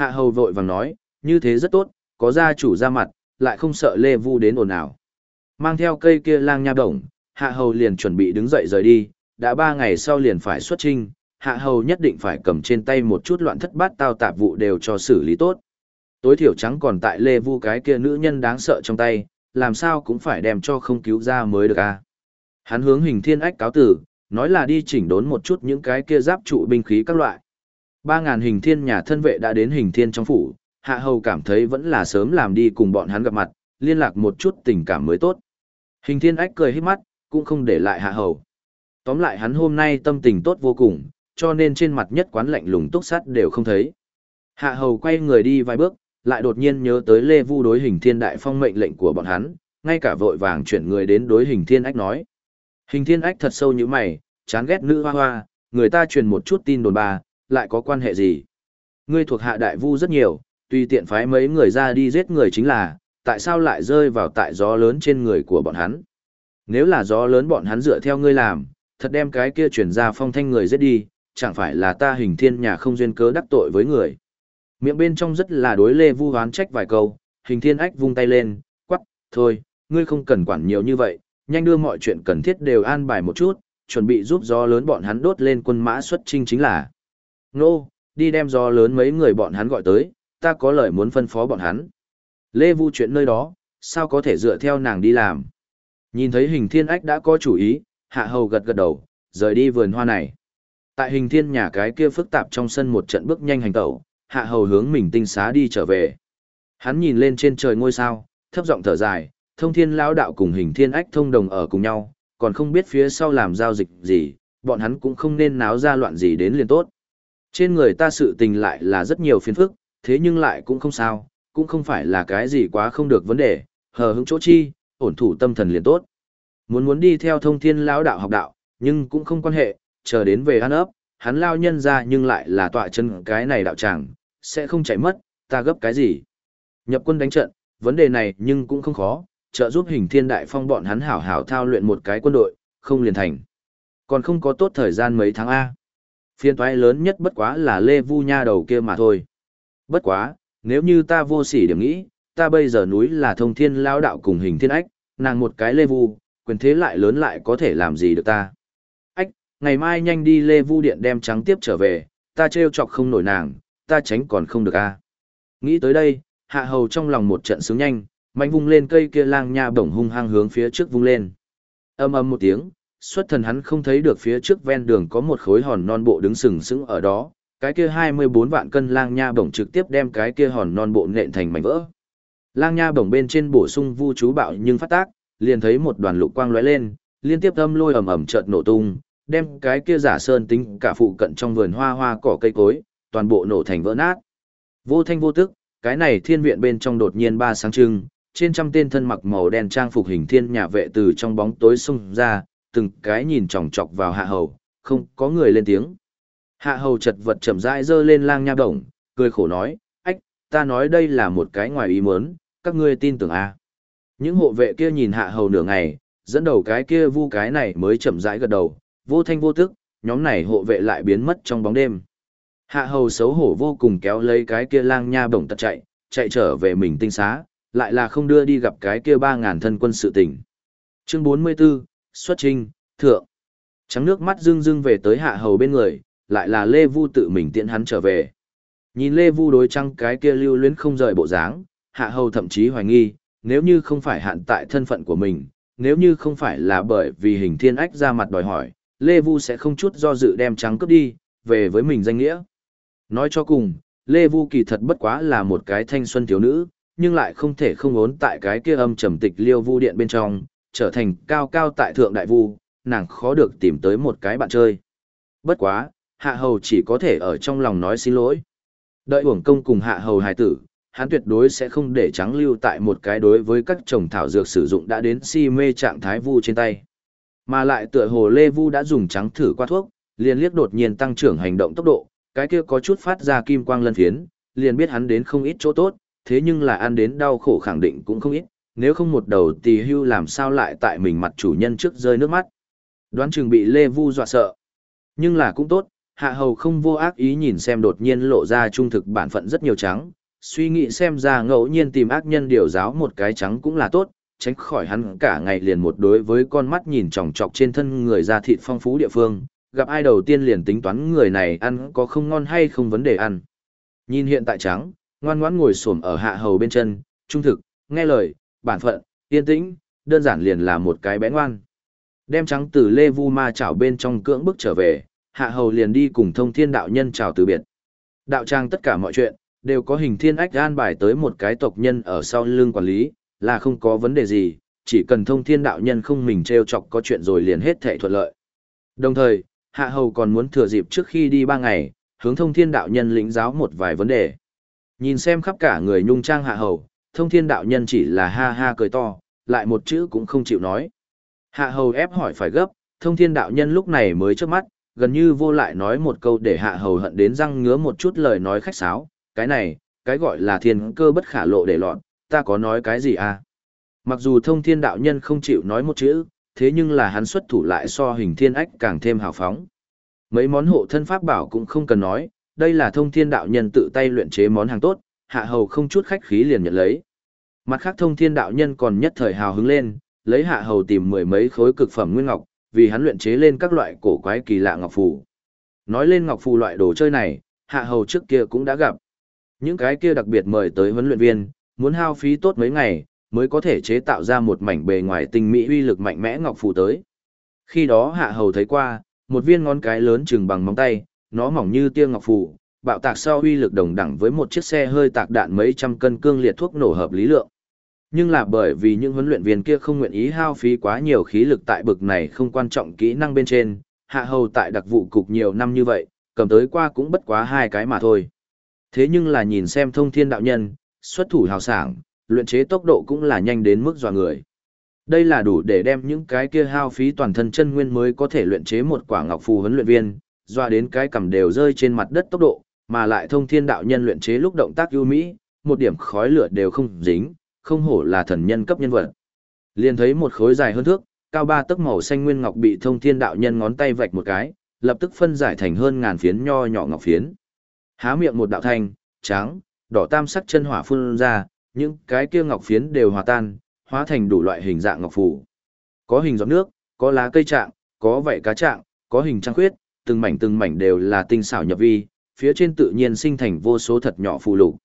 Hạ hầu vội vàng nói, như thế rất tốt, có gia chủ ra mặt, lại không sợ Lê Vu đến ồn ào. Mang theo cây kia lang nha đồng, hạ hầu liền chuẩn bị đứng dậy rời đi, đã ba ngày sau liền phải xuất trinh, hạ hầu nhất định phải cầm trên tay một chút loạn thất bát tao tạp vụ đều cho xử lý tốt. Tối thiểu trắng còn tại Lê Vu cái kia nữ nhân đáng sợ trong tay, làm sao cũng phải đem cho không cứu ra mới được a. Hắn hướng hình thiên ách cáo tử, nói là đi chỉnh đốn một chút những cái kia giáp trụ binh khí các loại. Ba ngàn hình thiên nhà thân vệ đã đến hình thiên trong phủ, hạ hầu cảm thấy vẫn là sớm làm đi cùng bọn hắn gặp mặt, liên lạc một chút tình cảm mới tốt. Hình thiên ách cười hít mắt, cũng không để lại hạ hầu. Tóm lại hắn hôm nay tâm tình tốt vô cùng, cho nên trên mặt nhất quán lạnh lùng túc sắt đều không thấy. Hạ hầu quay người đi vài bước, lại đột nhiên nhớ tới Lê Vu đối hình thiên đại phong mệnh lệnh của bọn hắn, ngay cả vội vàng chuyển người đến đối hình thiên ách nói. Hình thiên ách thật sâu như mày, chán ghét nữ hoa hoa, người ta truyền một chút tin đồn bà, lại có quan hệ gì? Ngươi thuộc hạ đại vu rất nhiều, tùy tiện phái mấy người ra đi giết người chính là, tại sao lại rơi vào tại gió lớn trên người của bọn hắn? Nếu là gió lớn bọn hắn dựa theo ngươi làm, thật đem cái kia chuyển ra phong thanh người giết đi, chẳng phải là ta hình thiên nhà không duyên cớ đắc tội với người. Miệng bên trong rất là đối lê vu hoán trách vài câu, hình thiên ách vung tay lên, quắc, thôi, ngươi không cần quản nhiều như vậy, nhanh đưa mọi chuyện cần thiết đều an bài một chút, chuẩn bị giúp gió lớn bọn hắn đốt lên quân mã xuất trinh chính là. Nô, đi đem gió lớn mấy người bọn hắn gọi tới, ta có lời muốn phân phó bọn hắn. Lê Vu chuyện nơi đó, sao có thể dựa theo nàng đi làm. Nhìn thấy hình thiên ách đã có chủ ý, hạ hầu gật gật đầu, rời đi vườn hoa này. Tại hình thiên nhà cái kia phức tạp trong sân một trận bước nhanh hành tẩu, hạ hầu hướng mình tinh xá đi trở về. Hắn nhìn lên trên trời ngôi sao, thấp giọng thở dài, thông thiên lão đạo cùng hình thiên ách thông đồng ở cùng nhau, còn không biết phía sau làm giao dịch gì, bọn hắn cũng không nên náo ra loạn gì đến liền tốt. Trên người ta sự tình lại là rất nhiều phiền phức, thế nhưng lại cũng không sao, cũng không phải là cái gì quá không được vấn đề, hờ hững chỗ chi, ổn thủ tâm thần liền tốt. Muốn muốn đi theo thông thiên lão đạo học đạo, nhưng cũng không quan hệ, chờ đến về ăn ấp, hắn lao nhân ra nhưng lại là tọa chân cái này đạo tràng, sẽ không chạy mất, ta gấp cái gì. Nhập quân đánh trận, vấn đề này nhưng cũng không khó, trợ giúp hình thiên đại phong bọn hắn hảo hảo thao luyện một cái quân đội, không liền thành. Còn không có tốt thời gian mấy tháng A. Phiên toái lớn nhất bất quá là Lê Vu Nha đầu kia mà thôi. Bất quá, nếu như ta vô sỉ điểm nghĩ, ta bây giờ núi là thông thiên lao đạo cùng hình thiên ách, nàng một cái Lê Vu, quyền thế lại lớn lại có thể làm gì được ta. Ách, ngày mai nhanh đi Lê Vu Điện đem trắng tiếp trở về, ta trêu chọc không nổi nàng, ta tránh còn không được a. Nghĩ tới đây, hạ hầu trong lòng một trận sướng nhanh, mạnh vung lên cây kia lang nha bổng hung hăng hướng phía trước vung lên. Âm âm một tiếng, xuất thần hắn không thấy được phía trước ven đường có một khối hòn non bộ đứng sừng sững ở đó, cái kia 24 vạn cân lang nha bổng trực tiếp đem cái kia hòn non bộ nện thành mảnh vỡ. Lang nha bổng bên trên bổ sung vu chú bạo nhưng phát tác, liền thấy một đoàn lục quang lóe lên, liên tiếp âm lôi ầm ầm chợt nổ tung, đem cái kia giả sơn tính cả phụ cận trong vườn hoa hoa cỏ cây cối, toàn bộ nổ thành vỡ nát. Vô thanh vô tức, cái này thiên viện bên trong đột nhiên ba sáng trưng, trên trăm tên thân mặc màu đen trang phục hình thiên nhà vệ từ trong bóng tối xung ra, từng cái nhìn chòng chọc vào hạ hầu, không có người lên tiếng. Hạ hầu chật vật chậm rãi dơ lên lang nha đồng, cười khổ nói, ách, ta nói đây là một cái ngoài ý muốn, các ngươi tin tưởng à. Những hộ vệ kia nhìn hạ hầu nửa ngày, dẫn đầu cái kia vu cái này mới chậm rãi gật đầu, vô thanh vô tức, nhóm này hộ vệ lại biến mất trong bóng đêm. Hạ hầu xấu hổ vô cùng kéo lấy cái kia lang nha bổng tật chạy, chạy trở về mình tinh xá, lại là không đưa đi gặp cái kia ba ngàn thân quân sự tỉnh. Chương 44, xuất trinh, thượng. Trắng nước mắt rưng rưng về tới hạ hầu bên người, lại là Lê Vu tự mình tiễn hắn trở về. Nhìn Lê Vu đối trăng cái kia lưu luyến không rời bộ dáng, hạ hầu thậm chí hoài nghi, nếu như không phải hạn tại thân phận của mình, nếu như không phải là bởi vì hình thiên ách ra mặt đòi hỏi, Lê Vu sẽ không chút do dự đem trắng cướp đi, về với mình danh nghĩa. Nói cho cùng, Lê Vu kỳ thật bất quá là một cái thanh xuân thiếu nữ, nhưng lại không thể không ốn tại cái kia âm trầm tịch liêu vu điện bên trong, trở thành cao cao tại thượng đại vu, nàng khó được tìm tới một cái bạn chơi. Bất quá, hạ hầu chỉ có thể ở trong lòng nói xin lỗi. Đợi uổng công cùng hạ hầu hài tử, hắn tuyệt đối sẽ không để trắng lưu tại một cái đối với các trồng thảo dược sử dụng đã đến si mê trạng thái vu trên tay. Mà lại tựa hồ Lê Vu đã dùng trắng thử qua thuốc, liền liếc đột nhiên tăng trưởng hành động tốc độ, cái kia có chút phát ra kim quang lân phiến, liền biết hắn đến không ít chỗ tốt, thế nhưng là ăn đến đau khổ khẳng định cũng không ít, nếu không một đầu tì hưu làm sao lại tại mình mặt chủ nhân trước rơi nước mắt. Đoán chừng bị Lê Vu dọa sợ. Nhưng là cũng tốt, Hạ hầu không vô ác ý nhìn xem đột nhiên lộ ra trung thực bản phận rất nhiều trắng, suy nghĩ xem ra ngẫu nhiên tìm ác nhân điều giáo một cái trắng cũng là tốt, tránh khỏi hắn cả ngày liền một đối với con mắt nhìn chòng chọc trên thân người ra thịt phong phú địa phương, gặp ai đầu tiên liền tính toán người này ăn có không ngon hay không vấn đề ăn. Nhìn hiện tại trắng, ngoan ngoãn ngồi xổm ở hạ hầu bên chân, trung thực, nghe lời, bản phận, yên tĩnh, đơn giản liền là một cái bé ngoan. Đem trắng từ Lê Vu Ma chảo bên trong cưỡng bức trở về, hạ hầu liền đi cùng thông thiên đạo nhân chào từ biệt. Đạo trang tất cả mọi chuyện, đều có hình thiên ách an bài tới một cái tộc nhân ở sau lưng quản lý, là không có vấn đề gì, chỉ cần thông thiên đạo nhân không mình treo chọc có chuyện rồi liền hết thảy thuận lợi. Đồng thời, hạ hầu còn muốn thừa dịp trước khi đi ba ngày, hướng thông thiên đạo nhân lĩnh giáo một vài vấn đề. Nhìn xem khắp cả người nhung trang hạ hầu, thông thiên đạo nhân chỉ là ha ha cười to, lại một chữ cũng không chịu nói. Hạ hầu ép hỏi phải gấp, thông thiên đạo nhân lúc này mới trước mắt, gần như vô lại nói một câu để hạ hầu hận đến răng ngứa một chút lời nói khách sáo, cái này, cái gọi là thiên cơ bất khả lộ để lọt, ta có nói cái gì à? Mặc dù thông thiên đạo nhân không chịu nói một chữ, thế nhưng là hắn xuất thủ lại so hình thiên ách càng thêm hào phóng. Mấy món hộ thân pháp bảo cũng không cần nói, đây là thông thiên đạo nhân tự tay luyện chế món hàng tốt, hạ hầu không chút khách khí liền nhận lấy. Mặt khác thông thiên đạo nhân còn nhất thời hào hứng lên, lấy hạ hầu tìm mười mấy khối cực phẩm nguyên ngọc, vì hắn luyện chế lên các loại cổ quái kỳ lạ ngọc phù. Nói lên ngọc phù loại đồ chơi này, hạ hầu trước kia cũng đã gặp. Những cái kia đặc biệt mời tới huấn luyện viên, muốn hao phí tốt mấy ngày, mới có thể chế tạo ra một mảnh bề ngoài tinh mỹ uy lực mạnh mẽ ngọc phù tới. Khi đó hạ hầu thấy qua, một viên ngón cái lớn chừng bằng móng tay, nó mỏng như tia ngọc phù, bạo tạc sau uy lực đồng đẳng với một chiếc xe hơi tạc đạn mấy trăm cân cương liệt thuốc nổ hợp lý lượng. Nhưng là bởi vì những huấn luyện viên kia không nguyện ý hao phí quá nhiều khí lực tại bực này không quan trọng kỹ năng bên trên, hạ hầu tại đặc vụ cục nhiều năm như vậy, cầm tới qua cũng bất quá hai cái mà thôi. Thế nhưng là nhìn xem thông thiên đạo nhân, xuất thủ hào sảng, luyện chế tốc độ cũng là nhanh đến mức dọa người. Đây là đủ để đem những cái kia hao phí toàn thân chân nguyên mới có thể luyện chế một quả ngọc phù huấn luyện viên, dọa đến cái cầm đều rơi trên mặt đất tốc độ, mà lại thông thiên đạo nhân luyện chế lúc động tác ưu mỹ, một điểm khói lửa đều không dính, không hổ là thần nhân cấp nhân vật. Liền thấy một khối dài hơn thước, cao ba tấc màu xanh nguyên ngọc bị thông thiên đạo nhân ngón tay vạch một cái, lập tức phân giải thành hơn ngàn phiến nho nhỏ ngọc phiến. Há miệng một đạo thanh, trắng, đỏ tam sắc chân hỏa phun ra, những cái kia ngọc phiến đều hòa tan, hóa thành đủ loại hình dạng ngọc phù. Có hình giọt nước, có lá cây trạng, có vảy cá trạng, có hình trăng khuyết, từng mảnh từng mảnh đều là tinh xảo nhập vi, phía trên tự nhiên sinh thành vô số thật nhỏ phù lục.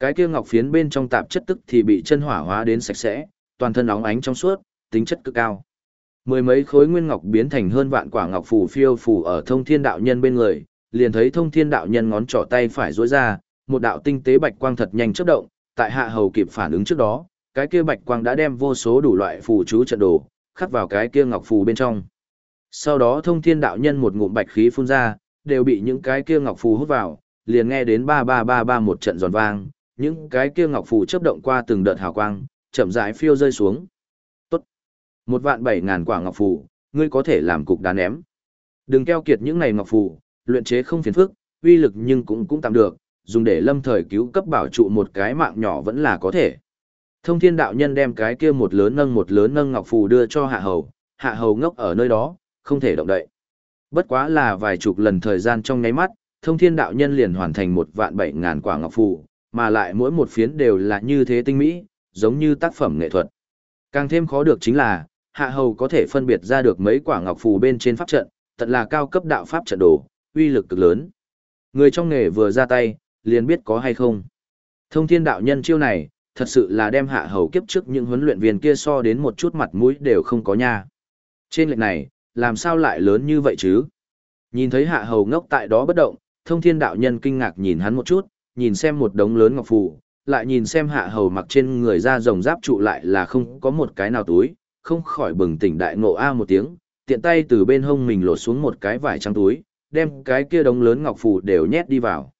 Cái kia ngọc phiến bên trong tạp chất tức thì bị chân hỏa hóa đến sạch sẽ, toàn thân óng ánh trong suốt, tính chất cực cao. Mười mấy khối nguyên ngọc biến thành hơn vạn quả ngọc phù phiêu phù ở thông thiên đạo nhân bên người, liền thấy thông thiên đạo nhân ngón trỏ tay phải duỗi ra, một đạo tinh tế bạch quang thật nhanh chớp động, tại hạ hầu kịp phản ứng trước đó, cái kia bạch quang đã đem vô số đủ loại phù chú trận đồ, khắc vào cái kia ngọc phù bên trong. Sau đó thông thiên đạo nhân một ngụm bạch khí phun ra, đều bị những cái kia ngọc phù hút vào, liền nghe đến ba ba ba ba một trận giòn vang, những cái kia ngọc phù chớp động qua từng đợt hào quang, chậm rãi phiêu rơi xuống. Tốt. Một vạn bảy ngàn quả ngọc phù, ngươi có thể làm cục đá ném. Đừng keo kiệt những này ngọc phù, luyện chế không phiền phức, uy lực nhưng cũng cũng tạm được, dùng để lâm thời cứu cấp bảo trụ một cái mạng nhỏ vẫn là có thể. Thông thiên đạo nhân đem cái kia một lớn nâng một lớn nâng ngọc phù đưa cho hạ hầu, hạ hầu ngốc ở nơi đó, không thể động đậy. Bất quá là vài chục lần thời gian trong nháy mắt, thông thiên đạo nhân liền hoàn thành một vạn bảy ngàn quả ngọc phù, mà lại mỗi một phiến đều là như thế tinh mỹ, giống như tác phẩm nghệ thuật. Càng thêm khó được chính là, hạ hầu có thể phân biệt ra được mấy quả ngọc phù bên trên pháp trận, tận là cao cấp đạo pháp trận đồ, uy lực cực lớn. Người trong nghề vừa ra tay, liền biết có hay không. Thông thiên đạo nhân chiêu này, thật sự là đem hạ hầu kiếp trước những huấn luyện viên kia so đến một chút mặt mũi đều không có nha. Trên lệch này, làm sao lại lớn như vậy chứ? Nhìn thấy hạ hầu ngốc tại đó bất động, thông thiên đạo nhân kinh ngạc nhìn hắn một chút, nhìn xem một đống lớn ngọc phù, lại nhìn xem hạ hầu mặc trên người da rồng giáp trụ lại là không có một cái nào túi, không khỏi bừng tỉnh đại ngộ a một tiếng, tiện tay từ bên hông mình lột xuống một cái vải trắng túi, đem cái kia đống lớn ngọc phù đều nhét đi vào.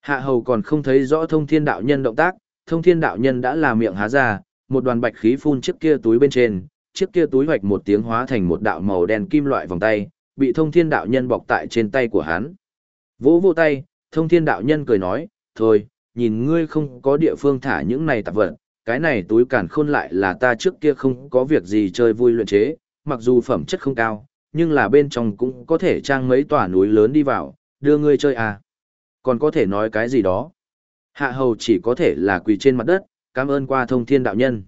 Hạ hầu còn không thấy rõ thông thiên đạo nhân động tác, thông thiên đạo nhân đã là miệng há ra, một đoàn bạch khí phun chiếc kia túi bên trên, chiếc kia túi hoạch một tiếng hóa thành một đạo màu đen kim loại vòng tay, bị thông thiên đạo nhân bọc tại trên tay của hắn. Vỗ vô tay, thông thiên đạo nhân cười nói, thôi, nhìn ngươi không có địa phương thả những này tạp vật, cái này túi cản khôn lại là ta trước kia không có việc gì chơi vui luyện chế, mặc dù phẩm chất không cao, nhưng là bên trong cũng có thể trang mấy tòa núi lớn đi vào, đưa ngươi chơi à. Còn có thể nói cái gì đó. Hạ hầu chỉ có thể là quỳ trên mặt đất, cảm ơn qua thông thiên đạo nhân.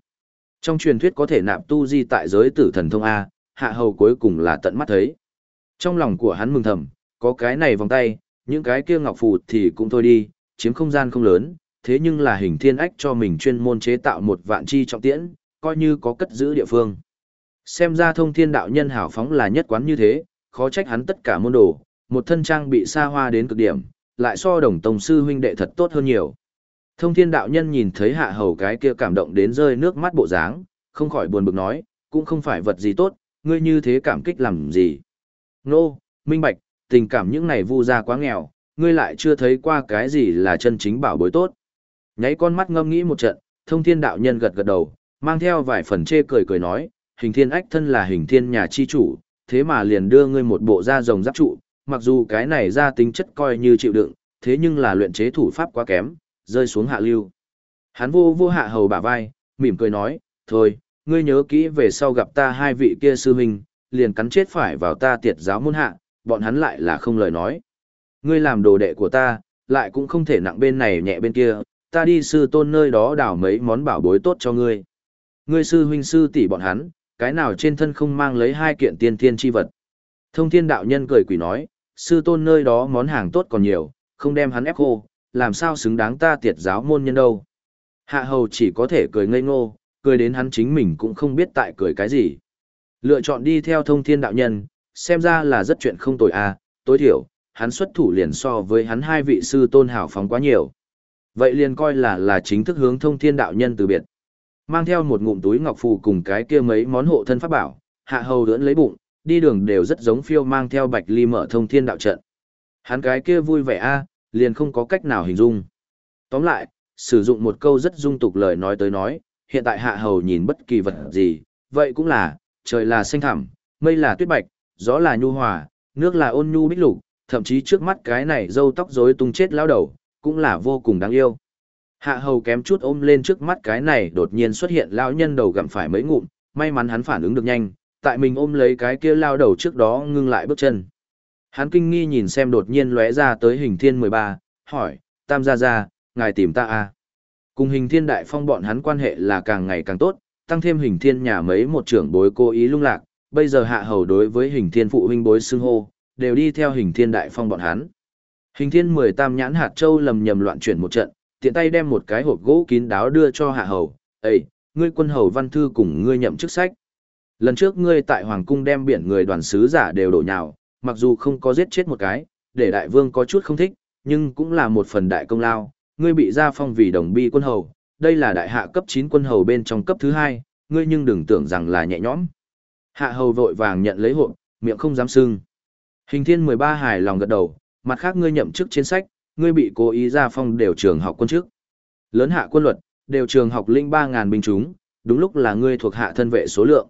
Trong truyền thuyết có thể nạp tu di tại giới tử thần thông A, hạ hầu cuối cùng là tận mắt thấy. Trong lòng của hắn mừng thầm, có cái này vòng tay, những cái kia ngọc phù thì cũng thôi đi, chiếm không gian không lớn, thế nhưng là hình thiên ách cho mình chuyên môn chế tạo một vạn chi trọng tiễn, coi như có cất giữ địa phương. Xem ra thông thiên đạo nhân hảo phóng là nhất quán như thế, khó trách hắn tất cả môn đồ, một thân trang bị xa hoa đến cực điểm, lại so đồng tông sư huynh đệ thật tốt hơn nhiều. Thông thiên đạo nhân nhìn thấy hạ hầu cái kia cảm động đến rơi nước mắt bộ dáng, không khỏi buồn bực nói, cũng không phải vật gì tốt, ngươi như thế cảm kích làm gì. Nô, minh bạch, tình cảm những này vu ra quá nghèo, ngươi lại chưa thấy qua cái gì là chân chính bảo bối tốt. Nháy con mắt ngâm nghĩ một trận, thông thiên đạo nhân gật gật đầu, mang theo vài phần chê cười cười nói, hình thiên ách thân là hình thiên nhà chi chủ, thế mà liền đưa ngươi một bộ da rồng giáp trụ, mặc dù cái này ra tính chất coi như chịu đựng, thế nhưng là luyện chế thủ pháp quá kém, rơi xuống hạ lưu. Hắn vô vô hạ hầu bả vai, mỉm cười nói, thôi, ngươi nhớ kỹ về sau gặp ta hai vị kia sư huynh, liền cắn chết phải vào ta tiệt giáo môn hạ, bọn hắn lại là không lời nói. Ngươi làm đồ đệ của ta, lại cũng không thể nặng bên này nhẹ bên kia, ta đi sư tôn nơi đó đảo mấy món bảo bối tốt cho ngươi. Ngươi sư huynh sư tỷ bọn hắn, cái nào trên thân không mang lấy hai kiện tiên thiên chi vật. Thông thiên đạo nhân cười quỷ nói, sư tôn nơi đó món hàng tốt còn nhiều, không đem hắn ép khô, làm sao xứng đáng ta tiệt giáo môn nhân đâu. Hạ hầu chỉ có thể cười ngây ngô, cười đến hắn chính mình cũng không biết tại cười cái gì. Lựa chọn đi theo thông thiên đạo nhân, xem ra là rất chuyện không tồi à, tối thiểu, hắn xuất thủ liền so với hắn hai vị sư tôn hảo phóng quá nhiều. Vậy liền coi là là chính thức hướng thông thiên đạo nhân từ biệt. Mang theo một ngụm túi ngọc phù cùng cái kia mấy món hộ thân pháp bảo, hạ hầu đưỡn lấy bụng, đi đường đều rất giống phiêu mang theo bạch ly mở thông thiên đạo trận. Hắn cái kia vui vẻ a, liền không có cách nào hình dung. Tóm lại, sử dụng một câu rất dung tục lời nói tới nói, hiện tại hạ hầu nhìn bất kỳ vật gì, vậy cũng là, trời là xanh thẳm, mây là tuyết bạch, gió là nhu hòa, nước là ôn nhu bích lục, thậm chí trước mắt cái này râu tóc rối tung chết lão đầu, cũng là vô cùng đáng yêu. Hạ hầu kém chút ôm lên trước mắt cái này đột nhiên xuất hiện lão nhân đầu gặm phải mấy ngụm, may mắn hắn phản ứng được nhanh, tại mình ôm lấy cái kia lao đầu trước đó ngưng lại bước chân. Hắn kinh nghi nhìn xem đột nhiên lóe ra tới hình thiên 13, hỏi, tam gia gia, ngài tìm ta à? Cùng hình thiên đại phong bọn hắn quan hệ là càng ngày càng tốt, tăng thêm hình thiên nhà mấy một trưởng bối cố ý lung lạc, bây giờ hạ hầu đối với hình thiên phụ huynh bối xưng hô, đều đi theo hình thiên đại phong bọn hắn. Hình thiên 18 nhãn hạt châu lầm nhầm loạn chuyển một trận, tiện tay đem một cái hộp gỗ kín đáo đưa cho hạ hầu, Ê, ngươi quân hầu văn thư cùng ngươi nhậm chức sách. Lần trước ngươi tại Hoàng Cung đem biển người đoàn sứ giả đều đổ nhào, mặc dù không có giết chết một cái, để đại vương có chút không thích, nhưng cũng là một phần đại công lao, ngươi bị gia phong vì đồng bi quân hầu, đây là đại hạ cấp 9 quân hầu bên trong cấp thứ hai, ngươi nhưng đừng tưởng rằng là nhẹ nhõm. Hạ hầu vội vàng nhận lấy hộp, miệng không dám sưng. Hình thiên 13 hài lòng gật đầu, mặt khác ngươi nhậm chức trên sách, ngươi bị cố ý gia phong đều trường học quân chức. Lớn hạ quân luật, đều trường học linh 3.000 binh chúng, đúng lúc là ngươi thuộc hạ thân vệ số lượng.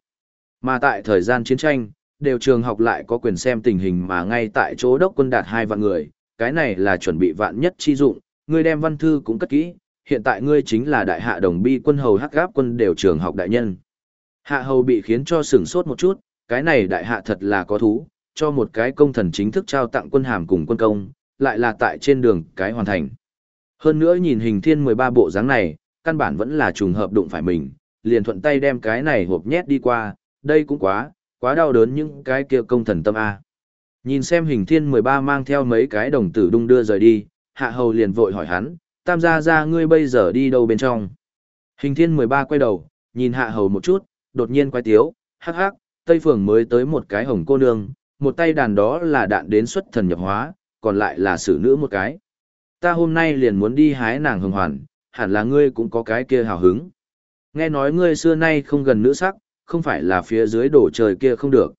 Mà tại thời gian chiến tranh, đều trường học lại có quyền xem tình hình mà ngay tại chỗ đốc quân đạt hai vạn người, cái này là chuẩn bị vạn nhất chi dụng, ngươi đem văn thư cũng cất kỹ, hiện tại ngươi chính là đại hạ đồng bi quân hầu hắc gáp quân đều trường học đại nhân. Hạ hầu bị khiến cho sửng sốt một chút, cái này đại hạ thật là có thú, cho một cái công thần chính thức trao tặng quân hàm cùng quân công, lại là tại trên đường cái hoàn thành. Hơn nữa nhìn hình thiên 13 bộ dáng này, căn bản vẫn là trùng hợp đụng phải mình, liền thuận tay đem cái này hộp nhét đi qua, đây cũng quá, quá đau đớn những cái kia công thần tâm A. Nhìn xem hình thiên 13 mang theo mấy cái đồng tử đung đưa rời đi, hạ hầu liền vội hỏi hắn, tam gia gia ngươi bây giờ đi đâu bên trong. Hình thiên 13 quay đầu, nhìn hạ hầu một chút, đột nhiên quay tiếu, hắc hắc, Tây Phường mới tới một cái hồng cô nương, một tay đàn đó là đạn đến xuất thần nhập hóa, còn lại là xử nữ một cái. Ta hôm nay liền muốn đi hái nàng hồng hoàn, hẳn là ngươi cũng có cái kia hào hứng. Nghe nói ngươi xưa nay không gần nữ sắc, không phải là phía dưới đổ trời kia không được.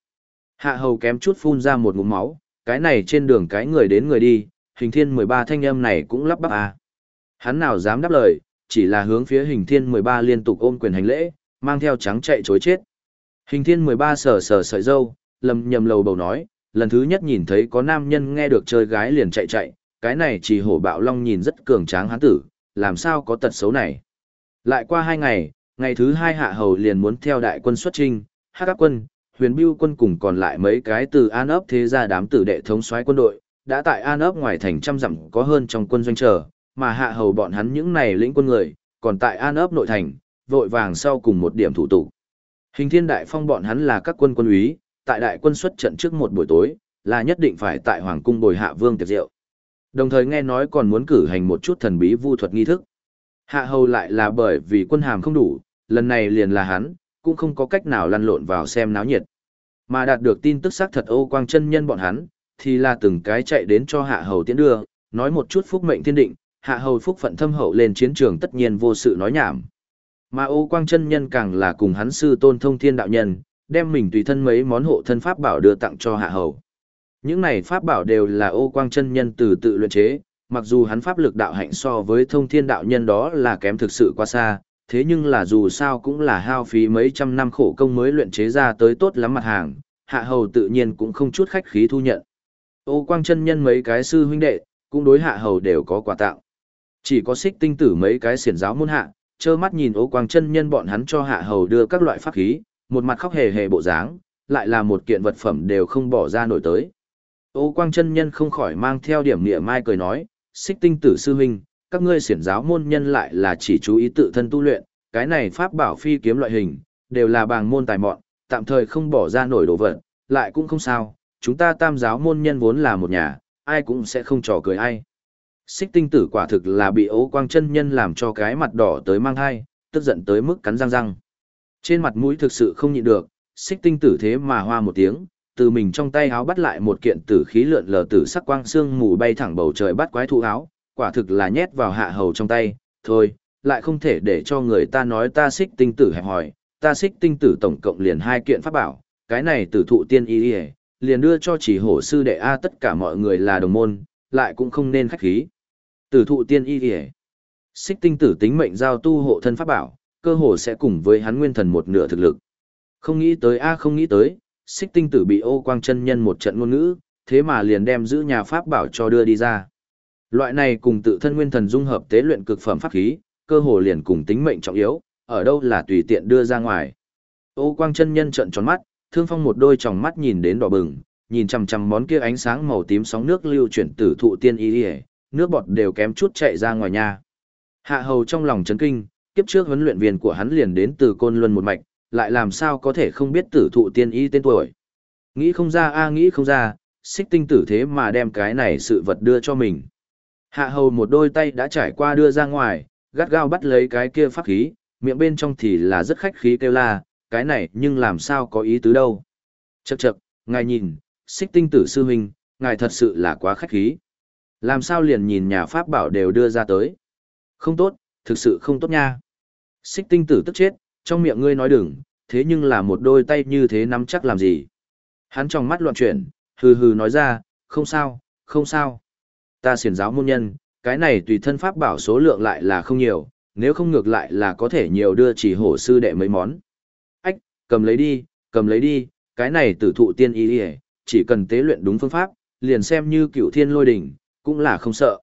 Hạ hầu kém chút phun ra một ngụm máu, cái này trên đường cái người đến người đi, hình thiên 13 thanh âm này cũng lắp bắp à. Hắn nào dám đáp lời, chỉ là hướng phía hình thiên 13 liên tục ôm quyền hành lễ, mang theo trắng chạy chối chết. Hình thiên 13 sờ sờ sợi dâu, lầm nhầm lầu bầu nói, lần thứ nhất nhìn thấy có nam nhân nghe được chơi gái liền chạy chạy, cái này chỉ hổ bạo long nhìn rất cường tráng hắn tử, làm sao có tật xấu này. Lại qua hai ngày, ngày thứ hai hạ hầu liền muốn theo đại quân xuất trinh, hát các quân, huyền bưu quân cùng còn lại mấy cái từ an ấp thế ra đám tử đệ thống soái quân đội, đã tại an ấp ngoài thành trăm dặm có hơn trong quân doanh chờ, mà hạ hầu bọn hắn những này lĩnh quân người, còn tại an ấp nội thành, vội vàng sau cùng một điểm thủ tục. Hình thiên đại phong bọn hắn là các quân quân úy, tại đại quân xuất trận trước một buổi tối, là nhất định phải tại hoàng cung bồi hạ vương tiệc rượu. Đồng thời nghe nói còn muốn cử hành một chút thần bí vu thuật nghi thức. Hạ hầu lại là bởi vì quân hàm không đủ, lần này liền là hắn, cũng không có cách nào lăn lộn vào xem náo nhiệt. Mà đạt được tin tức xác thật ô quang chân nhân bọn hắn, thì là từng cái chạy đến cho hạ hầu tiến đưa, nói một chút phúc mệnh thiên định, hạ hầu phúc phận thâm hậu lên chiến trường tất nhiên vô sự nói nhảm. Mà ô quang chân nhân càng là cùng hắn sư tôn thông thiên đạo nhân, đem mình tùy thân mấy món hộ thân pháp bảo đưa tặng cho hạ hầu. Những này pháp bảo đều là ô quang chân nhân từ tự luyện chế, mặc dù hắn pháp lực đạo hạnh so với thông thiên đạo nhân đó là kém thực sự quá xa, thế nhưng là dù sao cũng là hao phí mấy trăm năm khổ công mới luyện chế ra tới tốt lắm mặt hàng, hạ hầu tự nhiên cũng không chút khách khí thu nhận. Ô quang chân nhân mấy cái sư huynh đệ, cũng đối hạ hầu đều có quà tặng. Chỉ có xích tinh tử mấy cái xiển giáo môn hạ, trơ mắt nhìn ô quang chân nhân bọn hắn cho hạ hầu đưa các loại pháp khí, một mặt khóc hề hề bộ dáng, lại là một kiện vật phẩm đều không bỏ ra nổi tới. Ô quang chân nhân không khỏi mang theo điểm nịa mai cười nói, xích tinh tử sư huynh, các ngươi xiển giáo môn nhân lại là chỉ chú ý tự thân tu luyện, cái này pháp bảo phi kiếm loại hình, đều là bàng môn tài mọn, tạm thời không bỏ ra nổi đồ vật, lại cũng không sao, chúng ta tam giáo môn nhân vốn là một nhà, ai cũng sẽ không trò cười ai. Xích tinh tử quả thực là bị ấu quang chân nhân làm cho cái mặt đỏ tới mang hai, tức giận tới mức cắn răng răng. Trên mặt mũi thực sự không nhịn được, xích tinh tử thế mà hoa một tiếng, từ mình trong tay áo bắt lại một kiện tử khí lượn lờ tử sắc quang xương mù bay thẳng bầu trời bắt quái thụ áo, quả thực là nhét vào hạ hầu trong tay, thôi, lại không thể để cho người ta nói ta xích tinh tử hẹp hỏi, ta xích tinh tử tổng cộng liền hai kiện pháp bảo, cái này tử thụ tiên y y liền đưa cho chỉ hổ sư đệ A tất cả mọi người là đồng môn, lại cũng không nên khách khí. Tử thụ tiên y y xích tinh tử tính mệnh giao tu hộ thân pháp bảo, cơ hồ sẽ cùng với hắn nguyên thần một nửa thực lực. Không nghĩ tới A không nghĩ tới, xích tinh tử bị ô quang chân nhân một trận ngôn ngữ, thế mà liền đem giữ nhà pháp bảo cho đưa đi ra. Loại này cùng tự thân nguyên thần dung hợp tế luyện cực phẩm pháp khí, cơ hồ liền cùng tính mệnh trọng yếu, ở đâu là tùy tiện đưa ra ngoài. Ô quang chân nhân trợn tròn mắt, thương phong một đôi tròng mắt nhìn đến đỏ bừng, nhìn chằm chằm món kia ánh sáng màu tím sóng nước lưu chuyển tử thụ tiên y y, nước bọt đều kém chút chạy ra ngoài nhà. Hạ hầu trong lòng chấn kinh, kiếp trước huấn luyện viên của hắn liền đến từ côn luân một mạch, lại làm sao có thể không biết tử thụ tiên y tên tuổi. Nghĩ không ra a nghĩ không ra, xích tinh tử thế mà đem cái này sự vật đưa cho mình. Hạ hầu một đôi tay đã trải qua đưa ra ngoài, gắt gao bắt lấy cái kia pháp khí, miệng bên trong thì là rất khách khí kêu la, cái này nhưng làm sao có ý tứ đâu. Chậc chậc, ngài nhìn, xích tinh tử sư huynh, ngài thật sự là quá khách khí. Làm sao liền nhìn nhà pháp bảo đều đưa ra tới. Không tốt, thực sự không tốt nha. Xích tinh tử tức chết, trong miệng ngươi nói đừng, thế nhưng là một đôi tay như thế nắm chắc làm gì. Hắn trong mắt loạn chuyển, hừ hừ nói ra, không sao, không sao. Ta xiển giáo môn nhân, cái này tùy thân pháp bảo số lượng lại là không nhiều, nếu không ngược lại là có thể nhiều đưa chỉ hổ sư đệ mấy món. Ách, cầm lấy đi, cầm lấy đi, cái này tử thụ tiên ý đi chỉ cần tế luyện đúng phương pháp, liền xem như cựu thiên lôi đỉnh, cũng là không sợ.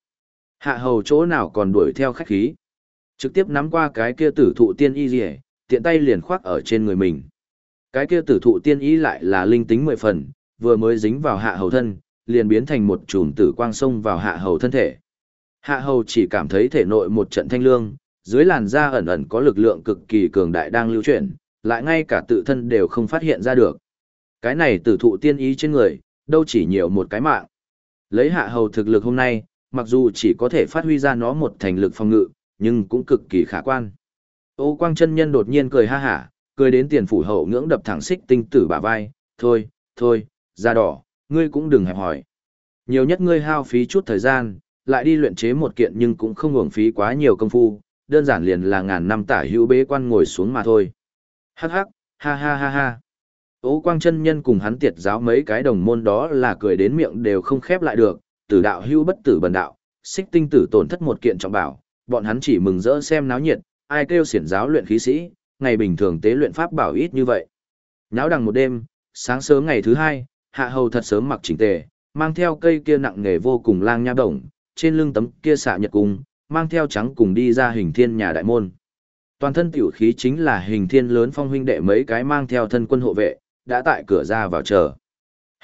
Hạ hầu chỗ nào còn đuổi theo khách khí. Trực tiếp nắm qua cái kia tử thụ tiên y gì tiện tay liền khoác ở trên người mình. Cái kia tử thụ tiên y lại là linh tính mười phần, vừa mới dính vào hạ hầu thân, liền biến thành một chùm tử quang sông vào hạ hầu thân thể. Hạ hầu chỉ cảm thấy thể nội một trận thanh lương, dưới làn da ẩn ẩn có lực lượng cực kỳ cường đại đang lưu chuyển, lại ngay cả tự thân đều không phát hiện ra được. Cái này tử thụ tiên ý trên người, đâu chỉ nhiều một cái mạng. Lấy hạ hầu thực lực hôm nay, mặc dù chỉ có thể phát huy ra nó một thành lực phòng ngự, nhưng cũng cực kỳ khả quan. Ô quang chân nhân đột nhiên cười ha hả, cười đến tiền phủ hậu ngưỡng đập thẳng xích tinh tử bả vai, thôi, thôi, da đỏ, ngươi cũng đừng hẹp hỏi. Nhiều nhất ngươi hao phí chút thời gian, lại đi luyện chế một kiện nhưng cũng không uổng phí quá nhiều công phu, đơn giản liền là ngàn năm tả hữu bế quan ngồi xuống mà thôi. Hắc hắc, ha ha ha ha. Ô quang chân nhân cùng hắn tiệt giáo mấy cái đồng môn đó là cười đến miệng đều không khép lại được, tử đạo hữu bất tử bần đạo, xích tinh tử tổn thất một kiện trọng bảo, bọn hắn chỉ mừng rỡ xem náo nhiệt, ai kêu xiển giáo luyện khí sĩ, ngày bình thường tế luyện pháp bảo ít như vậy. Náo đằng một đêm, sáng sớm ngày thứ hai, hạ hầu thật sớm mặc chỉnh tề, mang theo cây kia nặng nghề vô cùng lang nha đồng, trên lưng tấm kia xạ nhật cung, mang theo trắng cùng đi ra hình thiên nhà đại môn. Toàn thân tiểu khí chính là hình thiên lớn phong huynh đệ mấy cái mang theo thân quân hộ vệ, đã tại cửa ra vào chờ.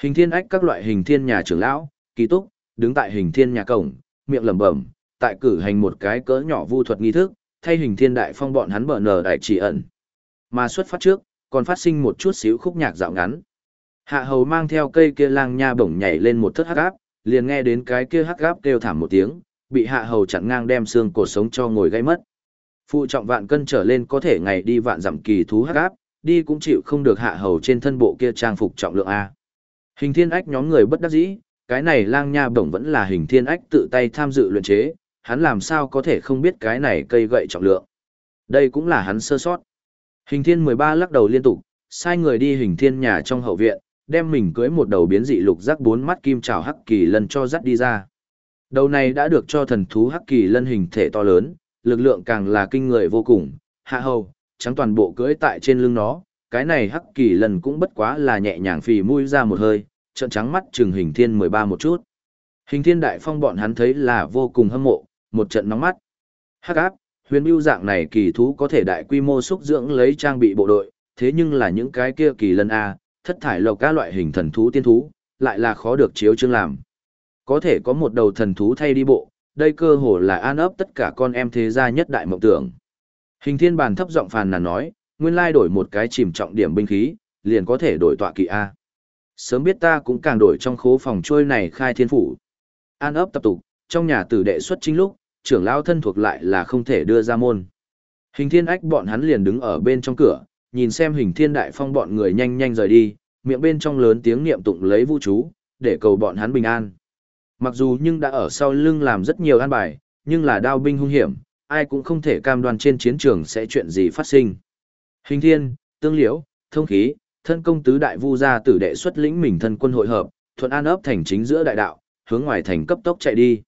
Hình thiên ách các loại hình thiên nhà trưởng lão, kỳ túc, đứng tại hình thiên nhà cổng, miệng lẩm bẩm, tại cử hành một cái cỡ nhỏ vu thuật nghi thức, thay hình thiên đại phong bọn hắn bờ nở đại chỉ ẩn. Mà xuất phát trước, còn phát sinh một chút xíu khúc nhạc dạo ngắn. Hạ hầu mang theo cây kia lang nha bổng nhảy lên một thất hắc áp, liền nghe đến cái kia hắc áp kêu thảm một tiếng, bị hạ hầu chặn ngang đem xương cổ sống cho ngồi gây mất. Phụ trọng vạn cân trở lên có thể ngày đi vạn dặm kỳ thú hắc áp, đi cũng chịu không được hạ hầu trên thân bộ kia trang phục trọng lượng A. Hình thiên ách nhóm người bất đắc dĩ, cái này lang nha bổng vẫn là hình thiên ách tự tay tham dự luyện chế, hắn làm sao có thể không biết cái này cây gậy trọng lượng. Đây cũng là hắn sơ sót. Hình thiên 13 lắc đầu liên tục, sai người đi hình thiên nhà trong hậu viện, đem mình cưới một đầu biến dị lục giác bốn mắt kim trào hắc kỳ lân cho dắt đi ra. Đầu này đã được cho thần thú hắc kỳ lân hình thể to lớn, lực lượng càng là kinh người vô cùng, hạ hầu, trắng toàn bộ cưỡi tại trên lưng nó, cái này hắc kỳ lân cũng bất quá là nhẹ nhàng phì mũi ra một hơi, trận trắng mắt trừng hình thiên 13 một chút. Hình thiên đại phong bọn hắn thấy là vô cùng hâm mộ, một trận nóng mắt. Hắc áp, huyền bưu dạng này kỳ thú có thể đại quy mô xúc dưỡng lấy trang bị bộ đội, thế nhưng là những cái kia kỳ lân A, thất thải lộc các loại hình thần thú tiên thú, lại là khó được chiếu chương làm. Có thể có một đầu thần thú thay đi bộ, đây cơ hồ là an ấp tất cả con em thế gia nhất đại mộng tưởng. Hình thiên bàn thấp giọng phàn nàn nói, nguyên lai đổi một cái chìm trọng điểm binh khí, liền có thể đổi tọa kỵ A. Sớm biết ta cũng càng đổi trong khố phòng trôi này khai thiên phủ. An ấp tập tục, trong nhà tử đệ xuất chính lúc, trưởng lao thân thuộc lại là không thể đưa ra môn. Hình thiên ách bọn hắn liền đứng ở bên trong cửa, nhìn xem hình thiên đại phong bọn người nhanh nhanh rời đi, miệng bên trong lớn tiếng niệm tụng lấy vũ chú, để cầu bọn hắn bình an. Mặc dù nhưng đã ở sau lưng làm rất nhiều an bài, nhưng là đao binh hung hiểm, ai cũng không thể cam đoan trên chiến trường sẽ chuyện gì phát sinh. Hình thiên, tương liễu, thông khí, thân công tứ đại vu gia tử đệ xuất lĩnh mình thân quân hội hợp, thuận an ấp thành chính giữa đại đạo, hướng ngoài thành cấp tốc chạy đi.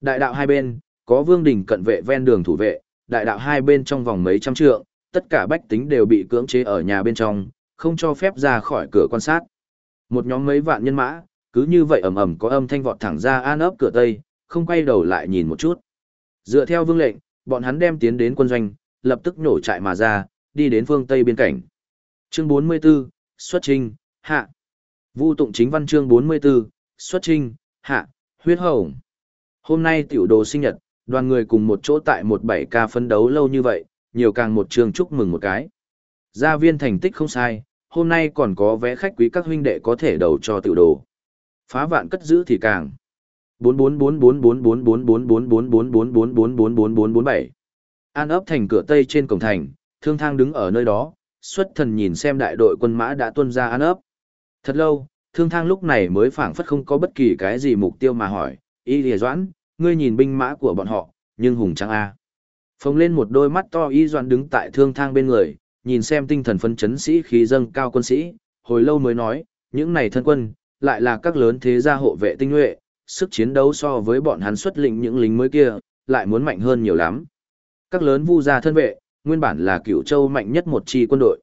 Đại đạo hai bên, có vương đình cận vệ ven đường thủ vệ, đại đạo hai bên trong vòng mấy trăm trượng, tất cả bách tính đều bị cưỡng chế ở nhà bên trong, không cho phép ra khỏi cửa quan sát. Một nhóm mấy vạn nhân mã, cứ như vậy ầm ầm có âm thanh vọt thẳng ra an ấp cửa tây, không quay đầu lại nhìn một chút. Dựa theo vương lệnh, bọn hắn đem tiến đến quân doanh, lập tức nổ trại mà ra, đi đến phương tây biên cảnh. Chương 44, xuất trình hạ. Vu tụng chính văn chương 44, xuất trình hạ, huyết hồng. Hôm nay tiểu đồ sinh nhật, đoàn người cùng một chỗ tại một bảy ca phấn đấu lâu như vậy, nhiều càng một chương chúc mừng một cái. Gia viên thành tích không sai, hôm nay còn có vé khách quý các huynh đệ có thể đầu cho tiểu đồ. Phá vạn cất giữ thì càng. 444444444444444447 An ấp thành cửa tây trên cổng thành, thương thang đứng ở nơi đó, xuất thần nhìn xem đại đội quân mã đã tuân ra an ấp. Thật lâu, thương thang lúc này mới phảng phất không có bất kỳ cái gì mục tiêu mà hỏi, y lìa doãn, ngươi nhìn binh mã của bọn họ, nhưng hùng trắng a. Phồng lên một đôi mắt to y doan đứng tại thương thang bên người, nhìn xem tinh thần phân chấn sĩ khí dâng cao quân sĩ, hồi lâu mới nói, những này thân quân, lại là các lớn thế gia hộ vệ tinh nhuệ, sức chiến đấu so với bọn hắn xuất lĩnh những lính mới kia, lại muốn mạnh hơn nhiều lắm. Các lớn vu gia thân vệ, nguyên bản là cựu châu mạnh nhất một chi quân đội.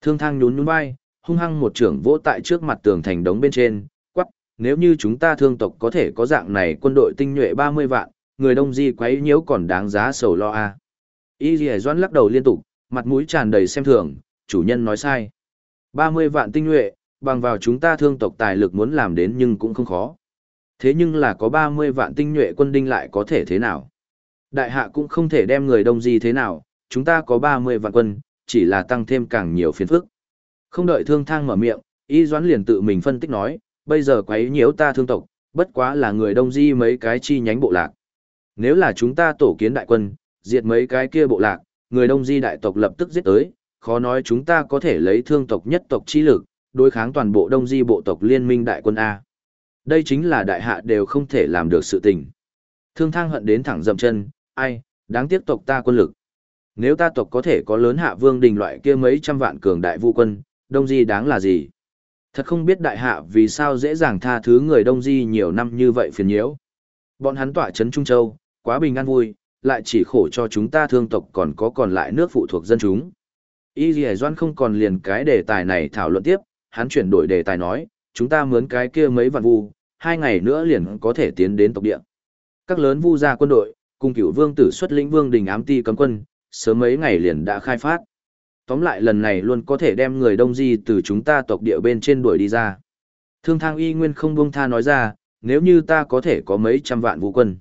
Thương thang nhún nhún vai, hung hăng một trưởng vỗ tại trước mặt tường thành đống bên trên, quắc, nếu như chúng ta thương tộc có thể có dạng này quân đội tinh nhuệ 30 vạn, người đông di quấy nhiễu còn đáng giá sầu lo a. À. Y dì Doan lắc đầu liên tục, mặt mũi tràn đầy xem thường, chủ nhân nói sai. 30 vạn tinh nhuệ, bằng vào chúng ta thương tộc tài lực muốn làm đến nhưng cũng không khó. Thế nhưng là có 30 vạn tinh nhuệ quân đinh lại có thể thế nào? Đại hạ cũng không thể đem người đông di thế nào, chúng ta có 30 vạn quân, chỉ là tăng thêm càng nhiều phiền phức. Không đợi thương thang mở miệng, y doãn liền tự mình phân tích nói, bây giờ quấy nhiễu ta thương tộc, bất quá là người đông di mấy cái chi nhánh bộ lạc. Nếu là chúng ta tổ kiến đại quân, diệt mấy cái kia bộ lạc, người đông di đại tộc lập tức giết tới, khó nói chúng ta có thể lấy thương tộc nhất tộc chi lực, đối kháng toàn bộ đông di bộ tộc liên minh đại quân A. Đây chính là đại hạ đều không thể làm được sự tình. Thương thang hận đến thẳng dậm chân, ai, đáng tiếc tộc ta quân lực. Nếu ta tộc có thể có lớn hạ vương đình loại kia mấy trăm vạn cường đại vũ quân, đông di đáng là gì? Thật không biết đại hạ vì sao dễ dàng tha thứ người đông di nhiều năm như vậy phiền nhiễu. Bọn hắn tỏa chấn Trung Châu, quá bình an vui, lại chỉ khổ cho chúng ta thương tộc còn có còn lại nước phụ thuộc dân chúng. Y Dì Doan không còn liền cái đề tài này thảo luận tiếp, hắn chuyển đổi đề tài nói, chúng ta mướn cái kia mấy vạn vu, hai ngày nữa liền có thể tiến đến tộc địa. Các lớn vu gia quân đội, cùng cửu vương tử xuất lĩnh vương đình ám ti cấm quân, sớm mấy ngày liền đã khai phát. Tóm lại lần này luôn có thể đem người đông di từ chúng ta tộc địa bên trên đuổi đi ra. Thương thang y nguyên không buông tha nói ra, nếu như ta có thể có mấy trăm vạn vũ quân.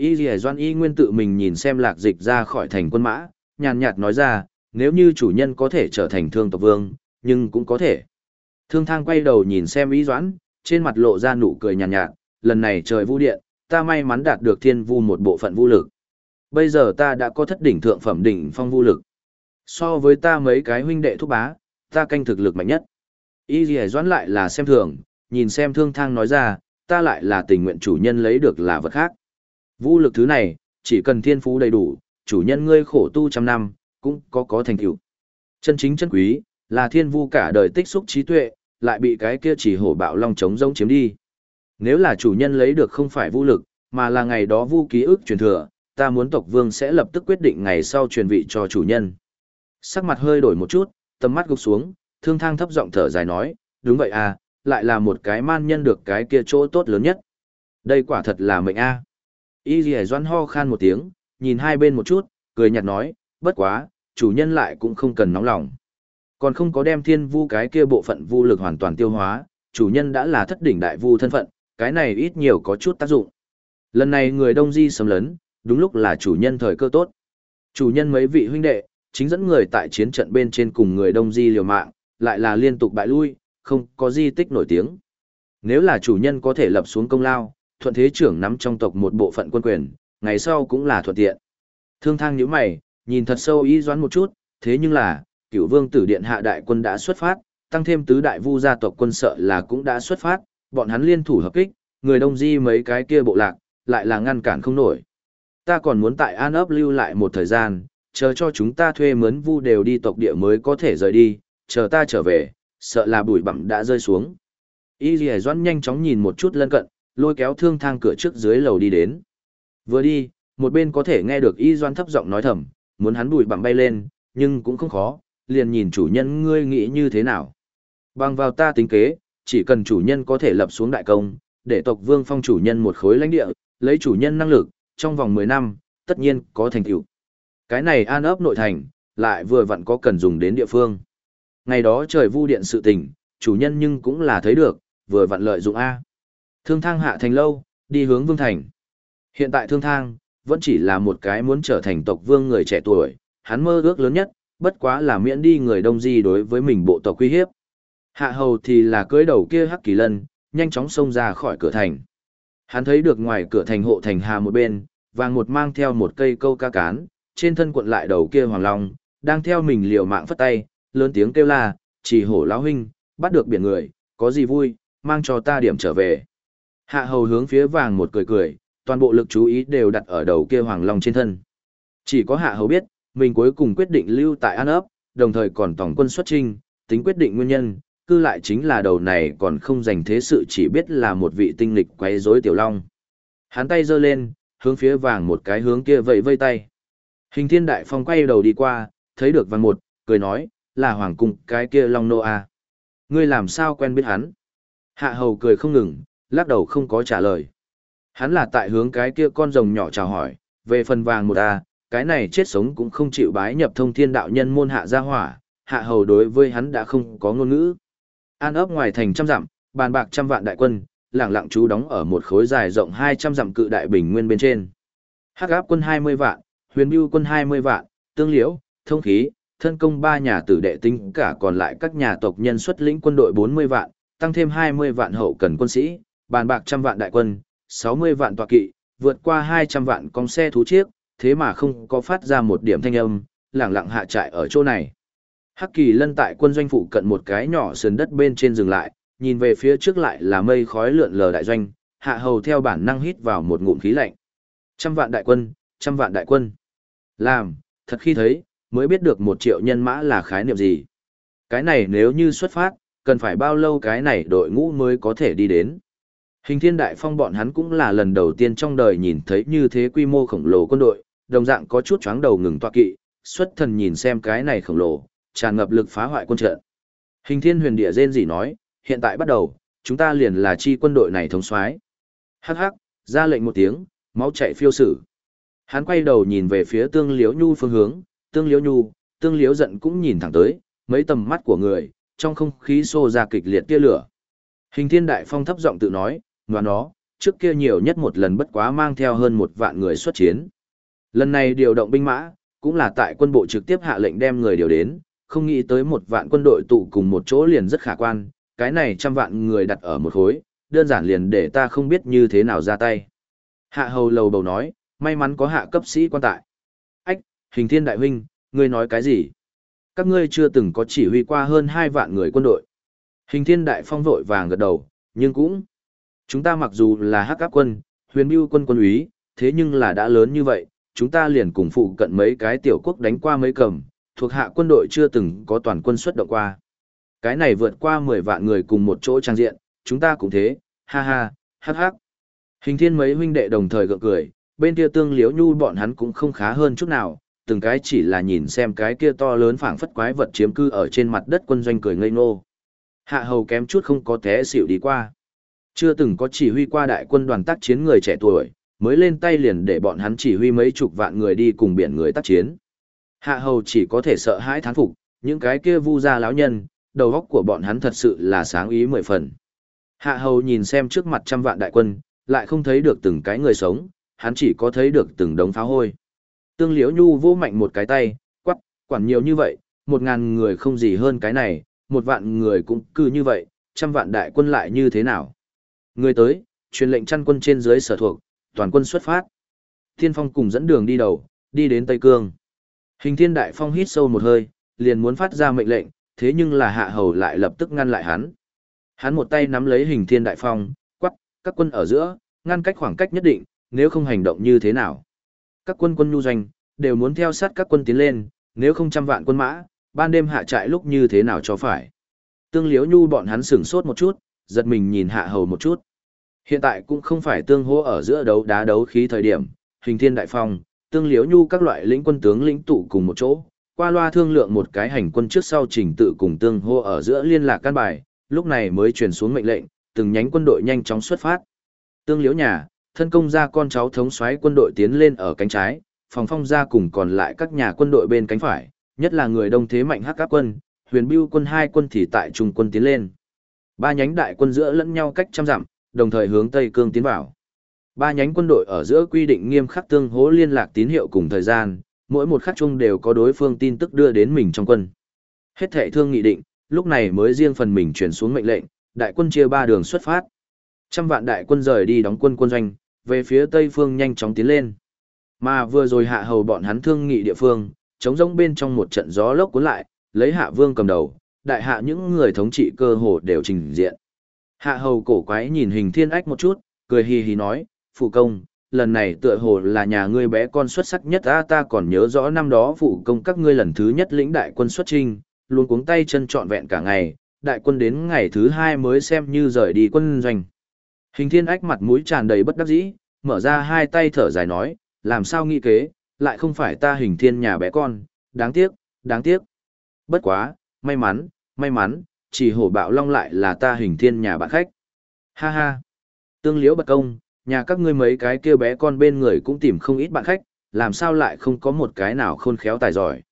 Y Lì Doan Y Nguyên tự mình nhìn xem lạc dịch ra khỏi thành quân mã, nhàn nhạt nói ra, nếu như chủ nhân có thể trở thành thương tộc vương, nhưng cũng có thể. Thương thang quay đầu nhìn xem Y Doãn, trên mặt lộ ra nụ cười nhàn nhạt, nhạt, lần này trời vu điện, ta may mắn đạt được thiên vu một bộ phận vũ lực. Bây giờ ta đã có thất đỉnh thượng phẩm đỉnh phong vũ lực. So với ta mấy cái huynh đệ thúc bá, ta canh thực lực mạnh nhất. Y Lì Doãn lại là xem thường, nhìn xem thương thang nói ra, ta lại là tình nguyện chủ nhân lấy được là vật khác. Vũ lực thứ này, chỉ cần thiên phú đầy đủ, chủ nhân ngươi khổ tu trăm năm, cũng có có thành tựu. Chân chính chân quý, là thiên vu cả đời tích xúc trí tuệ, lại bị cái kia chỉ hổ bạo long chống rông chiếm đi. Nếu là chủ nhân lấy được không phải vũ lực, mà là ngày đó vu ký ức truyền thừa, ta muốn tộc vương sẽ lập tức quyết định ngày sau truyền vị cho chủ nhân. Sắc mặt hơi đổi một chút, tầm mắt gục xuống, thương thang thấp giọng thở dài nói, đúng vậy à, lại là một cái man nhân được cái kia chỗ tốt lớn nhất. Đây quả thật là mệnh a. Y Lì Doan ho khan một tiếng, nhìn hai bên một chút, cười nhạt nói, bất quá, chủ nhân lại cũng không cần nóng lòng. Còn không có đem thiên vu cái kia bộ phận vu lực hoàn toàn tiêu hóa, chủ nhân đã là thất đỉnh đại vu thân phận, cái này ít nhiều có chút tác dụng. Lần này người đông di sầm lấn, đúng lúc là chủ nhân thời cơ tốt. Chủ nhân mấy vị huynh đệ, chính dẫn người tại chiến trận bên trên cùng người đông di liều mạng, lại là liên tục bại lui, không có di tích nổi tiếng. Nếu là chủ nhân có thể lập xuống công lao, thuận thế trưởng nắm trong tộc một bộ phận quân quyền, ngày sau cũng là thuận tiện. Thương thang nhíu mày, nhìn thật sâu ý doán một chút, thế nhưng là, cửu vương tử điện hạ đại quân đã xuất phát, tăng thêm tứ đại vu gia tộc quân sợ là cũng đã xuất phát, bọn hắn liên thủ hợp kích, người đông di mấy cái kia bộ lạc, lại là ngăn cản không nổi. Ta còn muốn tại An ấp lưu lại một thời gian, chờ cho chúng ta thuê mướn vu đều đi tộc địa mới có thể rời đi, chờ ta trở về, sợ là bụi bặm đã rơi xuống. Y Lì Doãn nhanh chóng nhìn một chút lân cận, lôi kéo thương thang cửa trước dưới lầu đi đến. Vừa đi, một bên có thể nghe được Y Doan thấp giọng nói thầm, muốn hắn bụi bặm bay lên, nhưng cũng không khó, liền nhìn chủ nhân ngươi nghĩ như thế nào. Bằng vào ta tính kế, chỉ cần chủ nhân có thể lập xuống đại công, để tộc vương phong chủ nhân một khối lãnh địa, lấy chủ nhân năng lực, trong vòng 10 năm, tất nhiên có thành tựu. Cái này an ấp nội thành, lại vừa vặn có cần dùng đến địa phương. Ngày đó trời vu điện sự tình, chủ nhân nhưng cũng là thấy được, vừa vặn lợi dụng A. Thương thang hạ thành lâu, đi hướng vương thành. Hiện tại thương thang, vẫn chỉ là một cái muốn trở thành tộc vương người trẻ tuổi, hắn mơ ước lớn nhất, bất quá là miễn đi người đông di đối với mình bộ tộc quy hiếp. Hạ hầu thì là cưới đầu kia hắc kỳ lân, nhanh chóng xông ra khỏi cửa thành. Hắn thấy được ngoài cửa thành hộ thành hà một bên, vàng một mang theo một cây câu ca cán, trên thân cuộn lại đầu kia hoàng long, đang theo mình liều mạng phất tay, lớn tiếng kêu là: chỉ hổ lão huynh, bắt được biển người, có gì vui, mang cho ta điểm trở về. Hạ hầu hướng phía vàng một cười cười, toàn bộ lực chú ý đều đặt ở đầu kia hoàng long trên thân. Chỉ có hạ hầu biết, mình cuối cùng quyết định lưu tại An ấp, đồng thời còn tổng quân xuất trinh, tính quyết định nguyên nhân, cư lại chính là đầu này còn không dành thế sự chỉ biết là một vị tinh lịch quấy rối tiểu long. Hắn tay giơ lên, hướng phía vàng một cái hướng kia vẫy vây tay. Hình thiên đại phong quay đầu đi qua, thấy được vàng một, cười nói, là hoàng cung cái kia long nô à. Ngươi làm sao quen biết hắn? Hạ hầu cười không ngừng, lắc đầu không có trả lời. Hắn là tại hướng cái kia con rồng nhỏ chào hỏi, về phần vàng một a, cái này chết sống cũng không chịu bái nhập thông thiên đạo nhân môn hạ gia hỏa, hạ hầu đối với hắn đã không có ngôn ngữ. An ấp ngoài thành trăm dặm, bàn bạc trăm vạn đại quân, lẳng lặng trú đóng ở một khối dài rộng 200 dặm cự đại bình nguyên bên trên. Hắc áp quân 20 vạn, huyền bưu quân 20 vạn, tương liễu, thông khí, thân công ba nhà tử đệ tính cả còn lại các nhà tộc nhân xuất lĩnh quân đội 40 vạn, tăng thêm 20 vạn hậu cần quân sĩ, bàn bạc trăm vạn đại quân, 60 vạn tọa kỵ, vượt qua 200 vạn con xe thú chiếc, thế mà không có phát ra một điểm thanh âm, lẳng lặng hạ trại ở chỗ này. Hắc kỳ lân tại quân doanh phụ cận một cái nhỏ sườn đất bên trên dừng lại, nhìn về phía trước lại là mây khói lượn lờ đại doanh, hạ hầu theo bản năng hít vào một ngụm khí lạnh. Trăm vạn đại quân, trăm vạn đại quân. Làm, thật khi thấy, mới biết được một triệu nhân mã là khái niệm gì. Cái này nếu như xuất phát, cần phải bao lâu cái này đội ngũ mới có thể đi đến. Hình thiên đại phong bọn hắn cũng là lần đầu tiên trong đời nhìn thấy như thế quy mô khổng lồ quân đội, đồng dạng có chút chóng đầu ngừng tọa kỵ, xuất thần nhìn xem cái này khổng lồ, tràn ngập lực phá hoại quân trận. Hình thiên huyền địa rên gì nói, hiện tại bắt đầu, chúng ta liền là chi quân đội này thống soái. Hắc hắc, ra lệnh một tiếng, máu chạy phiêu sử. Hắn quay đầu nhìn về phía tương liếu nhu phương hướng, tương liếu nhu, tương liếu giận cũng nhìn thẳng tới, mấy tầm mắt của người, trong không khí xô ra kịch liệt tia lửa. Hình thiên đại phong thấp giọng tự nói, ngoài nó, trước kia nhiều nhất một lần bất quá mang theo hơn một vạn người xuất chiến. Lần này điều động binh mã, cũng là tại quân bộ trực tiếp hạ lệnh đem người điều đến, không nghĩ tới một vạn quân đội tụ cùng một chỗ liền rất khả quan, cái này trăm vạn người đặt ở một khối, đơn giản liền để ta không biết như thế nào ra tay. Hạ hầu lầu bầu nói, may mắn có hạ cấp sĩ quan tại. Ách, hình thiên đại huynh, ngươi nói cái gì? Các ngươi chưa từng có chỉ huy qua hơn hai vạn người quân đội. Hình thiên đại phong vội vàng gật đầu, nhưng cũng... Chúng ta mặc dù là hắc áp quân, huyền mưu quân quân úy, thế nhưng là đã lớn như vậy, chúng ta liền cùng phụ cận mấy cái tiểu quốc đánh qua mấy cầm, thuộc hạ quân đội chưa từng có toàn quân xuất động qua. Cái này vượt qua 10 vạn người cùng một chỗ trang diện, chúng ta cũng thế, ha ha, hắc hắc. Hình thiên mấy huynh đệ đồng thời gượng cười, bên kia tương liếu nhu bọn hắn cũng không khá hơn chút nào, từng cái chỉ là nhìn xem cái kia to lớn phảng phất quái vật chiếm cư ở trên mặt đất quân doanh cười ngây ngô. Hạ hầu kém chút không có té xỉu đi qua. Chưa từng có chỉ huy qua đại quân đoàn tác chiến người trẻ tuổi, mới lên tay liền để bọn hắn chỉ huy mấy chục vạn người đi cùng biển người tác chiến. Hạ hầu chỉ có thể sợ hãi thán phục, những cái kia vu gia lão nhân, đầu óc của bọn hắn thật sự là sáng ý mười phần. Hạ hầu nhìn xem trước mặt trăm vạn đại quân, lại không thấy được từng cái người sống, hắn chỉ có thấy được từng đống pháo hôi. Tương liễu nhu vô mạnh một cái tay, quắc, quản nhiều như vậy, một ngàn người không gì hơn cái này, một vạn người cũng cứ như vậy, trăm vạn đại quân lại như thế nào. Người tới, truyền lệnh chăn quân trên dưới sở thuộc, toàn quân xuất phát. Thiên phong cùng dẫn đường đi đầu, đi đến Tây Cương. Hình thiên đại phong hít sâu một hơi, liền muốn phát ra mệnh lệnh, thế nhưng là hạ hầu lại lập tức ngăn lại hắn. Hắn một tay nắm lấy hình thiên đại phong, quắc, các quân ở giữa, ngăn cách khoảng cách nhất định, nếu không hành động như thế nào. Các quân quân nhu doanh, đều muốn theo sát các quân tiến lên, nếu không trăm vạn quân mã, ban đêm hạ trại lúc như thế nào cho phải. Tương liếu nhu bọn hắn sửng sốt một chút, giật mình nhìn hạ hầu một chút. Hiện tại cũng không phải tương hô ở giữa đấu đá đấu khí thời điểm, hình thiên đại phong, tương liếu nhu các loại lĩnh quân tướng lĩnh tụ cùng một chỗ, qua loa thương lượng một cái hành quân trước sau trình tự cùng tương hô ở giữa liên lạc căn bài, lúc này mới truyền xuống mệnh lệnh, từng nhánh quân đội nhanh chóng xuất phát. Tương liếu nhà, thân công gia con cháu thống soái quân đội tiến lên ở cánh trái, phòng phong gia cùng còn lại các nhà quân đội bên cánh phải, nhất là người đông thế mạnh hắc các quân, huyền bưu quân hai quân thì tại trung quân tiến lên. Ba nhánh đại quân giữa lẫn nhau cách trăm dặm, đồng thời hướng Tây Cương tiến vào. Ba nhánh quân đội ở giữa quy định nghiêm khắc tương hỗ liên lạc tín hiệu cùng thời gian, mỗi một khắc chung đều có đối phương tin tức đưa đến mình trong quân. Hết thệ thương nghị định, lúc này mới riêng phần mình chuyển xuống mệnh lệnh, đại quân chia ba đường xuất phát. Trăm vạn đại quân rời đi đóng quân quân doanh, về phía tây phương nhanh chóng tiến lên. Mà vừa rồi hạ hầu bọn hắn thương nghị địa phương, chống giống bên trong một trận gió lốc cuốn lại, lấy hạ vương cầm đầu, đại hạ những người thống trị cơ hồ đều trình diện. Hạ hầu cổ quái nhìn hình thiên ách một chút, cười hì hì nói, phụ công, lần này tựa hồ là nhà ngươi bé con xuất sắc nhất ta ta còn nhớ rõ năm đó phụ công các ngươi lần thứ nhất lĩnh đại quân xuất trinh, luôn cuống tay chân trọn vẹn cả ngày, đại quân đến ngày thứ hai mới xem như rời đi quân doanh. Hình thiên ách mặt mũi tràn đầy bất đắc dĩ, mở ra hai tay thở dài nói, làm sao nghĩ kế, lại không phải ta hình thiên nhà bé con, đáng tiếc, đáng tiếc. Bất quá, may mắn, may mắn, chỉ hổ bạo long lại là ta hình thiên nhà bạn khách. Ha ha. Tương liễu bật công, nhà các ngươi mấy cái kia bé con bên người cũng tìm không ít bạn khách, làm sao lại không có một cái nào khôn khéo tài giỏi.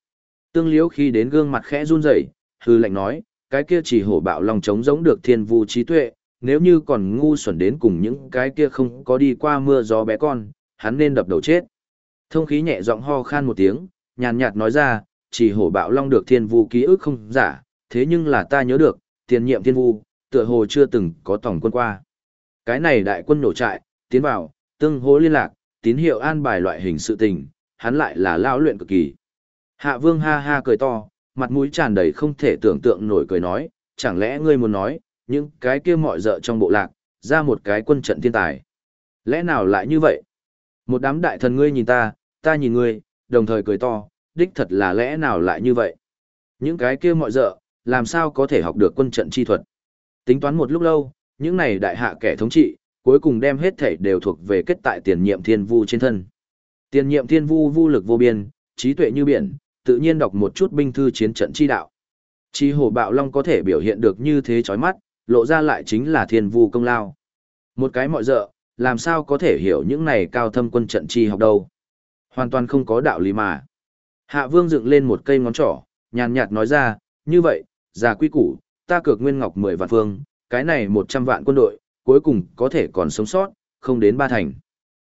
Tương liễu khi đến gương mặt khẽ run rẩy, hư lệnh nói, cái kia chỉ hổ bạo long chống giống được thiên vu trí tuệ, nếu như còn ngu xuẩn đến cùng những cái kia không có đi qua mưa gió bé con, hắn nên đập đầu chết. Thông khí nhẹ giọng ho khan một tiếng, nhàn nhạt nói ra, chỉ hổ bạo long được thiên vu ký ức không giả, thế nhưng là ta nhớ được, tiền nhiệm thiên vu, tựa hồ chưa từng có tổng quân qua. Cái này đại quân nổ trại, tiến vào, tương hố liên lạc, tín hiệu an bài loại hình sự tình, hắn lại là lao luyện cực kỳ. Hạ vương ha ha cười to, mặt mũi tràn đầy không thể tưởng tượng nổi cười nói, chẳng lẽ ngươi muốn nói, những cái kia mọi dợ trong bộ lạc, ra một cái quân trận thiên tài. Lẽ nào lại như vậy? Một đám đại thần ngươi nhìn ta, ta nhìn ngươi, đồng thời cười to, đích thật là lẽ nào lại như vậy? Những cái kia mọi dợ, làm sao có thể học được quân trận chi thuật? Tính toán một lúc lâu, những này đại hạ kẻ thống trị, cuối cùng đem hết thể đều thuộc về kết tại tiền nhiệm thiên vu trên thân. Tiền nhiệm thiên vu vu lực vô biên, trí tuệ như biển, tự nhiên đọc một chút binh thư chiến trận chi đạo. Chi hồ bạo long có thể biểu hiện được như thế chói mắt, lộ ra lại chính là thiên vu công lao. Một cái mọi dợ, làm sao có thể hiểu những này cao thâm quân trận chi học đâu. Hoàn toàn không có đạo lý mà. Hạ vương dựng lên một cây ngón trỏ, nhàn nhạt nói ra, như vậy, già quy củ, ta cược nguyên ngọc 10 vạn phương, cái này 100 vạn quân đội, cuối cùng có thể còn sống sót, không đến ba thành.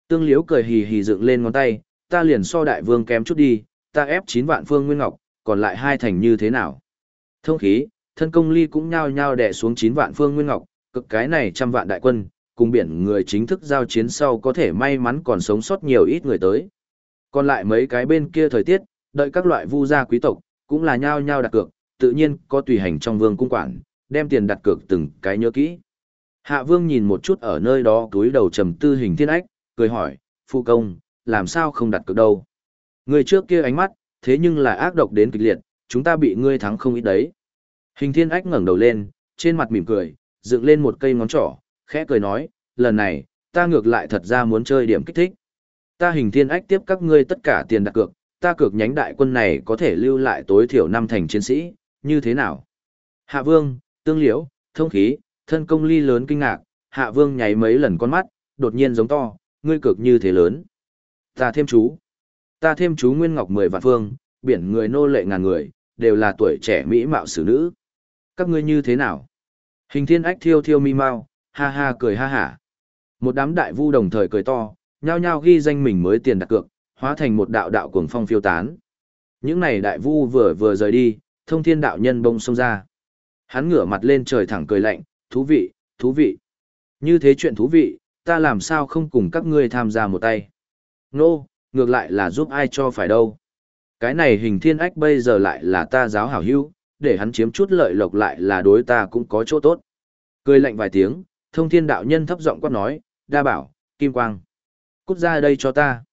Tương Liễu cười hì hì dựng lên ngón tay, ta liền so đại vương kém chút đi, ta ép 9 vạn phương nguyên ngọc, còn lại hai thành như thế nào? Thông khí, thân công ly cũng nhao nhao đè xuống 9 vạn phương nguyên ngọc, cực cái này trăm vạn đại quân, cùng biển người chính thức giao chiến sau có thể may mắn còn sống sót nhiều ít người tới. Còn lại mấy cái bên kia thời tiết, đợi các loại vu gia quý tộc, cũng là nhao nhao đặt cược, tự nhiên có tùy hành trong vương cung quản, đem tiền đặt cược từng cái nhớ kỹ. Hạ vương nhìn một chút ở nơi đó túi đầu trầm tư hình thiên ách, cười hỏi, phu công, làm sao không đặt cược đâu. Người trước kia ánh mắt, thế nhưng là ác độc đến kịch liệt, chúng ta bị ngươi thắng không ít đấy. Hình thiên ách ngẩng đầu lên, trên mặt mỉm cười, dựng lên một cây ngón trỏ, khẽ cười nói, lần này, ta ngược lại thật ra muốn chơi điểm kích thích. Ta hình thiên ách tiếp các ngươi tất cả tiền đặt cược, ta cược nhánh đại quân này có thể lưu lại tối thiểu năm thành chiến sĩ, như thế nào? Hạ vương, tương liễu, thông khí, thân công ly lớn kinh ngạc, hạ vương nháy mấy lần con mắt, đột nhiên giống to, ngươi cược như thế lớn. Ta thêm chú. Ta thêm chú Nguyên Ngọc mười vạn phương, biển người nô lệ ngàn người, đều là tuổi trẻ mỹ mạo xử nữ. Các ngươi như thế nào? Hình thiên ách thiêu thiêu mi mau, ha ha cười ha hả. Một đám đại vu đồng thời cười to, nhao nhao ghi danh mình mới tiền đặt cược, hóa thành một đạo đạo cuồng phong phiêu tán. Những này đại vu vừa vừa rời đi, thông thiên đạo nhân bông xông ra. Hắn ngửa mặt lên trời thẳng cười lạnh, thú vị, thú vị. Như thế chuyện thú vị, ta làm sao không cùng các ngươi tham gia một tay. Nô, no, ngược lại là giúp ai cho phải đâu. Cái này hình thiên ách bây giờ lại là ta giáo hảo hữu, để hắn chiếm chút lợi lộc lại là đối ta cũng có chỗ tốt. Cười lạnh vài tiếng, thông thiên đạo nhân thấp giọng quát nói, đa bảo, kim quang. Cút ra đây cho ta.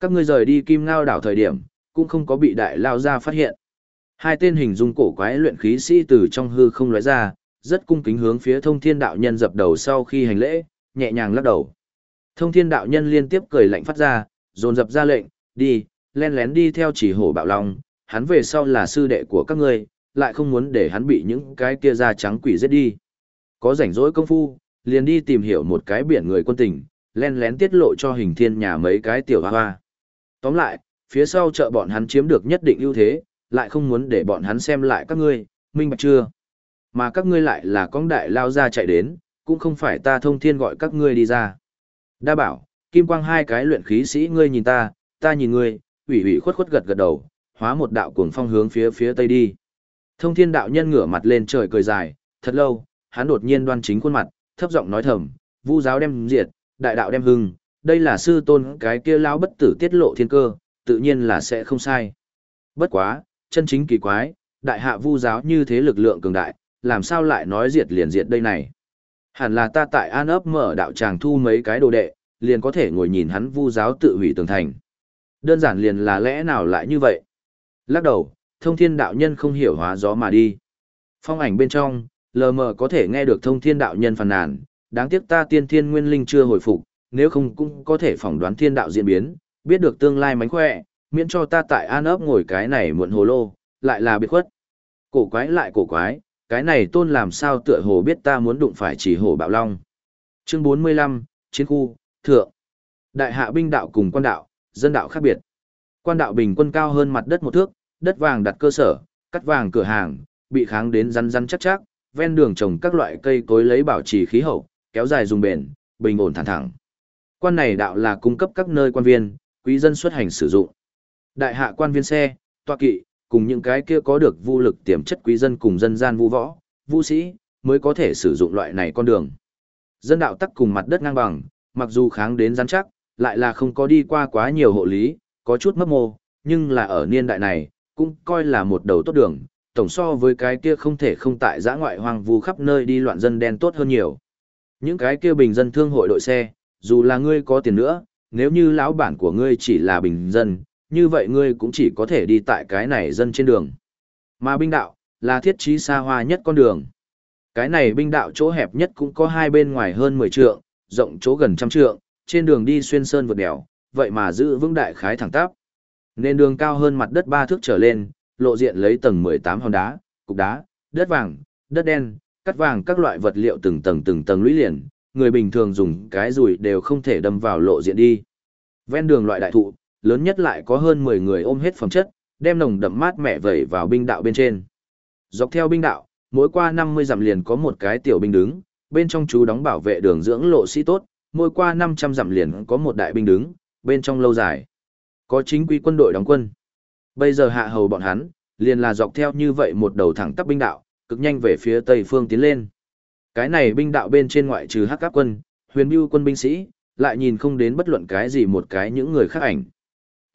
Các ngươi rời đi kim ngao đảo thời điểm, cũng không có bị đại lao ra phát hiện. Hai tên hình dung cổ quái luyện khí sĩ từ trong hư không lóe ra, rất cung kính hướng phía thông thiên đạo nhân dập đầu sau khi hành lễ, nhẹ nhàng lắc đầu. Thông thiên đạo nhân liên tiếp cười lạnh phát ra, dồn dập ra lệnh, đi, len lén đi theo chỉ hổ bạo long, hắn về sau là sư đệ của các ngươi, lại không muốn để hắn bị những cái kia da trắng quỷ giết đi. Có rảnh rỗi công phu, liền đi tìm hiểu một cái biển người quân tình, len lén tiết lộ cho hình thiên nhà mấy cái tiểu hoa hoa. Tóm lại, phía sau chợ bọn hắn chiếm được nhất định ưu thế, lại không muốn để bọn hắn xem lại các ngươi, minh bạch chưa? Mà các ngươi lại là con đại lao ra chạy đến, cũng không phải ta thông thiên gọi các ngươi đi ra. Đa bảo, kim quang hai cái luyện khí sĩ ngươi nhìn ta, ta nhìn ngươi, ủy ủy khuất khuất gật gật đầu, hóa một đạo cuồng phong hướng phía phía tây đi. Thông thiên đạo nhân ngửa mặt lên trời cười dài, thật lâu, hắn đột nhiên đoan chính khuôn mặt, thấp giọng nói thầm, vu giáo đem diệt, đại đạo đem hưng, đây là sư tôn cái kia lão bất tử tiết lộ thiên cơ, tự nhiên là sẽ không sai. Bất quá, chân chính kỳ quái, đại hạ vu giáo như thế lực lượng cường đại, làm sao lại nói diệt liền diệt đây này. Hẳn là ta tại An ấp mở đạo tràng thu mấy cái đồ đệ, liền có thể ngồi nhìn hắn vu giáo tự hủy tường thành. Đơn giản liền là lẽ nào lại như vậy? Lắc đầu, thông thiên đạo nhân không hiểu hóa gió mà đi. Phong ảnh bên trong, lờ mờ có thể nghe được thông thiên đạo nhân phàn nàn, đáng tiếc ta tiên thiên nguyên linh chưa hồi phục, nếu không cũng có thể phỏng đoán thiên đạo diễn biến, biết được tương lai mánh khỏe, miễn cho ta tại an ấp ngồi cái này muộn hồ lô, lại là biệt khuất. Cổ quái lại cổ quái, cái này tôn làm sao tựa hồ biết ta muốn đụng phải chỉ hồ bạo long. Chương 45, Chiến khu, Thượng. Đại hạ binh đạo cùng quan đạo, dân đạo khác biệt. Quan đạo bình quân cao hơn mặt đất một thước, đất vàng đặt cơ sở, cắt vàng cửa hàng, bị kháng đến rắn rắn chắc chắc, ven đường trồng các loại cây cối lấy bảo trì khí hậu, kéo dài dùng bền, bình ổn thẳng thẳng. Quan này đạo là cung cấp các nơi quan viên, quý dân xuất hành sử dụng. Đại hạ quan viên xe, toa kỵ, cùng những cái kia có được vô lực tiềm chất quý dân cùng dân gian vũ võ, vũ sĩ, mới có thể sử dụng loại này con đường. Dân đạo tắc cùng mặt đất ngang bằng, mặc dù kháng đến rắn chắc, lại là không có đi qua quá nhiều hộ lý, có chút mấp mô, nhưng là ở niên đại này, cũng coi là một đầu tốt đường, tổng so với cái kia không thể không tại giã ngoại hoang vu khắp nơi đi loạn dân đen tốt hơn nhiều. Những cái kia bình dân thương hội đội xe, dù là ngươi có tiền nữa, nếu như lão bản của ngươi chỉ là bình dân, như vậy ngươi cũng chỉ có thể đi tại cái này dân trên đường. Mà binh đạo, là thiết trí xa hoa nhất con đường. Cái này binh đạo chỗ hẹp nhất cũng có hai bên ngoài hơn 10 trượng, rộng chỗ gần trăm trượng, trên đường đi xuyên sơn vượt đèo, vậy mà giữ vững đại khái thẳng tắp. Nên đường cao hơn mặt đất ba thước trở lên, lộ diện lấy tầng 18 hòn đá, cục đá, đất vàng, đất đen, cắt vàng các loại vật liệu từng tầng từng tầng lũy liền, người bình thường dùng cái rùi đều không thể đâm vào lộ diện đi. Ven đường loại đại thụ, lớn nhất lại có hơn 10 người ôm hết phẩm chất, đem nồng đậm mát mẻ vẩy vào binh đạo bên trên. Dọc theo binh đạo, mỗi qua 50 dặm liền có một cái tiểu binh đứng, bên trong chú đóng bảo vệ đường dưỡng lộ sĩ tốt, mỗi qua 500 dặm liền có một đại binh đứng, bên trong lâu dài. Có chính quy quân đội đóng quân. Bây giờ hạ hầu bọn hắn, liền là dọc theo như vậy một đầu thẳng tắp binh đạo, cực nhanh về phía tây phương tiến lên. Cái này binh đạo bên trên ngoại trừ hắc các quân, huyền bưu quân binh sĩ, lại nhìn không đến bất luận cái gì một cái những người khác ảnh.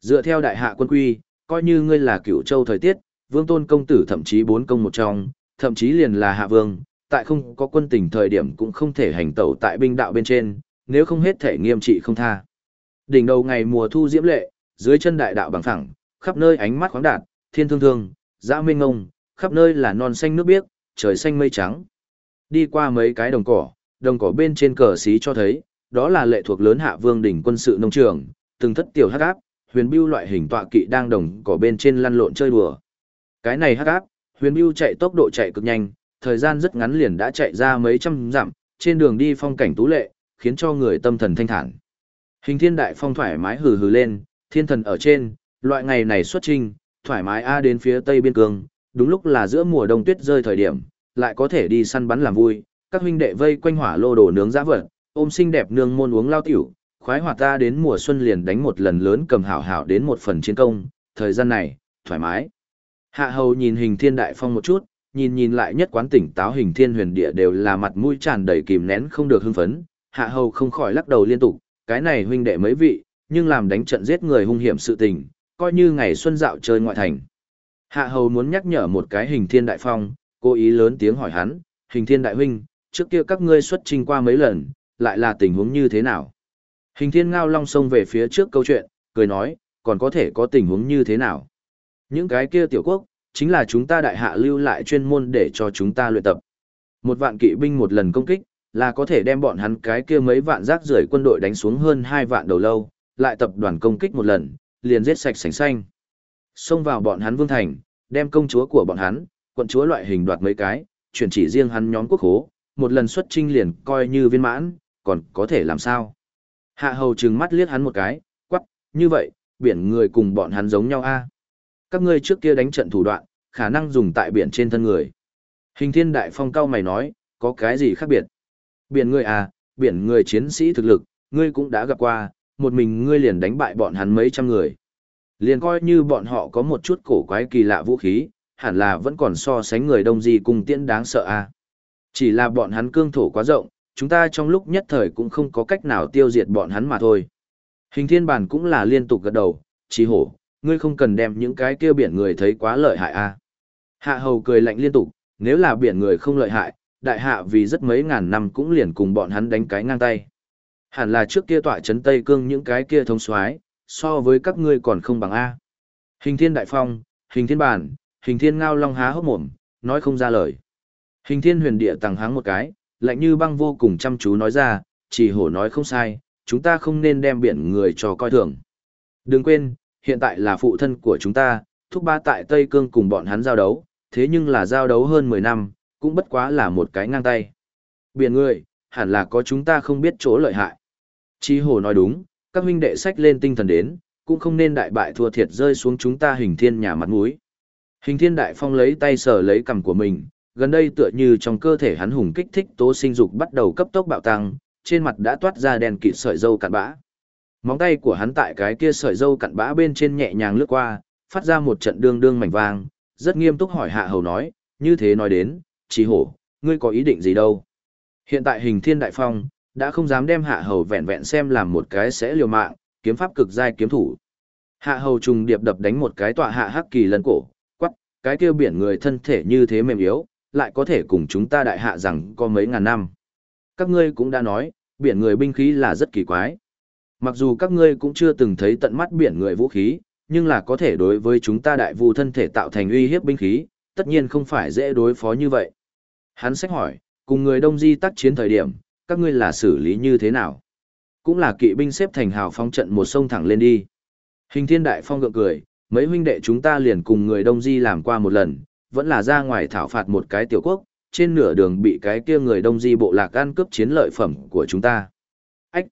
Dựa theo đại hạ quân quy, coi như ngươi là cựu châu thời tiết, vương tôn công tử thậm chí bốn công một trong, thậm chí liền là hạ vương, tại không có quân tình thời điểm cũng không thể hành tẩu tại binh đạo bên trên, nếu không hết thể nghiêm trị không tha. Đỉnh đầu ngày mùa thu diễm lệ, dưới chân đại đạo bằng phẳng, khắp nơi ánh mắt khoáng đạt, thiên thương thương, dã minh ngông, khắp nơi là non xanh nước biếc, trời xanh mây trắng. Đi qua mấy cái đồng cỏ, đồng cỏ bên trên cờ xí cho thấy, đó là lệ thuộc lớn hạ vương đỉnh quân sự nông trường, từng thất tiểu hắc áp, huyền bưu loại hình tọa kỵ đang đồng cỏ bên trên lăn lộn chơi đùa. Cái này hắc áp, huyền bưu chạy tốc độ chạy cực nhanh, thời gian rất ngắn liền đã chạy ra mấy trăm dặm, trên đường đi phong cảnh tú lệ, khiến cho người tâm thần thanh thản. Hình thiên đại phong thoải mái hừ hừ lên, thiên thần ở trên, loại ngày này xuất trình, thoải mái a đến phía tây biên cương, đúng lúc là giữa mùa đông tuyết rơi thời điểm, lại có thể đi săn bắn làm vui, các huynh đệ vây quanh hỏa lô đồ nướng giá vật, ôm xinh đẹp nương môn uống lao tiểu, khoái hoạt ta đến mùa xuân liền đánh một lần lớn cầm hảo hảo đến một phần chiến công, thời gian này, thoải mái. Hạ hầu nhìn hình thiên đại phong một chút, nhìn nhìn lại nhất quán tỉnh táo hình thiên huyền địa đều là mặt mũi tràn đầy kìm nén không được hưng phấn, hạ hầu không khỏi lắc đầu liên tục, cái này huynh đệ mấy vị, nhưng làm đánh trận giết người hung hiểm sự tình, coi như ngày xuân dạo chơi ngoại thành. Hạ hầu muốn nhắc nhở một cái hình thiên đại phong, cố ý lớn tiếng hỏi hắn, hình thiên đại huynh, trước kia các ngươi xuất trình qua mấy lần, lại là tình huống như thế nào? Hình thiên ngao long sông về phía trước câu chuyện, cười nói, còn có thể có tình huống như thế nào? Những cái kia tiểu quốc, chính là chúng ta đại hạ lưu lại chuyên môn để cho chúng ta luyện tập. Một vạn kỵ binh một lần công kích, là có thể đem bọn hắn cái kia mấy vạn rác rưởi quân đội đánh xuống hơn hai vạn đầu lâu, lại tập đoàn công kích một lần, liền giết sạch sành xanh. Xông vào bọn hắn vương thành, đem công chúa của bọn hắn, quận chúa loại hình đoạt mấy cái, chuyển chỉ riêng hắn nhóm quốc hố, một lần xuất trinh liền coi như viên mãn, còn có thể làm sao. Hạ hầu trừng mắt liếc hắn một cái, quắc, như vậy, biển người cùng bọn hắn giống nhau a Các ngươi trước kia đánh trận thủ đoạn, khả năng dùng tại biển trên thân người. Hình thiên đại phong cao mày nói, có cái gì khác biệt? Biển người à, biển người chiến sĩ thực lực, ngươi cũng đã gặp qua, một mình ngươi liền đánh bại bọn hắn mấy trăm người. Liền coi như bọn họ có một chút cổ quái kỳ lạ vũ khí, hẳn là vẫn còn so sánh người đông di cùng tiễn đáng sợ à. Chỉ là bọn hắn cương thổ quá rộng, chúng ta trong lúc nhất thời cũng không có cách nào tiêu diệt bọn hắn mà thôi. Hình thiên bản cũng là liên tục gật đầu, chí hổ, ngươi không cần đem những cái kia biển người thấy quá lợi hại a. À. Hạ hầu cười lạnh liên tục, nếu là biển người không lợi hại, đại hạ vì rất mấy ngàn năm cũng liền cùng bọn hắn đánh cái ngang tay. Hẳn là trước kia tọa chấn Tây Cương những cái kia thông soái so với các ngươi còn không bằng A. Hình thiên đại phong, hình thiên bản, hình thiên ngao long há hốc mồm, nói không ra lời. Hình thiên huyền địa tàng háng một cái, lạnh như băng vô cùng chăm chú nói ra, chỉ hổ nói không sai, chúng ta không nên đem biển người cho coi thường. Đừng quên, hiện tại là phụ thân của chúng ta, thúc ba tại Tây Cương cùng bọn hắn giao đấu, thế nhưng là giao đấu hơn 10 năm, cũng bất quá là một cái ngang tay. Biển người, hẳn là có chúng ta không biết chỗ lợi hại. Chi hồ nói đúng, các huynh đệ sách lên tinh thần đến, cũng không nên đại bại thua thiệt rơi xuống chúng ta hình thiên nhà mặt mũi. Hình thiên đại phong lấy tay sờ lấy cằm của mình, gần đây tựa như trong cơ thể hắn hùng kích thích tố sinh dục bắt đầu cấp tốc bạo tăng, trên mặt đã toát ra đèn kịt sợi dâu cặn bã. Móng tay của hắn tại cái kia sợi dâu cặn bã bên trên nhẹ nhàng lướt qua, phát ra một trận đương đương mảnh vang, rất nghiêm túc hỏi hạ hầu nói, như thế nói đến, chỉ hổ, ngươi có ý định gì đâu. Hiện tại hình thiên đại phong, đã không dám đem hạ hầu vẹn vẹn xem làm một cái sẽ liều mạng, kiếm pháp cực giai kiếm thủ. Hạ hầu trùng điệp đập đánh một cái tọa hạ hắc kỳ lân cổ, cái kia biển người thân thể như thế mềm yếu, lại có thể cùng chúng ta đại hạ rằng có mấy ngàn năm. Các ngươi cũng đã nói, biển người binh khí là rất kỳ quái. Mặc dù các ngươi cũng chưa từng thấy tận mắt biển người vũ khí, nhưng là có thể đối với chúng ta đại vu thân thể tạo thành uy hiếp binh khí, tất nhiên không phải dễ đối phó như vậy. Hắn sách hỏi, cùng người đông di tác chiến thời điểm, các ngươi là xử lý như thế nào? Cũng là kỵ binh xếp thành hào phong trận một sông thẳng lên đi. Hình thiên đại phong gượng cười, mấy huynh đệ chúng ta liền cùng người đông di làm qua một lần, vẫn là ra ngoài thảo phạt một cái tiểu quốc, trên nửa đường bị cái kia người đông di bộ lạc ăn cướp chiến lợi phẩm của chúng ta. Ách!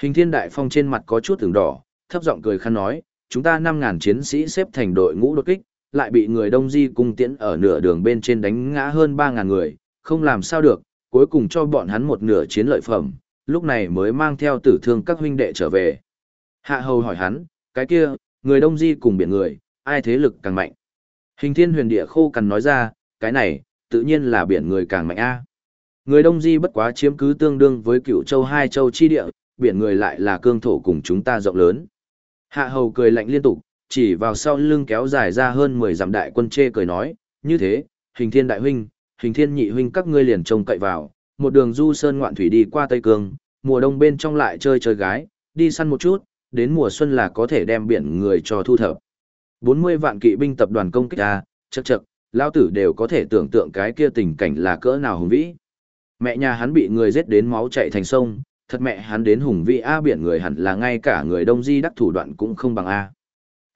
Hình thiên đại phong trên mặt có chút tưởng đỏ, thấp giọng cười khăn nói, chúng ta 5.000 chiến sĩ xếp thành đội ngũ đột kích, lại bị người đông di cung tiễn ở nửa đường bên trên đánh ngã hơn 3.000 người, không làm sao được, cuối cùng cho bọn hắn một nửa chiến lợi phẩm, lúc này mới mang theo tử thương các huynh đệ trở về. Hạ hầu hỏi hắn, cái kia, người đông di cùng biển người, ai thế lực càng mạnh? Hình thiên huyền địa khô cằn nói ra, cái này, tự nhiên là biển người càng mạnh a. Người đông di bất quá chiếm cứ tương đương với cựu châu hai châu chi địa, biển người lại là cương thổ cùng chúng ta rộng lớn. Hạ hầu cười lạnh liên tục, chỉ vào sau lưng kéo dài ra hơn 10 dặm đại quân chê cười nói, như thế, hình thiên đại huynh, hình thiên nhị huynh các ngươi liền trông cậy vào, một đường du sơn ngoạn thủy đi qua Tây Cương, mùa đông bên trong lại chơi chơi gái, đi săn một chút, đến mùa xuân là có thể đem biển người cho thu thập. 40 vạn kỵ binh tập đoàn công kích ta, chậc chậc, lão tử đều có thể tưởng tượng cái kia tình cảnh là cỡ nào hùng vĩ. Mẹ nhà hắn bị người giết đến máu chảy thành sông, thật mẹ hắn đến hùng vĩ a biển người hẳn là ngay cả người đông di đắc thủ đoạn cũng không bằng a.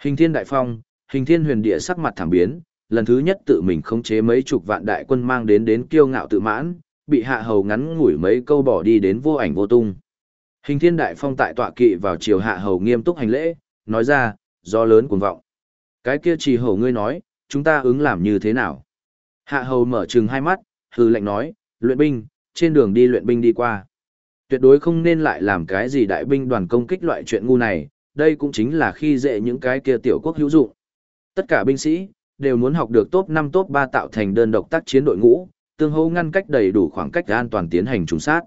Hình Thiên Đại Phong, Hình Thiên Huyền Địa sắc mặt thảm biến, lần thứ nhất tự mình khống chế mấy chục vạn đại quân mang đến đến kiêu ngạo tự mãn, bị hạ hầu ngắn ngủi mấy câu bỏ đi đến vô ảnh vô tung. Hình Thiên Đại Phong tại tọa kỵ vào chiều hạ hầu nghiêm túc hành lễ, nói ra, do lớn cuồng vọng. Cái kia chỉ hầu ngươi nói, chúng ta ứng làm như thế nào? Hạ hầu mở trừng hai mắt, hừ lệnh nói, luyện binh, trên đường đi luyện binh đi qua. Tuyệt đối không nên lại làm cái gì đại binh đoàn công kích loại chuyện ngu này, đây cũng chính là khi dễ những cái kia tiểu quốc hữu dụng. Tất cả binh sĩ, đều muốn học được top 5 top 3 tạo thành đơn độc tác chiến đội ngũ, tương hỗ ngăn cách đầy đủ khoảng cách an toàn tiến hành trùng sát.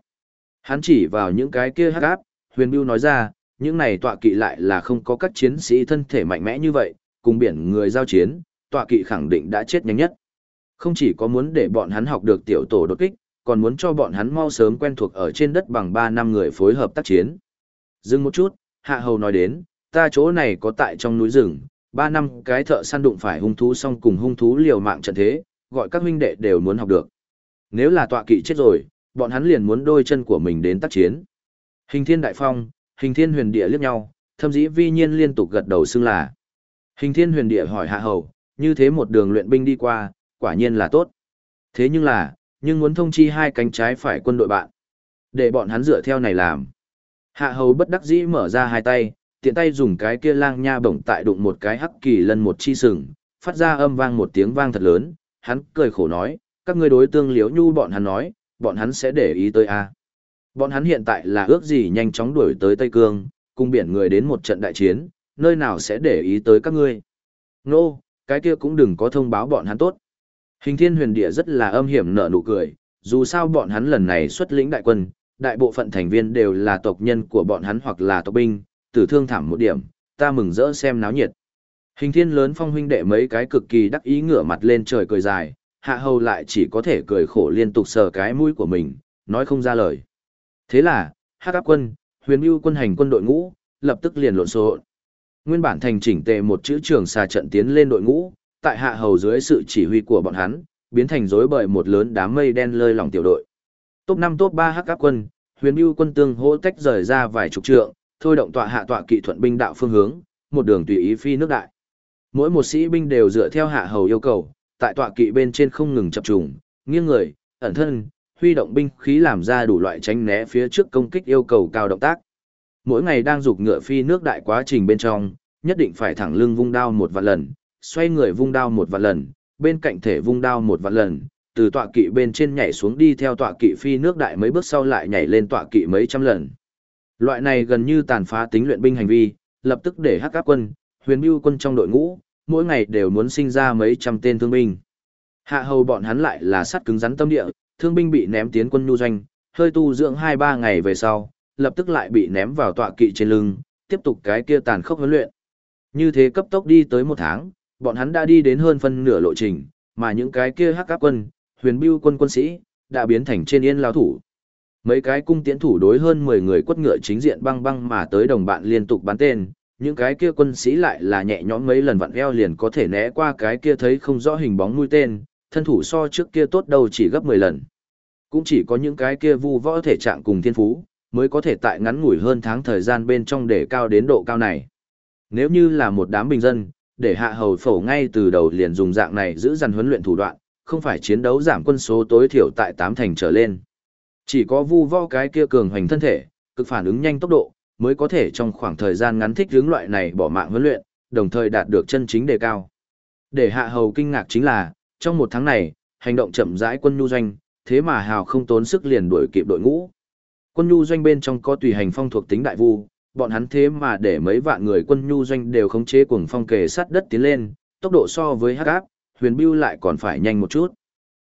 Hắn chỉ vào những cái kia hắc áp, huyền bưu nói ra, những này tọa kỵ lại là không có các chiến sĩ thân thể mạnh mẽ như vậy, cùng biển người giao chiến, tọa kỵ khẳng định đã chết nhanh nhất. Không chỉ có muốn để bọn hắn học được tiểu tổ đột kích, còn muốn cho bọn hắn mau sớm quen thuộc ở trên đất bằng 3 năm người phối hợp tác chiến. Dừng một chút, Hạ Hầu nói đến, ta chỗ này có tại trong núi rừng, 3 năm cái thợ săn đụng phải hung thú xong cùng hung thú liều mạng trận thế, gọi các huynh đệ đều muốn học được. Nếu là tọa kỵ chết rồi, bọn hắn liền muốn đôi chân của mình đến tác chiến. Hình thiên đại phong, hình thiên huyền địa liếc nhau, thâm dĩ vi nhiên liên tục gật đầu xưng là. Hình thiên huyền địa hỏi hạ hầu, như thế một đường luyện binh đi qua, quả nhiên là tốt. Thế nhưng là, nhưng muốn thông chi hai cánh trái phải quân đội bạn. Để bọn hắn dựa theo này làm. Hạ hầu bất đắc dĩ mở ra hai tay, tiện tay dùng cái kia lang nha bổng tại đụng một cái hắc kỳ lân một chi sừng, phát ra âm vang một tiếng vang thật lớn, hắn cười khổ nói, các ngươi đối tương liếu nhu bọn hắn nói, bọn hắn sẽ để ý tới a. Bọn hắn hiện tại là ước gì nhanh chóng đuổi tới Tây Cương, cùng biển người đến một trận đại chiến, nơi nào sẽ để ý tới các ngươi. nô、no, cái kia cũng đừng có thông báo bọn hắn tốt. Hình thiên huyền địa rất là âm hiểm nở nụ cười, dù sao bọn hắn lần này xuất lĩnh đại quân, đại bộ phận thành viên đều là tộc nhân của bọn hắn hoặc là tộc binh, tử thương thảm một điểm, ta mừng rỡ xem náo nhiệt. Hình thiên lớn phong huynh đệ mấy cái cực kỳ đắc ý ngửa mặt lên trời cười dài, hạ hầu lại chỉ có thể cười khổ liên tục sờ cái mũi của mình, nói không ra lời. Thế là, hắc áp quân, huyền mưu quân hành quân đội ngũ, lập tức liền lộn xộn. Nguyên bản thành chỉnh tề một chữ trường xà trận tiến lên đội ngũ, tại hạ hầu dưới sự chỉ huy của bọn hắn, biến thành rối bời một lớn đám mây đen lơi lỏng tiểu đội. Top 5 top 3 hắc áp quân, huyền mưu quân tương hỗ tách rời ra vài chục trượng, thôi động tọa hạ tọa kỵ thuận binh đạo phương hướng, một đường tùy ý phi nước đại. Mỗi một sĩ binh đều dựa theo hạ hầu yêu cầu, tại tọa kỵ bên trên không ngừng chập trùng, nghiêng người, ẩn thân, huy động binh khí làm ra đủ loại tránh né phía trước công kích yêu cầu cao động tác. Mỗi ngày đang dục ngựa phi nước đại quá trình bên trong, nhất định phải thẳng lưng vung đao một vạn lần, xoay người vung đao một vạn lần, bên cạnh thể vung đao một vạn lần, từ tọa kỵ bên trên nhảy xuống đi theo tọa kỵ phi nước đại mấy bước sau lại nhảy lên tọa kỵ mấy trăm lần. Loại này gần như tàn phá tính luyện binh hành vi, lập tức để hắc áp quân, huyền bưu quân trong đội ngũ, mỗi ngày đều muốn sinh ra mấy trăm tên thương binh. Hạ hầu bọn hắn lại là sắt cứng rắn tâm địa, thương binh bị ném tiến quân nhu doanh, hơi tu dưỡng 2-3 ngày về sau, lập tức lại bị ném vào tọa kỵ trên lưng, tiếp tục cái kia tàn khốc huấn luyện. Như thế cấp tốc đi tới một tháng, bọn hắn đã đi đến hơn phân nửa lộ trình, mà những cái kia hắc áp quân, huyền bưu quân quân sĩ, đã biến thành trên yên lao thủ. Mấy cái cung tiễn thủ đối hơn 10 người quất ngựa chính diện băng băng mà tới đồng bạn liên tục bắn tên, những cái kia quân sĩ lại là nhẹ nhõm mấy lần vặn eo liền có thể né qua cái kia thấy không rõ hình bóng mũi tên, thân thủ so trước kia tốt đâu chỉ gấp 10 lần. Cũng chỉ có những cái kia vu võ thể trạng cùng thiên phú, mới có thể tại ngắn ngủi hơn tháng thời gian bên trong để cao đến độ cao này. Nếu như là một đám bình dân, để hạ hầu phổ ngay từ đầu liền dùng dạng này giữ dằn huấn luyện thủ đoạn, không phải chiến đấu giảm quân số tối thiểu tại 8 thành trở lên. Chỉ có vu võ cái kia cường hoành thân thể, cực phản ứng nhanh tốc độ, mới có thể trong khoảng thời gian ngắn thích hướng loại này bỏ mạng huấn luyện, đồng thời đạt được chân chính đề cao. Để hạ hầu kinh ngạc chính là, trong một tháng này, hành động chậm rãi quân nhu doanh, thế mà hào không tốn sức liền đuổi kịp đội ngũ. Quân nhu doanh bên trong có tùy hành phong thuộc tính đại vu, bọn hắn thế mà để mấy vạn người quân nhu doanh đều khống chế cuồng phong kề sát đất tiến lên, tốc độ so với hắc áp, huyền bưu lại còn phải nhanh một chút.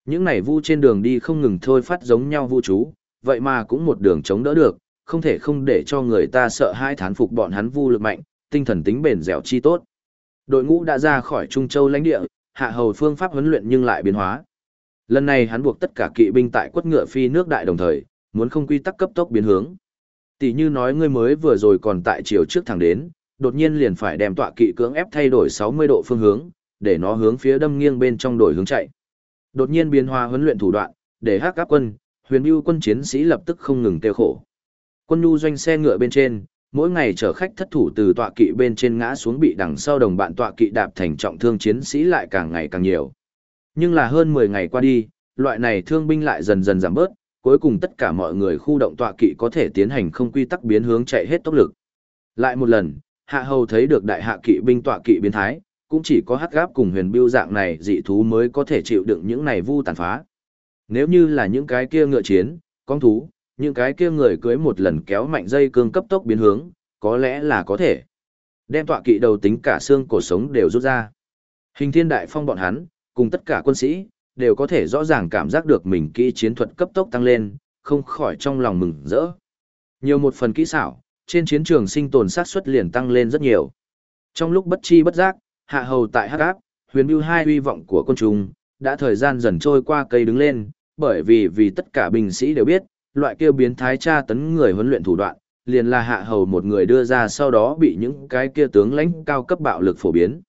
Những này vu trên đường đi không ngừng thôi phát giống nhau vu chú, vậy mà cũng một đường chống đỡ được, không thể không để cho người ta sợ hai thán phục bọn hắn vu lực mạnh, tinh thần tính bền dẻo chi tốt. Đội ngũ đã ra khỏi Trung Châu lãnh địa, hạ hầu phương pháp huấn luyện nhưng lại biến hóa. Lần này hắn buộc tất cả kỵ binh tại quất ngựa phi nước đại đồng thời, muốn không quy tắc cấp tốc biến hướng. Tỷ như nói ngươi mới vừa rồi còn tại chiều trước thẳng đến, đột nhiên liền phải đem tọa kỵ cưỡng ép thay đổi 60 độ phương hướng, để nó hướng phía đâm nghiêng bên trong đổi hướng chạy. Đột nhiên biến hóa huấn luyện thủ đoạn, để hắc các quân, huyền ưu quân chiến sĩ lập tức không ngừng tiêu khổ. Quân nhu doanh xe ngựa bên trên, mỗi ngày chở khách thất thủ từ tọa kỵ bên trên ngã xuống bị đằng sau đồng bạn tọa kỵ đạp thành trọng thương chiến sĩ lại càng ngày càng nhiều. Nhưng là hơn 10 ngày qua đi, loại này thương binh lại dần dần giảm bớt, cuối cùng tất cả mọi người khu động tọa kỵ có thể tiến hành không quy tắc biến hướng chạy hết tốc lực. Lại một lần, Hạ Hầu thấy được đại hạ kỵ binh tọa kỵ biến thái, cũng chỉ có hắc gáp cùng huyền biêu dạng này dị thú mới có thể chịu đựng những này vu tàn phá. Nếu như là những cái kia ngựa chiến, con thú, những cái kia người cưới một lần kéo mạnh dây cương cấp tốc biến hướng, có lẽ là có thể. Đem tọa kỵ đầu tính cả xương cổ sống đều rút ra. Hình thiên đại phong bọn hắn, cùng tất cả quân sĩ, đều có thể rõ ràng cảm giác được mình kỹ chiến thuật cấp tốc tăng lên, không khỏi trong lòng mừng rỡ. Nhiều một phần kỹ xảo, trên chiến trường sinh tồn sát suất liền tăng lên rất nhiều. Trong lúc bất chi bất giác, hạ hầu tại hắc áp, huyền bưu hai uy vọng của quân chúng đã thời gian dần trôi qua cây đứng lên, bởi vì vì tất cả binh sĩ đều biết, loại kia biến thái tra tấn người huấn luyện thủ đoạn, liền là hạ hầu một người đưa ra sau đó bị những cái kia tướng lãnh cao cấp bạo lực phổ biến.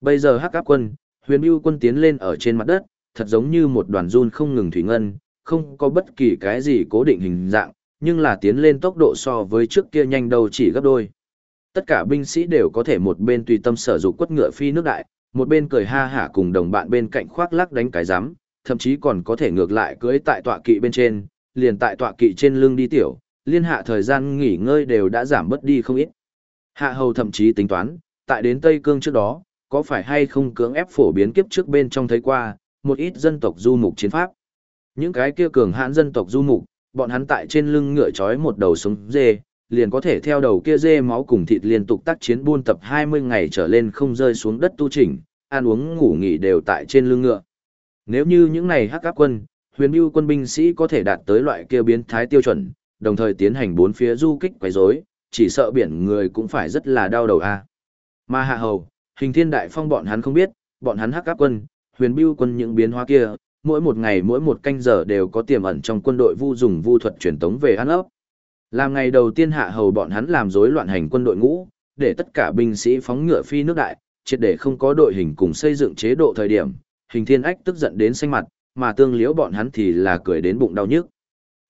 Bây giờ hắc áp quân, huyền bưu quân tiến lên ở trên mặt đất, thật giống như một đoàn run không ngừng thủy ngân, không có bất kỳ cái gì cố định hình dạng, nhưng là tiến lên tốc độ so với trước kia nhanh đâu chỉ gấp đôi. Tất cả binh sĩ đều có thể một bên tùy tâm sở dụng quất ngựa phi nước đại, một bên cười ha hả cùng đồng bạn bên cạnh khoác lắc đánh cái giám, thậm chí còn có thể ngược lại cưỡi tại tọa kỵ bên trên, liền tại tọa kỵ trên lưng đi tiểu, liên hạ thời gian nghỉ ngơi đều đã giảm bớt đi không ít. Hạ hầu thậm chí tính toán, tại đến Tây Cương trước đó, có phải hay không cưỡng ép phổ biến kiếp trước bên trong thấy qua, một ít dân tộc du mục chiến pháp. Những cái kia cường hãn dân tộc du mục, bọn hắn tại trên lưng ngựa trói một đầu súng dê, liền có thể theo đầu kia dê máu cùng thịt liên tục tác chiến buôn tập 20 ngày trở lên không rơi xuống đất tu chỉnh, ăn uống ngủ nghỉ đều tại trên lưng ngựa. Nếu như những này hắc áp quân, huyền mưu quân binh sĩ có thể đạt tới loại kia biến thái tiêu chuẩn, đồng thời tiến hành bốn phía du kích quấy rối, chỉ sợ biển người cũng phải rất là đau đầu a. Mà hạ hầu, hình thiên đại phong bọn hắn không biết, bọn hắn hắc áp quân, huyền mưu quân những biến hóa kia, mỗi một ngày mỗi một canh giờ đều có tiềm ẩn trong quân đội vu dùng vu thuật truyền tống về ăn ấp. Làm ngày đầu tiên hạ hầu bọn hắn làm rối loạn hành quân đội ngũ, để tất cả binh sĩ phóng ngựa phi nước đại, triệt để không có đội hình cùng xây dựng chế độ thời điểm, hình thiên ách tức giận đến xanh mặt, mà tương liễu bọn hắn thì là cười đến bụng đau nhức.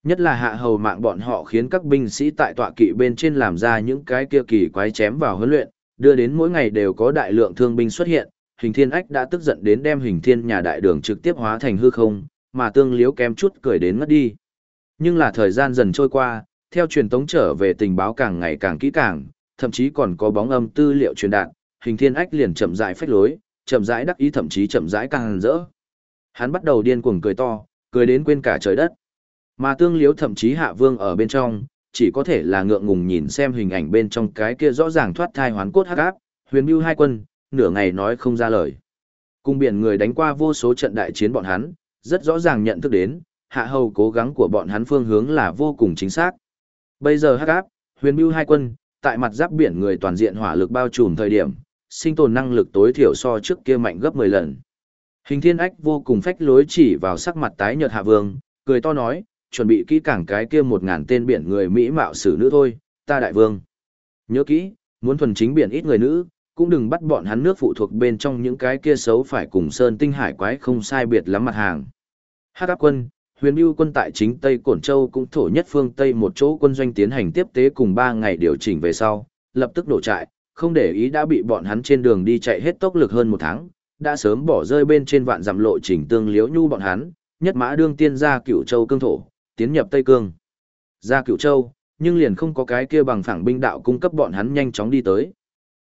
Nhất là hạ hầu mạng bọn họ khiến các binh sĩ tại tọa kỵ bên trên làm ra những cái kia kỳ quái chém vào huấn luyện, đưa đến mỗi ngày đều có đại lượng thương binh xuất hiện, hình thiên ách đã tức giận đến đem hình thiên nhà đại đường trực tiếp hóa thành hư không, mà tương liếu kém chút cười đến ngất đi. Nhưng là thời gian dần trôi qua, theo truyền tống trở về tình báo càng ngày càng kỹ càng, thậm chí còn có bóng âm tư liệu truyền đạt, hình thiên ách liền chậm rãi phách lối, chậm rãi đắc ý thậm chí chậm rãi càng rỡ. Hắn bắt đầu điên cuồng cười to, cười đến quên cả trời đất. Mà tương liếu thậm chí hạ vương ở bên trong, chỉ có thể là ngượng ngùng nhìn xem hình ảnh bên trong cái kia rõ ràng thoát thai hoán cốt hắc áp, huyền mưu hai quân, nửa ngày nói không ra lời. Cung biển người đánh qua vô số trận đại chiến bọn hắn, rất rõ ràng nhận thức đến, hạ hầu cố gắng của bọn hắn phương hướng là vô cùng chính xác. Bây giờ hắc áp, huyền mưu hai quân, tại mặt giáp biển người toàn diện hỏa lực bao trùm thời điểm, sinh tồn năng lực tối thiểu so trước kia mạnh gấp 10 lần. Hình thiên ách vô cùng phách lối chỉ vào sắc mặt tái nhợt hạ vương, cười to nói, chuẩn bị kỹ càng cái kia một ngàn tên biển người Mỹ mạo xử nữ thôi, ta đại vương. Nhớ kỹ, muốn thuần chính biển ít người nữ, cũng đừng bắt bọn hắn nước phụ thuộc bên trong những cái kia xấu phải cùng sơn tinh hải quái không sai biệt lắm mặt hàng. Hắc áp quân, huyền mưu quân tại chính Tây Cổn Châu cũng thổ nhất phương Tây một chỗ quân doanh tiến hành tiếp tế cùng 3 ngày điều chỉnh về sau, lập tức đổ trại, không để ý đã bị bọn hắn trên đường đi chạy hết tốc lực hơn một tháng, đã sớm bỏ rơi bên trên vạn dặm lộ trình tương liễu nhu bọn hắn, nhất mã đương tiên ra cửu châu cương thổ, tiến nhập Tây Cương. Ra cửu châu, nhưng liền không có cái kia bằng phẳng binh đạo cung cấp bọn hắn nhanh chóng đi tới.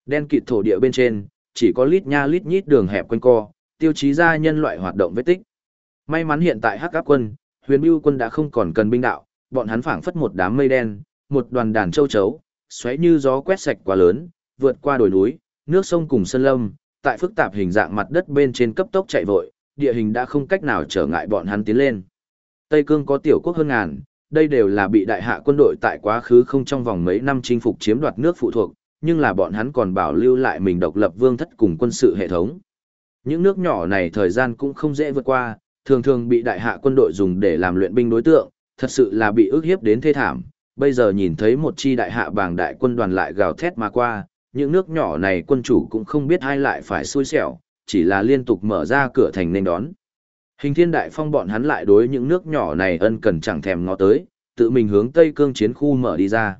Đen kịt thổ địa bên trên, chỉ có lít nha lít nhít đường hẹp quanh co, tiêu chí ra nhân loại hoạt động vết tích. May mắn hiện tại Hắc Áp quân, Huyền Bưu quân đã không còn cần binh đạo, bọn hắn phảng phất một đám mây đen, một đoàn đàn châu chấu, xoáy như gió quét sạch quá lớn, vượt qua đồi núi, nước sông cùng sơn lâm, tại phức tạp hình dạng mặt đất bên trên cấp tốc chạy vội, địa hình đã không cách nào trở ngại bọn hắn tiến lên. Tây Cương có tiểu quốc hơn ngàn, đây đều là bị đại hạ quân đội tại quá khứ không trong vòng mấy năm chinh phục chiếm đoạt nước phụ thuộc, nhưng là bọn hắn còn bảo lưu lại mình độc lập vương thất cùng quân sự hệ thống. Những nước nhỏ này thời gian cũng không dễ vượt qua, thường thường bị đại hạ quân đội dùng để làm luyện binh đối tượng, thật sự là bị ức hiếp đến thê thảm. Bây giờ nhìn thấy một chi đại hạ bàng đại quân đoàn lại gào thét mà qua, những nước nhỏ này quân chủ cũng không biết ai lại phải xui xẻo, chỉ là liên tục mở ra cửa thành nên đón. Hình thiên đại phong bọn hắn lại đối những nước nhỏ này ân cần chẳng thèm ngó tới, tự mình hướng Tây Cương chiến khu mở đi ra.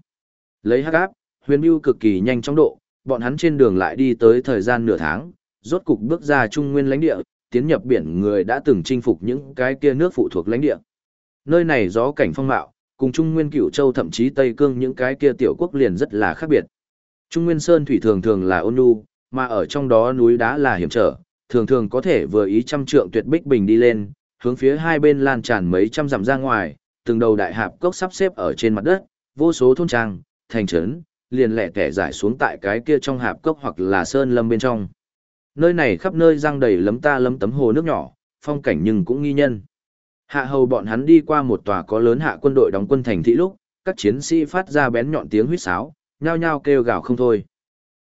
Lấy hắc áp, huyền bưu cực kỳ nhanh chóng độ, bọn hắn trên đường lại đi tới thời gian nửa tháng, rốt cục bước ra trung nguyên lãnh địa, tiến nhập biển người đã từng chinh phục những cái kia nước phụ thuộc lãnh địa. Nơi này gió cảnh phong mạo, cùng Trung Nguyên Cửu Châu thậm chí Tây Cương những cái kia tiểu quốc liền rất là khác biệt. Trung Nguyên Sơn thủy thường thường là ôn nhu, mà ở trong đó núi đá là hiểm trở, thường thường có thể vừa ý trăm trượng tuyệt bích bình đi lên, hướng phía hai bên lan tràn mấy trăm dặm ra ngoài, từng đầu đại hạp cốc sắp xếp ở trên mặt đất, vô số thôn trang, thành trấn, liền lẻ tẻ giải xuống tại cái kia trong hạp cốc hoặc là sơn lâm bên trong. Nơi này khắp nơi răng đầy lấm ta lấm tấm hồ nước nhỏ, phong cảnh nhưng cũng nghi nhân. Hạ hầu bọn hắn đi qua một tòa có lớn hạ quân đội đóng quân thành thị lúc, các chiến sĩ phát ra bén nhọn tiếng huýt sáo, nhao nhao kêu gào không thôi.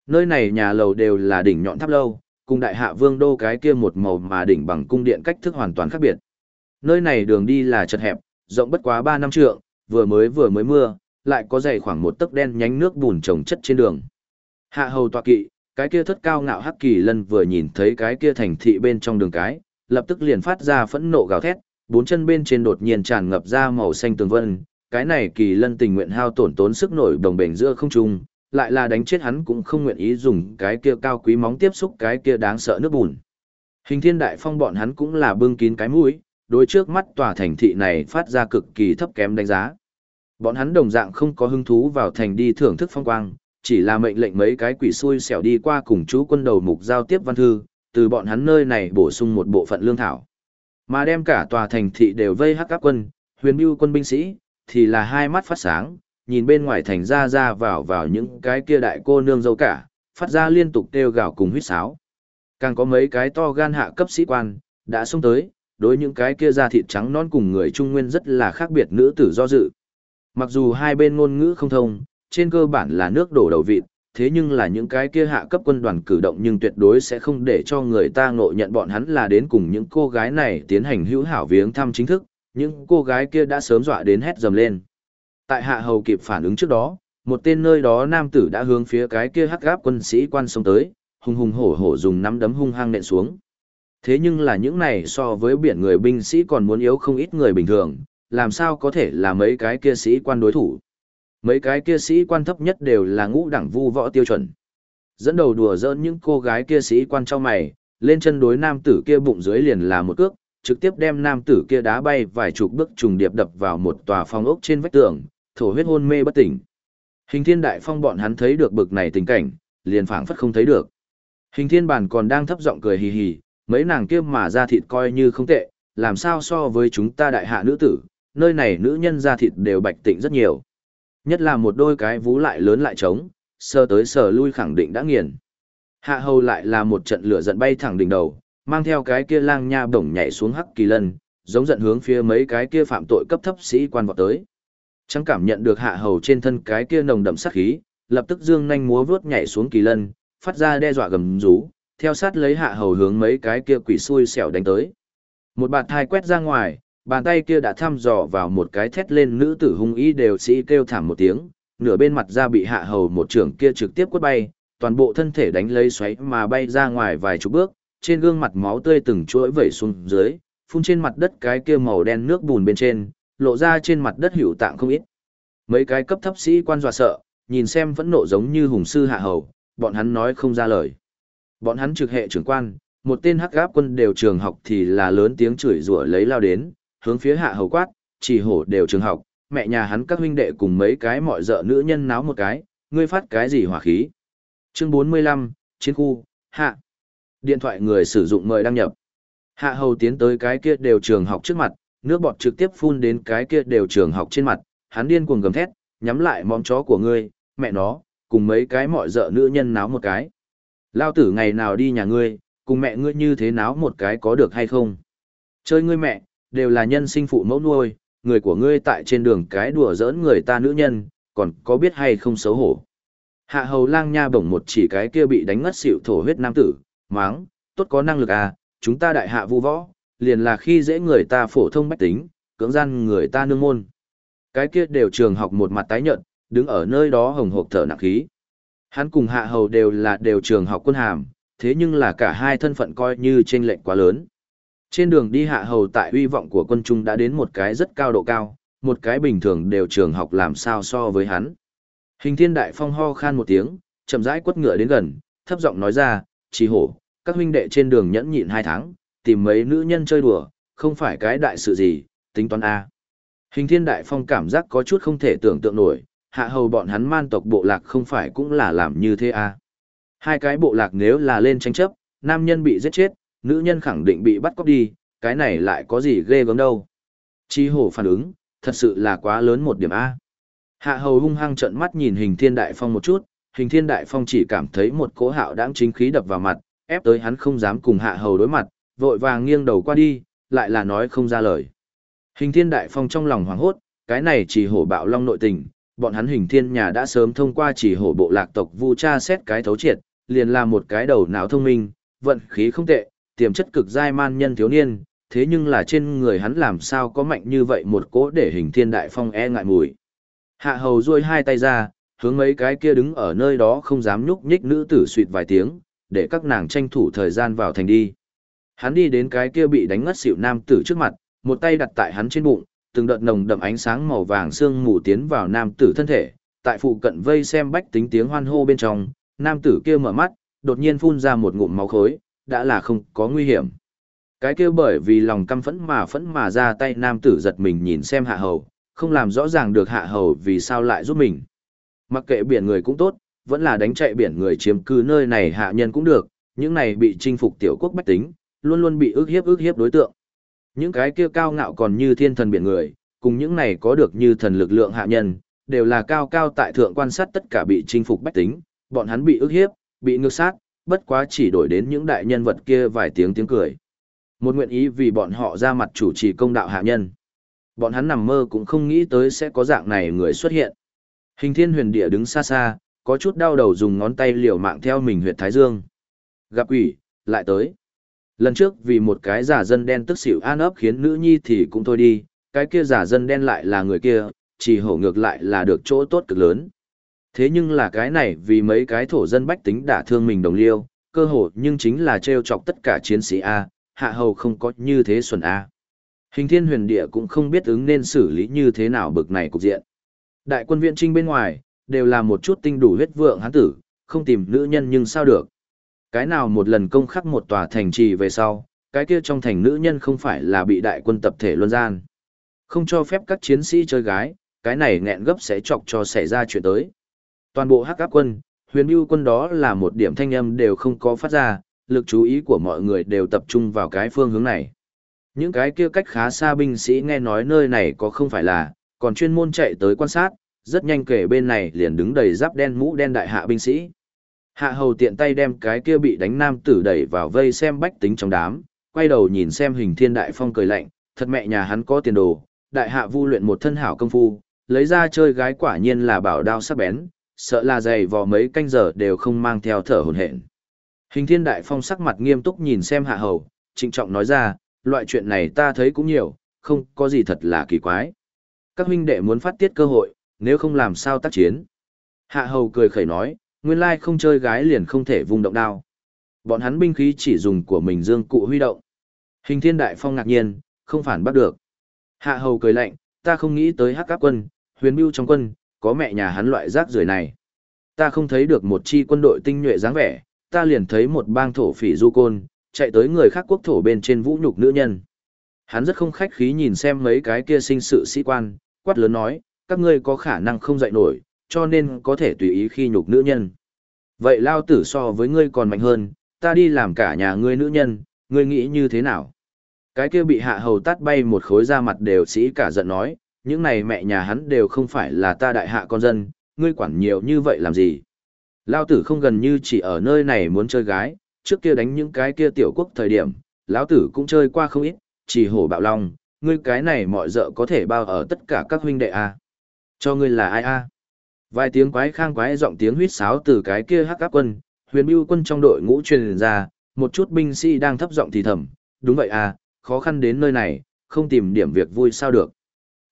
Nơi này nhà lầu đều là đỉnh nhọn tháp lâu, cùng đại hạ vương đô cái kia một màu mà đỉnh bằng cung điện cách thức hoàn toàn khác biệt. Nơi này đường đi là chật hẹp, rộng bất quá 3 năm trượng, vừa mới vừa mới mưa, lại có dày khoảng một tấc đen nhánh nước bùn trồng chất trên đường. Hạ hầu tọa kỵ, cái kia thất cao ngạo hắc kỳ lân vừa nhìn thấy cái kia thành thị bên trong đường cái, lập tức liền phát ra phẫn nộ gào thét, bốn chân bên trên đột nhiên tràn ngập ra màu xanh tường vân, cái này kỳ lân tình nguyện hao tổn tốn sức nổi đồng bền giữa không trung, lại là đánh chết hắn cũng không nguyện ý dùng cái kia cao quý móng tiếp xúc cái kia đáng sợ nước bùn. Hình thiên đại phong bọn hắn cũng là bưng kín cái mũi, đối trước mắt tòa thành thị này phát ra cực kỳ thấp kém đánh giá. Bọn hắn đồng dạng không có hứng thú vào thành đi thưởng thức phong quang, chỉ là mệnh lệnh mấy cái quỷ xui xẻo đi qua cùng chú quân đầu mục giao tiếp văn thư, từ bọn hắn nơi này bổ sung một bộ phận lương thảo. Mà đem cả tòa thành thị đều vây hắc áp quân, huyền bưu quân binh sĩ, thì là hai mắt phát sáng, nhìn bên ngoài thành ra ra vào vào những cái kia đại cô nương dâu cả, phát ra liên tục kêu gào cùng huyết sáo. Càng có mấy cái to gan hạ cấp sĩ quan, đã xông tới, đối những cái kia da thịt trắng non cùng người Trung Nguyên rất là khác biệt nữ tử do dự. Mặc dù hai bên ngôn ngữ không thông, trên cơ bản là nước đổ đầu vịt, thế nhưng là những cái kia hạ cấp quân đoàn cử động nhưng tuyệt đối sẽ không để cho người ta ngộ nhận bọn hắn là đến cùng những cô gái này tiến hành hữu hảo viếng thăm chính thức, những cô gái kia đã sớm dọa đến hét dầm lên. Tại hạ hầu kịp phản ứng trước đó, một tên nơi đó nam tử đã hướng phía cái kia hắc gáp quân sĩ quan sông tới, hùng hùng hổ hổ dùng nắm đấm hung hăng nện xuống. Thế nhưng là những này so với biển người binh sĩ còn muốn yếu không ít người bình thường, làm sao có thể là mấy cái kia sĩ quan đối thủ. Mấy cái kia sĩ quan thấp nhất đều là ngũ đẳng vu võ tiêu chuẩn. Dẫn đầu đùa giỡn những cô gái kia sĩ quan trong mày, lên chân đối nam tử kia bụng dưới liền là một cước, trực tiếp đem nam tử kia đá bay vài chục bước trùng điệp đập vào một tòa phong ốc trên vách tường, thổ huyết hôn mê bất tỉnh. Hình thiên đại phong bọn hắn thấy được bực này tình cảnh, liền phảng phất không thấy được. Hình thiên bản còn đang thấp giọng cười hì hì, mấy nàng kia mà ra thịt coi như không tệ, làm sao so với chúng ta đại hạ nữ tử, nơi này nữ nhân ra thịt đều bạch tịnh rất nhiều. Nhất là một đôi cái vú lại lớn lại trống, sơ tới sờ lui khẳng định đã nghiền. Hạ hầu lại là một trận lửa giận bay thẳng đỉnh đầu, mang theo cái kia lang nha bổng nhảy xuống hắc kỳ lân, giống giận hướng phía mấy cái kia phạm tội cấp thấp sĩ quan vọt tới. Chẳng cảm nhận được hạ hầu trên thân cái kia nồng đậm sát khí, lập tức dương nhanh múa vướt nhảy xuống kỳ lân, phát ra đe dọa gầm rú, theo sát lấy hạ hầu hướng mấy cái kia quỷ xui xẻo đánh tới. Một bạt thai quét ra ngoài, bàn tay kia đã thăm dò vào một cái thét lên nữ tử hung ý đều sĩ kêu thảm một tiếng, nửa bên mặt ra bị hạ hầu một trưởng kia trực tiếp quất bay, toàn bộ thân thể đánh lấy xoáy mà bay ra ngoài vài chục bước, trên gương mặt máu tươi từng chuỗi vẩy xuống dưới, phun trên mặt đất cái kia màu đen nước bùn bên trên, lộ ra trên mặt đất hữu tạng không ít. Mấy cái cấp thấp sĩ quan dọa sợ, nhìn xem vẫn nộ giống như hùng sư hạ hầu, bọn hắn nói không ra lời. Bọn hắn trực hệ trưởng quan, một tên hắc gáp quân đều trường học thì là lớn tiếng chửi rủa lấy lao đến, hướng phía hạ hầu quát, chỉ hổ đều trường học, mẹ nhà hắn các huynh đệ cùng mấy cái mọi dợ nữ nhân náo một cái, ngươi phát cái gì hỏa khí. Chương 45, Chiến khu, hạ. Điện thoại người sử dụng mời đăng nhập. Hạ hầu tiến tới cái kia đều trường học trước mặt, nước bọt trực tiếp phun đến cái kia đều trường học trên mặt, hắn điên cuồng gầm thét, nhắm lại móm chó của ngươi, mẹ nó, cùng mấy cái mọi dợ nữ nhân náo một cái. Lao tử ngày nào đi nhà ngươi, cùng mẹ ngươi như thế náo một cái có được hay không? Chơi ngươi mẹ, đều là nhân sinh phụ mẫu nuôi, người của ngươi tại trên đường cái đùa giỡn người ta nữ nhân, còn có biết hay không xấu hổ. Hạ hầu lang nha bổng một chỉ cái kia bị đánh ngất xỉu thổ huyết nam tử, máng, tốt có năng lực à, chúng ta đại hạ vu võ, liền là khi dễ người ta phổ thông bách tính, cưỡng gian người ta nương môn. Cái kia đều trường học một mặt tái nhợt, đứng ở nơi đó hồng hộc thở nặng khí. Hắn cùng hạ hầu đều là đều trường học quân hàm, thế nhưng là cả hai thân phận coi như chênh lệnh quá lớn. Trên đường đi hạ hầu tại uy vọng của quân trung đã đến một cái rất cao độ cao, một cái bình thường đều trường học làm sao so với hắn. Hình thiên đại phong ho khan một tiếng, chậm rãi quất ngựa đến gần, thấp giọng nói ra, trì hổ, các huynh đệ trên đường nhẫn nhịn hai tháng, tìm mấy nữ nhân chơi đùa, không phải cái đại sự gì, tính toán A. Hình thiên đại phong cảm giác có chút không thể tưởng tượng nổi, hạ hầu bọn hắn man tộc bộ lạc không phải cũng là làm như thế A. Hai cái bộ lạc nếu là lên tranh chấp, nam nhân bị giết chết, nữ nhân khẳng định bị bắt cóc đi, cái này lại có gì ghê gớm đâu. Chi hổ phản ứng, thật sự là quá lớn một điểm A. Hạ hầu hung hăng trợn mắt nhìn hình thiên đại phong một chút, hình thiên đại phong chỉ cảm thấy một cỗ hạo đáng chính khí đập vào mặt, ép tới hắn không dám cùng hạ hầu đối mặt, vội vàng nghiêng đầu qua đi, lại là nói không ra lời. Hình thiên đại phong trong lòng hoảng hốt, cái này chỉ hổ bạo long nội tình, bọn hắn hình thiên nhà đã sớm thông qua chỉ hổ bộ lạc tộc vu cha xét cái thấu triệt, liền là một cái đầu não thông minh, vận khí không tệ, tiềm chất cực dai man nhân thiếu niên, thế nhưng là trên người hắn làm sao có mạnh như vậy một cỗ để hình thiên đại phong e ngại mùi. Hạ hầu duỗi hai tay ra, hướng mấy cái kia đứng ở nơi đó không dám nhúc nhích nữ tử suỵt vài tiếng, để các nàng tranh thủ thời gian vào thành đi. Hắn đi đến cái kia bị đánh ngất xỉu nam tử trước mặt, một tay đặt tại hắn trên bụng, từng đợt nồng đậm ánh sáng màu vàng sương mù tiến vào nam tử thân thể, tại phụ cận vây xem bách tính tiếng hoan hô bên trong, nam tử kia mở mắt, đột nhiên phun ra một ngụm máu khối, đã là không có nguy hiểm. Cái kia bởi vì lòng căm phẫn mà phẫn mà ra tay nam tử giật mình nhìn xem hạ hầu, không làm rõ ràng được hạ hầu vì sao lại giúp mình. Mặc kệ biển người cũng tốt, vẫn là đánh chạy biển người chiếm cư nơi này hạ nhân cũng được, những này bị chinh phục tiểu quốc bách tính, luôn luôn bị ức hiếp ức hiếp đối tượng. Những cái kia cao ngạo còn như thiên thần biển người, cùng những này có được như thần lực lượng hạ nhân, đều là cao cao tại thượng quan sát tất cả bị chinh phục bách tính, bọn hắn bị ức hiếp, bị ngược sát, bất quá chỉ đổi đến những đại nhân vật kia vài tiếng tiếng cười. Một nguyện ý vì bọn họ ra mặt chủ trì công đạo hạ nhân. Bọn hắn nằm mơ cũng không nghĩ tới sẽ có dạng này người xuất hiện. Hình thiên huyền địa đứng xa xa, có chút đau đầu dùng ngón tay liều mạng theo mình huyệt thái dương. Gặp quỷ, lại tới. Lần trước vì một cái giả dân đen tức xỉu an ấp khiến nữ nhi thì cũng thôi đi, cái kia giả dân đen lại là người kia, chỉ hổ ngược lại là được chỗ tốt cực lớn. Thế nhưng là cái này vì mấy cái thổ dân bách tính đả thương mình đồng liêu, cơ hội nhưng chính là trêu chọc tất cả chiến sĩ A, hạ hầu không có như thế xuẩn A. Hình thiên huyền địa cũng không biết ứng nên xử lý như thế nào bực này cục diện. Đại quân viện trinh bên ngoài, đều là một chút tinh đủ huyết vượng hán tử, không tìm nữ nhân nhưng sao được. Cái nào một lần công khắc một tòa thành trì về sau, cái kia trong thành nữ nhân không phải là bị đại quân tập thể luân gian. Không cho phép các chiến sĩ chơi gái, cái này nghẹn gấp sẽ chọc cho xảy ra chuyện tới. Toàn bộ hắc áp quân, huyền mưu quân đó là một điểm thanh âm đều không có phát ra, lực chú ý của mọi người đều tập trung vào cái phương hướng này. Những cái kia cách khá xa binh sĩ nghe nói nơi này có không phải là, còn chuyên môn chạy tới quan sát, rất nhanh kể bên này liền đứng đầy giáp đen mũ đen đại hạ binh sĩ. Hạ hầu tiện tay đem cái kia bị đánh nam tử đẩy vào vây xem bách tính trong đám, quay đầu nhìn xem hình thiên đại phong cười lạnh, thật mẹ nhà hắn có tiền đồ, đại hạ vu luyện một thân hảo công phu, lấy ra chơi gái quả nhiên là bảo đao sắc bén, sợ là dày vò mấy canh giờ đều không mang theo thở hồn hển. Hình thiên đại phong sắc mặt nghiêm túc nhìn xem hạ hầu, trịnh trọng nói ra, loại chuyện này ta thấy cũng nhiều, không có gì thật là kỳ quái. Các huynh đệ muốn phát tiết cơ hội, nếu không làm sao tác chiến. Hạ hầu cười khẩy nói, nguyên lai không chơi gái liền không thể vùng động đao. Bọn hắn binh khí chỉ dùng của mình dương cụ huy động. Hình thiên đại phong ngạc nhiên, không phản bắt được. Hạ hầu cười lạnh, ta không nghĩ tới hắc áp quân, huyền bưu trong quân, có mẹ nhà hắn loại rác rưởi này. Ta không thấy được một chi quân đội tinh nhuệ dáng vẻ, ta liền thấy một bang thổ phỉ du côn, chạy tới người khác quốc thổ bên trên vũ nhục nữ nhân. Hắn rất không khách khí nhìn xem mấy cái kia sinh sự sĩ quan, quát lớn nói, các ngươi có khả năng không dậy nổi, cho nên có thể tùy ý khi nhục nữ nhân. Vậy lao tử so với ngươi còn mạnh hơn, ta đi làm cả nhà ngươi nữ nhân, ngươi nghĩ như thế nào? Cái kia bị hạ hầu tát bay một khối da mặt đều sĩ cả giận nói, những này mẹ nhà hắn đều không phải là ta đại hạ con dân, ngươi quản nhiều như vậy làm gì. Lao tử không gần như chỉ ở nơi này muốn chơi gái, trước kia đánh những cái kia tiểu quốc thời điểm, lão tử cũng chơi qua không ít, chỉ hổ bạo long, ngươi cái này mọi dợ có thể bao ở tất cả các huynh đệ. À. Cho ngươi là ai a? À? Vài tiếng quái khang quái giọng tiếng huýt sáo từ cái kia hắc áp quân, huyền bưu quân trong đội ngũ truyền ra, một chút binh sĩ đang thấp giọng thì thầm, đúng vậy à, khó khăn đến nơi này, không tìm điểm việc vui sao được.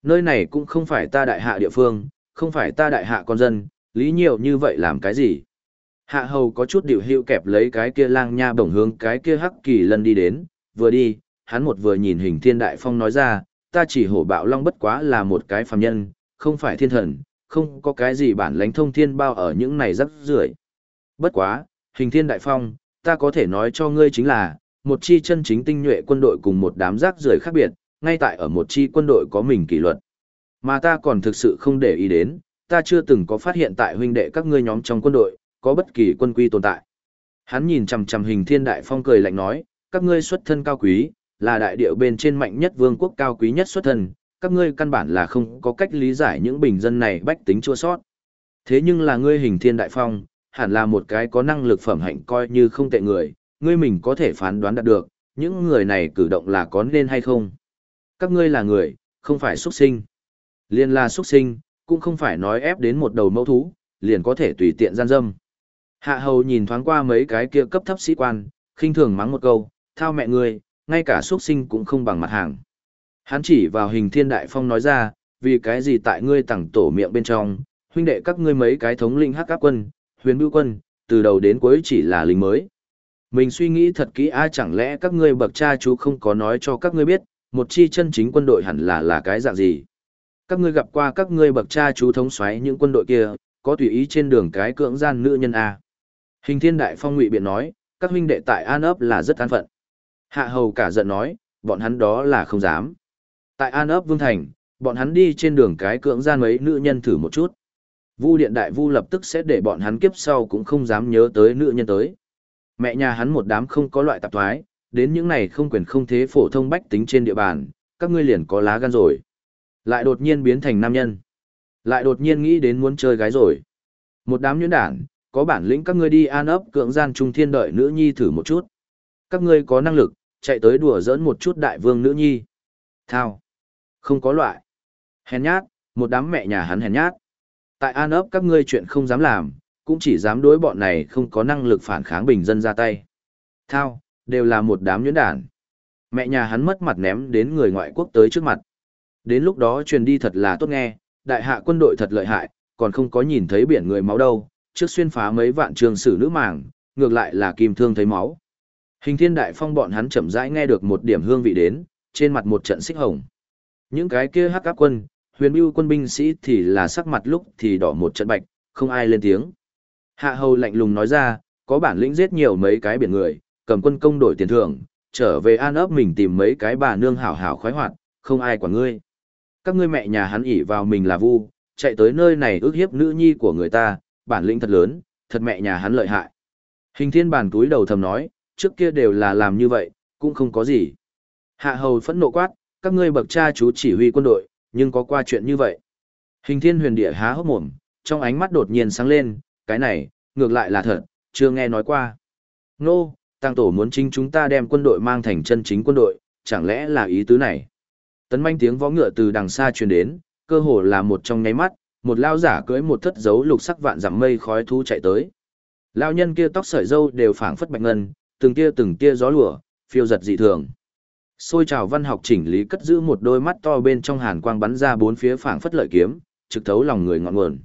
Nơi này cũng không phải ta đại hạ địa phương, không phải ta đại hạ con dân, lý nhiều như vậy làm cái gì. Hạ hầu có chút điều hiệu kẹp lấy cái kia lang nha bổng hướng cái kia hắc kỳ lân đi đến, vừa đi, hắn một vừa nhìn hình thiên đại phong nói ra, ta chỉ hổ bạo long bất quá là một cái phàm nhân, không phải thiên thần, không có cái gì bản lãnh thông thiên bao ở những này rắc rưởi. Bất quá, hình thiên đại phong, ta có thể nói cho ngươi chính là, một chi chân chính tinh nhuệ quân đội cùng một đám rác rưởi khác biệt, ngay tại ở một chi quân đội có mình kỷ luật. Mà ta còn thực sự không để ý đến, ta chưa từng có phát hiện tại huynh đệ các ngươi nhóm trong quân đội, có bất kỳ quân quy tồn tại. Hắn nhìn chằm chằm hình thiên đại phong cười lạnh nói, các ngươi xuất thân cao quý, là đại điệu bên trên mạnh nhất vương quốc cao quý nhất xuất thân, các ngươi căn bản là không có cách lý giải những bình dân này bách tính chua sót. Thế nhưng là ngươi hình thiên đại phong, hẳn là một cái có năng lực phẩm hạnh coi như không tệ người, ngươi mình có thể phán đoán đạt được, những người này cử động là có nên hay không. Các ngươi là người, không phải xuất sinh. Liên là xuất sinh, cũng không phải nói ép đến một đầu mẫu thú, liền có thể tùy tiện gian dâm. Hạ hầu nhìn thoáng qua mấy cái kia cấp thấp sĩ quan, khinh thường mắng một câu, thao mẹ ngươi, ngay cả xuất sinh cũng không bằng mặt hàng. Hắn chỉ vào hình thiên đại phong nói ra, vì cái gì tại ngươi tẳng tổ miệng bên trong, huynh đệ các ngươi mấy cái thống linh hắc áp quân, huyền bưu quân, từ đầu đến cuối chỉ là lính mới. Mình suy nghĩ thật kỹ ai chẳng lẽ các ngươi bậc cha chú không có nói cho các ngươi biết, một chi chân chính quân đội hẳn là là cái dạng gì. Các ngươi gặp qua các ngươi bậc cha chú thống xoáy những quân đội kia, có tùy ý trên đường cái cưỡng gian nữ nhân A. Hình thiên đại phong ngụy biện nói, các huynh đệ tại An ấp là rất an phận. Hạ hầu cả giận nói, bọn hắn đó là không dám. Tại An ấp Vương Thành, bọn hắn đi trên đường cái cưỡng gian mấy nữ nhân thử một chút. Vu điện đại vu lập tức sẽ để bọn hắn kiếp sau cũng không dám nhớ tới nữ nhân tới. Mẹ nhà hắn một đám không có loại tạp thoái, đến những này không quyền không thế phổ thông bách tính trên địa bàn, các ngươi liền có lá gan rồi. Lại đột nhiên biến thành nam nhân. Lại đột nhiên nghĩ đến muốn chơi gái rồi. Một đám nhuyễn đản, có bản lĩnh các ngươi đi an ấp cưỡng gian trung thiên đợi nữ nhi thử một chút. Các ngươi có năng lực, chạy tới đùa giỡn một chút đại vương nữ nhi. Thao. Không có loại. Hèn nhát, một đám mẹ nhà hắn hèn nhát. Tại an ấp các ngươi chuyện không dám làm, cũng chỉ dám đối bọn này không có năng lực phản kháng bình dân ra tay. Thao, đều là một đám nhuyễn đản. Mẹ nhà hắn mất mặt ném đến người ngoại quốc tới trước mặt. Đến lúc đó truyền đi thật là tốt nghe, đại hạ quân đội thật lợi hại, còn không có nhìn thấy biển người máu đâu, trước xuyên phá mấy vạn trường sử nữ màng, ngược lại là kim thương thấy máu. Hình thiên đại phong bọn hắn chậm rãi nghe được một điểm hương vị đến, trên mặt một trận xích hồng. Những cái kia hắc áp quân, huyền bưu quân binh sĩ thì là sắc mặt lúc thì đỏ một trận bạch, không ai lên tiếng. Hạ hầu lạnh lùng nói ra, có bản lĩnh giết nhiều mấy cái biển người, cầm quân công đổi tiền thưởng, trở về an ấp mình tìm mấy cái bà nương hảo hảo khoái hoạt, không ai quản ngươi. Các ngươi mẹ nhà hắn ỉ vào mình là vu, chạy tới nơi này ước hiếp nữ nhi của người ta, bản lĩnh thật lớn, thật mẹ nhà hắn lợi hại. Hình thiên bàn túi đầu thầm nói, trước kia đều là làm như vậy, cũng không có gì. Hạ hầu phẫn nộ quát, các ngươi bậc cha chú chỉ huy quân đội, nhưng có qua chuyện như vậy. Hình thiên huyền địa há hốc mồm, trong ánh mắt đột nhiên sáng lên, cái này, ngược lại là thật, chưa nghe nói qua. Nô, tăng tổ muốn chính chúng ta đem quân đội mang thành chân chính quân đội, chẳng lẽ là ý tứ này? Tấn manh tiếng võ ngựa từ đằng xa truyền đến, cơ hồ là một trong nháy mắt, một lao giả cưỡi một thất dấu lục sắc vạn dặm mây khói thu chạy tới. Lao nhân kia tóc sợi râu đều phảng phất bạch ngân, từng tia từng tia gió lùa, phiêu giật dị thường. Xôi trào văn học chỉnh lý cất giữ một đôi mắt to bên trong hàn quang bắn ra bốn phía phảng phất lợi kiếm, trực thấu lòng người ngọn nguồn.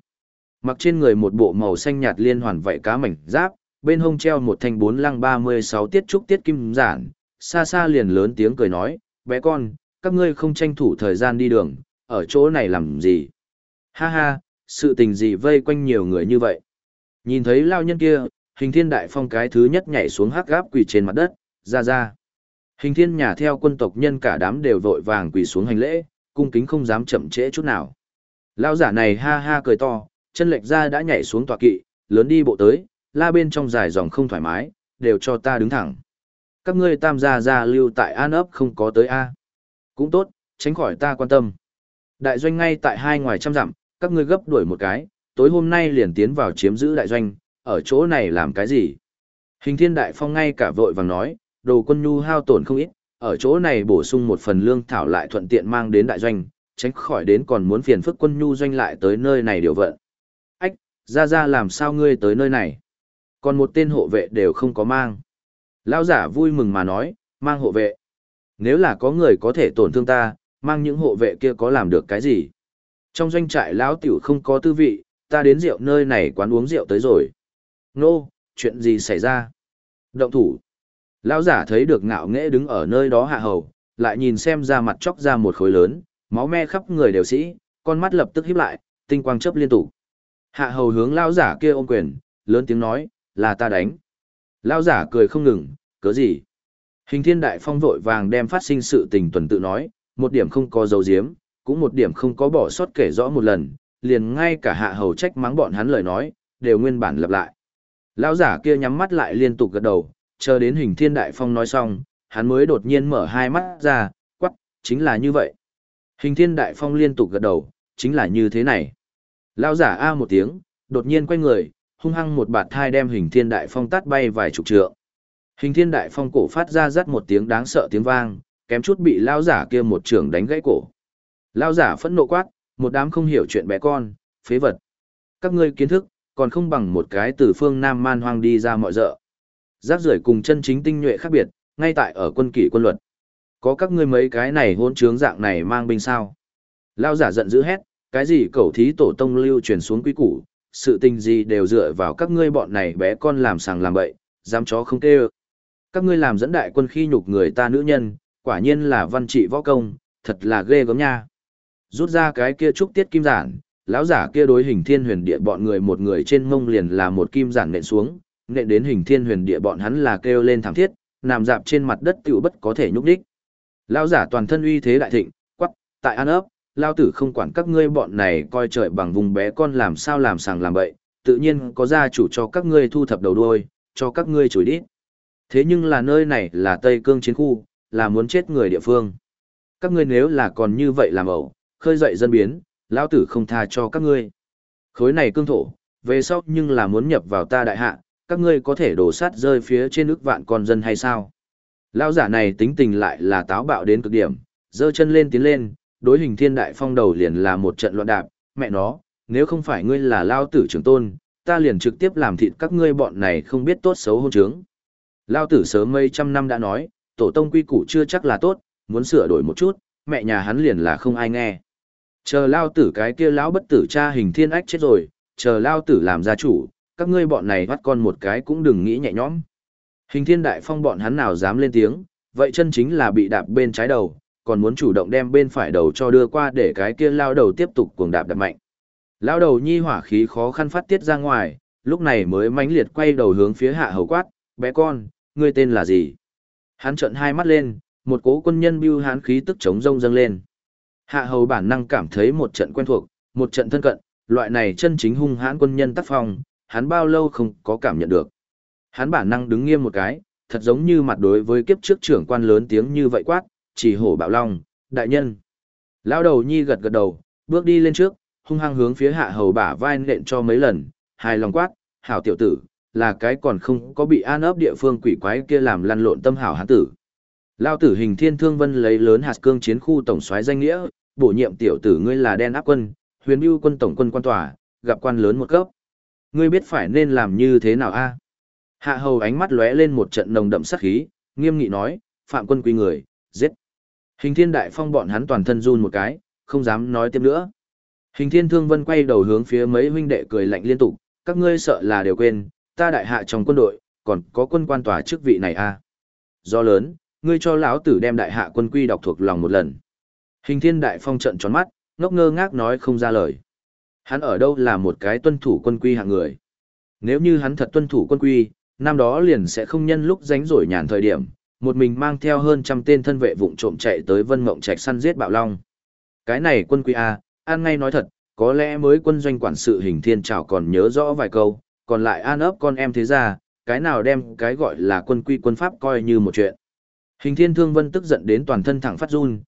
Mặc trên người một bộ màu xanh nhạt liên hoàn vảy cá mảnh giáp, bên hông treo một thanh bốn lăng ba mươi sáu tiết trúc tiết kim giản, xa xa liền lớn tiếng cười nói, bé con, các ngươi không tranh thủ thời gian đi đường, ở chỗ này làm gì? Ha ha, sự tình gì vây quanh nhiều người như vậy? Nhìn thấy lao nhân kia, hình thiên đại phong cái thứ nhất nhảy xuống hắc gáp quỳ trên mặt đất, ra ra. Hình thiên nhà theo quân tộc nhân cả đám đều vội vàng quỳ xuống hành lễ, cung kính không dám chậm trễ chút nào. Lao giả này ha ha cười to, chân lệch ra đã nhảy xuống tọa kỵ, lớn đi bộ tới, la bên trong dài dòng không thoải mái, đều cho ta đứng thẳng. Các ngươi tam gia gia lưu tại an ấp không có tới A. Cũng tốt, tránh khỏi ta quan tâm. Đại doanh ngay tại hai ngoài trăm dặm, các ngươi gấp đuổi một cái, tối hôm nay liền tiến vào chiếm giữ đại doanh, ở chỗ này làm cái gì? Hình thiên đại phong ngay cả vội vàng nói, đồ quân nhu hao tổn không ít, ở chỗ này bổ sung một phần lương thảo lại thuận tiện mang đến đại doanh, tránh khỏi đến còn muốn phiền phức quân nhu doanh lại tới nơi này điều vận. Ách, ra ra làm sao ngươi tới nơi này? Còn một tên hộ vệ đều không có mang. Lão giả vui mừng mà nói, mang hộ vệ. Nếu là có người có thể tổn thương ta, mang những hộ vệ kia có làm được cái gì? Trong doanh trại lão tiểu không có tư vị, ta đến rượu nơi này quán uống rượu tới rồi. Nô, chuyện gì xảy ra? Động thủ. Lão giả thấy được ngạo nghễ đứng ở nơi đó hạ hầu, lại nhìn xem ra mặt chóc ra một khối lớn, máu me khắp người đều sĩ, con mắt lập tức híp lại, tinh quang chớp liên tục. Hạ hầu hướng lão giả kia ôm quyền, lớn tiếng nói, là ta đánh. Lão giả cười không ngừng, cớ gì? Hình thiên đại phong vội vàng đem phát sinh sự tình tuần tự nói, một điểm không có dấu diếm, cũng một điểm không có bỏ sót kể rõ một lần, liền ngay cả hạ hầu trách mắng bọn hắn lời nói, đều nguyên bản lặp lại. Lão giả kia nhắm mắt lại liên tục gật đầu, chờ đến hình thiên đại phong nói xong, hắn mới đột nhiên mở hai mắt ra, quắc, chính là như vậy. Hình thiên đại phong liên tục gật đầu, chính là như thế này. Lão giả A một tiếng, đột nhiên quay người, hung hăng một bạt thai đem hình thiên đại phong tát bay vài chục trượng. Hình thiên đại phong cổ phát ra rắt một tiếng đáng sợ tiếng vang, kém chút bị lão giả kia một trường đánh gãy cổ. Lão giả phẫn nộ quát, một đám không hiểu chuyện bé con, phế vật. Các ngươi kiến thức, còn không bằng một cái từ phương Nam man hoang đi ra mọi dợ. Giác rưởi cùng chân chính tinh nhuệ khác biệt, ngay tại ở quân kỷ quân luật. Có các ngươi mấy cái này hôn trướng dạng này mang binh sao. Lao giả giận dữ hét, cái gì cầu thí tổ tông lưu truyền xuống quý củ, sự tình gì đều dựa vào các ngươi bọn này bé con làm sàng làm bậy, dám chó không kêu. Các ngươi làm dẫn đại quân khi nhục người ta nữ nhân, quả nhiên là văn trị võ công, thật là ghê gớm nha. Rút ra cái kia trúc tiết kim giản, lão giả kia đối hình thiên huyền địa bọn người một người trên mông liền là một kim giản nện xuống, nện đến hình thiên huyền địa bọn hắn là kêu lên thảm thiết, nằm dạp trên mặt đất tiểu bất có thể nhúc đích. Lão giả toàn thân uy thế đại thịnh, quắc, tại an ấp, lao tử không quản các ngươi bọn này coi trời bằng vùng bé con làm sao làm sàng làm bậy, tự nhiên có gia chủ cho các ngươi thu thập đầu đuôi, cho các ngươi chửi đít. Thế nhưng là nơi này là Tây Cương chiến khu, là muốn chết người địa phương. Các ngươi nếu là còn như vậy làm ẩu, khơi dậy dân biến, lão tử không tha cho các ngươi. Khối này cương thổ, về sau nhưng là muốn nhập vào ta đại hạ, các ngươi có thể đổ sát rơi phía trên ức vạn con dân hay sao? Lão giả này tính tình lại là táo bạo đến cực điểm, giơ chân lên tiến lên, đối hình thiên đại phong đầu liền là một trận loạn đạp, mẹ nó, nếu không phải ngươi là lao tử trưởng tôn, ta liền trực tiếp làm thịt các ngươi bọn này không biết tốt xấu hôn trướng. Lao tử sớm mấy trăm năm đã nói, tổ tông quy củ chưa chắc là tốt, muốn sửa đổi một chút, mẹ nhà hắn liền là không ai nghe. Chờ lao tử cái kia lão bất tử cha hình thiên ách chết rồi, chờ lao tử làm gia chủ, các ngươi bọn này bắt con một cái cũng đừng nghĩ nhẹ nhõm. Hình thiên đại phong bọn hắn nào dám lên tiếng, vậy chân chính là bị đạp bên trái đầu, còn muốn chủ động đem bên phải đầu cho đưa qua để cái kia lao đầu tiếp tục cuồng đạp đạp mạnh. Lao đầu nhi hỏa khí khó khăn phát tiết ra ngoài, lúc này mới mãnh liệt quay đầu hướng phía hạ hầu quát, bé con, ngươi tên là gì? Hắn trợn hai mắt lên, một cố quân nhân bưu hán khí tức chống rông dâng lên. Hạ hầu bản năng cảm thấy một trận quen thuộc, một trận thân cận, loại này chân chính hung hãn quân nhân tác phong, hắn bao lâu không có cảm nhận được. Hắn bản năng đứng nghiêm một cái, thật giống như mặt đối với kiếp trước trưởng quan lớn tiếng như vậy quát, chỉ hổ bạo long, đại nhân. Lão đầu nhi gật gật đầu, bước đi lên trước, hung hăng hướng phía hạ hầu bả vai nện cho mấy lần, hài lòng quát, hảo tiểu tử, là cái còn không có bị an ấp địa phương quỷ quái kia làm lăn lộn tâm hảo hán tử. Lao tử hình thiên thương vân lấy lớn hạt cương chiến khu tổng soái danh nghĩa, bổ nhiệm tiểu tử ngươi là đen áp quân, huyền bưu quân tổng quân quan tòa, gặp quan lớn một cấp. Ngươi biết phải nên làm như thế nào a? Hạ hầu ánh mắt lóe lên một trận nồng đậm sát khí, nghiêm nghị nói, phạm quân quy người, giết. Hình thiên đại phong bọn hắn toàn thân run một cái, không dám nói tiếp nữa. Hình thiên thương vân quay đầu hướng phía mấy huynh đệ cười lạnh liên tục, các ngươi sợ là đều quên, ta đại hạ trong quân đội, còn có quân quan tòa chức vị này a. Do lớn, ngươi cho lão tử đem đại hạ quân quy đọc thuộc lòng một lần. Hình thiên đại phong trận tròn mắt, ngốc ngơ ngác nói không ra lời. Hắn ở đâu là một cái tuân thủ quân quy hạng người. Nếu như hắn thật tuân thủ quân quy, năm đó liền sẽ không nhân lúc rảnh rỗi nhàn thời điểm, một mình mang theo hơn trăm tên thân vệ vụng trộm chạy tới Vân Mộng Trạch săn giết bạo long. Cái này quân quy A, an ngay nói thật, có lẽ mới quân doanh quản sự hình thiên trào còn nhớ rõ vài câu, còn lại an ấp con em thế ra, cái nào đem cái gọi là quân quy quân pháp coi như một chuyện. Hình thiên thương vân tức giận đến toàn thân thẳng phát run,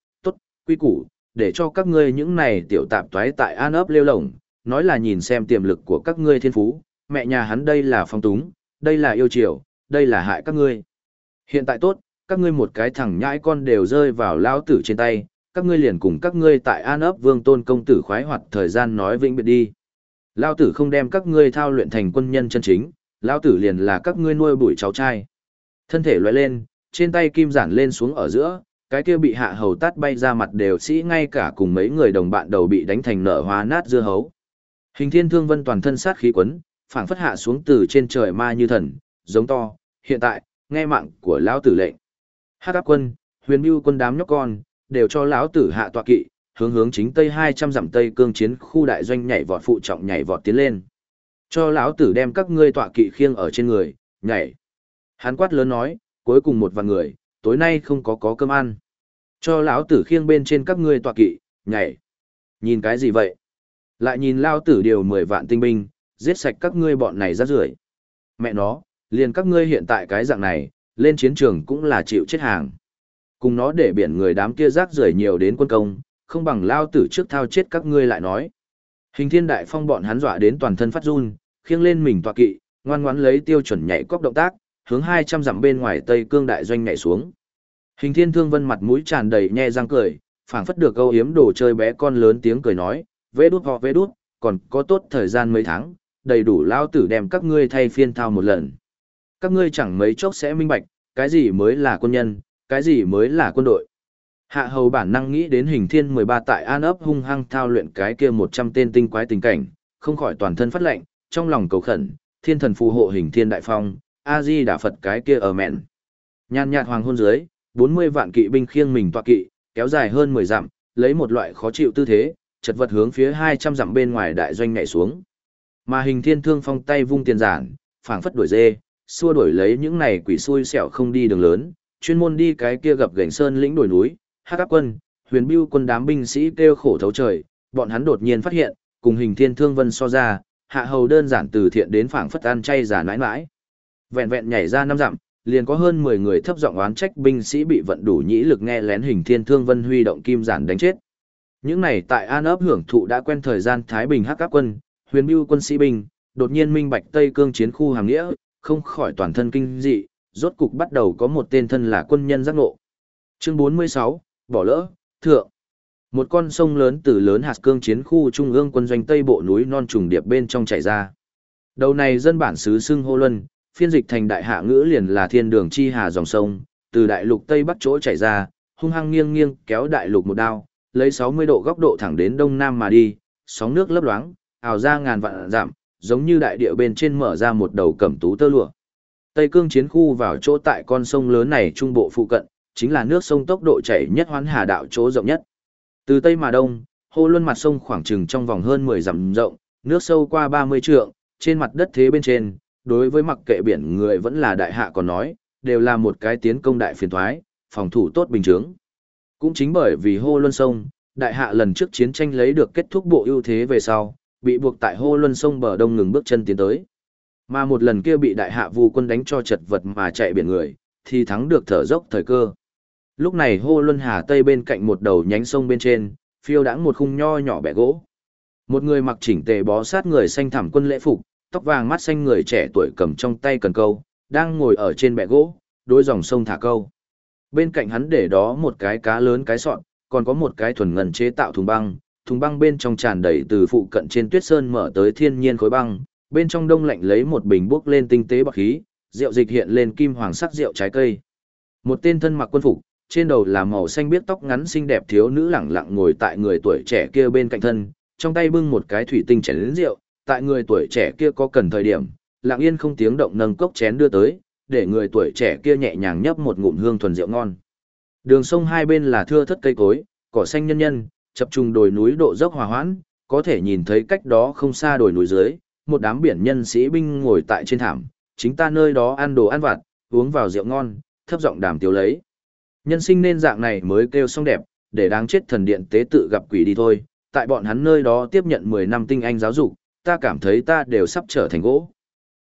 quy củ, để cho các ngươi những này tiểu tạp toái tại an ấp lêu lổng, nói là nhìn xem tiềm lực của các ngươi thiên phú, mẹ nhà hắn đây là phong túng, đây là yêu chiều, đây là hại các ngươi. Hiện tại tốt, các ngươi một cái thằng nhãi con đều rơi vào lao tử trên tay, các ngươi liền cùng các ngươi tại an ấp vương tôn công tử khoái hoạt thời gian nói vĩnh biệt đi. Lao tử không đem các ngươi thao luyện thành quân nhân chân chính, lao tử liền là các ngươi nuôi bụi cháu trai. Thân thể loại lên, trên tay kim giản lên xuống ở giữa, cái kia bị hạ hầu tát bay ra mặt đều sĩ ngay cả cùng mấy người đồng bạn đầu bị đánh thành nở hoa nát dưa hấu. Hình thiên thương vân toàn thân sát khí quấn, phảng phất hạ xuống từ trên trời ma như thần, giống to, hiện tại, nghe mạng của lão tử lệnh. Hắc áp quân, huyền bưu quân đám nhóc con, đều cho lão tử hạ tọa kỵ, hướng hướng chính tây 200 dặm tây cương chiến khu đại doanh nhảy vọt phụ trọng nhảy vọt tiến lên. Cho lão tử đem các ngươi tọa kỵ khiêng ở trên người, nhảy. Hắn quát lớn nói, cuối cùng một vạn người, tối nay không có có cơm ăn. Cho lão tử khiêng bên trên các ngươi tọa kỵ, nhảy. Nhìn cái gì vậy? Lại nhìn lao tử điều 10 vạn tinh binh, giết sạch các ngươi bọn này rác rưởi. Mẹ nó, liền các ngươi hiện tại cái dạng này, lên chiến trường cũng là chịu chết hàng. Cùng nó để biển người đám kia rác rưởi nhiều đến quân công, không bằng lao tử trước thao chết các ngươi lại nói. Hình thiên đại phong bọn hắn dọa đến toàn thân phát run, khiêng lên mình tọa kỵ, ngoan ngoãn lấy tiêu chuẩn nhảy cóc động tác, hướng 200 dặm bên ngoài Tây Cương đại doanh nhảy xuống. Hình thiên thương vân mặt mũi tràn đầy nhe răng cười, phảng phất được câu hiếm đồ chơi bé con lớn tiếng cười nói, vê đút họ vê đút, còn có tốt thời gian mấy tháng, đầy đủ lao tử đem các ngươi thay phiên thao một lần. Các ngươi chẳng mấy chốc sẽ minh bạch, cái gì mới là quân nhân, cái gì mới là quân đội. Hạ hầu bản năng nghĩ đến hình thiên 13 tại An ấp hung hăng thao luyện cái kia 100 tên tinh quái tình cảnh, không khỏi toàn thân phát lệnh, trong lòng cầu khẩn, thiên thần phù hộ hình thiên đại phong, A-di đà Phật cái kia ở mẹn. Nhàn nhạt hoàng hôn dưới, 40 vạn kỵ binh khiêng mình tọa kỵ, kéo dài hơn 10 dặm, lấy một loại khó chịu tư thế, chật vật hướng phía 200 dặm bên ngoài đại doanh nhảy xuống. Mà hình thiên thương phong tay vung tiền giản, phảng phất đuổi dê, xua đuổi lấy những này quỷ xui xẻo không đi đường lớn, chuyên môn đi cái kia gặp gành sơn lĩnh đồi núi, hắc áp quân, huyền bưu quân đám binh sĩ kêu khổ thấu trời, bọn hắn đột nhiên phát hiện, cùng hình thiên thương vân so ra, hạ hầu đơn giản từ thiện đến phảng phất ăn chay giả nãi nãi. Vẹn vẹn nhảy ra năm dặm, liền có hơn 10 người thấp giọng oán trách binh sĩ bị vận đủ nhĩ lực nghe lén hình thiên thương vân huy động kim giản đánh chết. Những này tại An ấp hưởng thụ đã quen thời gian Thái Bình hắc các quân, huyền bưu quân sĩ binh, đột nhiên minh bạch Tây Cương chiến khu hàng nghĩa, không khỏi toàn thân kinh dị, rốt cục bắt đầu có một tên thân là quân nhân giác ngộ. Chương 46, bỏ lỡ, thượng. Một con sông lớn từ lớn hạt cương chiến khu trung ương quân doanh Tây Bộ núi non trùng điệp bên trong chảy ra. Đầu này dân bản xứ xưng hô luân, phiên dịch thành đại hạ ngữ liền là thiên đường chi hà dòng sông, từ đại lục Tây Bắc chỗ chảy ra, hung hăng nghiêng nghiêng kéo đại lục một đao, lấy 60 độ góc độ thẳng đến đông nam mà đi, sóng nước lấp loáng, ảo ra ngàn vạn giảm, giống như đại địa bên trên mở ra một đầu cẩm tú tơ lụa. Tây cương chiến khu vào chỗ tại con sông lớn này trung bộ phụ cận, chính là nước sông tốc độ chảy nhất hoán hà đạo chỗ rộng nhất. Từ Tây mà Đông, hô luân mặt sông khoảng chừng trong vòng hơn 10 dặm rộng, nước sâu qua 30 trượng, trên mặt đất thế bên trên, đối với mặc kệ biển người vẫn là đại hạ còn nói, đều là một cái tiến công đại phiền thoái, phòng thủ tốt bình thường. Cũng chính bởi vì hô luân sông, đại hạ lần trước chiến tranh lấy được kết thúc bộ ưu thế về sau, bị buộc tại hô luân sông bờ đông ngừng bước chân tiến tới. Mà một lần kia bị đại hạ vu quân đánh cho chật vật mà chạy biển người, thì thắng được thở dốc thời cơ. Lúc này hô luân hà tây bên cạnh một đầu nhánh sông bên trên, phiêu đãng một khung nho nhỏ bẻ gỗ. Một người mặc chỉnh tề bó sát người xanh thảm quân lễ phục, tóc vàng mắt xanh người trẻ tuổi cầm trong tay cần câu, đang ngồi ở trên bẹ gỗ, đối dòng sông thả câu. Bên cạnh hắn để đó một cái cá lớn cái sọn, còn có một cái thuần ngần chế tạo thùng băng, thùng băng bên trong tràn đầy từ phụ cận trên tuyết sơn mở tới thiên nhiên khối băng, bên trong đông lạnh lấy một bình bốc lên tinh tế bạc khí, rượu dịch hiện lên kim hoàng sắc rượu trái cây. Một tên thân mặc quân phục, trên đầu là màu xanh biết tóc ngắn xinh đẹp thiếu nữ lẳng lặng ngồi tại người tuổi trẻ kia bên cạnh thân, trong tay bưng một cái thủy tinh chén lớn rượu, tại người tuổi trẻ kia có cần thời điểm, lặng yên không tiếng động nâng cốc chén đưa tới, để người tuổi trẻ kia nhẹ nhàng nhấp một ngụm hương thuần rượu ngon. Đường sông hai bên là thưa thất cây cối, cỏ xanh nhân nhân, chập trùng đồi núi độ dốc hòa hoãn, có thể nhìn thấy cách đó không xa đồi núi dưới, một đám biển nhân sĩ binh ngồi tại trên thảm, chính ta nơi đó ăn đồ ăn vặt, uống vào rượu ngon, thấp giọng đàm tiếu lấy. Nhân sinh nên dạng này mới kêu xong đẹp, để đáng chết thần điện tế tự gặp quỷ đi thôi, tại bọn hắn nơi đó tiếp nhận 10 năm tinh anh giáo dục, ta cảm thấy ta đều sắp trở thành gỗ.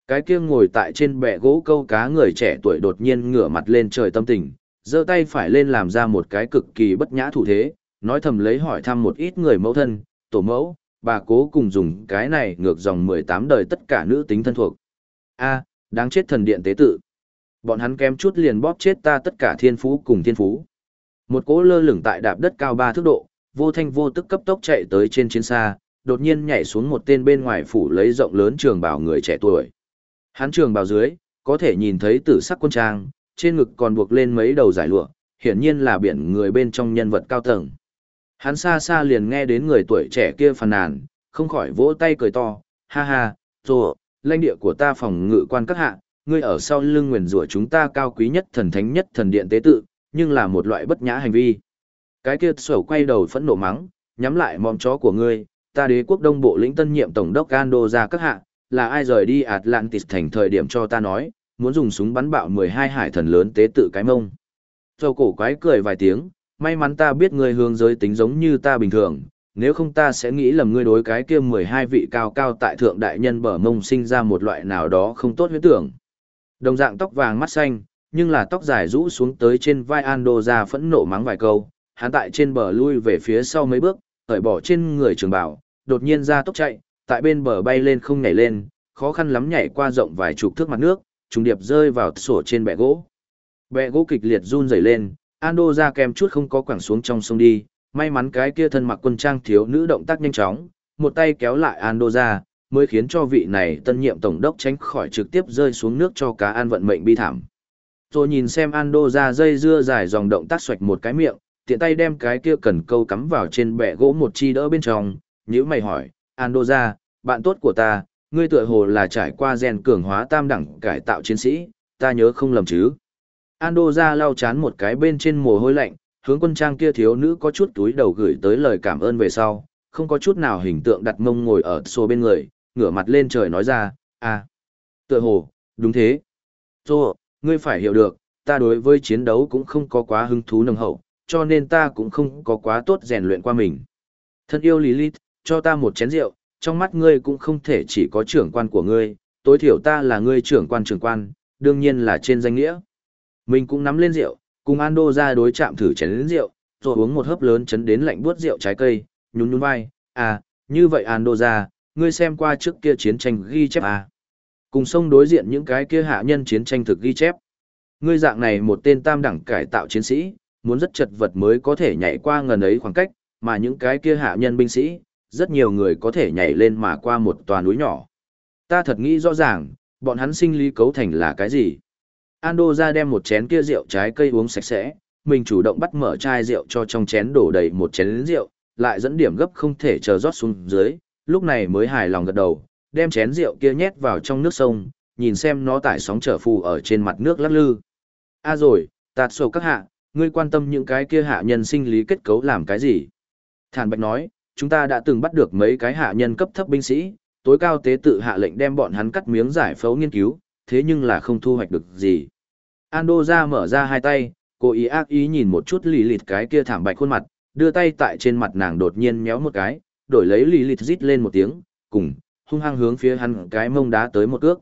Cái kia ngồi tại trên bệ gỗ câu cá người trẻ tuổi đột nhiên ngửa mặt lên trời tâm tình, giơ tay phải lên làm ra một cái cực kỳ bất nhã thủ thế, nói thầm lấy hỏi thăm một ít người mẫu thân, tổ mẫu, bà cố cùng dùng cái này ngược dòng 18 đời tất cả nữ tính thân thuộc. A, đáng chết thần điện tế tự. Bọn hắn kém chút liền bóp chết ta tất cả thiên phú cùng thiên phú. Một cỗ lơ lửng tại đạp đất cao 3 thước độ, vô thanh vô tức cấp tốc chạy tới trên chiến xa, đột nhiên nhảy xuống một tên bên ngoài phủ lấy rộng lớn trường bào người trẻ tuổi. Hắn trường bào dưới, có thể nhìn thấy tử sắc quân trang, trên ngực còn buộc lên mấy đầu giải lụa, hiển nhiên là biển người bên trong nhân vật cao tầng. Hắn xa xa liền nghe đến người tuổi trẻ kia phàn nàn, không khỏi vỗ tay cười to, ha ha, rồi, lãnh địa của ta phòng ngự quan các hạ, ngươi ở sau lưng nguyền rủa chúng ta cao quý nhất thần thánh nhất thần điện tế tự, nhưng là một loại bất nhã hành vi. Cái kia sổ quay đầu phẫn nộ mắng, nhắm lại mong chó của ngươi, ta đế quốc đông bộ lĩnh tân nhiệm tổng đốc Ando ra các hạ, là ai rời đi Atlantis thành thời điểm cho ta nói, muốn dùng súng bắn bạo 12 hải thần lớn tế tự cái mông. Dầu cổ quái cười vài tiếng, may mắn ta biết ngươi hướng giới tính giống như ta bình thường, nếu không ta sẽ nghĩ lầm ngươi đối cái kia 12 vị cao cao tại thượng đại nhân bờ mông sinh ra một loại nào đó không tốt huyết tưởng. Đồng dạng tóc vàng mắt xanh, nhưng là tóc dài rũ xuống tới trên vai Ando ra phẫn nộ mắng vài câu, hắn tại trên bờ lui về phía sau mấy bước, cởi bỏ trên người trường bảo, đột nhiên ra tốc chạy, tại bên bờ bay lên không nhảy lên, khó khăn lắm nhảy qua rộng vài chục thước mặt nước, trùng điệp rơi vào sổ trên bẹ gỗ. Bẹ gỗ kịch liệt run rẩy lên, Ando ra kèm chút không có quẳng xuống trong sông đi, may mắn cái kia thân mặc quân trang thiếu nữ động tác nhanh chóng, một tay kéo lại Ando ra, mới khiến cho vị này tân nhiệm tổng đốc tránh khỏi trực tiếp rơi xuống nước cho cá an vận mệnh bi thảm. Rồi nhìn xem Ando ra dây dưa dài dòng động tác xoạch một cái miệng, tiện tay đem cái kia cần câu cắm vào trên bẹ gỗ một chi đỡ bên trong, nhữ mày hỏi, Andoja, bạn tốt của ta, ngươi tựa hồ là trải qua gen cường hóa tam đẳng cải tạo chiến sĩ, ta nhớ không lầm chứ. Andoja lau chán một cái bên trên mồ hôi lạnh, hướng quân trang kia thiếu nữ có chút túi đầu gửi tới lời cảm ơn về sau, không có chút nào hình tượng đặt mông ngồi ở xô bên người, ngửa mặt lên trời nói ra, à, tựa hồ, đúng thế. Xô, ngươi phải hiểu được, ta đối với chiến đấu cũng không có quá hứng thú nồng hậu, cho nên ta cũng không có quá tốt rèn luyện qua mình. Thân yêu Lilith, cho ta một chén rượu, trong mắt ngươi cũng không thể chỉ có trưởng quan của ngươi, tối thiểu ta là ngươi trưởng quan trưởng quan, đương nhiên là trên danh nghĩa. Mình cũng nắm lên rượu, cùng Ando ra đối chạm thử chén lên rượu, rồi uống một hớp lớn chấn đến lạnh buốt rượu trái cây, nhún nhún vai, à, như vậy Ando ra, ngươi xem qua trước kia chiến tranh ghi chép à. Cùng sông đối diện những cái kia hạ nhân chiến tranh thực ghi chép. Ngươi dạng này một tên tam đẳng cải tạo chiến sĩ, muốn rất chật vật mới có thể nhảy qua ngần ấy khoảng cách, mà những cái kia hạ nhân binh sĩ, rất nhiều người có thể nhảy lên mà qua một tòa núi nhỏ. Ta thật nghĩ rõ ràng, bọn hắn sinh lý cấu thành là cái gì? Ando ra đem một chén kia rượu trái cây uống sạch sẽ, mình chủ động bắt mở chai rượu cho trong chén đổ đầy một chén rượu, lại dẫn điểm gấp không thể chờ rót xuống dưới, lúc này mới hài lòng gật đầu, đem chén rượu kia nhét vào trong nước sông, nhìn xem nó tải sóng trở phù ở trên mặt nước lắc lư. A à rồi, tạt sổ các hạ, ngươi quan tâm những cái kia hạ nhân sinh lý kết cấu làm cái gì? Thản Bạch nói, chúng ta đã từng bắt được mấy cái hạ nhân cấp thấp binh sĩ, tối cao tế tự hạ lệnh đem bọn hắn cắt miếng giải phẫu nghiên cứu, thế nhưng là không thu hoạch được gì. Ando ra mở ra hai tay, cô ý ác ý nhìn một chút lì lịt cái kia thảm bạch khuôn mặt, đưa tay tại trên mặt nàng đột nhiên méo một cái, đổi lấy lì lịt rít lên một tiếng, cùng, hung hăng hướng phía hắn cái mông đá tới một cước.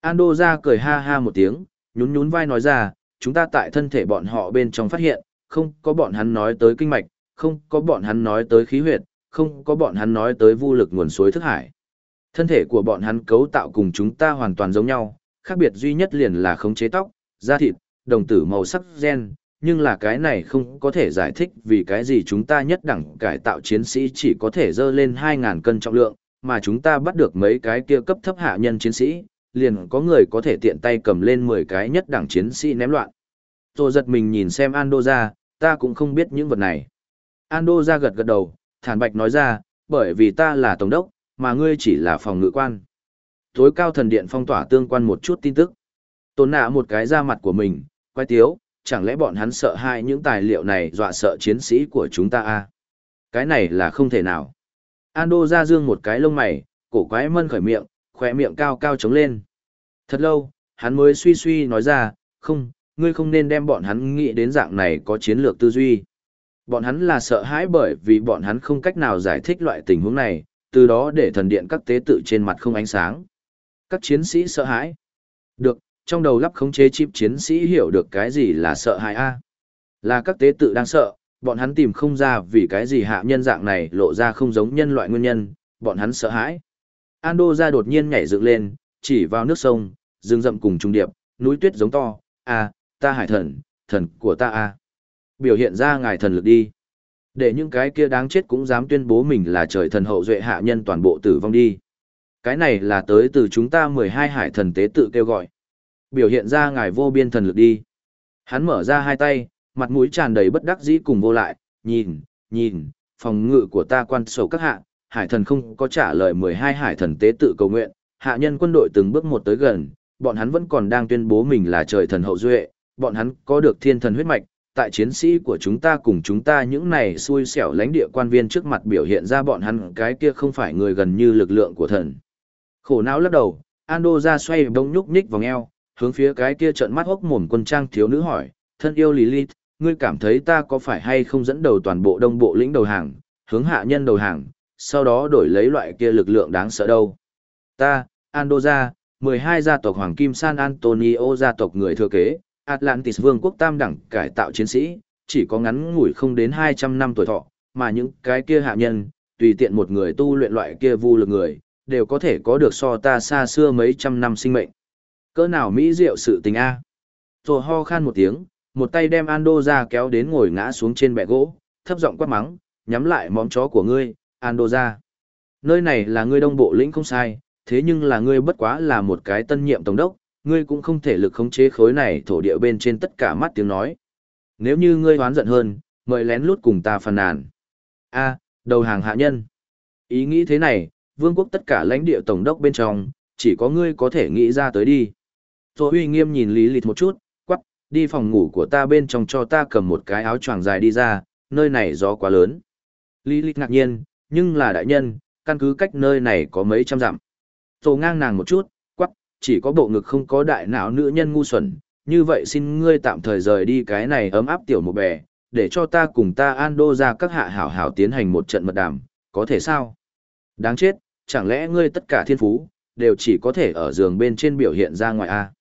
Ando ra cười ha ha một tiếng, nhún nhún vai nói ra, chúng ta tại thân thể bọn họ bên trong phát hiện, không có bọn hắn nói tới kinh mạch, không có bọn hắn nói tới khí huyệt, không có bọn hắn nói tới vô lực nguồn suối thức hải. Thân thể của bọn hắn cấu tạo cùng chúng ta hoàn toàn giống nhau, khác biệt duy nhất liền là khống chế tóc, da thịt, đồng tử màu sắc gen, nhưng là cái này không có thể giải thích vì cái gì chúng ta nhất đẳng cải tạo chiến sĩ chỉ có thể dơ lên 2.000 cân trọng lượng, mà chúng ta bắt được mấy cái kia cấp thấp hạ nhân chiến sĩ, liền có người có thể tiện tay cầm lên 10 cái nhất đẳng chiến sĩ ném loạn. tôi giật mình nhìn xem Ando ra, ta cũng không biết những vật này. Ando ra gật gật đầu, thản bạch nói ra, bởi vì ta là tổng đốc, mà ngươi chỉ là phòng ngự quan. Tối cao thần điện phong tỏa tương quan một chút tin tức. Tôn nạ một cái ra mặt của mình, quay tiếu, chẳng lẽ bọn hắn sợ hai những tài liệu này dọa sợ chiến sĩ của chúng ta à? Cái này là không thể nào. Ando ra dương một cái lông mày, cổ quái mân khởi miệng, khỏe miệng cao cao trống lên. Thật lâu, hắn mới suy suy nói ra, không, ngươi không nên đem bọn hắn nghĩ đến dạng này có chiến lược tư duy. Bọn hắn là sợ hãi bởi vì bọn hắn không cách nào giải thích loại tình huống này, từ đó để thần điện các tế tự trên mặt không ánh sáng. Các chiến sĩ sợ hãi. Được, trong đầu lắp khống chế chip chiến sĩ hiểu được cái gì là sợ hãi a. Là các tế tự đang sợ, Bọn hắn tìm không ra vì cái gì hạ nhân dạng này lộ ra không giống nhân loại nguyên nhân, bọn hắn sợ hãi. Ando ra đột nhiên nhảy dựng lên, chỉ vào nước sông, rừng rậm cùng trung điệp, núi tuyết giống to, à, ta hải thần, thần của ta à. Biểu hiện ra ngài thần lực đi. Để những cái kia đáng chết cũng dám tuyên bố mình là trời thần hậu duệ hạ nhân toàn bộ tử vong đi. Cái này là tới từ chúng ta 12 hải thần tế tự kêu gọi. Biểu hiện ra ngài vô biên thần lực đi. Hắn mở ra hai tay, mặt mũi tràn đầy bất đắc dĩ cùng vô lại, nhìn, nhìn, phòng ngự của ta quan sổ các hạ, hải thần không có trả lời 12 hải thần tế tự cầu nguyện, hạ nhân quân đội từng bước một tới gần, bọn hắn vẫn còn đang tuyên bố mình là trời thần hậu duệ, bọn hắn có được thiên thần huyết mạch, tại chiến sĩ của chúng ta cùng chúng ta những này xui xẻo lãnh địa quan viên trước mặt biểu hiện ra bọn hắn cái kia không phải người gần như lực lượng của thần. Khổ não lắc đầu, Ando ra xoay bông nhúc nhích vòng eo, hướng phía cái kia trận mắt hốc mồm quân trang thiếu nữ hỏi, thân yêu Lilith, ngươi cảm thấy ta có phải hay không dẫn đầu toàn bộ đông bộ lĩnh đầu hàng, hướng hạ nhân đầu hàng, sau đó đổi lấy loại kia lực lượng đáng sợ đâu. Ta, Ando ra, 12 gia tộc Hoàng Kim San Antonio gia tộc người thừa kế, Atlantis vương quốc tam đẳng cải tạo chiến sĩ, chỉ có ngắn ngủi không đến 200 năm tuổi thọ, mà những cái kia hạ nhân, tùy tiện một người tu luyện loại kia vu lực người, đều có thể có được so ta xa xưa mấy trăm năm sinh mệnh. Cỡ nào mỹ diệu sự tình a. Rồi ho khan một tiếng, một tay đem Ando ra kéo đến ngồi ngã xuống trên bệ gỗ, thấp giọng quát mắng, nhắm lại móng chó của ngươi, Ando ra. Nơi này là ngươi đông bộ lĩnh không sai, thế nhưng là ngươi bất quá là một cái tân nhiệm tổng đốc, ngươi cũng không thể lực khống chế khối này thổ địa bên trên tất cả mắt tiếng nói. Nếu như ngươi hoán giận hơn, mời lén lút cùng ta phàn nàn. A, đầu hàng hạ nhân. Ý nghĩ thế này, vương quốc tất cả lãnh địa tổng đốc bên trong, chỉ có ngươi có thể nghĩ ra tới đi. Rồi uy nghiêm nhìn Lý Lịch một chút, quắc, đi phòng ngủ của ta bên trong cho ta cầm một cái áo choàng dài đi ra, nơi này gió quá lớn. Lý Lịch ngạc nhiên, nhưng là đại nhân, căn cứ cách nơi này có mấy trăm dặm. Rồi ngang nàng một chút, chỉ có bộ ngực không có đại não nữ nhân ngu xuẩn, như vậy xin ngươi tạm thời rời đi cái này ấm áp tiểu một bè, để cho ta cùng ta Ando ra các hạ hảo hảo tiến hành một trận mật đàm, có thể sao? Đáng chết, chẳng lẽ ngươi tất cả thiên phú, đều chỉ có thể ở giường bên trên biểu hiện ra ngoài a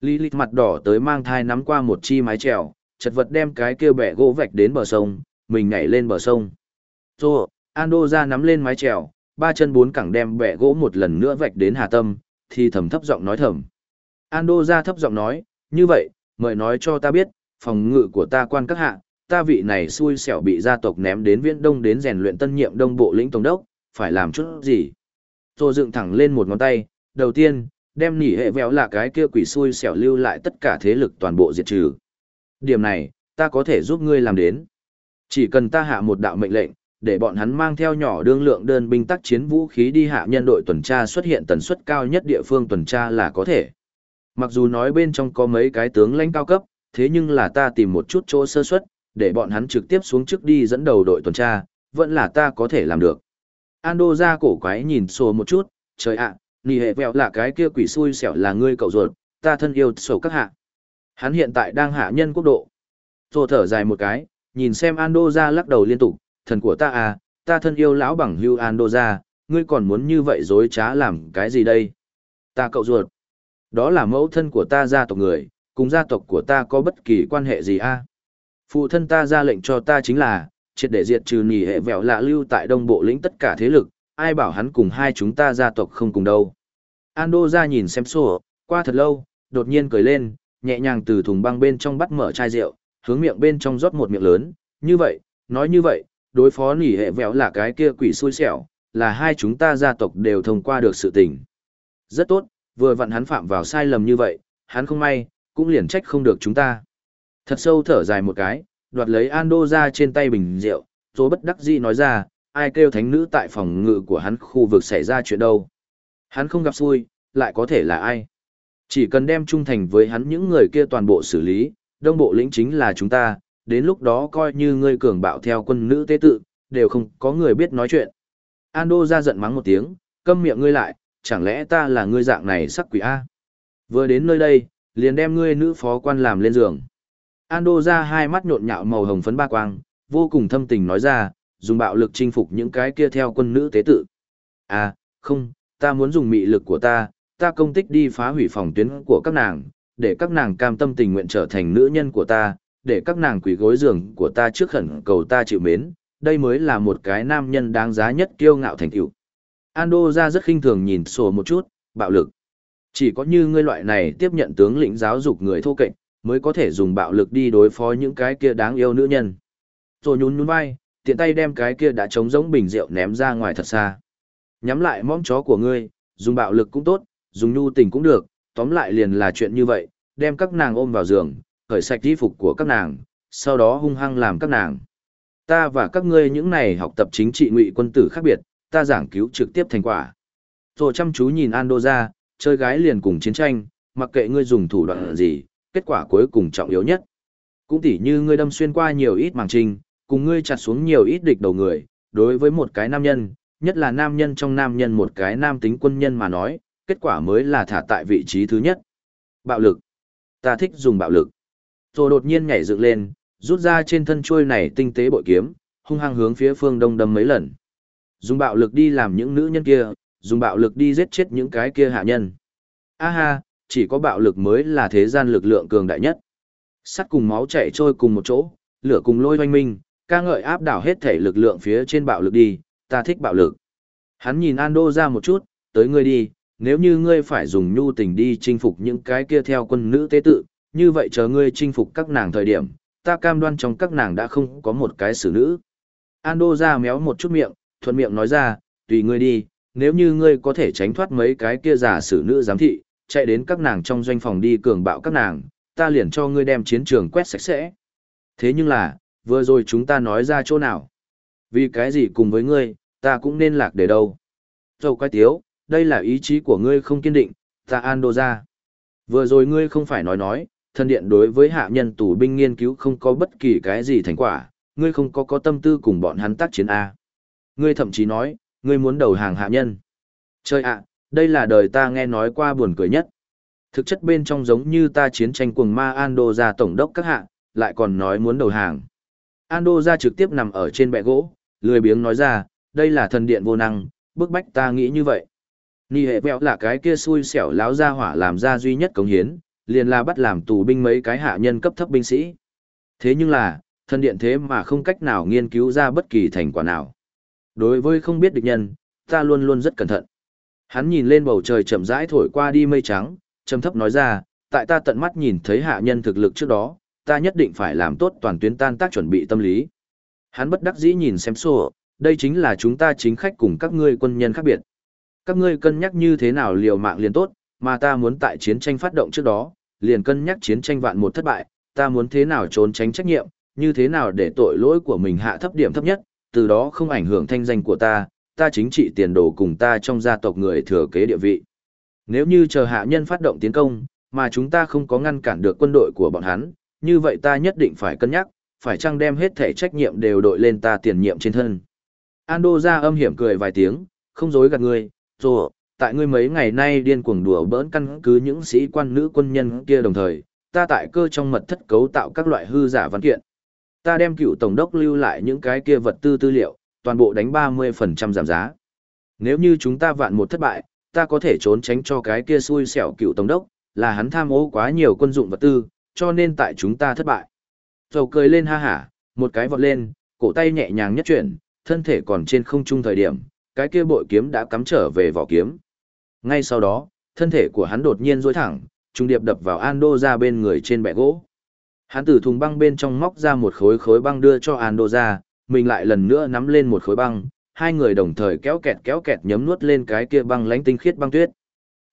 Lý lịch mặt đỏ tới mang thai nắm qua một chi mái trèo, chật vật đem cái kia bẻ gỗ vạch đến bờ sông, mình nhảy lên bờ sông. Rồi, Ando ra nắm lên mái trèo, ba chân bốn cẳng đem bẻ gỗ một lần nữa vạch đến hà tâm, thì thầm thấp giọng nói thầm. Ando ra thấp giọng nói, như vậy, mời nói cho ta biết, phòng ngự của ta quan các hạ, ta vị này xui xẻo bị gia tộc ném đến viễn đông đến rèn luyện tân nhiệm đông bộ lĩnh tổng đốc, phải làm chút gì. Tô dựng thẳng lên một ngón tay, đầu tiên, đem nỉ hệ véo là cái kia quỷ xui xẻo lưu lại tất cả thế lực toàn bộ diệt trừ. Điểm này, ta có thể giúp ngươi làm đến. Chỉ cần ta hạ một đạo mệnh lệnh, để bọn hắn mang theo nhỏ đương lượng đơn binh tác chiến vũ khí đi hạ nhân đội tuần tra xuất hiện tần suất cao nhất địa phương tuần tra là có thể. Mặc dù nói bên trong có mấy cái tướng lãnh cao cấp, thế nhưng là ta tìm một chút chỗ sơ suất, để bọn hắn trực tiếp xuống trước đi dẫn đầu đội tuần tra, vẫn là ta có thể làm được. Ando ra cổ quái nhìn sổ một chút, trời ạ, nì hệ vẹo là cái kia quỷ xui xẻo là ngươi cậu ruột, ta thân yêu sổ các hạ. Hắn hiện tại đang hạ nhân quốc độ. Rồi thở dài một cái, nhìn xem Ando ra lắc đầu liên tục, thần của ta à, ta thân yêu lão bằng hưu Ando ra, ngươi còn muốn như vậy dối trá làm cái gì đây? Ta cậu ruột. Đó là mẫu thân của ta gia tộc người, cùng gia tộc của ta có bất kỳ quan hệ gì a? À? Phụ thân ta ra lệnh cho ta chính là, triệt để diệt trừ nỉ hệ vẹo lạ lưu tại đông bộ lĩnh tất cả thế lực, ai bảo hắn cùng hai chúng ta gia tộc không cùng đâu. Ando ra nhìn xem sổ, qua thật lâu, đột nhiên cười lên, nhẹ nhàng từ thùng băng bên trong bắt mở chai rượu, hướng miệng bên trong rót một miệng lớn, như vậy, nói như vậy, đối phó nỉ hệ vẹo là cái kia quỷ xui xẻo, là hai chúng ta gia tộc đều thông qua được sự tình. Rất tốt, vừa vặn hắn phạm vào sai lầm như vậy, hắn không may, cũng liền trách không được chúng ta. Thật sâu thở dài một cái, đoạt lấy Ando ra trên tay bình rượu, rồi bất đắc dĩ nói ra, ai kêu thánh nữ tại phòng ngự của hắn khu vực xảy ra chuyện đâu. Hắn không gặp xui, lại có thể là ai. Chỉ cần đem trung thành với hắn những người kia toàn bộ xử lý, đông bộ lĩnh chính là chúng ta, đến lúc đó coi như ngươi cường bạo theo quân nữ tế tự, đều không có người biết nói chuyện. Ando ra giận mắng một tiếng, câm miệng ngươi lại, chẳng lẽ ta là ngươi dạng này sắc quỷ A. Vừa đến nơi đây, liền đem ngươi nữ phó quan làm lên giường. Ando ra hai mắt nhộn nhạo màu hồng phấn ba quang, vô cùng thâm tình nói ra, dùng bạo lực chinh phục những cái kia theo quân nữ tế tự. À, không, ta muốn dùng mị lực của ta, ta công tích đi phá hủy phòng tuyến của các nàng, để các nàng cam tâm tình nguyện trở thành nữ nhân của ta, để các nàng quỷ gối giường của ta trước khẩn cầu ta chịu mến, đây mới là một cái nam nhân đáng giá nhất kiêu ngạo thành tựu. Ando ra rất khinh thường nhìn sổ một chút, bạo lực. Chỉ có như ngươi loại này tiếp nhận tướng lĩnh giáo dục người thô kệch, mới có thể dùng bạo lực đi đối phó những cái kia đáng yêu nữ nhân. Rồi nhún nhún vai, tiện tay đem cái kia đã trống rỗng bình rượu ném ra ngoài thật xa. Nhắm lại mõm chó của ngươi, dùng bạo lực cũng tốt, dùng nhu tình cũng được, tóm lại liền là chuyện như vậy, đem các nàng ôm vào giường, khởi sạch y phục của các nàng, sau đó hung hăng làm các nàng. Ta và các ngươi những này học tập chính trị ngụy quân tử khác biệt, ta giảng cứu trực tiếp thành quả. Rồi chăm chú nhìn Ando ra, chơi gái liền cùng chiến tranh, mặc kệ ngươi dùng thủ đoạn gì, kết quả cuối cùng trọng yếu nhất. Cũng tỉ như ngươi đâm xuyên qua nhiều ít màng trình, cùng ngươi chặt xuống nhiều ít địch đầu người, đối với một cái nam nhân, nhất là nam nhân trong nam nhân một cái nam tính quân nhân mà nói, kết quả mới là thả tại vị trí thứ nhất. Bạo lực. Ta thích dùng bạo lực. Rồi đột nhiên nhảy dựng lên, rút ra trên thân chuôi này tinh tế bội kiếm, hung hăng hướng phía phương đông đâm mấy lần. Dùng bạo lực đi làm những nữ nhân kia, dùng bạo lực đi giết chết những cái kia hạ nhân. A ha, chỉ có bạo lực mới là thế gian lực lượng cường đại nhất. Sắt cùng máu chảy trôi cùng một chỗ, lửa cùng lôi oanh minh, ca ngợi áp đảo hết thể lực lượng phía trên bạo lực đi, ta thích bạo lực. Hắn nhìn Ando ra một chút, tới ngươi đi, nếu như ngươi phải dùng nhu tình đi chinh phục những cái kia theo quân nữ tế tự, như vậy chờ ngươi chinh phục các nàng thời điểm, ta cam đoan trong các nàng đã không có một cái xử nữ. Ando ra méo một chút miệng, thuận miệng nói ra, tùy ngươi đi, nếu như ngươi có thể tránh thoát mấy cái kia giả xử nữ giám thị, chạy đến các nàng trong doanh phòng đi cường bạo các nàng, ta liền cho ngươi đem chiến trường quét sạch sẽ. Thế nhưng là, vừa rồi chúng ta nói ra chỗ nào? Vì cái gì cùng với ngươi, ta cũng nên lạc để đâu? Dầu quái tiếu, đây là ý chí của ngươi không kiên định, ta Ando ra. Vừa rồi ngươi không phải nói nói, thân điện đối với hạ nhân tù binh nghiên cứu không có bất kỳ cái gì thành quả, ngươi không có có tâm tư cùng bọn hắn tác chiến A. Ngươi thậm chí nói, ngươi muốn đầu hàng hạ nhân. Chơi ạ, đây là đời ta nghe nói qua buồn cười nhất. Thực chất bên trong giống như ta chiến tranh cuồng ma Ando ra tổng đốc các hạ, lại còn nói muốn đầu hàng. Ando ra trực tiếp nằm ở trên bệ gỗ, lười biếng nói ra, đây là thần điện vô năng, bức bách ta nghĩ như vậy. Nhi hệ vẹo là cái kia xui xẻo láo ra hỏa làm ra duy nhất cống hiến, liền là bắt làm tù binh mấy cái hạ nhân cấp thấp binh sĩ. Thế nhưng là, thân điện thế mà không cách nào nghiên cứu ra bất kỳ thành quả nào. Đối với không biết địch nhân, ta luôn luôn rất cẩn thận. Hắn nhìn lên bầu trời chậm rãi thổi qua đi mây trắng, trầm thấp nói ra, tại ta tận mắt nhìn thấy hạ nhân thực lực trước đó, ta nhất định phải làm tốt toàn tuyến tan tác chuẩn bị tâm lý. Hắn bất đắc dĩ nhìn xem sổ, đây chính là chúng ta chính khách cùng các ngươi quân nhân khác biệt. Các ngươi cân nhắc như thế nào liều mạng liền tốt, mà ta muốn tại chiến tranh phát động trước đó, liền cân nhắc chiến tranh vạn một thất bại, ta muốn thế nào trốn tránh trách nhiệm, như thế nào để tội lỗi của mình hạ thấp điểm thấp nhất, từ đó không ảnh hưởng thanh danh của ta, ta chính trị tiền đồ cùng ta trong gia tộc người thừa kế địa vị. Nếu như chờ hạ nhân phát động tiến công, mà chúng ta không có ngăn cản được quân đội của bọn hắn, như vậy ta nhất định phải cân nhắc, phải chăng đem hết thể trách nhiệm đều đội lên ta tiền nhiệm trên thân. Ando ra âm hiểm cười vài tiếng, không dối gạt người, rồi, tại ngươi mấy ngày nay điên cuồng đùa bỡn căn cứ những sĩ quan nữ quân nhân kia đồng thời, ta tại cơ trong mật thất cấu tạo các loại hư giả văn kiện. Ta đem cựu tổng đốc lưu lại những cái kia vật tư tư liệu, toàn bộ đánh 30% giảm giá. Nếu như chúng ta vạn một thất bại, ta có thể trốn tránh cho cái kia xui xẻo cựu tổng đốc, là hắn tham ô quá nhiều quân dụng vật tư, cho nên tại chúng ta thất bại. Dầu cười lên ha hả, một cái vọt lên, cổ tay nhẹ nhàng nhất chuyển, thân thể còn trên không trung thời điểm, cái kia bội kiếm đã cắm trở về vỏ kiếm. Ngay sau đó, thân thể của hắn đột nhiên duỗi thẳng, trung điệp đập vào Ando ra bên người trên bệ gỗ. Hắn từ thùng băng bên trong móc ra một khối khối băng đưa cho Ando ra, mình lại lần nữa nắm lên một khối băng, hai người đồng thời kéo kẹt kéo kẹt nhấm nuốt lên cái kia băng lánh tinh khiết băng tuyết.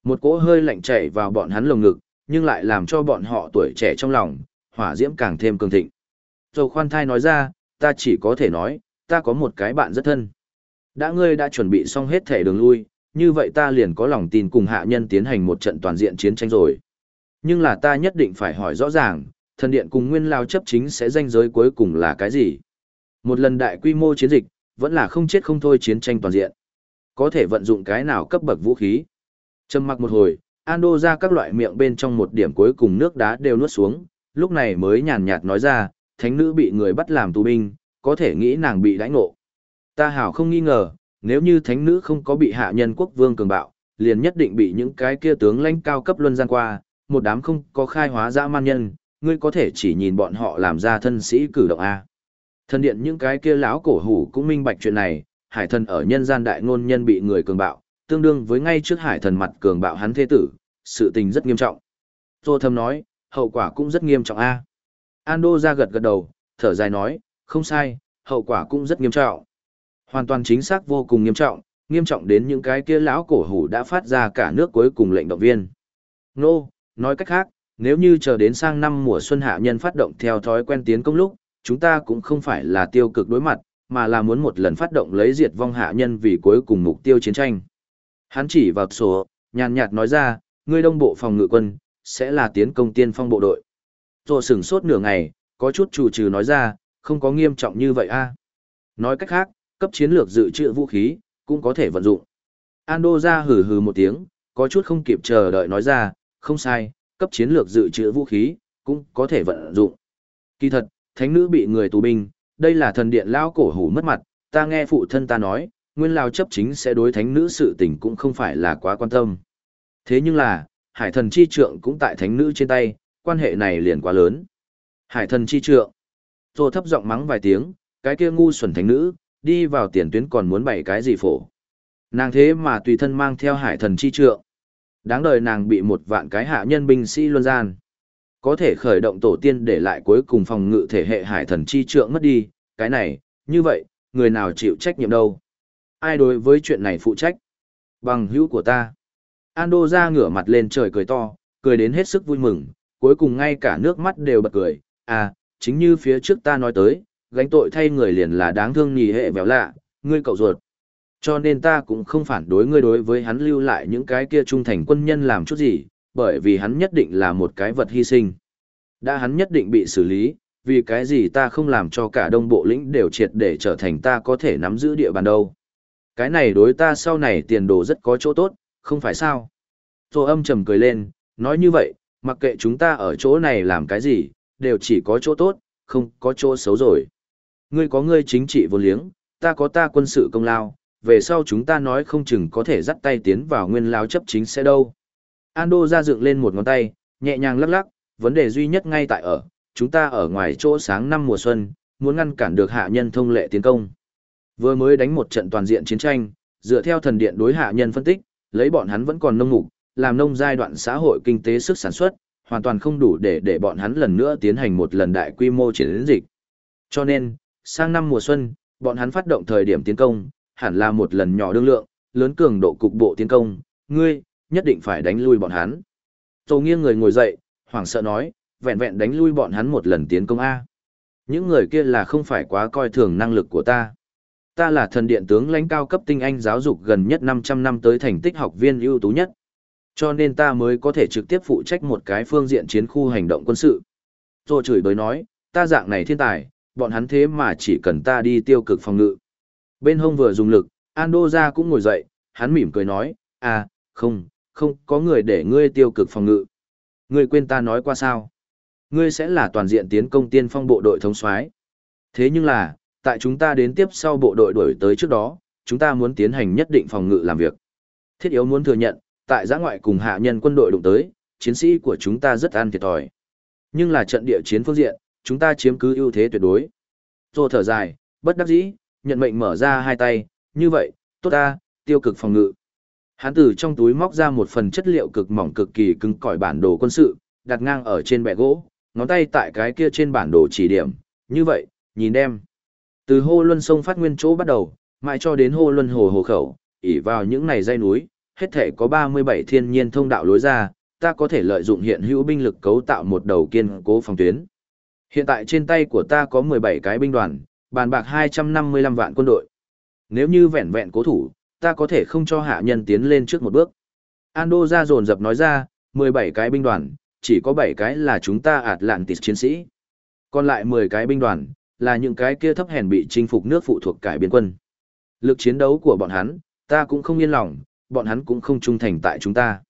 Một cỗ hơi lạnh chảy vào bọn hắn lồng ngực, nhưng lại làm cho bọn họ tuổi trẻ trong lòng, hỏa diễm càng thêm cường thịnh. Dầu khoan thai nói ra, ta chỉ có thể nói, ta có một cái bạn rất thân. Đã ngươi đã chuẩn bị xong hết thể đường lui, như vậy ta liền có lòng tin cùng hạ nhân tiến hành một trận toàn diện chiến tranh rồi. Nhưng là ta nhất định phải hỏi rõ ràng, thần điện cùng nguyên lao chấp chính sẽ danh giới cuối cùng là cái gì? Một lần đại quy mô chiến dịch, vẫn là không chết không thôi chiến tranh toàn diện. Có thể vận dụng cái nào cấp bậc vũ khí. Trầm mặc một hồi, Ando ra các loại miệng bên trong một điểm cuối cùng nước đá đều nuốt xuống, lúc này mới nhàn nhạt nói ra, thánh nữ bị người bắt làm tù binh, có thể nghĩ nàng bị đãi ngộ. Ta hảo không nghi ngờ, nếu như thánh nữ không có bị hạ nhân quốc vương cường bạo, liền nhất định bị những cái kia tướng lãnh cao cấp luân gian qua, một đám không có khai hóa dã man nhân, ngươi có thể chỉ nhìn bọn họ làm ra thân sĩ cử động A. Thần điện những cái kia lão cổ hủ cũng minh bạch chuyện này, hải thần ở nhân gian đại ngôn nhân bị người cường bạo, tương đương với ngay trước hải thần mặt cường bạo hắn thế tử, sự tình rất nghiêm trọng. Tô Thâm nói, hậu quả cũng rất nghiêm trọng A. Ando ra gật gật đầu, thở dài nói, không sai, hậu quả cũng rất nghiêm trọng. Hoàn toàn chính xác vô cùng nghiêm trọng, nghiêm trọng đến những cái kia lão cổ hủ đã phát ra cả nước cuối cùng lệnh động viên. Nô, nói cách khác, nếu như chờ đến sang năm mùa xuân hạ nhân phát động theo thói quen tiến công lúc, chúng ta cũng không phải là tiêu cực đối mặt, mà là muốn một lần phát động lấy diệt vong hạ nhân vì cuối cùng mục tiêu chiến tranh. Hắn chỉ vào sổ, nhàn nhạt nói ra, ngươi đông bộ phòng ngự quân, sẽ là tiến công tiên phong bộ đội. Rồi sửng sốt nửa ngày, có chút chủ trừ nói ra, không có nghiêm trọng như vậy a. Nói cách khác, cấp chiến lược dự trữ vũ khí, cũng có thể vận dụng. Ando ra hừ hừ một tiếng, có chút không kịp chờ đợi nói ra, không sai, cấp chiến lược dự trữ vũ khí, cũng có thể vận dụng. Kỳ thật, thánh nữ bị người tù binh, đây là thần điện lao cổ hủ mất mặt, ta nghe phụ thân ta nói, nguyên lao chấp chính sẽ đối thánh nữ sự tình cũng không phải là quá quan tâm. Thế nhưng là, hải thần chi trượng cũng tại thánh nữ trên tay, quan hệ này liền quá lớn. Hải thần chi trượng. Tô thấp giọng mắng vài tiếng, cái kia ngu xuẩn thánh nữ, đi vào tiền tuyến còn muốn bày cái gì phổ. Nàng thế mà tùy thân mang theo hải thần chi trượng. Đáng đời nàng bị một vạn cái hạ nhân binh sĩ luân gian. Có thể khởi động tổ tiên để lại cuối cùng phòng ngự thể hệ hải thần chi trượng mất đi, cái này, như vậy, người nào chịu trách nhiệm đâu? Ai đối với chuyện này phụ trách? Bằng hữu của ta. Ando ra ngửa mặt lên trời cười to, cười đến hết sức vui mừng, cuối cùng ngay cả nước mắt đều bật cười. À, chính như phía trước ta nói tới, gánh tội thay người liền là đáng thương nhì hệ vẻo lạ, ngươi cậu ruột. Cho nên ta cũng không phản đối ngươi đối với hắn lưu lại những cái kia trung thành quân nhân làm chút gì, bởi vì hắn nhất định là một cái vật hy sinh. Đã hắn nhất định bị xử lý, vì cái gì ta không làm cho cả đông bộ lĩnh đều triệt để trở thành ta có thể nắm giữ địa bàn đâu. Cái này đối ta sau này tiền đồ rất có chỗ tốt, không phải sao? Tô âm trầm cười lên, nói như vậy, mặc kệ chúng ta ở chỗ này làm cái gì, đều chỉ có chỗ tốt, không có chỗ xấu rồi. Ngươi có ngươi chính trị vô liếng, ta có ta quân sự công lao, về sau chúng ta nói không chừng có thể dắt tay tiến vào nguyên lao chấp chính sẽ đâu. Ando ra dựng lên một ngón tay, nhẹ nhàng lắc lắc, vấn đề duy nhất ngay tại ở, chúng ta ở ngoài chỗ sáng năm mùa xuân, muốn ngăn cản được hạ nhân thông lệ tiến công. Vừa mới đánh một trận toàn diện chiến tranh, dựa theo thần điện đối hạ nhân phân tích, lấy bọn hắn vẫn còn nông mục, làm nông giai đoạn xã hội kinh tế sức sản xuất, hoàn toàn không đủ để để bọn hắn lần nữa tiến hành một lần đại quy mô chiến dịch. Cho nên, sang năm mùa xuân, bọn hắn phát động thời điểm tiến công, hẳn là một lần nhỏ đương lượng, lớn cường độ cục bộ tiến công, ngươi, nhất định phải đánh lui bọn hắn. Tô nghiêng người ngồi dậy, hoảng sợ nói, vẹn vẹn đánh lui bọn hắn một lần tiến công A. Những người kia là không phải quá coi thường năng lực của ta. Ta là thần điện tướng lãnh cao cấp tinh anh giáo dục gần nhất 500 năm tới thành tích học viên ưu tú nhất. Cho nên ta mới có thể trực tiếp phụ trách một cái phương diện chiến khu hành động quân sự. Tô chửi bới nói, ta dạng này thiên tài, bọn hắn thế mà chỉ cần ta đi tiêu cực phòng ngự. Bên hông vừa dùng lực, Ando ra cũng ngồi dậy, hắn mỉm cười nói, à, không, không có người để ngươi tiêu cực phòng ngự. Ngươi quên ta nói qua sao? Ngươi sẽ là toàn diện tiến công tiên phong bộ đội thống soái. Thế nhưng là, tại chúng ta đến tiếp sau bộ đội đuổi tới trước đó, chúng ta muốn tiến hành nhất định phòng ngự làm việc. Thiết yếu muốn thừa nhận, tại giã ngoại cùng hạ nhân quân đội đụng tới, chiến sĩ của chúng ta rất an thiệt thòi. Nhưng là trận địa chiến phương diện, chúng ta chiếm cứ ưu thế tuyệt đối. Tô thở dài, bất đắc dĩ, nhận mệnh mở ra hai tay, như vậy, tốt ta, tiêu cực phòng ngự. Hắn từ trong túi móc ra một phần chất liệu cực mỏng cực kỳ cứng cỏi bản đồ quân sự, đặt ngang ở trên bệ gỗ, ngón tay tại cái kia trên bản đồ chỉ điểm, như vậy, nhìn em. Từ hô luân sông phát nguyên chỗ bắt đầu, mãi cho đến hô luân hồ hồ khẩu, ỉ vào những này dây núi, hết thể có 37 thiên nhiên thông đạo lối ra, ta có thể lợi dụng hiện hữu binh lực cấu tạo một đầu kiên cố phòng tuyến. Hiện tại trên tay của ta có 17 cái binh đoàn, bàn bạc 255 vạn quân đội. Nếu như vẹn vẹn cố thủ, ta có thể không cho hạ nhân tiến lên trước một bước. Ando ra dồn dập nói ra, 17 cái binh đoàn, chỉ có 7 cái là chúng ta ạt lạn tịt chiến sĩ. Còn lại 10 cái binh đoàn, là những cái kia thấp hèn bị chinh phục nước phụ thuộc cải biên quân. Lực chiến đấu của bọn hắn, ta cũng không yên lòng, bọn hắn cũng không trung thành tại chúng ta.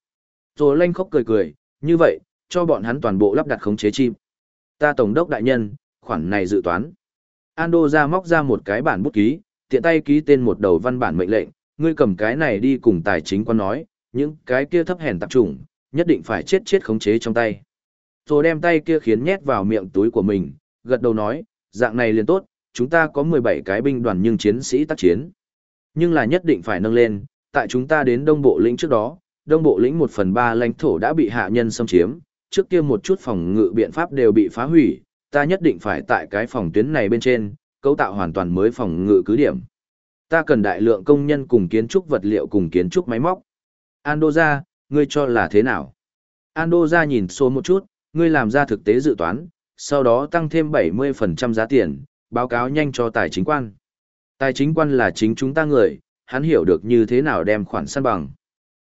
Rồi lanh khóc cười cười, như vậy, cho bọn hắn toàn bộ lắp đặt khống chế chim. Ta tổng đốc đại nhân, khoản này dự toán. Ando ra móc ra một cái bản bút ký, tiện tay ký tên một đầu văn bản mệnh lệnh, ngươi cầm cái này đi cùng tài chính quan nói, những cái kia thấp hèn tạp trùng, nhất định phải chết chết khống chế trong tay. Rồi đem tay kia khiến nhét vào miệng túi của mình, gật đầu nói, dạng này liền tốt, chúng ta có 17 cái binh đoàn nhưng chiến sĩ tác chiến. Nhưng là nhất định phải nâng lên, tại chúng ta đến đông bộ lĩnh trước đó, đông bộ lĩnh 1 phần 3 lãnh thổ đã bị hạ nhân xâm chiếm, trước kia một chút phòng ngự biện pháp đều bị phá hủy, ta nhất định phải tại cái phòng tuyến này bên trên, cấu tạo hoàn toàn mới phòng ngự cứ điểm. Ta cần đại lượng công nhân cùng kiến trúc vật liệu cùng kiến trúc máy móc. Andoja, ngươi cho là thế nào? Andoja nhìn số một chút, ngươi làm ra thực tế dự toán, sau đó tăng thêm 70% giá tiền, báo cáo nhanh cho tài chính quan. Tài chính quan là chính chúng ta người, hắn hiểu được như thế nào đem khoản săn bằng.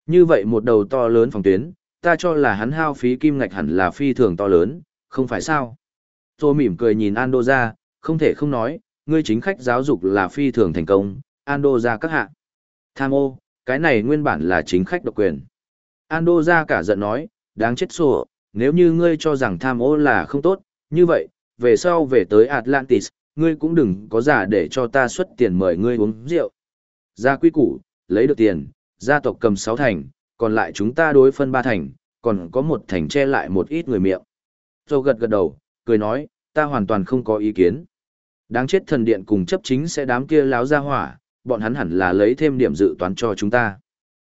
Như vậy một đầu to lớn phòng tuyến, ta cho là hắn hao phí kim ngạch hẳn là phi thường to lớn, không phải sao? Tôi mỉm cười nhìn Ando ra, không thể không nói, ngươi chính khách giáo dục là phi thường thành công, Ando ra các hạ. Tham ô, cái này nguyên bản là chính khách độc quyền. Ando ra cả giận nói, đáng chết sổ, nếu như ngươi cho rằng tham ô là không tốt, như vậy, về sau về tới Atlantis, ngươi cũng đừng có giả để cho ta xuất tiền mời ngươi uống rượu. Ra quy củ, lấy được tiền, gia tộc cầm sáu thành, còn lại chúng ta đối phân ba thành, còn có một thành che lại một ít người miệng. Rồi gật gật đầu, cười nói, ta hoàn toàn không có ý kiến. Đáng chết thần điện cùng chấp chính sẽ đám kia láo ra hỏa, bọn hắn hẳn là lấy thêm điểm dự toán cho chúng ta.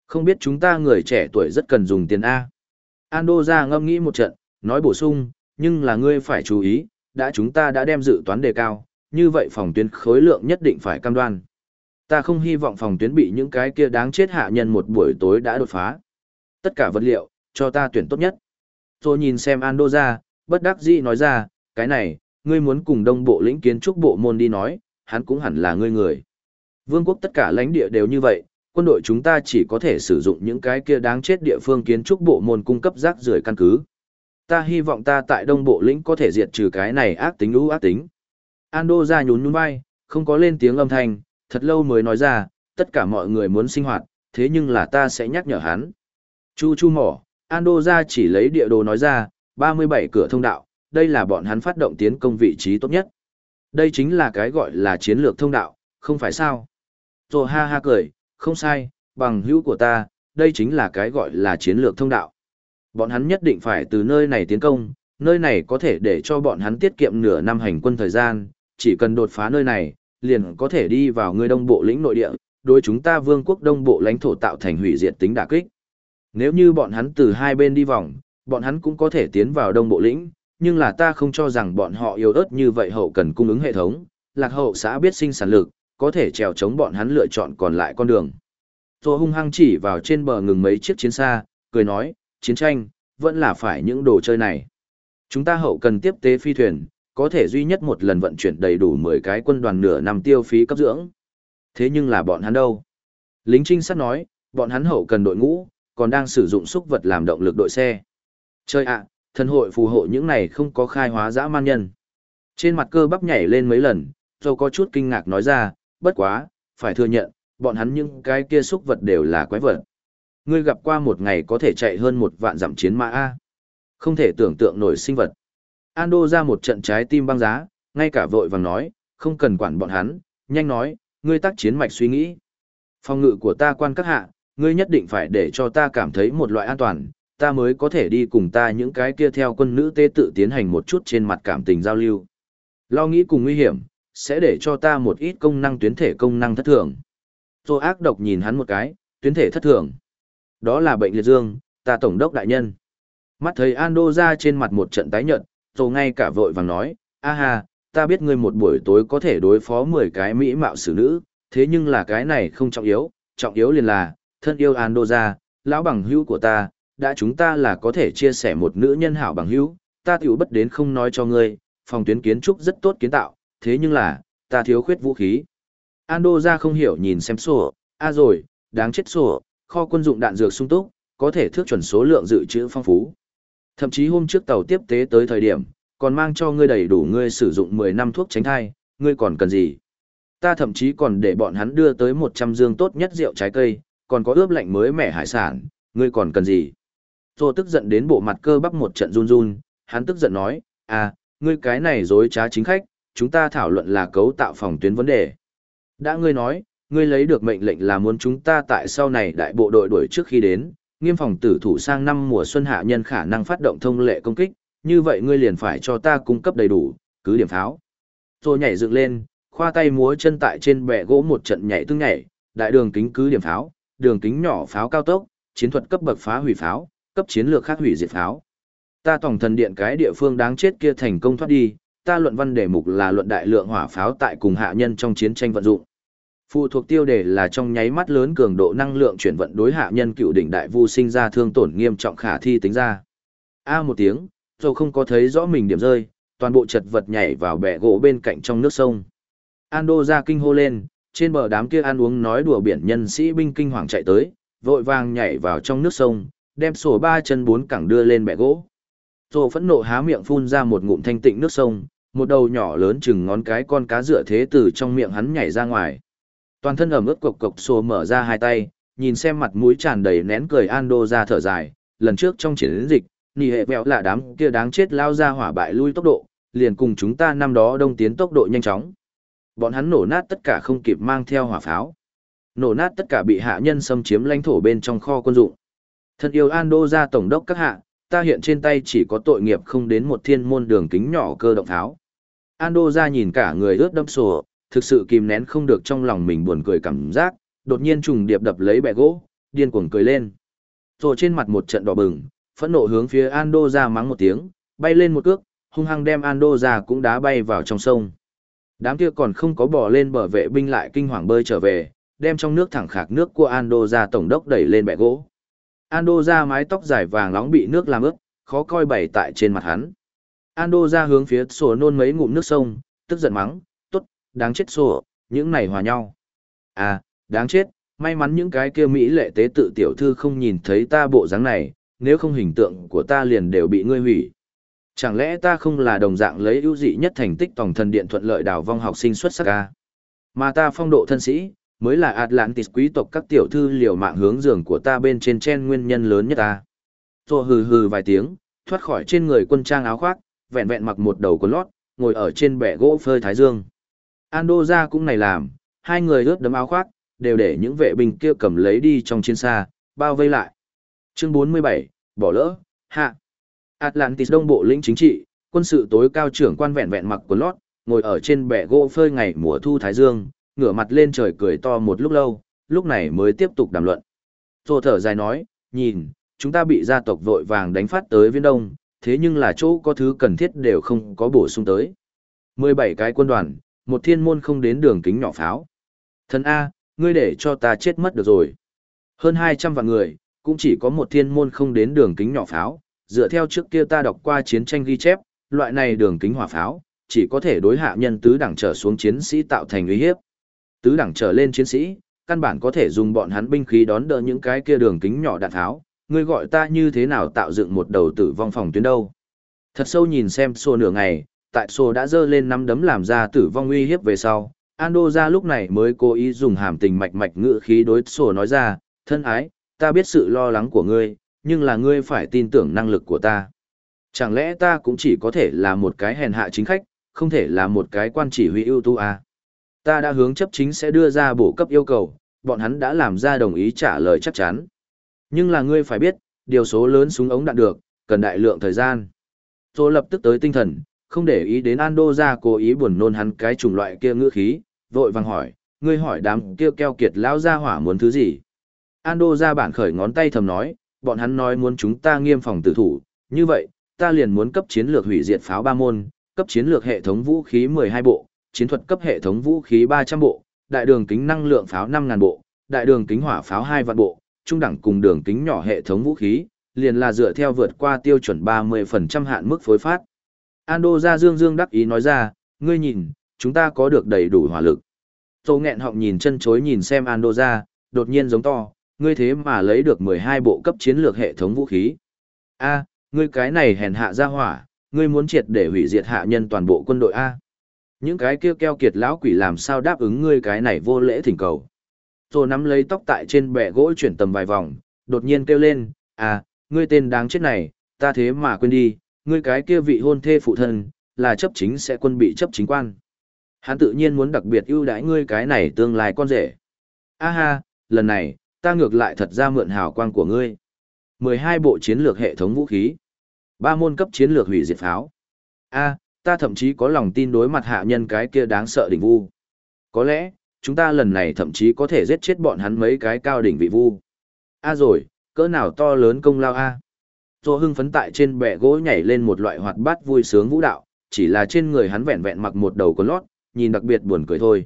Không biết chúng ta người trẻ tuổi rất cần dùng tiền A. Ando ra ngâm nghĩ một trận, nói bổ sung, nhưng là ngươi phải chú ý, đã chúng ta đã đem dự toán đề cao, như vậy phòng tuyến khối lượng nhất định phải cam đoan. Ta không hy vọng phòng tuyến bị những cái kia đáng chết hạ nhân một buổi tối đã đột phá. Tất cả vật liệu, cho ta tuyển tốt nhất. Tôi nhìn xem Ando ra, bất đắc dĩ nói ra, cái này, ngươi muốn cùng đông bộ lĩnh kiến trúc bộ môn đi nói, hắn cũng hẳn là ngươi người. Vương quốc tất cả lãnh địa đều như vậy, quân đội chúng ta chỉ có thể sử dụng những cái kia đáng chết địa phương kiến trúc bộ môn cung cấp rác rưởi căn cứ. Ta hy vọng ta tại đông bộ lĩnh có thể diệt trừ cái này ác tính lũ ác tính. Ando ra nhún nhún vai, không có lên tiếng âm thanh, thật lâu mới nói ra, tất cả mọi người muốn sinh hoạt, thế nhưng là ta sẽ nhắc nhở hắn. Chu chu mỏ, Ando ra chỉ lấy địa đồ nói ra, 37 cửa thông đạo, đây là bọn hắn phát động tiến công vị trí tốt nhất. Đây chính là cái gọi là chiến lược thông đạo, không phải sao? Tô ha ha cười, không sai, bằng hữu của ta, đây chính là cái gọi là chiến lược thông đạo. Bọn hắn nhất định phải từ nơi này tiến công, nơi này có thể để cho bọn hắn tiết kiệm nửa năm hành quân thời gian, chỉ cần đột phá nơi này, liền có thể đi vào người đông bộ lĩnh nội địa, đối chúng ta vương quốc đông bộ lãnh thổ tạo thành hủy diệt tính đả kích. Nếu như bọn hắn từ hai bên đi vòng, bọn hắn cũng có thể tiến vào đông bộ lĩnh, nhưng là ta không cho rằng bọn họ yếu ớt như vậy hậu cần cung ứng hệ thống, lạc hậu xã biết sinh sản lực, có thể trèo chống bọn hắn lựa chọn còn lại con đường. Tô hung hăng chỉ vào trên bờ ngừng mấy chiếc chiến xa, cười nói, chiến tranh, vẫn là phải những đồ chơi này. Chúng ta hậu cần tiếp tế phi thuyền, có thể duy nhất một lần vận chuyển đầy đủ 10 cái quân đoàn nửa năm tiêu phí cấp dưỡng. Thế nhưng là bọn hắn đâu? Lính trinh sát nói, bọn hắn hậu cần đội ngũ, còn đang sử dụng xúc vật làm động lực đội xe. Chơi ạ, thần hội phù hộ những này không có khai hóa dã man nhân. Trên mặt cơ bắp nhảy lên mấy lần, rồi có chút kinh ngạc nói ra, bất quá, phải thừa nhận, bọn hắn những cái kia xúc vật đều là quái vật. Ngươi gặp qua một ngày có thể chạy hơn một vạn dặm chiến mã A. Không thể tưởng tượng nổi sinh vật. Ando ra một trận trái tim băng giá, ngay cả vội vàng nói, không cần quản bọn hắn, nhanh nói, ngươi tác chiến mạch suy nghĩ. Phòng ngự của ta quan các hạ, ngươi nhất định phải để cho ta cảm thấy một loại an toàn, ta mới có thể đi cùng ta những cái kia theo quân nữ tế tự tiến hành một chút trên mặt cảm tình giao lưu. Lo nghĩ cùng nguy hiểm, sẽ để cho ta một ít công năng tuyến thể công năng thất thường. Tô ác độc nhìn hắn một cái, tuyến thể thất thường. Đó là bệnh liệt dương, ta tổng đốc đại nhân. Mắt thấy Ando ra trên mặt một trận tái nhợt, Tô ngay cả vội vàng nói, a ha, ta biết ngươi một buổi tối có thể đối phó 10 cái mỹ mạo xử nữ, thế nhưng là cái này không trọng yếu, trọng yếu liền là, thân yêu Andoja, lão bằng hữu của ta, đã chúng ta là có thể chia sẻ một nữ nhân hảo bằng hữu, ta tiểu bất đến không nói cho ngươi, phòng tuyến kiến trúc rất tốt kiến tạo, thế nhưng là, ta thiếu khuyết vũ khí. Andoja không hiểu nhìn xem sổ, a rồi, đáng chết sổ, kho quân dụng đạn dược sung túc, có thể thước chuẩn số lượng dự trữ phong phú. Thậm chí hôm trước tàu tiếp tế tới thời điểm, còn mang cho ngươi đầy đủ ngươi sử dụng 10 năm thuốc tránh thai, ngươi còn cần gì? Ta thậm chí còn để bọn hắn đưa tới 100 dương tốt nhất rượu trái cây, còn có ướp lạnh mới mẻ hải sản, ngươi còn cần gì? Tô tức giận đến bộ mặt cơ bắp một trận run run, hắn tức giận nói, à, ngươi cái này dối trá chính khách, chúng ta thảo luận là cấu tạo phòng tuyến vấn đề. Đã ngươi nói, ngươi lấy được mệnh lệnh là muốn chúng ta tại sau này đại bộ đội đuổi trước khi đến, nghiêm phòng tử thủ sang năm mùa xuân hạ nhân khả năng phát động thông lệ công kích, như vậy ngươi liền phải cho ta cung cấp đầy đủ, cứ điểm pháo. Rồi nhảy dựng lên, khoa tay múa chân tại trên bệ gỗ một trận nhảy tương nhảy, đại đường kính cứ điểm pháo, đường kính nhỏ pháo cao tốc, chiến thuật cấp bậc phá hủy pháo, cấp chiến lược khác hủy diệt pháo. Ta tổng thần điện cái địa phương đáng chết kia thành công thoát đi, ta luận văn đề mục là luận đại lượng hỏa pháo tại cùng hạ nhân trong chiến tranh vận dụng. Phụ thuộc tiêu đề là trong nháy mắt lớn cường độ năng lượng chuyển vận đối hạ nhân cựu đỉnh đại vu sinh ra thương tổn nghiêm trọng khả thi tính ra. A một tiếng, rồi không có thấy rõ mình điểm rơi, toàn bộ chật vật nhảy vào bè gỗ bên cạnh trong nước sông. Ando ra kinh hô lên, trên bờ đám kia ăn uống nói đùa biển nhân sĩ binh kinh hoàng chạy tới, vội vàng nhảy vào trong nước sông, đem sổ ba chân bốn cẳng đưa lên bè gỗ. Rồi phẫn nộ há miệng phun ra một ngụm thanh tịnh nước sông, một đầu nhỏ lớn chừng ngón cái con cá dựa thế từ trong miệng hắn nhảy ra ngoài. Toàn thân ẩm ướt cộc cộc xô mở ra hai tay, nhìn xem mặt mũi tràn đầy nén cười Ando ra thở dài, lần trước trong chiến dịch, nỉ hệ vẹo là đám kia đáng chết lao ra hỏa bại lui tốc độ, liền cùng chúng ta năm đó đông tiến tốc độ nhanh chóng. Bọn hắn nổ nát tất cả không kịp mang theo hỏa pháo. Nổ nát tất cả bị hạ nhân xâm chiếm lãnh thổ bên trong kho quân dụng. Thân yêu Ando ra tổng đốc các hạ, ta hiện trên tay chỉ có tội nghiệp không đến một thiên môn đường kính nhỏ cơ động pháo. Ando ra nhìn cả người ướt đẫm sổ, thực sự kìm nén không được trong lòng mình buồn cười cảm giác, đột nhiên trùng điệp đập lấy bẻ gỗ, điên cuồng cười lên. Rồi trên mặt một trận đỏ bừng, phẫn nộ hướng phía Ando ra mắng một tiếng, bay lên một cước, hung hăng đem Ando ra cũng đá bay vào trong sông. Đám kia còn không có bỏ lên bờ vệ binh lại kinh hoàng bơi trở về, đem trong nước thẳng khạc nước của Ando ra tổng đốc đẩy lên bẻ gỗ. Ando ra mái tóc dài vàng nóng bị nước làm ướt, khó coi bày tại trên mặt hắn. Ando ra hướng phía sổ nôn mấy ngụm nước sông, tức giận mắng, đáng chết sổ, những này hòa nhau. À, đáng chết, may mắn những cái kia Mỹ lệ tế tự tiểu thư không nhìn thấy ta bộ dáng này, nếu không hình tượng của ta liền đều bị ngươi hủy. Chẳng lẽ ta không là đồng dạng lấy ưu dị nhất thành tích tổng thần điện thuận lợi đào vong học sinh xuất sắc ca? Mà ta phong độ thân sĩ, mới là Atlantis quý tộc các tiểu thư liều mạng hướng giường của ta bên trên chen nguyên nhân lớn nhất ta. Rồi hừ hừ vài tiếng, thoát khỏi trên người quân trang áo khoác, vẹn vẹn mặc một đầu quần lót, ngồi ở trên bệ gỗ phơi thái dương. Ando ra cũng này làm, hai người ướt đấm áo khoác, đều để những vệ binh kia cầm lấy đi trong chiến xa, bao vây lại. Chương 47, bỏ lỡ, hạ. Atlantis đông bộ lĩnh chính trị, quân sự tối cao trưởng quan vẹn vẹn mặc quần lót, ngồi ở trên bệ gỗ phơi ngày mùa thu thái dương, ngửa mặt lên trời cười to một lúc lâu, lúc này mới tiếp tục đàm luận. Rồi thở dài nói, nhìn, chúng ta bị gia tộc vội vàng đánh phát tới viên đông, thế nhưng là chỗ có thứ cần thiết đều không có bổ sung tới. 17 cái quân đoàn, một thiên môn không đến đường kính nhỏ pháo. Thần A, ngươi để cho ta chết mất được rồi. Hơn 200 vạn người, cũng chỉ có một thiên môn không đến đường kính nhỏ pháo, dựa theo trước kia ta đọc qua chiến tranh ghi chép, loại này đường kính hỏa pháo, chỉ có thể đối hạ nhân tứ đẳng trở xuống chiến sĩ tạo thành uy hiếp. Tứ đẳng trở lên chiến sĩ, căn bản có thể dùng bọn hắn binh khí đón đỡ những cái kia đường kính nhỏ đạn tháo, ngươi gọi ta như thế nào tạo dựng một đầu tử vong phòng tuyến đâu. Thật sâu nhìn xem xô nửa ngày, tại Sô đã dơ lên năm đấm làm ra tử vong uy hiếp về sau, Ando ra lúc này mới cố ý dùng hàm tình mạch mạch ngữ khí đối Sô nói ra, thân ái, ta biết sự lo lắng của ngươi, nhưng là ngươi phải tin tưởng năng lực của ta. Chẳng lẽ ta cũng chỉ có thể là một cái hèn hạ chính khách, không thể là một cái quan chỉ huy ưu tú à? Ta đã hướng chấp chính sẽ đưa ra bổ cấp yêu cầu, bọn hắn đã làm ra đồng ý trả lời chắc chắn. Nhưng là ngươi phải biết, điều số lớn súng ống đạn được, cần đại lượng thời gian. Tôi lập tức tới tinh thần, không để ý đến Ando ra cố ý buồn nôn hắn cái chủng loại kia ngữ khí, vội vàng hỏi, ngươi hỏi đám kia keo kiệt lão ra hỏa muốn thứ gì? Ando ra bản khởi ngón tay thầm nói, bọn hắn nói muốn chúng ta nghiêm phòng tử thủ, như vậy, ta liền muốn cấp chiến lược hủy diệt pháo ba môn, cấp chiến lược hệ thống vũ khí 12 bộ, chiến thuật cấp hệ thống vũ khí 300 bộ, đại đường kính năng lượng pháo 5000 bộ, đại đường kính hỏa pháo 2 vạn bộ, trung đẳng cùng đường kính nhỏ hệ thống vũ khí, liền là dựa theo vượt qua tiêu chuẩn 30% hạn mức phối phát. Ando ra dương dương đắc ý nói ra, ngươi nhìn, chúng ta có được đầy đủ hỏa lực. Tô nghẹn họng nhìn chân chối nhìn xem Ando ra, đột nhiên giống to, ngươi thế mà lấy được 12 bộ cấp chiến lược hệ thống vũ khí. A, ngươi cái này hèn hạ ra hỏa, ngươi muốn triệt để hủy diệt hạ nhân toàn bộ quân đội A. Những cái kia keo kiệt lão quỷ làm sao đáp ứng ngươi cái này vô lễ thỉnh cầu. Tô nắm lấy tóc tại trên bệ gỗ chuyển tầm vài vòng, đột nhiên kêu lên, à, ngươi tên đáng chết này, ta thế mà quên đi, ngươi cái kia vị hôn thê phụ thân, là chấp chính sẽ quân bị chấp chính quan. Hắn tự nhiên muốn đặc biệt ưu đãi ngươi cái này tương lai con rể. A ha, lần này, ta ngược lại thật ra mượn hào quang của ngươi. 12 bộ chiến lược hệ thống vũ khí. Ba môn cấp chiến lược hủy diệt pháo. A, ta thậm chí có lòng tin đối mặt hạ nhân cái kia đáng sợ đỉnh vu. Có lẽ, chúng ta lần này thậm chí có thể giết chết bọn hắn mấy cái cao đỉnh vị vu. A rồi, cỡ nào to lớn công lao a. Tô hưng phấn tại trên bệ gỗ nhảy lên một loại hoạt bát vui sướng vũ đạo, chỉ là trên người hắn vẹn vẹn mặc một đầu có lót, nhìn đặc biệt buồn cười thôi.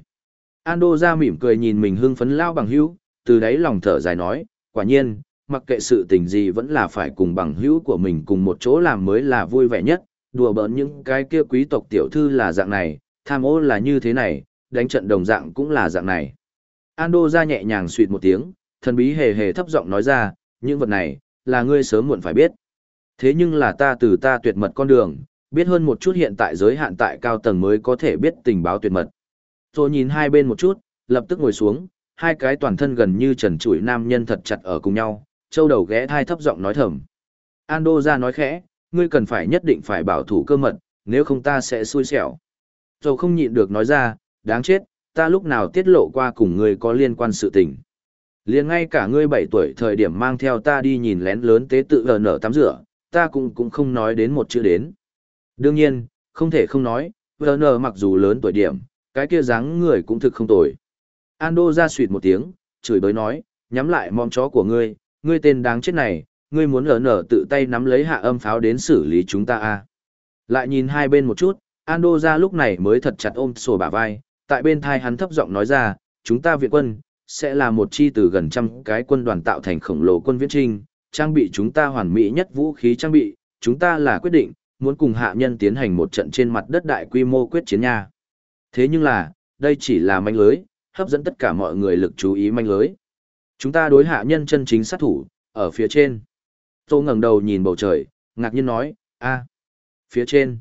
Ando ra mỉm cười nhìn mình hưng phấn lao bằng hữu, từ đấy lòng thở dài nói, quả nhiên, mặc kệ sự tình gì vẫn là phải cùng bằng hữu của mình cùng một chỗ làm mới là vui vẻ nhất, đùa bỡn những cái kia quý tộc tiểu thư là dạng này, tham ô là như thế này, đánh trận đồng dạng cũng là dạng này. Ando ra nhẹ nhàng suýt một tiếng, thần bí hề hề thấp giọng nói ra, những vật này, là ngươi sớm muộn phải biết. Thế nhưng là ta từ ta tuyệt mật con đường, biết hơn một chút hiện tại giới hạn tại cao tầng mới có thể biết tình báo tuyệt mật. tôi nhìn hai bên một chút, lập tức ngồi xuống, hai cái toàn thân gần như trần trụi nam nhân thật chặt ở cùng nhau, châu đầu ghé thai thấp giọng nói thầm. Ando ra nói khẽ, ngươi cần phải nhất định phải bảo thủ cơ mật, nếu không ta sẽ xui xẻo. Châu không nhịn được nói ra, đáng chết, ta lúc nào tiết lộ qua cùng ngươi có liên quan sự tình. liền ngay cả ngươi 7 tuổi thời điểm mang theo ta đi nhìn lén lớn tế tự ở nở tắm rửa, ta cũng cũng không nói đến một chữ đến. Đương nhiên, không thể không nói, Werner mặc dù lớn tuổi điểm, cái kia dáng người cũng thực không tồi. Ando ra suyệt một tiếng, chửi bới nói, nhắm lại mong chó của ngươi, ngươi tên đáng chết này, ngươi muốn Werner tự tay nắm lấy hạ âm pháo đến xử lý chúng ta à. Lại nhìn hai bên một chút, Ando ra lúc này mới thật chặt ôm sổ bả vai, tại bên thai hắn thấp giọng nói ra, chúng ta viện quân, sẽ là một chi từ gần trăm cái quân đoàn tạo thành khổng lồ quân viễn trinh, trang bị chúng ta hoàn mỹ nhất vũ khí trang bị, chúng ta là quyết định, muốn cùng hạ nhân tiến hành một trận trên mặt đất đại quy mô quyết chiến nha. Thế nhưng là, đây chỉ là manh lưới, hấp dẫn tất cả mọi người lực chú ý manh lưới. Chúng ta đối hạ nhân chân chính sát thủ, ở phía trên. Tô ngẩng đầu nhìn bầu trời, ngạc nhiên nói, a, phía trên.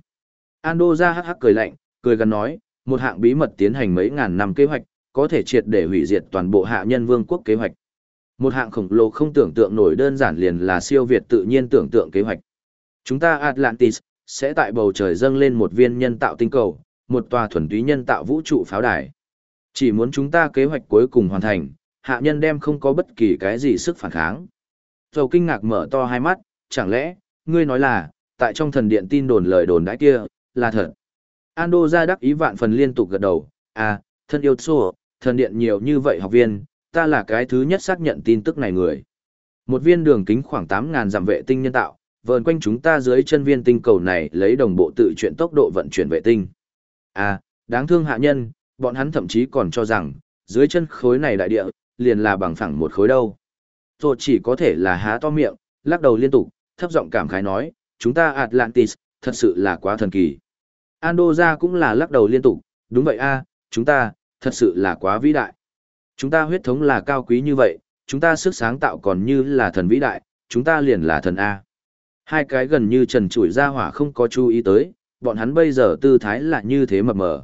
Ando ra hắc hắc cười lạnh, cười gần nói, một hạng bí mật tiến hành mấy ngàn năm kế hoạch, có thể triệt để hủy diệt toàn bộ hạ nhân vương quốc kế hoạch. Một hạng khổng lồ không tưởng tượng nổi đơn giản liền là siêu việt tự nhiên tưởng tượng kế hoạch. Chúng ta Atlantis, sẽ tại bầu trời dâng lên một viên nhân tạo tinh cầu, một tòa thuần túy nhân tạo vũ trụ pháo đài. Chỉ muốn chúng ta kế hoạch cuối cùng hoàn thành, hạ nhân đem không có bất kỳ cái gì sức phản kháng. Dầu kinh ngạc mở to hai mắt, chẳng lẽ, ngươi nói là, tại trong thần điện tin đồn lời đồn đãi kia, là thật. Ando ra đắc ý vạn phần liên tục gật đầu, à, thân yêu xô, thần điện nhiều như vậy học viên, ta là cái thứ nhất xác nhận tin tức này người. Một viên đường kính khoảng 8.000 dặm vệ tinh nhân tạo, vờn quanh chúng ta dưới chân viên tinh cầu này lấy đồng bộ tự chuyển tốc độ vận chuyển vệ tinh. À, đáng thương hạ nhân, bọn hắn thậm chí còn cho rằng, dưới chân khối này đại địa, liền là bằng phẳng một khối đâu. Rồi chỉ có thể là há to miệng, lắc đầu liên tục, thấp giọng cảm khái nói, chúng ta Atlantis, thật sự là quá thần kỳ. Ando ra cũng là lắc đầu liên tục, đúng vậy a, chúng ta, thật sự là quá vĩ đại. Chúng ta huyết thống là cao quý như vậy, chúng ta sức sáng tạo còn như là thần vĩ đại, chúng ta liền là thần A. Hai cái gần như trần trụi ra hỏa không có chú ý tới, bọn hắn bây giờ tư thái là như thế mập mờ.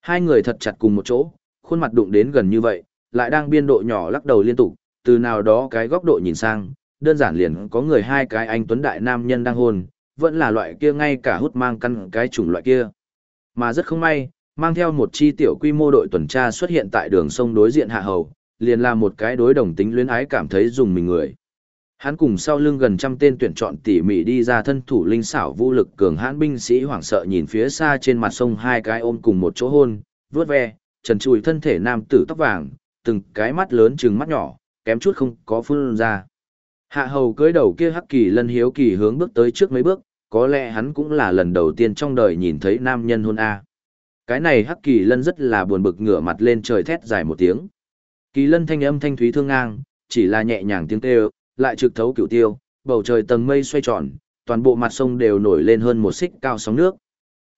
Hai người thật chặt cùng một chỗ, khuôn mặt đụng đến gần như vậy, lại đang biên độ nhỏ lắc đầu liên tục, từ nào đó cái góc độ nhìn sang, đơn giản liền có người hai cái anh tuấn đại nam nhân đang hôn, vẫn là loại kia ngay cả hút mang căn cái chủng loại kia. Mà rất không may, mang theo một chi tiểu quy mô đội tuần tra xuất hiện tại đường sông đối diện hạ hầu, liền là một cái đối đồng tính luyến ái cảm thấy dùng mình người. Hắn cùng sau lưng gần trăm tên tuyển chọn tỉ mỉ đi ra thân thủ linh xảo vũ lực cường hãn binh sĩ hoảng sợ nhìn phía xa trên mặt sông hai cái ôm cùng một chỗ hôn, vướt ve, trần trùi thân thể nam tử tóc vàng, từng cái mắt lớn trừng mắt nhỏ, kém chút không có phun ra. Hạ hầu cưới đầu kia hắc kỳ lân hiếu kỳ hướng bước tới trước mấy bước, có lẽ hắn cũng là lần đầu tiên trong đời nhìn thấy nam nhân hôn A. Cái này hắc kỳ lân rất là buồn bực ngửa mặt lên trời thét dài một tiếng. Kỳ lân thanh âm thanh thúy thương ngang, chỉ là nhẹ nhàng tiếng kêu, lại trực thấu cửu tiêu, bầu trời tầng mây xoay tròn, toàn bộ mặt sông đều nổi lên hơn một xích cao sóng nước.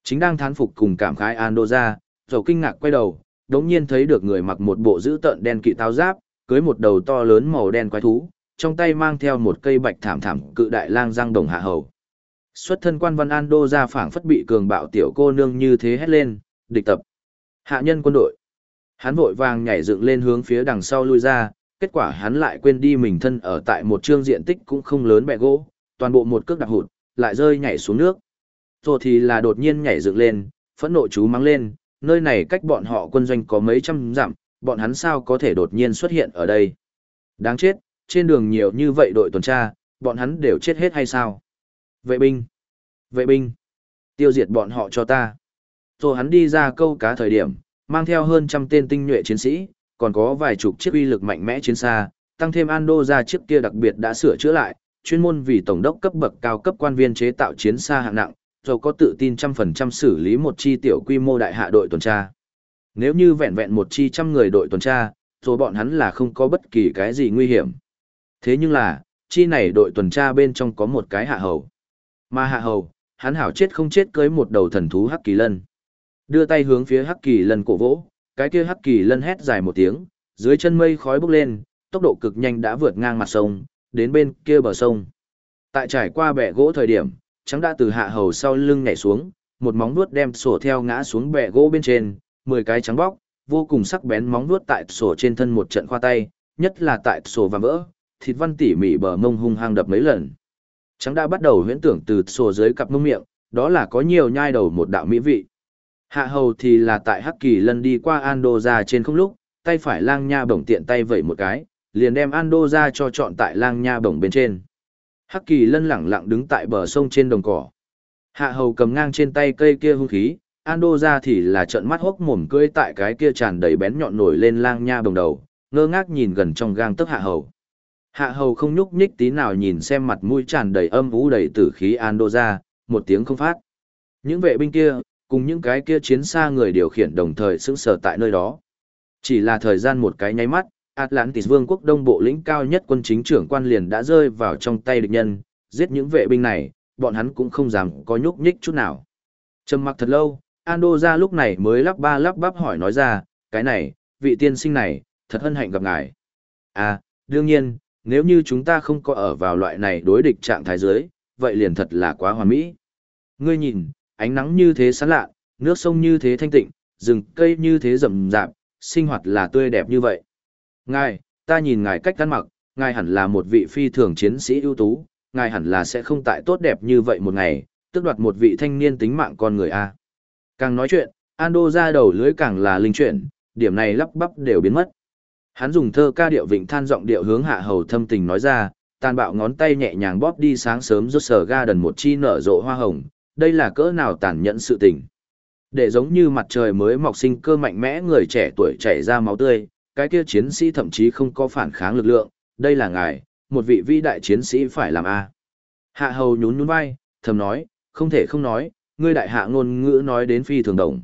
Chính đang thán phục cùng cảm khái an đô ra, dầu kinh ngạc quay đầu, đống nhiên thấy được người mặc một bộ giữ tợn đen kỵ táo giáp, cưới một đầu to lớn màu đen quái thú, trong tay mang theo một cây bạch thảm thảm cự đại lang răng đồng hạ hầu. Xuất thân quan văn an đô ra phảng phất bị cường bạo tiểu cô nương như thế hét lên, địch tập. Hạ nhân quân đội. Hắn vội vàng nhảy dựng lên hướng phía đằng sau lui ra, kết quả hắn lại quên đi mình thân ở tại một trương diện tích cũng không lớn bẹ gỗ, toàn bộ một cước đạp hụt, lại rơi nhảy xuống nước. Rồi thì là đột nhiên nhảy dựng lên, phẫn nộ chú mắng lên, nơi này cách bọn họ quân doanh có mấy trăm dặm, bọn hắn sao có thể đột nhiên xuất hiện ở đây. Đáng chết, trên đường nhiều như vậy đội tuần tra, bọn hắn đều chết hết hay sao? Vệ binh, Vệ binh, tiêu diệt bọn họ cho ta. Rồi hắn đi ra câu cá thời điểm, mang theo hơn trăm tên tinh nhuệ chiến sĩ, còn có vài chục chiếc uy lực mạnh mẽ chiến xa, tăng thêm Ando ra chiếc kia đặc biệt đã sửa chữa lại, chuyên môn vì tổng đốc cấp bậc cao cấp quan viên chế tạo chiến xa hạng nặng, rồi có tự tin trăm phần trăm xử lý một chi tiểu quy mô đại hạ đội tuần tra. Nếu như vẹn vẹn một chi trăm người đội tuần tra, rồi bọn hắn là không có bất kỳ cái gì nguy hiểm. Thế nhưng là, chi này đội tuần tra bên trong có một cái hạ hầu. Mà hạ hầu, hắn hảo chết không chết cưới một đầu thần thú hắc kỳ lân. Đưa tay hướng phía hắc kỳ lân cổ vỗ, cái kia hắc kỳ lân hét dài một tiếng, dưới chân mây khói bốc lên, tốc độ cực nhanh đã vượt ngang mặt sông, đến bên kia bờ sông. Tại trải qua bẻ gỗ thời điểm, trắng đã từ hạ hầu sau lưng nhảy xuống, một móng vuốt đem sổ theo ngã xuống bẻ gỗ bên trên, 10 cái trắng bóc, vô cùng sắc bén móng vuốt tại sổ trên thân một trận khoa tay, nhất là tại sổ và vỡ, thịt văn tỉ mỉ bờ mông hung hăng đập mấy lần. Trắng đã bắt đầu huyễn tưởng từ sổ dưới cặp mông miệng, đó là có nhiều nhai đầu một đạo mỹ vị. Hạ hầu thì là tại Hắc Kỳ Lân đi qua Ando ra trên không lúc, tay phải lang nha bổng tiện tay vẩy một cái, liền đem Ando ra cho chọn tại lang nha bổng bên trên. Hắc Kỳ Lân lẳng lặng đứng tại bờ sông trên đồng cỏ. Hạ hầu cầm ngang trên tay cây kia hung khí, Ando ra thì là trợn mắt hốc mồm cưỡi tại cái kia tràn đầy bén nhọn nổi lên lang nha bồng đầu, ngơ ngác nhìn gần trong gang tấc hạ hầu. Hạ hầu không nhúc nhích tí nào nhìn xem mặt mũi tràn đầy âm vũ đầy tử khí Ando ra, một tiếng không phát. Những vệ binh kia, cùng những cái kia chiến xa người điều khiển đồng thời sững sờ tại nơi đó. Chỉ là thời gian một cái nháy mắt, Atlantis Vương quốc đông bộ lĩnh cao nhất quân chính trưởng quan liền đã rơi vào trong tay địch nhân, giết những vệ binh này, bọn hắn cũng không dám có nhúc nhích chút nào. Trầm mặc thật lâu, Ando ra lúc này mới lắp ba lắp bắp hỏi nói ra, cái này, vị tiên sinh này, thật hân hạnh gặp ngài. À, đương nhiên, nếu như chúng ta không có ở vào loại này đối địch trạng thái dưới, vậy liền thật là quá hoàn mỹ. Ngươi nhìn, ánh nắng như thế sáng lạ, nước sông như thế thanh tịnh, rừng cây như thế rậm rạp, sinh hoạt là tươi đẹp như vậy. Ngài, ta nhìn ngài cách ăn mặc, ngài hẳn là một vị phi thường chiến sĩ ưu tú, ngài hẳn là sẽ không tại tốt đẹp như vậy một ngày, tước đoạt một vị thanh niên tính mạng con người a. Càng nói chuyện, Ando ra đầu lưới càng là linh chuyện, điểm này lắp bắp đều biến mất. Hắn dùng thơ ca điệu vịnh than giọng điệu hướng hạ hầu thâm tình nói ra, tàn bạo ngón tay nhẹ nhàng bóp đi sáng sớm rốt sở ga đần một chi nở rộ hoa hồng, đây là cỡ nào tàn nhẫn sự tình. Để giống như mặt trời mới mọc sinh cơ mạnh mẽ người trẻ tuổi chảy ra máu tươi, cái kia chiến sĩ thậm chí không có phản kháng lực lượng, đây là ngài, một vị vĩ đại chiến sĩ phải làm a. Hạ hầu nhún nhún vai, thầm nói, không thể không nói, ngươi đại hạ ngôn ngữ nói đến phi thường đồng.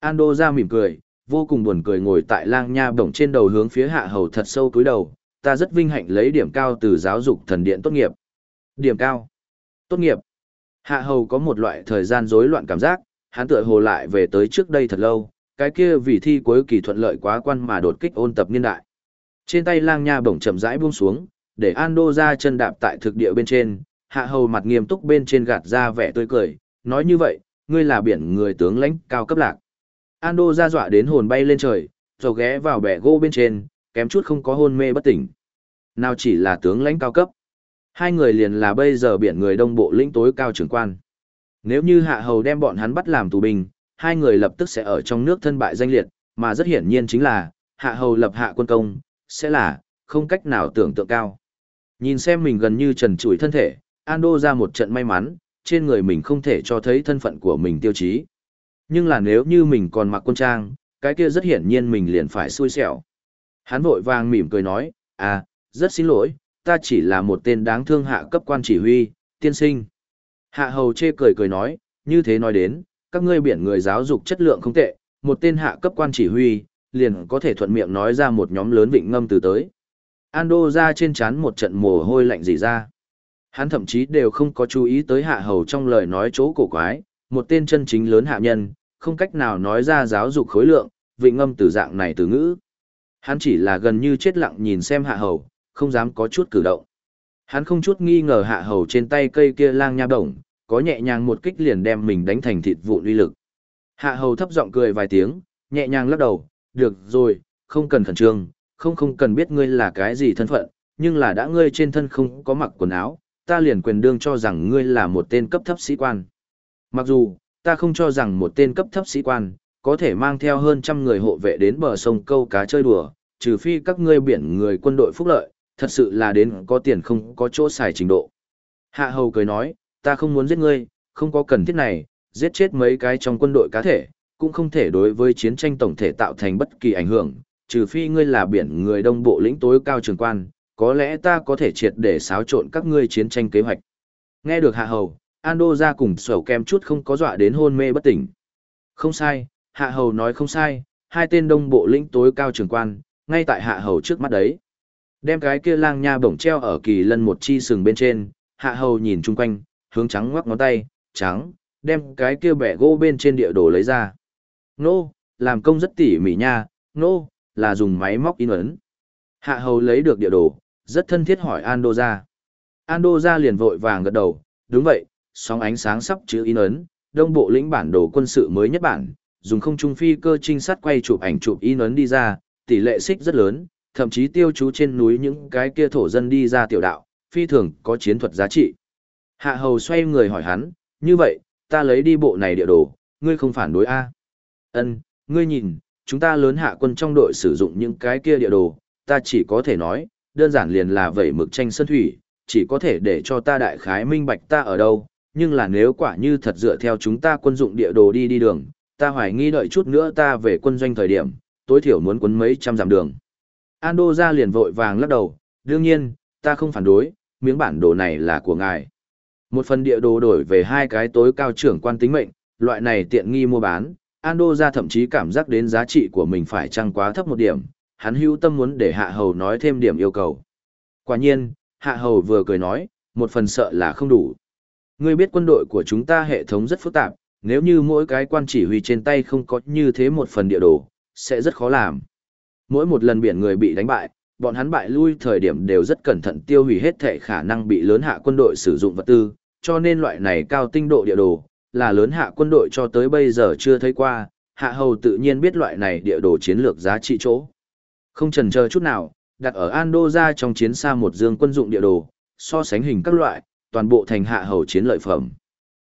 Ando ra mỉm cười, vô cùng buồn cười ngồi tại lang nha bổng trên đầu hướng phía hạ hầu thật sâu cúi đầu, ta rất vinh hạnh lấy điểm cao từ giáo dục thần điện tốt nghiệp. Điểm cao. Tốt nghiệp. Hạ hầu có một loại thời gian rối loạn cảm giác, hắn tựa hồ lại về tới trước đây thật lâu, cái kia vì thi cuối kỳ thuận lợi quá quan mà đột kích ôn tập niên đại. Trên tay lang nha bổng chậm rãi buông xuống, để Ando ra chân đạp tại thực địa bên trên, hạ hầu mặt nghiêm túc bên trên gạt ra vẻ tươi cười, nói như vậy, ngươi là biển người tướng lãnh cao cấp lạc. Ando ra dọa đến hồn bay lên trời, rồi ghé vào bẻ gỗ bên trên, kém chút không có hôn mê bất tỉnh. Nào chỉ là tướng lãnh cao cấp. Hai người liền là bây giờ biển người đông bộ lĩnh tối cao trưởng quan. Nếu như hạ hầu đem bọn hắn bắt làm tù binh, hai người lập tức sẽ ở trong nước thân bại danh liệt, mà rất hiển nhiên chính là, hạ hầu lập hạ quân công, sẽ là, không cách nào tưởng tượng cao. Nhìn xem mình gần như trần trụi thân thể, Ando ra một trận may mắn, trên người mình không thể cho thấy thân phận của mình tiêu chí. Nhưng là nếu như mình còn mặc quân trang, cái kia rất hiển nhiên mình liền phải xui xẻo. Hắn vội vàng mỉm cười nói, à, rất xin lỗi, ta chỉ là một tên đáng thương hạ cấp quan chỉ huy, tiên sinh. Hạ hầu chê cười cười nói, như thế nói đến, các ngươi biển người giáo dục chất lượng không tệ, một tên hạ cấp quan chỉ huy, liền có thể thuận miệng nói ra một nhóm lớn vịnh ngâm từ tới. Ando ra trên chán một trận mồ hôi lạnh gì ra. Hắn thậm chí đều không có chú ý tới hạ hầu trong lời nói chỗ cổ quái, một tên chân chính lớn hạ nhân, không cách nào nói ra giáo dục khối lượng, vịnh ngâm từ dạng này từ ngữ. Hắn chỉ là gần như chết lặng nhìn xem hạ hầu, không dám có chút cử động. Hắn không chút nghi ngờ hạ hầu trên tay cây kia lang nha đồng, có nhẹ nhàng một kích liền đem mình đánh thành thịt vụn uy lực. Hạ hầu thấp giọng cười vài tiếng, nhẹ nhàng lắc đầu, được rồi, không cần khẩn trương, không không cần biết ngươi là cái gì thân phận, nhưng là đã ngươi trên thân không có mặc quần áo, ta liền quyền đương cho rằng ngươi là một tên cấp thấp sĩ quan. Mặc dù, ta không cho rằng một tên cấp thấp sĩ quan, có thể mang theo hơn trăm người hộ vệ đến bờ sông câu cá chơi đùa, trừ phi các ngươi biển người quân đội phúc lợi, thật sự là đến có tiền không có chỗ xài trình độ. Hạ hầu cười nói, ta không muốn giết ngươi, không có cần thiết này, giết chết mấy cái trong quân đội cá thể, cũng không thể đối với chiến tranh tổng thể tạo thành bất kỳ ảnh hưởng, trừ phi ngươi là biển người đông bộ lĩnh tối cao trường quan, có lẽ ta có thể triệt để xáo trộn các ngươi chiến tranh kế hoạch. Nghe được hạ hầu, Ando ra cùng sầu kem chút không có dọa đến hôn mê bất tỉnh. Không sai, hạ hầu nói không sai, hai tên đông bộ lĩnh tối cao trường quan, ngay tại hạ hầu trước mắt đấy. Đem cái kia lang nha bổng treo ở kỳ lân một chi sừng bên trên, hạ hầu nhìn chung quanh, hướng trắng ngoắc ngón tay, trắng, đem cái kia bẻ gỗ bên trên địa đồ lấy ra. Nô, làm công rất tỉ mỉ nha, nô, là dùng máy móc in ấn. Hạ hầu lấy được địa đồ, rất thân thiết hỏi Ando ra. Ando ra liền vội vàng gật đầu, đúng vậy, sóng ánh sáng sắp chữ in ấn, đông bộ lĩnh bản đồ quân sự mới nhất bản, dùng không trung phi cơ trinh sát quay chụp ảnh chụp in ấn đi ra, tỷ lệ xích rất lớn, thậm chí tiêu chú trên núi những cái kia thổ dân đi ra tiểu đạo, phi thường có chiến thuật giá trị. Hạ hầu xoay người hỏi hắn, như vậy, ta lấy đi bộ này địa đồ, ngươi không phản đối a? Ân, ngươi nhìn, chúng ta lớn hạ quân trong đội sử dụng những cái kia địa đồ, ta chỉ có thể nói, đơn giản liền là vẩy mực tranh sân thủy, chỉ có thể để cho ta đại khái minh bạch ta ở đâu, nhưng là nếu quả như thật dựa theo chúng ta quân dụng địa đồ đi đi đường, ta hoài nghi đợi chút nữa ta về quân doanh thời điểm, tối thiểu muốn quấn mấy trăm dặm đường. Ando ra liền vội vàng lắc đầu, đương nhiên, ta không phản đối, miếng bản đồ này là của ngài. Một phần địa đồ đổi về hai cái tối cao trưởng quan tính mệnh, loại này tiện nghi mua bán, Ando ra thậm chí cảm giác đến giá trị của mình phải chăng quá thấp một điểm, hắn hữu tâm muốn để hạ hầu nói thêm điểm yêu cầu. Quả nhiên, hạ hầu vừa cười nói, một phần sợ là không đủ. Ngươi biết quân đội của chúng ta hệ thống rất phức tạp, nếu như mỗi cái quan chỉ huy trên tay không có như thế một phần địa đồ, sẽ rất khó làm. Mỗi một lần biển người bị đánh bại, bọn hắn bại lui thời điểm đều rất cẩn thận tiêu hủy hết thể khả năng bị lớn hạ quân đội sử dụng vật tư, cho nên loại này cao tinh độ địa đồ, là lớn hạ quân đội cho tới bây giờ chưa thấy qua, hạ hầu tự nhiên biết loại này địa đồ chiến lược giá trị chỗ. Không chần chờ chút nào, đặt ở Ando ra trong chiến xa một dương quân dụng địa đồ, so sánh hình các loại, toàn bộ thành hạ hầu chiến lợi phẩm.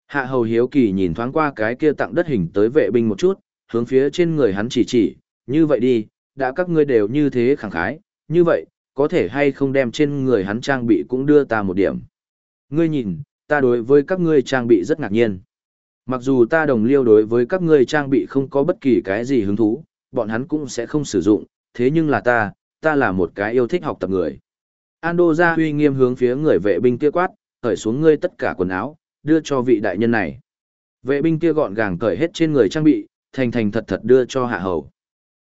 Hạ hầu hiếu kỳ nhìn thoáng qua cái kia tặng đất hình tới vệ binh một chút, hướng phía trên người hắn chỉ chỉ, như vậy đi, đã các ngươi đều như thế khẳng khái, như vậy, có thể hay không đem trên người hắn trang bị cũng đưa ta một điểm. Ngươi nhìn, ta đối với các ngươi trang bị rất ngạc nhiên. Mặc dù ta đồng liêu đối với các ngươi trang bị không có bất kỳ cái gì hứng thú, bọn hắn cũng sẽ không sử dụng, thế nhưng là ta, ta là một cái yêu thích học tập người. Ando ra huy nghiêm hướng phía người vệ binh kia quát, cởi xuống ngươi tất cả quần áo, đưa cho vị đại nhân này. Vệ binh kia gọn gàng cởi hết trên người trang bị, thành thành thật thật đưa cho hạ hầu.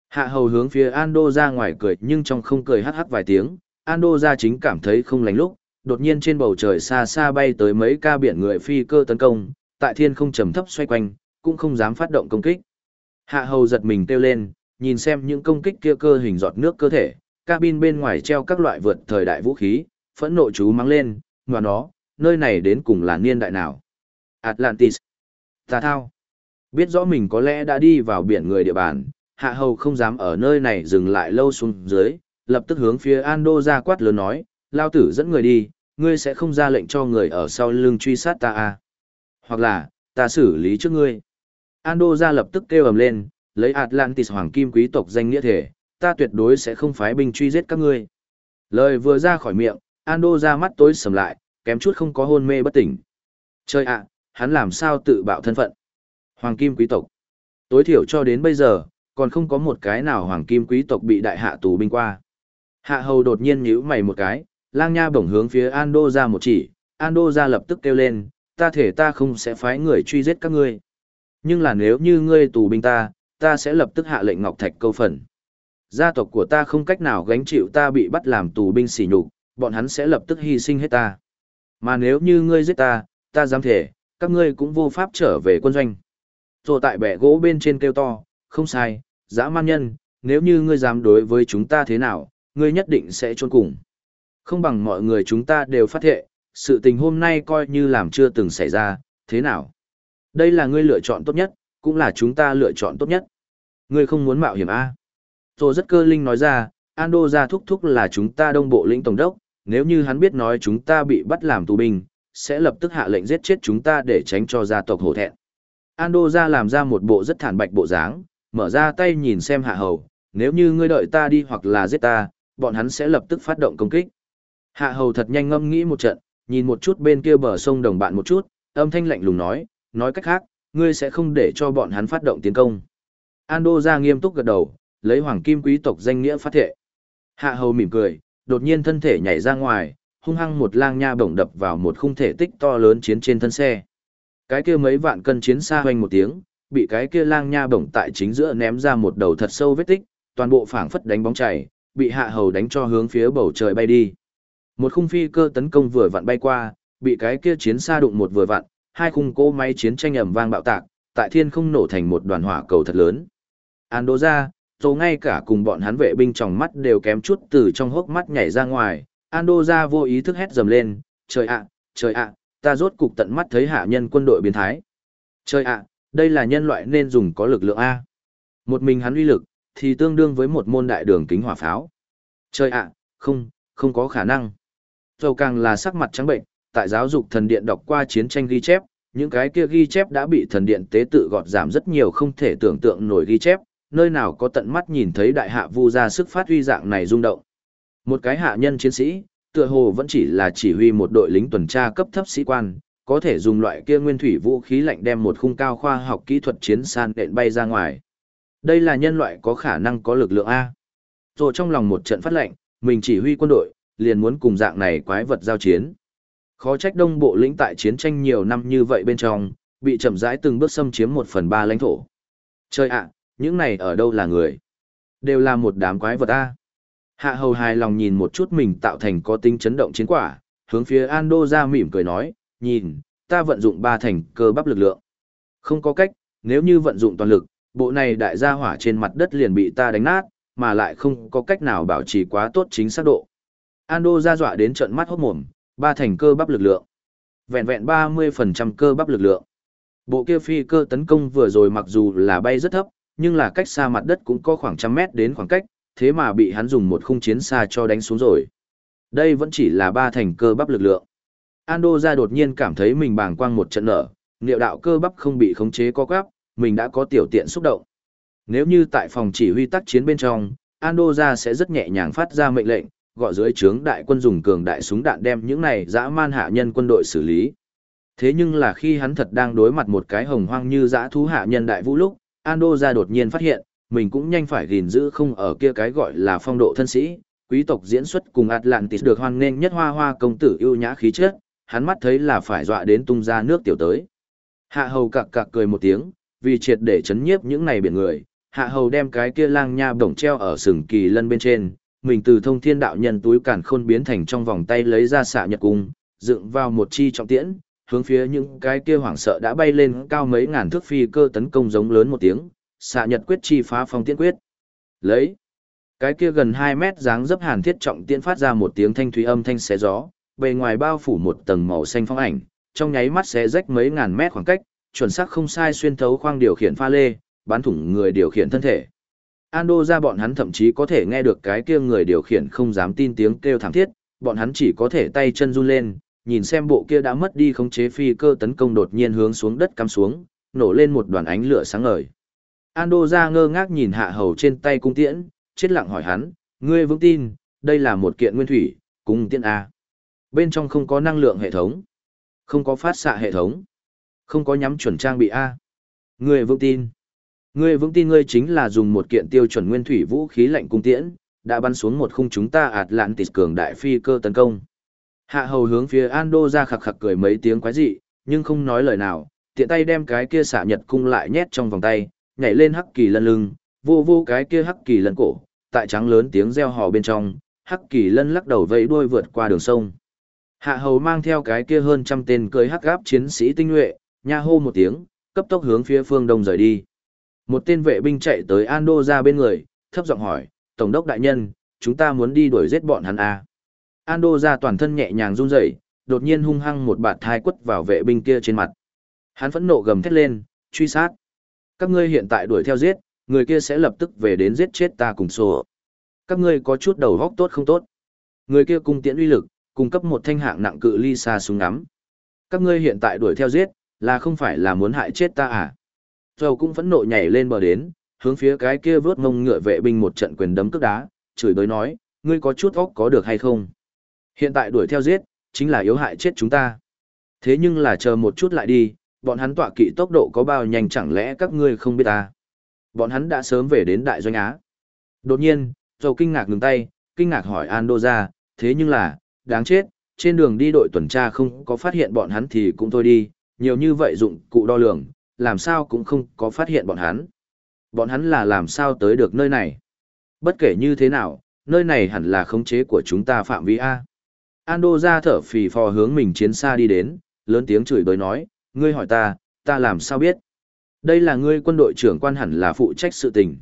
Hạ hầu hướng phía Ando ra ngoài cười nhưng trong không cười hắc hắc vài tiếng, Ando ra chính cảm thấy không lành lúc, đột nhiên trên bầu trời xa xa bay tới mấy ca biển người phi cơ tấn công, tại thiên không trầm thấp xoay quanh, cũng không dám phát động công kích. Hạ hầu giật mình kêu lên, nhìn xem những công kích kia cơ hình giọt nước cơ thể, cabin bên ngoài treo các loại vượt thời đại vũ khí, phẫn nộ chú mắng lên, và nó, nơi này đến cùng là niên đại nào? Atlantis. Tà thao. Biết rõ mình có lẽ đã đi vào biển người địa bàn, hạ hầu không dám ở nơi này dừng lại lâu xuống dưới, lập tức hướng phía Ando ra quát lớn nói, lao tử dẫn người đi, ngươi sẽ không ra lệnh cho người ở sau lưng truy sát ta à. Hoặc là, ta xử lý trước ngươi. Ando ra lập tức kêu ầm lên, lấy Atlantis hoàng kim quý tộc danh nghĩa thể, ta tuyệt đối sẽ không phái binh truy giết các ngươi. Lời vừa ra khỏi miệng, Ando ra mắt tối sầm lại, kém chút không có hôn mê bất tỉnh. Chơi ạ, hắn làm sao tự bạo thân phận? Hoàng kim quý tộc. Tối thiểu cho đến bây giờ, còn không có một cái nào hoàng kim quý tộc bị đại hạ tù binh qua. Hạ hầu đột nhiên nhíu mày một cái, lang nha bổng hướng phía Ando ra một chỉ, Ando ra lập tức kêu lên, ta thể ta không sẽ phái người truy giết các ngươi. Nhưng là nếu như ngươi tù binh ta, ta sẽ lập tức hạ lệnh Ngọc Thạch câu phần. Gia tộc của ta không cách nào gánh chịu ta bị bắt làm tù binh sỉ nhục, bọn hắn sẽ lập tức hy sinh hết ta. Mà nếu như ngươi giết ta, ta dám thể, các ngươi cũng vô pháp trở về quân doanh. Rồi tại bẻ gỗ bên trên kêu to, không sai, dã man nhân, nếu như ngươi dám đối với chúng ta thế nào, ngươi nhất định sẽ trôn cùng. Không bằng mọi người chúng ta đều phát hiện, sự tình hôm nay coi như làm chưa từng xảy ra, thế nào? Đây là ngươi lựa chọn tốt nhất, cũng là chúng ta lựa chọn tốt nhất. Ngươi không muốn mạo hiểm A. À? Rồi rất cơ linh nói ra, Ando ra thúc thúc là chúng ta đông bộ lĩnh tổng đốc, nếu như hắn biết nói chúng ta bị bắt làm tù binh, sẽ lập tức hạ lệnh giết chết chúng ta để tránh cho gia tộc hổ thẹn. Ando ra làm ra một bộ rất thản bạch bộ dáng, mở ra tay nhìn xem hạ hầu, nếu như ngươi đợi ta đi hoặc là giết ta, bọn hắn sẽ lập tức phát động công kích. Hạ hầu thật nhanh ngâm nghĩ một trận, nhìn một chút bên kia bờ sông đồng bạn một chút, âm thanh lạnh lùng nói, nói cách khác, ngươi sẽ không để cho bọn hắn phát động tiến công. Ando ra nghiêm túc gật đầu, lấy hoàng kim quý tộc danh nghĩa phát thệ. Hạ hầu mỉm cười, đột nhiên thân thể nhảy ra ngoài, hung hăng một lang nha bổng đập vào một khung thể tích to lớn chiến trên thân xe. Cái kia mấy vạn cân chiến xa hoành một tiếng, bị cái kia lang nha bổng tại chính giữa ném ra một đầu thật sâu vết tích, toàn bộ phảng phất đánh bóng chảy, bị hạ hầu đánh cho hướng phía bầu trời bay đi. Một khung phi cơ tấn công vừa vặn bay qua, bị cái kia chiến xa đụng một vừa vặn, hai khung cỗ máy chiến tranh ầm vang bạo tạc, tại thiên không nổ thành một đoàn hỏa cầu thật lớn. Andoja, ra, ngay cả cùng bọn hắn vệ binh trong mắt đều kém chút từ trong hốc mắt nhảy ra ngoài, Andoja vô ý thức hét dầm lên, trời ạ, trời ạ, ta rốt cục tận mắt thấy hạ nhân quân đội biến thái. Trời ạ, đây là nhân loại nên dùng có lực lượng A. Một mình hắn uy lực, thì tương đương với một môn đại đường kính hỏa pháo. Trời ạ, không, không có khả năng. Dầu càng là sắc mặt trắng bệnh, tại giáo dục thần điện đọc qua chiến tranh ghi chép, những cái kia ghi chép đã bị thần điện tế tự gọt giảm rất nhiều không thể tưởng tượng nổi ghi chép, nơi nào có tận mắt nhìn thấy đại hạ vu ra sức phát huy dạng này rung động. Một cái hạ nhân chiến sĩ, tựa hồ vẫn chỉ là chỉ huy một đội lính tuần tra cấp thấp sĩ quan, có thể dùng loại kia nguyên thủy vũ khí lạnh đem một khung cao khoa học kỹ thuật chiến san đện bay ra ngoài. Đây là nhân loại có khả năng có lực lượng A. Rồi trong lòng một trận phát lệnh, mình chỉ huy quân đội, liền muốn cùng dạng này quái vật giao chiến. Khó trách đông bộ lĩnh tại chiến tranh nhiều năm như vậy bên trong, bị chậm rãi từng bước xâm chiếm một phần ba lãnh thổ. trời ạ, những này ở đâu là người? Đều là một đám quái vật A. Hạ hầu hài lòng nhìn một chút mình tạo thành có tính chấn động chiến quả, hướng phía Ando ra mỉm cười nói, nhìn, ta vận dụng ba thành cơ bắp lực lượng. Không có cách, nếu như vận dụng toàn lực, bộ này đại gia hỏa trên mặt đất liền bị ta đánh nát, mà lại không có cách nào bảo trì quá tốt chính xác độ. Ando ra dọa đến trận mắt hốt mồm, ba thành cơ bắp lực lượng. Vẹn vẹn 30% cơ bắp lực lượng. Bộ kia phi cơ tấn công vừa rồi mặc dù là bay rất thấp, nhưng là cách xa mặt đất cũng có khoảng trăm mét đến khoảng cách, thế mà bị hắn dùng một khung chiến xa cho đánh xuống rồi. Đây vẫn chỉ là ba thành cơ bắp lực lượng. Ando ra đột nhiên cảm thấy mình bàng quang một trận nở, liệu đạo cơ bắp không bị khống chế co quắp, mình đã có tiểu tiện xúc động. Nếu như tại phòng chỉ huy tác chiến bên trong, Ando ra sẽ rất nhẹ nhàng phát ra mệnh lệnh, gọi dưới trướng đại quân dùng cường đại súng đạn đem những này dã man hạ nhân quân đội xử lý. Thế nhưng là khi hắn thật đang đối mặt một cái hồng hoang như dã thú hạ nhân đại vũ lúc, Ando ra đột nhiên phát hiện, mình cũng nhanh phải gìn giữ không ở kia cái gọi là phong độ thân sĩ, quý tộc diễn xuất cùng Atlantis được hoan nghênh nhất hoa hoa công tử ưu nhã khí chất, hắn mắt thấy là phải dọa đến tung ra nước tiểu tới. Hạ hầu cặc cặc cười một tiếng, vì triệt để chấn nhiếp những này biển người, hạ hầu đem cái kia lang nha bổng treo ở sừng kỳ lân bên trên, mình từ thông thiên đạo nhân túi cản khôn biến thành trong vòng tay lấy ra xạ nhật cung, dựng vào một chi trọng tiễn, hướng phía những cái kia hoảng sợ đã bay lên cao mấy ngàn thước phi cơ tấn công giống lớn một tiếng, xạ nhật quyết chi phá phong tiễn quyết. Lấy cái kia gần 2 mét dáng dấp hàn thiết trọng tiễn phát ra một tiếng thanh thúy âm thanh xé gió, bề ngoài bao phủ một tầng màu xanh phong ảnh, trong nháy mắt sẽ rách mấy ngàn mét khoảng cách, chuẩn xác không sai xuyên thấu khoang điều khiển pha lê, bắn thủng người điều khiển thân thể. Ando ra bọn hắn thậm chí có thể nghe được cái kia người điều khiển không dám tin tiếng kêu thảm thiết, bọn hắn chỉ có thể tay chân run lên, nhìn xem bộ kia đã mất đi khống chế phi cơ tấn công đột nhiên hướng xuống đất cắm xuống, nổ lên một đoàn ánh lửa sáng ngời. Ando ra ngơ ngác nhìn hạ hầu trên tay cung tiễn, chết lặng hỏi hắn, ngươi vững tin, đây là một kiện nguyên thủy, cung tiễn A. Bên trong không có năng lượng hệ thống, không có phát xạ hệ thống, không có nhắm chuẩn trang bị A. người vững tin. người vững tin ngươi chính là dùng một kiện tiêu chuẩn nguyên thủy vũ khí lạnh cung tiễn, đã bắn xuống một khung chúng ta Atlantis cường đại phi cơ tấn công. Hạ hầu hướng phía Ando ra khặc khặc cười mấy tiếng quái dị, nhưng không nói lời nào, tiện tay đem cái kia xạ nhật cung lại nhét trong vòng tay, nhảy lên hắc kỳ lân lưng, vô vô cái kia hắc kỳ lân cổ, tại trắng lớn tiếng reo hò bên trong, hắc kỳ lân lắc đầu vẫy đuôi vượt qua đường sông. Hạ hầu mang theo cái kia hơn trăm tên cưới hắc gáp chiến sĩ tinh nhuệ, nha hô một tiếng, cấp tốc hướng phía phương đông rời đi. Một tên vệ binh chạy tới Ando ra bên người, thấp giọng hỏi, Tổng đốc đại nhân, chúng ta muốn đi đuổi giết bọn hắn à. Ando ra toàn thân nhẹ nhàng run rẩy, đột nhiên hung hăng một bạt thai quất vào vệ binh kia trên mặt. Hắn phẫn nộ gầm thét lên, truy sát. Các ngươi hiện tại đuổi theo giết, người kia sẽ lập tức về đến giết chết ta cùng sổ. Các ngươi có chút đầu góc tốt không tốt. Người kia cung tiễn uy lực, cung cấp một thanh hạng nặng cự ly xa súng ngắm. Các ngươi hiện tại đuổi theo giết, là không phải là muốn hại chết ta à? Dầu cũng phẫn nộ nhảy lên bờ đến, hướng phía cái kia vớt mông ngựa vệ binh một trận quyền đấm cước đá, chửi bới nói, ngươi có chút óc có được hay không? Hiện tại đuổi theo giết, chính là yếu hại chết chúng ta. Thế nhưng là chờ một chút lại đi, bọn hắn tọa kỵ tốc độ có bao nhanh chẳng lẽ các ngươi không biết ta. Bọn hắn đã sớm về đến Đại Doanh Á. Đột nhiên, Dầu kinh ngạc ngừng tay, kinh ngạc hỏi Ando ra, thế nhưng là, đáng chết, trên đường đi đội tuần tra không có phát hiện bọn hắn thì cũng thôi đi, nhiều như vậy dụng cụ đo lường, làm sao cũng không có phát hiện bọn hắn. Bọn hắn là làm sao tới được nơi này. Bất kể như thế nào, nơi này hẳn là khống chế của chúng ta phạm vi A. Ando ra thở phì phò hướng mình chiến xa đi đến, lớn tiếng chửi bới nói, ngươi hỏi ta, ta làm sao biết. Đây là ngươi quân đội trưởng quan hẳn là phụ trách sự tình.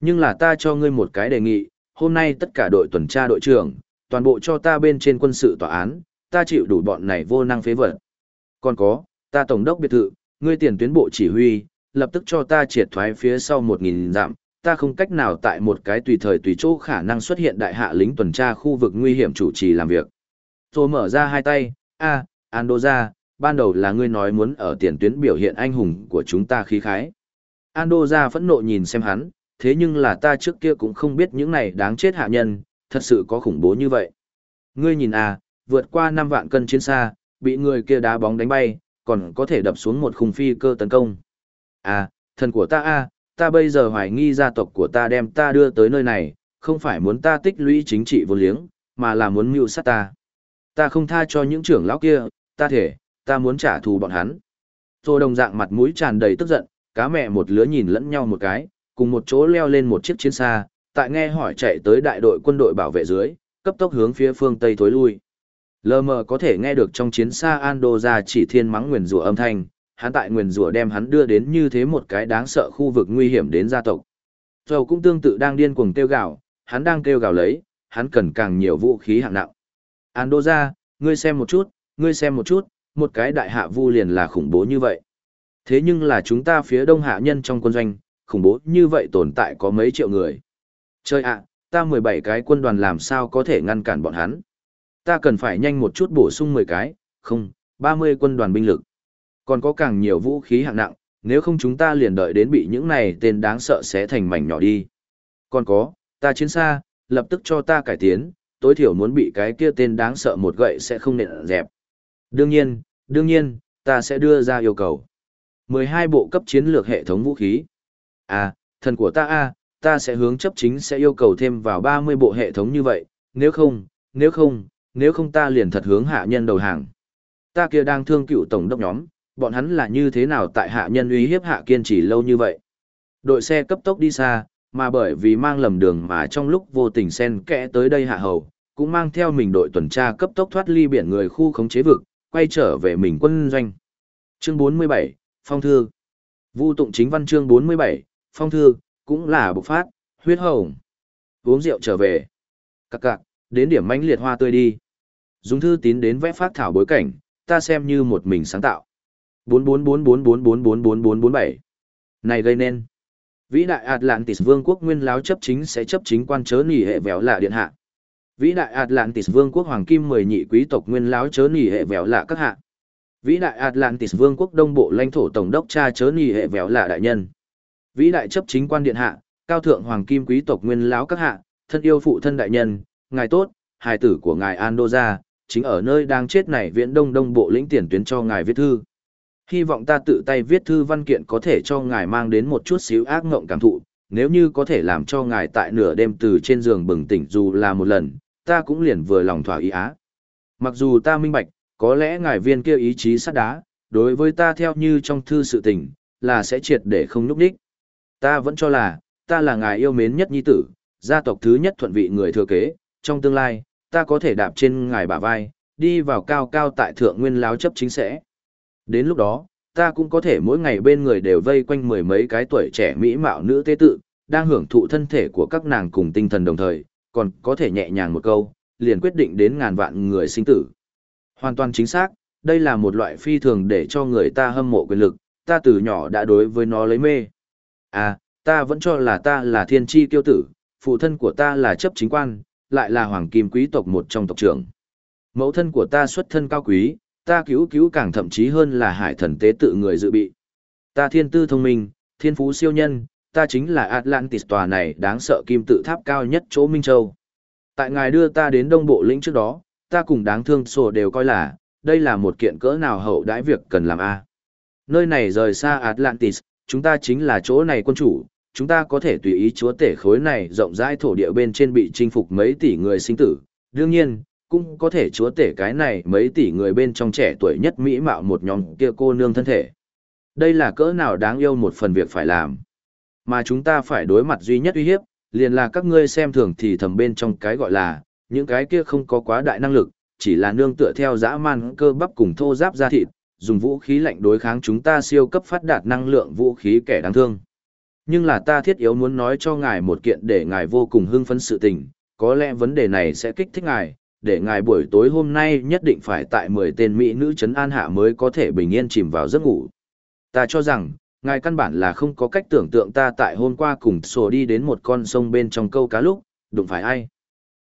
Nhưng là ta cho ngươi một cái đề nghị, hôm nay tất cả đội tuần tra đội trưởng, toàn bộ cho ta bên trên quân sự tòa án, ta chịu đủ bọn này vô năng phế vật. Còn có, ta tổng đốc biệt thự, ngươi tiền tuyến bộ chỉ huy, lập tức cho ta triệt thoái phía sau 1.000 dặm, ta không cách nào tại một cái tùy thời tùy chỗ khả năng xuất hiện đại hạ lính tuần tra khu vực nguy hiểm chủ trì làm việc. Tôi mở ra hai tay, a, Andoja, ban đầu là ngươi nói muốn ở tiền tuyến biểu hiện anh hùng của chúng ta khí khái. Andoja phẫn nộ nhìn xem hắn, thế nhưng là ta trước kia cũng không biết những này đáng chết hạ nhân, thật sự có khủng bố như vậy. Ngươi nhìn à, vượt qua 5 vạn cân chiến xa, bị người kia đá bóng đánh bay, còn có thể đập xuống một khung phi cơ tấn công. À, thần của ta a, à, ta bây giờ hoài nghi gia tộc của ta đem ta đưa tới nơi này, không phải muốn ta tích lũy chính trị vô liếng, mà là muốn mưu sát ta. Ta không tha cho những trưởng lão kia, ta thể, ta muốn trả thù bọn hắn. Rồi đồng dạng mặt mũi tràn đầy tức giận, cá mẹ một lứa nhìn lẫn nhau một cái, cùng một chỗ leo lên một chiếc chiến xa, tại nghe hỏi chạy tới đại đội quân đội bảo vệ dưới, cấp tốc hướng phía phương Tây thối lui. Lờ mờ có thể nghe được trong chiến xa Ando ra chỉ thiên mắng nguyền rủa âm thanh, hắn tại nguyền rủa đem hắn đưa đến như thế một cái đáng sợ khu vực nguy hiểm đến gia tộc. Dầu cũng tương tự đang điên cuồng kêu gào, hắn đang kêu gào lấy, hắn cần càng nhiều vũ khí hạng nặng. Ando ra, ngươi xem một chút, ngươi xem một chút, một cái đại hạ vu liền là khủng bố như vậy. Thế nhưng là chúng ta phía đông hạ nhân trong quân doanh, khủng bố như vậy tồn tại có mấy triệu người. Chơi ạ, ta 17 cái quân đoàn làm sao có thể ngăn cản bọn hắn. Ta cần phải nhanh một chút bổ sung 10 cái, không, 30 quân đoàn binh lực. Còn có càng nhiều vũ khí hạng nặng, nếu không chúng ta liền đợi đến bị những này tên đáng sợ sẽ thành mảnh nhỏ đi. Còn có, ta chiến xa, lập tức cho ta cải tiến, tối thiểu muốn bị cái kia tên đáng sợ một gậy sẽ không nện dẹp. Đương nhiên, đương nhiên, ta sẽ đưa ra yêu cầu. 12 bộ cấp chiến lược hệ thống vũ khí. À, thần của ta a, ta sẽ hướng chấp chính sẽ yêu cầu thêm vào 30 bộ hệ thống như vậy, nếu không, nếu không, nếu không ta liền thật hướng hạ nhân đầu hàng. Ta kia đang thương cựu tổng đốc nhóm, bọn hắn là như thế nào tại hạ nhân uy hiếp hạ kiên trì lâu như vậy. Đội xe cấp tốc đi xa, mà bởi vì mang lầm đường mà trong lúc vô tình xen kẽ tới đây hạ hầu, cũng mang theo mình đội tuần tra cấp tốc thoát ly biển người khu khống chế vực, quay trở về mình quân doanh. Chương 47, Phong Thư Vu tụng chính văn chương 47, Phong Thư, cũng là bộc phát, huyết hồng. Uống rượu trở về. Cặc cặc, đến điểm mãnh liệt hoa tươi đi. Dùng thư tín đến vẽ phát thảo bối cảnh, ta xem như một mình sáng tạo. 44444444447. Này gây nên. Vĩ đại Atlantis Vương quốc nguyên láo chấp chính sẽ chấp chính quan chớ nỉ hệ véo lạ điện hạ. Vĩ đại Atlantis Vương quốc hoàng kim mười nhị quý tộc nguyên láo chớ nỉ hệ véo lạ các hạ. Vĩ đại Atlantis Vương quốc đông bộ lãnh thổ tổng đốc cha chớ nỉ hệ véo lạ đại nhân. Vĩ đại chấp chính quan điện hạ, cao thượng hoàng kim quý tộc nguyên láo các hạ, thân yêu phụ thân đại nhân, ngài tốt, hài tử của ngài Andoza, chính ở nơi đang chết này viễn đông đông bộ lĩnh tiền tuyến cho ngài viết thư. Hy vọng ta tự tay viết thư văn kiện có thể cho ngài mang đến một chút xíu ác ngộng cảm thụ, nếu như có thể làm cho ngài tại nửa đêm từ trên giường bừng tỉnh dù là một lần, ta cũng liền vừa lòng thỏa ý á. Mặc dù ta minh bạch, có lẽ ngài viên kia ý chí sắt đá, đối với ta theo như trong thư sự tình, là sẽ triệt để không núp đích. Ta vẫn cho là, ta là ngài yêu mến nhất nhi tử, gia tộc thứ nhất thuận vị người thừa kế, trong tương lai, ta có thể đạp trên ngài bả vai, đi vào cao cao tại thượng nguyên láo chấp chính sẽ. Đến lúc đó, ta cũng có thể mỗi ngày bên người đều vây quanh mười mấy cái tuổi trẻ mỹ mạo nữ tế tự, đang hưởng thụ thân thể của các nàng cùng tinh thần đồng thời, còn có thể nhẹ nhàng một câu, liền quyết định đến ngàn vạn người sinh tử. Hoàn toàn chính xác, đây là một loại phi thường để cho người ta hâm mộ quyền lực, ta từ nhỏ đã đối với nó lấy mê. À, ta vẫn cho là ta là thiên tri tiêu tử, phụ thân của ta là chấp chính quan, lại là hoàng kim quý tộc một trong tộc trưởng. Mẫu thân của ta xuất thân cao quý, ta cứu cứu càng thậm chí hơn là hải thần tế tự người dự bị. Ta thiên tư thông minh, thiên phú siêu nhân, ta chính là Atlantis tòa này đáng sợ kim tự tháp cao nhất chỗ Minh Châu. Tại ngài đưa ta đến đông bộ lĩnh trước đó, ta cùng đáng thương sổ đều coi là, đây là một kiện cỡ nào hậu đãi việc cần làm a. Nơi này rời xa Atlantis, chúng ta chính là chỗ này quân chủ, chúng ta có thể tùy ý chúa tể khối này rộng rãi thổ địa bên trên bị chinh phục mấy tỷ người sinh tử. Đương nhiên, cũng có thể chúa tể cái này mấy tỷ người bên trong trẻ tuổi nhất mỹ mạo một nhóm kia cô nương thân thể. Đây là cỡ nào đáng yêu một phần việc phải làm. Mà chúng ta phải đối mặt duy nhất uy hiếp, liền là các ngươi xem thường thì thầm bên trong cái gọi là, những cái kia không có quá đại năng lực, chỉ là nương tựa theo dã man cơ bắp cùng thô giáp da thịt, dùng vũ khí lạnh đối kháng chúng ta siêu cấp phát đạt năng lượng vũ khí kẻ đáng thương. Nhưng là ta thiết yếu muốn nói cho ngài một kiện để ngài vô cùng hưng phấn sự tình, có lẽ vấn đề này sẽ kích thích ngài, để ngài buổi tối hôm nay nhất định phải tại 10 tên mỹ nữ trấn an hạ mới có thể bình yên chìm vào giấc ngủ. Ta cho rằng, ngài căn bản là không có cách tưởng tượng ta tại hôm qua cùng sổ đi đến một con sông bên trong câu cá lúc, đụng phải ai.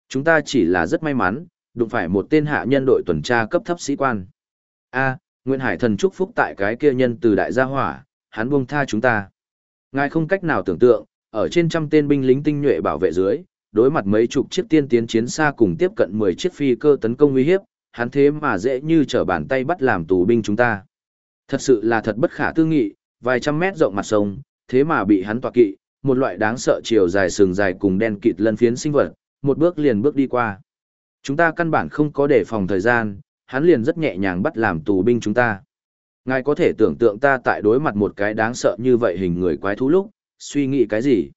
Chúng ta chỉ là rất may mắn, đụng phải một tên hạ nhân đội tuần tra cấp thấp sĩ quan. A, Nguyên Hải thần chúc phúc tại cái kia nhân từ đại gia hỏa, hắn buông tha chúng ta. Ngài không cách nào tưởng tượng, ở trên trăm tên binh lính tinh nhuệ bảo vệ dưới, đối mặt mấy chục chiếc tiên tiến chiến xa cùng tiếp cận 10 chiếc phi cơ tấn công uy hiếp, hắn thế mà dễ như trở bàn tay bắt làm tù binh chúng ta. Thật sự là thật bất khả tư nghị, vài trăm mét rộng mặt sông, thế mà bị hắn tọa kỵ, một loại đáng sợ chiều dài sừng dài cùng đen kịt lân phiến sinh vật, một bước liền bước đi qua. Chúng ta căn bản không có đề phòng thời gian, hắn liền rất nhẹ nhàng bắt làm tù binh chúng ta. Ngài có thể tưởng tượng ta tại đối mặt một cái đáng sợ như vậy hình người quái thú lúc, suy nghĩ cái gì?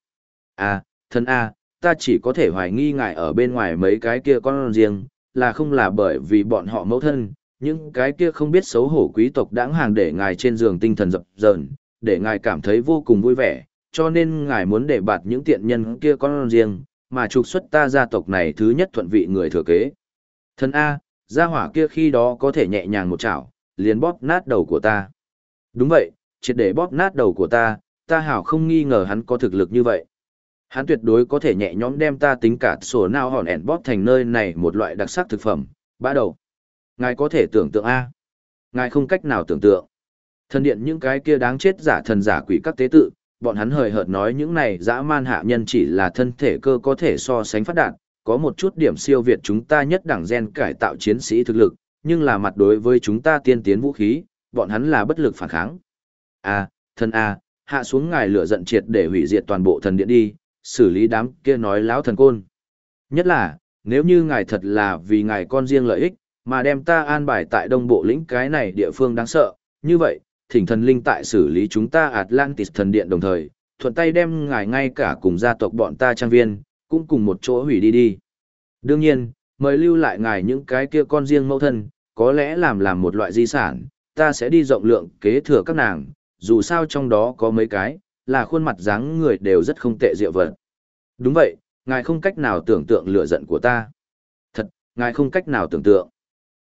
À, thân A, ta chỉ có thể hoài nghi ngài ở bên ngoài mấy cái kia con riêng, là không là bởi vì bọn họ mẫu thân, những cái kia không biết xấu hổ quý tộc đáng hàng để ngài trên giường tinh thần dập dờn, để ngài cảm thấy vô cùng vui vẻ, cho nên ngài muốn để bạt những tiện nhân kia con riêng, mà trục xuất ta gia tộc này thứ nhất thuận vị người thừa kế. Thân A, gia hỏa kia khi đó có thể nhẹ nhàng một chảo, liền bóp nát đầu của ta. Đúng vậy, triệt để bóp nát đầu của ta, ta hảo không nghi ngờ hắn có thực lực như vậy. Hắn tuyệt đối có thể nhẹ nhõm đem ta tính cả sổ nào hòn ẻn bóp thành nơi này một loại đặc sắc thực phẩm, bã đầu. Ngài có thể tưởng tượng A. Ngài không cách nào tưởng tượng. Thần điện những cái kia đáng chết giả thần giả quỷ các tế tự, bọn hắn hời hợt nói những này dã man hạ nhân chỉ là thân thể cơ có thể so sánh phát đạt, có một chút điểm siêu việt chúng ta nhất đẳng gen cải tạo chiến sĩ thực lực, nhưng là mặt đối với chúng ta tiên tiến vũ khí, bọn hắn là bất lực phản kháng. A, thần A, hạ xuống ngài lửa giận triệt để hủy diệt toàn bộ thần điện đi, xử lý đám kia nói láo thần côn. Nhất là, nếu như ngài thật là vì ngài con riêng lợi ích, mà đem ta an bài tại đông bộ lĩnh cái này địa phương đáng sợ, như vậy, thỉnh thần linh tại xử lý chúng ta Atlantis thần điện đồng thời, thuận tay đem ngài ngay cả cùng gia tộc bọn ta trang viên, cũng cùng một chỗ hủy đi đi. Đương nhiên, mời lưu lại ngài những cái kia con riêng mẫu thân, có lẽ làm làm một loại di sản, ta sẽ đi rộng lượng kế thừa các nàng, dù sao trong đó có mấy cái, là khuôn mặt dáng người đều rất không tệ diệu vật. Đúng vậy, ngài không cách nào tưởng tượng lửa giận của ta. Thật, ngài không cách nào tưởng tượng.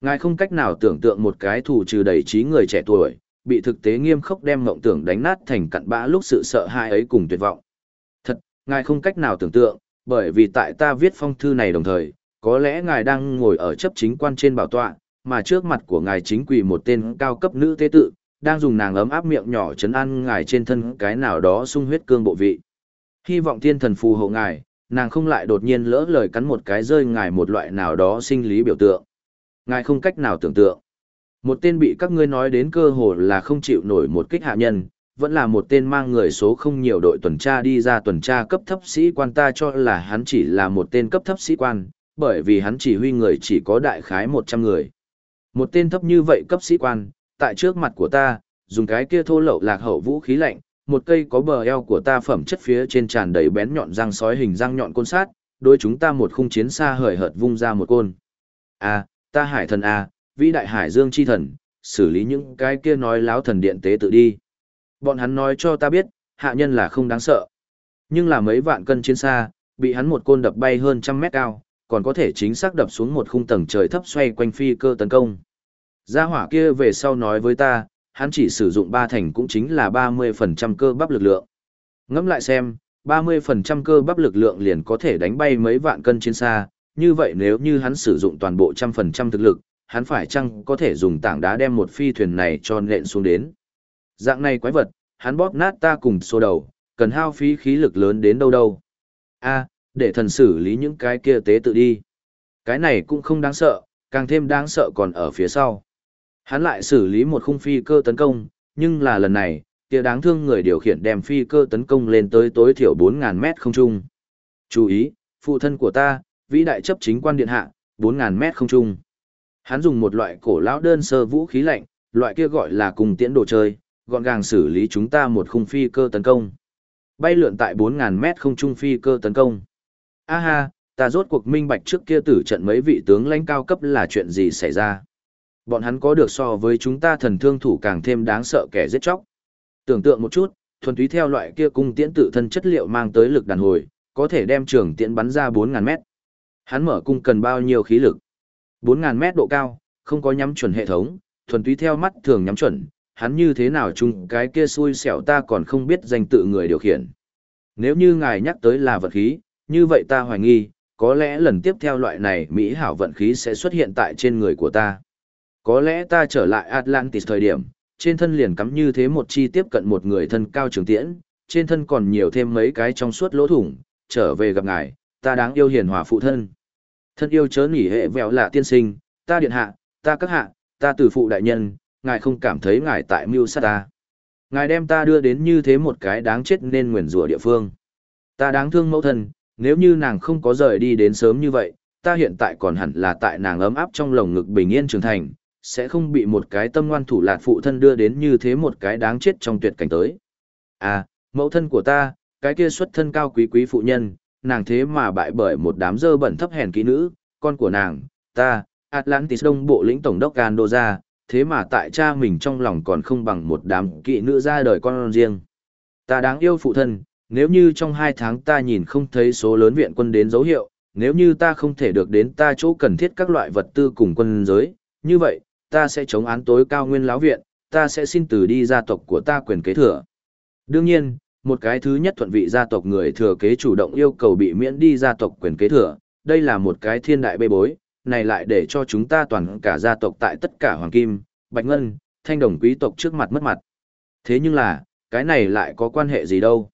Ngài không cách nào tưởng tượng một cái thủ trừ đầy trí người trẻ tuổi, bị thực tế nghiêm khốc đem mộng tưởng đánh nát thành cặn bã lúc sự sợ hãi ấy cùng tuyệt vọng. Thật, ngài không cách nào tưởng tượng, bởi vì tại ta viết phong thư này đồng thời, có lẽ ngài đang ngồi ở chấp chính quan trên bảo tọa, mà trước mặt của ngài chính quỳ một tên cao cấp nữ tế tự, đang dùng nàng ấm áp miệng nhỏ chấn an ngài trên thân cái nào đó sung huyết cương bộ vị. Hy vọng thiên thần phù hộ ngài, nàng không lại đột nhiên lỡ lời cắn một cái rơi ngài một loại nào đó sinh lý biểu tượng. Ngài không cách nào tưởng tượng. Một tên bị các ngươi nói đến cơ hồ là không chịu nổi một kích hạ nhân, vẫn là một tên mang người số không nhiều đội tuần tra đi ra tuần tra cấp thấp sĩ quan ta cho là hắn chỉ là một tên cấp thấp sĩ quan, bởi vì hắn chỉ huy người chỉ có đại khái 100 người. Một tên thấp như vậy cấp sĩ quan, tại trước mặt của ta, dùng cái kia thô lậu lạc hậu vũ khí lạnh, một cây có bờ eo của ta phẩm chất phía trên tràn đầy bén nhọn răng sói hình răng nhọn côn sát, đối chúng ta một khung chiến xa hời hợt vung ra một côn. A, ta hải thần A, vĩ đại hải dương chi thần, xử lý những cái kia nói láo thần điện tế tự đi. Bọn hắn nói cho ta biết, hạ nhân là không đáng sợ. Nhưng là mấy vạn cân chiến xa, bị hắn một côn đập bay hơn trăm mét cao, còn có thể chính xác đập xuống một khung tầng trời thấp xoay quanh phi cơ tấn công. Gia hỏa kia về sau nói với ta, hắn chỉ sử dụng ba thành cũng chính là 30% cơ bắp lực lượng. Ngẫm lại xem, 30% cơ bắp lực lượng liền có thể đánh bay mấy vạn cân chiến xa, như vậy nếu như hắn sử dụng toàn bộ trăm phần trăm thực lực, hắn phải chăng có thể dùng tảng đá đem một phi thuyền này cho nện xuống đến. Dạng này quái vật, hắn bóp nát ta cùng xô đầu, cần hao phí khí lực lớn đến đâu đâu. a để thần xử lý những cái kia tế tự đi. Cái này cũng không đáng sợ, càng thêm đáng sợ còn ở phía sau. Hắn lại xử lý một khung phi cơ tấn công, nhưng là lần này, kia đáng thương người điều khiển đem phi cơ tấn công lên tới tối thiểu 4.000 mét không trung. Chú ý, phụ thân của ta, vĩ đại chấp chính quan điện hạ, 4.000 mét không trung. Hắn dùng một loại cổ lão đơn sơ vũ khí lạnh, loại kia gọi là cùng tiễn đồ chơi, gọn gàng xử lý chúng ta một khung phi cơ tấn công. Bay lượn tại 4.000 mét không trung phi cơ tấn công. A ha, ta rốt cuộc minh bạch trước kia tử trận mấy vị tướng lãnh cao cấp là chuyện gì xảy ra. Bọn hắn có được so với chúng ta thần thương thủ càng thêm đáng sợ kẻ giết chóc. Tưởng tượng một chút, thuần túy theo loại kia cung tiễn tự thân chất liệu mang tới lực đàn hồi, có thể đem trường tiễn bắn ra 4.000 mét. Hắn mở cung cần bao nhiêu khí lực? 4.000 mét độ cao, không có nhắm chuẩn hệ thống, thuần túy theo mắt thường nhắm chuẩn, hắn như thế nào chung cái kia xui xẻo ta còn không biết danh tự người điều khiển. Nếu như ngài nhắc tới là vận khí, như vậy ta hoài nghi, có lẽ lần tiếp theo loại này Mỹ hảo vận khí sẽ xuất hiện tại trên người của ta. Có lẽ ta trở lại Atlantis thời điểm, trên thân liền cắm như thế một chi tiếp cận một người thân cao trường tiễn, trên thân còn nhiều thêm mấy cái trong suốt lỗ thủng, trở về gặp ngài, ta đáng yêu hiền hòa phụ thân. Thân yêu chớ nỉ hệ vẹo là tiên sinh, ta điện hạ, ta các hạ, ta tử phụ đại nhân, ngài không cảm thấy ngài tại mưu sát ta. Ngài đem ta đưa đến như thế một cái đáng chết nên nguyền rủa địa phương. Ta đáng thương mẫu thân, nếu như nàng không có rời đi đến sớm như vậy, ta hiện tại còn hẳn là tại nàng ấm áp trong lồng ngực bình yên trưởng thành, sẽ không bị một cái tâm ngoan thủ lạt phụ thân đưa đến như thế một cái đáng chết trong tuyệt cảnh tới. À, mẫu thân của ta, cái kia xuất thân cao quý quý phụ nhân, nàng thế mà bại bởi một đám dơ bẩn thấp hèn kỹ nữ, con của nàng, ta, Atlantis Đông Bộ lĩnh Tổng đốc Gandoza, thế mà tại cha mình trong lòng còn không bằng một đám kỵ nữ ra đời con riêng. Ta đáng yêu phụ thân, nếu như trong hai tháng ta nhìn không thấy số lớn viện quân đến dấu hiệu, nếu như ta không thể được đến ta chỗ cần thiết các loại vật tư cùng quân giới, như vậy, ta sẽ chống án tối cao nguyên láo viện, ta sẽ xin từ đi gia tộc của ta quyền kế thừa. Đương nhiên, một cái thứ nhất thuận vị gia tộc người thừa kế chủ động yêu cầu bị miễn đi gia tộc quyền kế thừa, đây là một cái thiên đại bê bối, này lại để cho chúng ta toàn cả gia tộc tại tất cả hoàng kim, bạch ngân, thanh đồng quý tộc trước mặt mất mặt. Thế nhưng là, cái này lại có quan hệ gì đâu?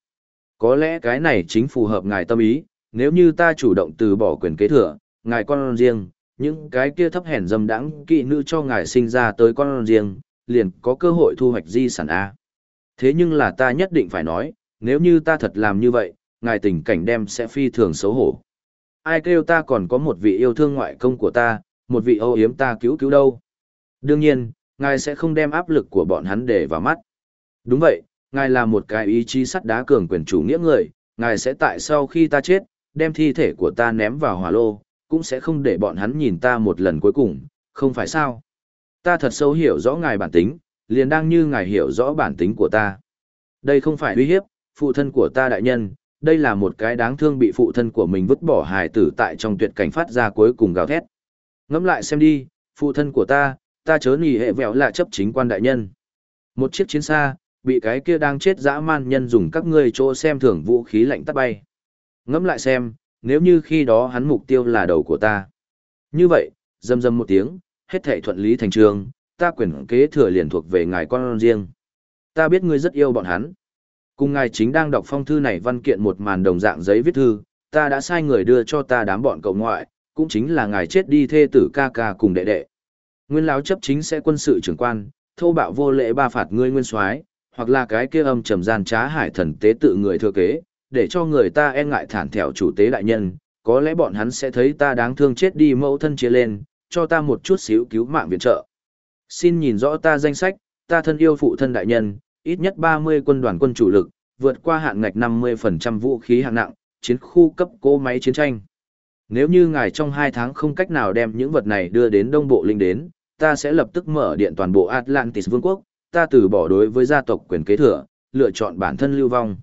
Có lẽ cái này chính phù hợp ngài tâm ý, nếu như ta chủ động từ bỏ quyền kế thừa, ngài con riêng, những cái kia thấp hèn dâm đãng kỵ nữ cho ngài sinh ra tới con riêng, liền có cơ hội thu hoạch di sản A. Thế nhưng là ta nhất định phải nói, nếu như ta thật làm như vậy, ngài tình cảnh đem sẽ phi thường xấu hổ. Ai kêu ta còn có một vị yêu thương ngoại công của ta, một vị âu yếm ta cứu cứu đâu. Đương nhiên, ngài sẽ không đem áp lực của bọn hắn để vào mắt. Đúng vậy, ngài là một cái ý chí sắt đá cường quyền chủ nghĩa người, ngài sẽ tại sau khi ta chết, đem thi thể của ta ném vào hỏa lô, cũng sẽ không để bọn hắn nhìn ta một lần cuối cùng, không phải sao? Ta thật sâu hiểu rõ ngài bản tính, liền đang như ngài hiểu rõ bản tính của ta. Đây không phải uy hiếp, phụ thân của ta đại nhân, đây là một cái đáng thương bị phụ thân của mình vứt bỏ hài tử tại trong tuyệt cảnh phát ra cuối cùng gào thét. Ngẫm lại xem đi, phụ thân của ta, ta chớ nì hệ vẹo là chấp chính quan đại nhân. Một chiếc chiến xa, bị cái kia đang chết dã man nhân dùng các ngươi chỗ xem thưởng vũ khí lạnh tắt bay. Ngẫm lại xem, nếu như khi đó hắn mục tiêu là đầu của ta. Như vậy, dâm dâm một tiếng, hết thảy thuận lý thành trường, ta quyền kế thừa liền thuộc về ngài con riêng. Ta biết ngươi rất yêu bọn hắn. Cùng ngài chính đang đọc phong thư này văn kiện một màn đồng dạng giấy viết thư, ta đã sai người đưa cho ta đám bọn cậu ngoại, cũng chính là ngài chết đi thê tử ca ca cùng đệ đệ. Nguyên lão chấp chính sẽ quân sự trưởng quan, thô bạo vô lễ ba phạt ngươi nguyên soái, hoặc là cái kia âm trầm gian trá hải thần tế tự người thừa kế, để cho người ta e ngại thản thẹo chủ tế đại nhân, có lẽ bọn hắn sẽ thấy ta đáng thương chết đi mẫu thân chia lên, cho ta một chút xíu cứu mạng viện trợ. Xin nhìn rõ ta danh sách, ta thân yêu phụ thân đại nhân, ít nhất 30 quân đoàn quân chủ lực, vượt qua hạn ngạch 50% vũ khí hạng nặng, chiến khu cấp cố máy chiến tranh. Nếu như ngài trong 2 tháng không cách nào đem những vật này đưa đến đông bộ linh đến, ta sẽ lập tức mở điện toàn bộ Atlantis vương quốc, ta từ bỏ đối với gia tộc quyền kế thừa, lựa chọn bản thân lưu vong.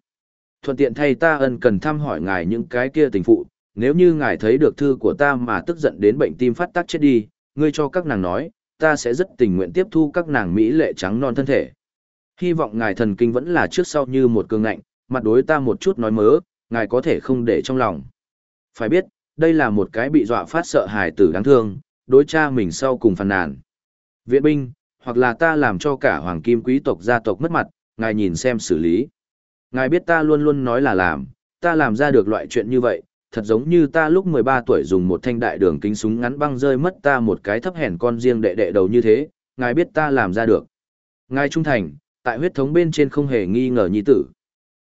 Thuận tiện thay ta ân cần thăm hỏi ngài những cái kia tình phụ, nếu như ngài thấy được thư của ta mà tức giận đến bệnh tim phát tác chết đi, ngươi cho các nàng nói, ta sẽ rất tình nguyện tiếp thu các nàng mỹ lệ trắng non thân thể. Hy vọng ngài thần kinh vẫn là trước sau như một cương ngạnh, mặt đối ta một chút nói mớ, ngài có thể không để trong lòng. Phải biết, đây là một cái bị dọa phát sợ hài tử đáng thương, đối cha mình sau cùng phàn nàn. Viện binh, hoặc là ta làm cho cả hoàng kim quý tộc gia tộc mất mặt, ngài nhìn xem xử lý. Ngài biết ta luôn luôn nói là làm, ta làm ra được loại chuyện như vậy, thật giống như ta lúc 13 tuổi dùng một thanh đại đường kính súng ngắn băng rơi mất ta một cái thấp hèn con riêng đệ đệ đầu như thế, ngài biết ta làm ra được. Ngài trung thành, tại huyết thống bên trên không hề nghi ngờ nhi tử.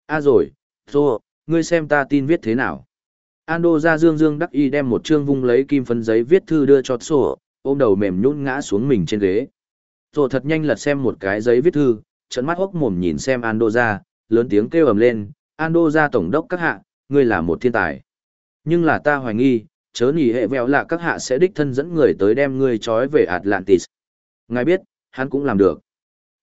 A rồi, Thô, ngươi xem ta tin viết thế nào. Ando ra dương dương đắc y đem một chương vung lấy kim phấn giấy viết thư đưa cho sổ, ôm đầu mềm nhũn ngã xuống mình trên ghế. Rồi thật nhanh lật xem một cái giấy viết thư, trận mắt hốc mồm nhìn xem Ando ra, lớn tiếng kêu ầm lên, Ando ra tổng đốc các hạ, ngươi là một thiên tài. Nhưng là ta hoài nghi, chớ nỉ hệ vẹo là các hạ sẽ đích thân dẫn người tới đem ngươi trói về Atlantis. Ngài biết, hắn cũng làm được.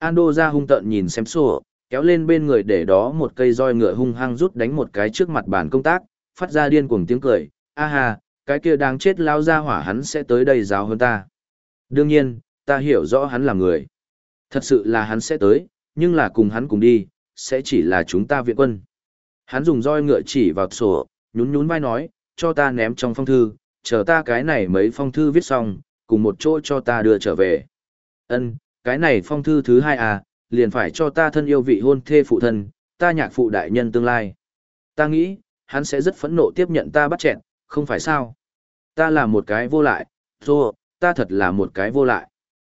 Ando ra hung tợn nhìn xem sổ, kéo lên bên người để đó một cây roi ngựa hung hăng rút đánh một cái trước mặt bàn công tác, phát ra điên cuồng tiếng cười, a ha, cái kia đang chết lao ra hỏa hắn sẽ tới đây giáo hơn ta. Đương nhiên, ta hiểu rõ hắn là người. Thật sự là hắn sẽ tới, nhưng là cùng hắn cùng đi, sẽ chỉ là chúng ta viện quân. Hắn dùng roi ngựa chỉ vào sổ, nhún nhún vai nói, cho ta ném trong phong thư, chờ ta cái này mấy phong thư viết xong, cùng một chỗ cho ta đưa trở về. Ân, cái này phong thư thứ hai à, liền phải cho ta thân yêu vị hôn thê phụ thân, ta nhạc phụ đại nhân tương lai. Ta nghĩ, hắn sẽ rất phẫn nộ tiếp nhận ta bắt chẹn, không phải sao? Ta là một cái vô lại, thô, ta thật là một cái vô lại.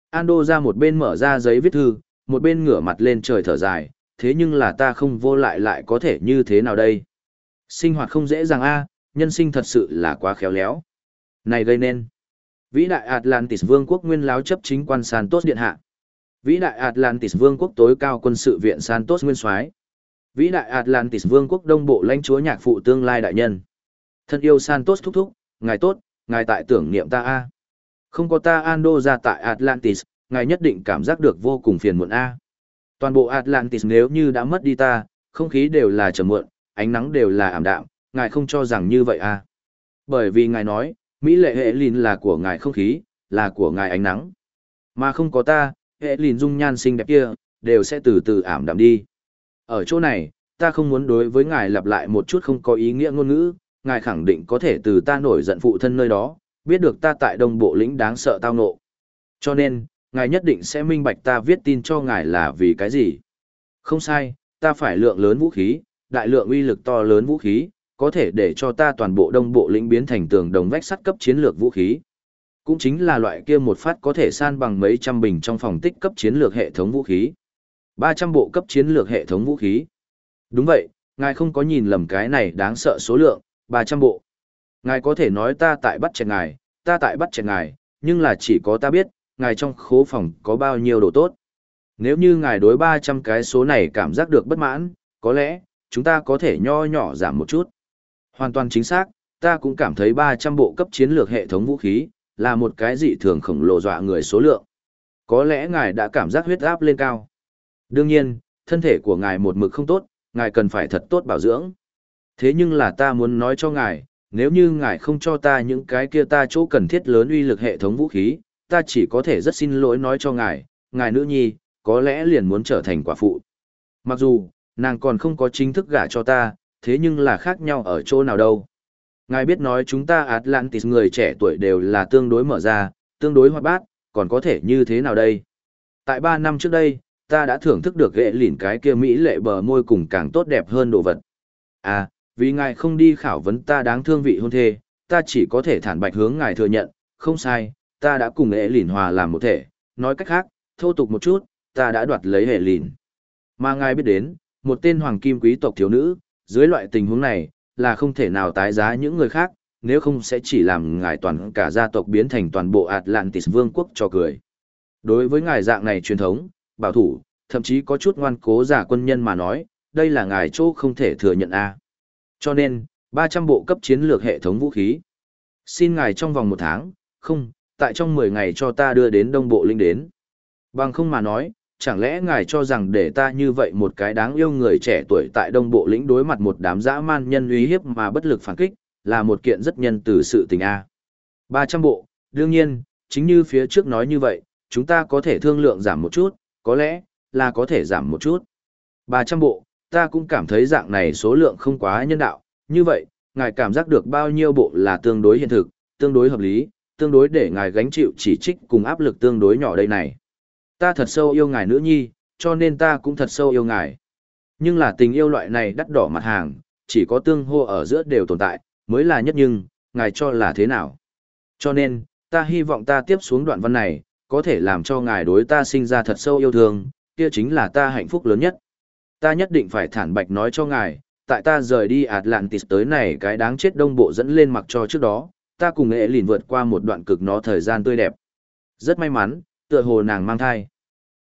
Ando ra một bên mở ra giấy viết thư, một bên ngửa mặt lên trời thở dài, thế nhưng là ta không vô lại lại có thể như thế nào đây? Sinh hoạt không dễ dàng a, nhân sinh thật sự là quá khéo léo. Này gây nên. Vĩ đại Atlantis vương quốc nguyên láo chấp chính quan Santos điện hạ. Vĩ đại Atlantis vương quốc tối cao quân sự viện Santos nguyên soái. Vĩ đại Atlantis vương quốc đông bộ lãnh chúa nhạc phụ tương lai đại nhân. Thân yêu Santos thúc thúc, ngài tốt, ngài tại tưởng niệm ta a. Không có ta Ando ra tại Atlantis, ngài nhất định cảm giác được vô cùng phiền muộn a. Toàn bộ Atlantis nếu như đã mất đi ta, không khí đều là trầm muộn, ánh nắng đều là ảm đạm, ngài không cho rằng như vậy a. Bởi vì ngài nói, Mỹ lệ hệ lìn là của ngài không khí, là của ngài ánh nắng. Mà không có ta, hệ lìn dung nhan xinh đẹp kia, đều sẽ từ từ ảm đạm đi. Ở chỗ này, ta không muốn đối với ngài lặp lại một chút không có ý nghĩa ngôn ngữ, ngài khẳng định có thể từ ta nổi giận phụ thân nơi đó, biết được ta tại đông bộ lĩnh đáng sợ tao nộ. Cho nên, ngài nhất định sẽ minh bạch ta viết tin cho ngài là vì cái gì. Không sai, ta phải lượng lớn vũ khí, đại lượng uy lực to lớn vũ khí, có thể để cho ta toàn bộ đông bộ lĩnh biến thành tường đồng vách sắt cấp chiến lược vũ khí. Cũng chính là loại kia một phát có thể san bằng mấy trăm bình trong phòng tích cấp chiến lược hệ thống vũ khí. 300 bộ cấp chiến lược hệ thống vũ khí. Đúng vậy, ngài không có nhìn lầm cái này đáng sợ số lượng, 300 bộ. Ngài có thể nói ta tại bắt chẹt ngài, ta tại bắt chẹt ngài, nhưng là chỉ có ta biết, ngài trong khố phòng có bao nhiêu đồ tốt. Nếu như ngài đối 300 cái số này cảm giác được bất mãn, có lẽ, chúng ta có thể nho nhỏ giảm một chút. Hoàn toàn chính xác, ta cũng cảm thấy 300 bộ cấp chiến lược hệ thống vũ khí, là một cái dị thường khổng lồ dọa người số lượng. Có lẽ ngài đã cảm giác huyết áp lên cao. Đương nhiên, thân thể của ngài một mực không tốt, ngài cần phải thật tốt bảo dưỡng. Thế nhưng là ta muốn nói cho ngài, nếu như ngài không cho ta những cái kia ta chỗ cần thiết lớn uy lực hệ thống vũ khí, ta chỉ có thể rất xin lỗi nói cho ngài, ngài nữ nhi, có lẽ liền muốn trở thành quả phụ. Mặc dù, nàng còn không có chính thức gả cho ta, thế nhưng là khác nhau ở chỗ nào đâu. Ngài biết nói chúng ta Atlantis người trẻ tuổi đều là tương đối mở ra, tương đối hoạt bát, còn có thể như thế nào đây? Tại 3 năm trước đây, ta đã thưởng thức được ghệ lỉn cái kia Mỹ lệ bờ môi cùng càng tốt đẹp hơn đồ vật. À, vì ngài không đi khảo vấn ta đáng thương vị hôn thê, ta chỉ có thể thản bạch hướng ngài thừa nhận, không sai, ta đã cùng ghệ lỉn hòa làm một thể, nói cách khác, thô tục một chút, ta đã đoạt lấy ghệ lỉn. Mà ngài biết đến, một tên hoàng kim quý tộc thiếu nữ, dưới loại tình huống này, là không thể nào tái giá những người khác, nếu không sẽ chỉ làm ngài toàn cả gia tộc biến thành toàn bộ Atlantis vương quốc cho cười. Đối với ngài dạng này truyền thống, bảo thủ, thậm chí có chút ngoan cố giả quân nhân mà nói, đây là ngài chỗ không thể thừa nhận a. Cho nên, 300 bộ cấp chiến lược hệ thống vũ khí. Xin ngài trong vòng một tháng, không, tại trong 10 ngày cho ta đưa đến đông bộ linh đến. Bằng không mà nói, chẳng lẽ ngài cho rằng để ta như vậy một cái đáng yêu người trẻ tuổi tại đông bộ lĩnh đối mặt một đám dã man nhân uy hiếp mà bất lực phản kích, là một kiện rất nhân từ sự tình A. 300 bộ, đương nhiên, chính như phía trước nói như vậy, chúng ta có thể thương lượng giảm một chút, có lẽ, là có thể giảm một chút. 300 bộ, ta cũng cảm thấy dạng này số lượng không quá nhân đạo, như vậy, ngài cảm giác được bao nhiêu bộ là tương đối hiện thực, tương đối hợp lý, tương đối để ngài gánh chịu chỉ trích cùng áp lực tương đối nhỏ đây này. Ta thật sâu yêu ngài nữ nhi, cho nên ta cũng thật sâu yêu ngài. Nhưng là tình yêu loại này đắt đỏ mặt hàng, chỉ có tương hô ở giữa đều tồn tại, mới là nhất nhưng, ngài cho là thế nào. Cho nên, ta hy vọng ta tiếp xuống đoạn văn này, có thể làm cho ngài đối ta sinh ra thật sâu yêu thương, kia chính là ta hạnh phúc lớn nhất. Ta nhất định phải thản bạch nói cho ngài, tại ta rời đi Atlantis tới này cái đáng chết đông bộ dẫn lên mặc cho trước đó, ta cùng nghệ lìn vượt qua một đoạn cực nó thời gian tươi đẹp. Rất may mắn, tựa hồ nàng mang thai.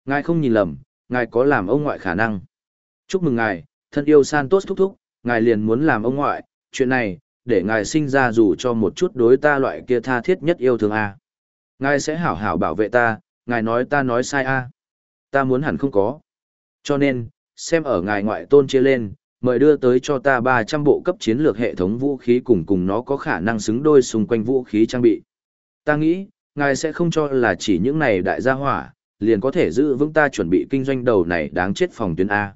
Ngài không nhìn lầm, ngài có làm ông ngoại khả năng. Chúc mừng ngài, thân yêu Santos thúc thúc, ngài liền muốn làm ông ngoại, chuyện này, để ngài sinh ra dù cho một chút đối ta loại kia tha thiết nhất yêu thương a. Ngài sẽ hảo hảo bảo vệ ta, ngài nói ta nói sai a. Ta muốn hẳn không có. Cho nên, xem ở ngài ngoại tôn chia lên, mời đưa tới cho ta 300 bộ cấp chiến lược hệ thống vũ khí cùng cùng nó có khả năng xứng đôi xung quanh vũ khí trang bị. Ta nghĩ, ngài sẽ không cho là chỉ những này đại gia hỏa, liền có thể giữ vững ta chuẩn bị kinh doanh đầu này đáng chết phòng tuyến A.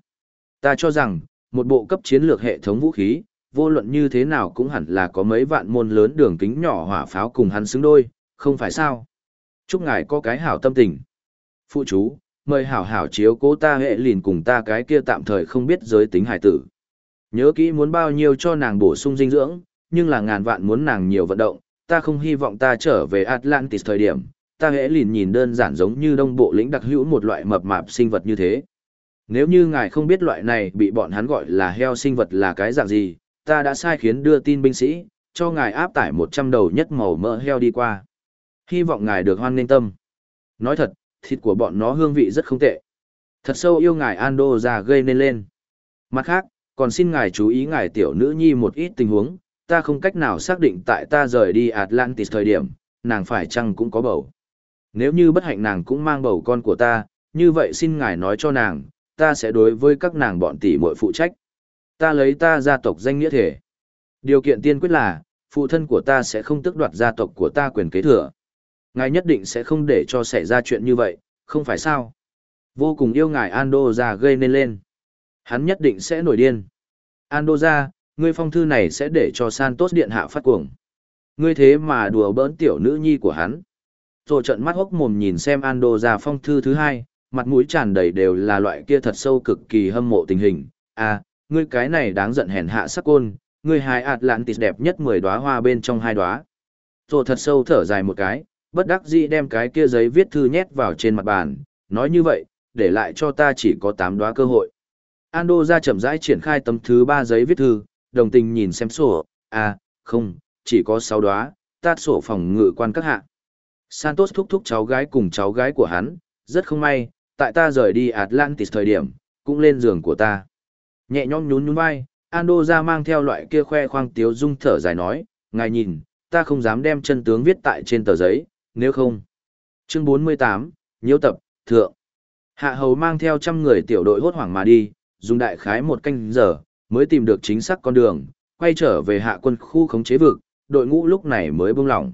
Ta cho rằng, một bộ cấp chiến lược hệ thống vũ khí, vô luận như thế nào cũng hẳn là có mấy vạn môn lớn đường kính nhỏ hỏa pháo cùng hắn xứng đôi, không phải sao? Chúc ngài có cái hảo tâm tình. Phụ chú, mời hảo hảo chiếu cố ta hệ lìn cùng ta cái kia tạm thời không biết giới tính hải tử. Nhớ kỹ muốn bao nhiêu cho nàng bổ sung dinh dưỡng, nhưng là ngàn vạn muốn nàng nhiều vận động, ta không hy vọng ta trở về Atlantis thời điểm, ta hễ lìn nhìn đơn giản giống như đông bộ lĩnh đặc hữu một loại mập mạp sinh vật như thế. Nếu như ngài không biết loại này bị bọn hắn gọi là heo sinh vật là cái dạng gì, ta đã sai khiến đưa tin binh sĩ, cho ngài áp tải 100 đầu nhất màu mỡ heo đi qua. Hy vọng ngài được hoan nghênh tâm. Nói thật, thịt của bọn nó hương vị rất không tệ. Thật sâu yêu ngài Ando ra gây nên lên. Mặt khác, còn xin ngài chú ý ngài tiểu nữ nhi một ít tình huống, ta không cách nào xác định tại ta rời đi Atlantis thời điểm, nàng phải chăng cũng có bầu. Nếu như bất hạnh nàng cũng mang bầu con của ta, như vậy xin ngài nói cho nàng, ta sẽ đối với các nàng bọn tỷ muội phụ trách. Ta lấy ta gia tộc danh nghĩa thể. Điều kiện tiên quyết là, phụ thân của ta sẽ không tước đoạt gia tộc của ta quyền kế thừa. Ngài nhất định sẽ không để cho xảy ra chuyện như vậy, không phải sao? Vô cùng yêu ngài Ando ra gây nên lên. Hắn nhất định sẽ nổi điên. Ando ra, ngươi phong thư này sẽ để cho Santos điện hạ phát cuồng. Ngươi thế mà đùa bỡn tiểu nữ nhi của hắn tô trận mắt hốc mồm nhìn xem Ando ra phong thư thứ hai, mặt mũi tràn đầy đều là loại kia thật sâu cực kỳ hâm mộ tình hình. À, ngươi cái này đáng giận hèn hạ sắc côn, ngươi hai Atlantis đẹp nhất mười đóa hoa bên trong hai đóa. tô thật sâu thở dài một cái, bất đắc dĩ đem cái kia giấy viết thư nhét vào trên mặt bàn, nói như vậy, để lại cho ta chỉ có tám đóa cơ hội. Ando ra chậm rãi triển khai tấm thứ ba giấy viết thư, đồng tình nhìn xem sổ, à, không, chỉ có sáu đóa, ta sổ phòng ngự quan các hạ. Santos thúc thúc cháu gái cùng cháu gái của hắn, rất không may, tại ta rời đi Atlantis thời điểm, cũng lên giường của ta. Nhẹ nhõm nhún nhún vai, Ando ra mang theo loại kia khoe khoang tiếu dung thở dài nói, ngài nhìn, ta không dám đem chân tướng viết tại trên tờ giấy, nếu không. Chương 48, Nhiễu tập, Thượng. Hạ hầu mang theo trăm người tiểu đội hốt hoảng mà đi, dùng đại khái một canh giờ, mới tìm được chính xác con đường, quay trở về hạ quân khu khống chế vực, đội ngũ lúc này mới buông lỏng.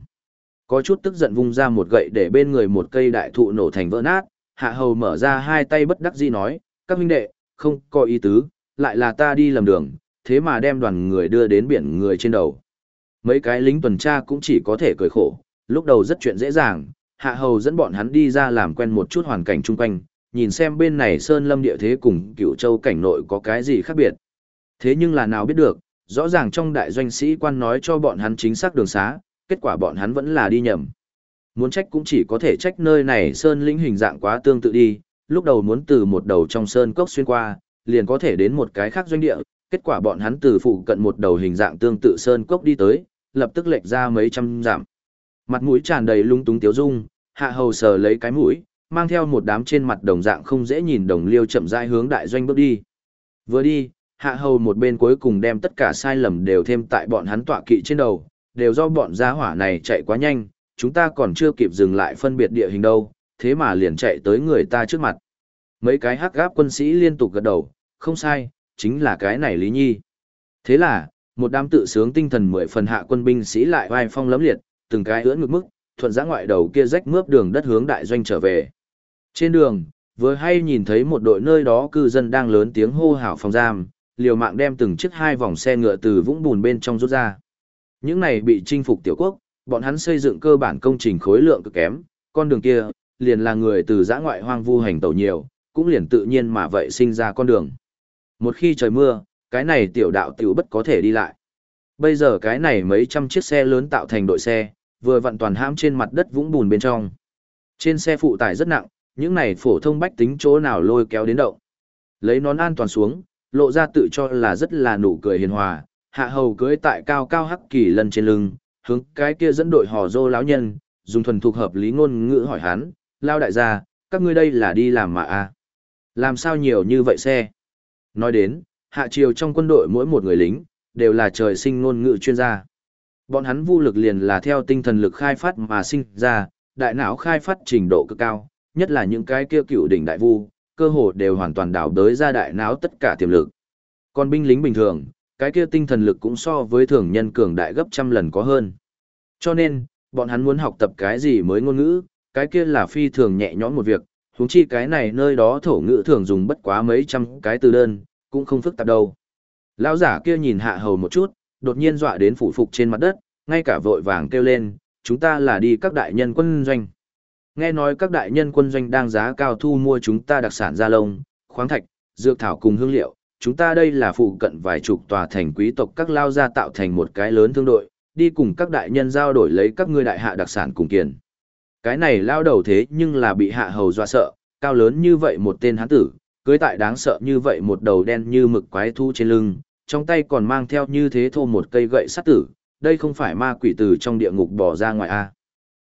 Có chút tức giận vung ra một gậy để bên người một cây đại thụ nổ thành vỡ nát, hạ hầu mở ra hai tay bất đắc dĩ nói, các huynh đệ, không có ý tứ, lại là ta đi lầm đường, thế mà đem đoàn người đưa đến biển người trên đầu. Mấy cái lính tuần tra cũng chỉ có thể cười khổ, lúc đầu rất chuyện dễ dàng, hạ hầu dẫn bọn hắn đi ra làm quen một chút hoàn cảnh chung quanh, nhìn xem bên này sơn lâm địa thế cùng cựu châu cảnh nội có cái gì khác biệt. Thế nhưng là nào biết được, rõ ràng trong đại doanh sĩ quan nói cho bọn hắn chính xác đường xá, kết quả bọn hắn vẫn là đi nhầm. Muốn trách cũng chỉ có thể trách nơi này sơn lĩnh hình dạng quá tương tự đi, lúc đầu muốn từ một đầu trong sơn cốc xuyên qua, liền có thể đến một cái khác doanh địa, kết quả bọn hắn từ phụ cận một đầu hình dạng tương tự sơn cốc đi tới, lập tức lệch ra mấy trăm giảm. Mặt mũi tràn đầy lung túng tiếu dung, hạ hầu sờ lấy cái mũi, mang theo một đám trên mặt đồng dạng không dễ nhìn đồng liêu chậm rãi hướng đại doanh bước đi. Vừa đi, hạ hầu một bên cuối cùng đem tất cả sai lầm đều thêm tại bọn hắn tọa kỵ trên đầu, đều do bọn gia hỏa này chạy quá nhanh, chúng ta còn chưa kịp dừng lại phân biệt địa hình đâu, thế mà liền chạy tới người ta trước mặt. Mấy cái hắc gáp quân sĩ liên tục gật đầu, không sai, chính là cái này Lý Nhi. Thế là, một đám tự sướng tinh thần mười phần hạ quân binh sĩ lại vai phong lấm liệt, từng cái ưỡn ngực mức, thuận giã ngoại đầu kia rách mướp đường đất hướng đại doanh trở về. Trên đường, vừa hay nhìn thấy một đội nơi đó cư dân đang lớn tiếng hô hào phòng giam, liều mạng đem từng chiếc hai vòng xe ngựa từ vũng bùn bên trong rút ra. Những này bị chinh phục tiểu quốc, bọn hắn xây dựng cơ bản công trình khối lượng cực kém, con đường kia, liền là người từ giã ngoại hoang vu hành tẩu nhiều, cũng liền tự nhiên mà vậy sinh ra con đường. Một khi trời mưa, cái này tiểu đạo tiểu bất có thể đi lại. Bây giờ cái này mấy trăm chiếc xe lớn tạo thành đội xe, vừa vặn toàn hãm trên mặt đất vũng bùn bên trong. Trên xe phụ tải rất nặng, những này phổ thông bách tính chỗ nào lôi kéo đến động. Lấy nón an toàn xuống, lộ ra tự cho là rất là nụ cười hiền hòa, hạ hầu cưới tại cao cao hắc kỳ lần trên lưng, hướng cái kia dẫn đội hò dô lão nhân, dùng thuần thuộc hợp lý ngôn ngữ hỏi hắn, lao đại gia, các ngươi đây là đi làm mà à? Làm sao nhiều như vậy xe? Nói đến, hạ triều trong quân đội mỗi một người lính, đều là trời sinh ngôn ngữ chuyên gia. Bọn hắn vô lực liền là theo tinh thần lực khai phát mà sinh ra, đại não khai phát trình độ cực cao, nhất là những cái kia cựu đỉnh đại vu, cơ hồ đều hoàn toàn đảo đới ra đại não tất cả tiềm lực. Còn binh lính bình thường, cái kia tinh thần lực cũng so với thường nhân cường đại gấp trăm lần có hơn. Cho nên, bọn hắn muốn học tập cái gì mới ngôn ngữ, cái kia là phi thường nhẹ nhõm một việc, huống chi cái này nơi đó thổ ngữ thường dùng bất quá mấy trăm cái từ đơn, cũng không phức tạp đâu. Lão giả kia nhìn hạ hầu một chút, đột nhiên dọa đến phủ phục trên mặt đất, ngay cả vội vàng kêu lên, chúng ta là đi các đại nhân quân doanh. Nghe nói các đại nhân quân doanh đang giá cao thu mua chúng ta đặc sản da lông, khoáng thạch, dược thảo cùng hương liệu, chúng ta đây là phụ cận vài chục tòa thành quý tộc các lao gia tạo thành một cái lớn thương đội, đi cùng các đại nhân giao đổi lấy các ngươi đại hạ đặc sản cùng kiền. Cái này lao đầu thế nhưng là bị hạ hầu dọa sợ, cao lớn như vậy một tên hán tử, cưới tại đáng sợ như vậy một đầu đen như mực quái thu trên lưng, trong tay còn mang theo như thế thô một cây gậy sắt tử, đây không phải ma quỷ từ trong địa ngục bỏ ra ngoài a.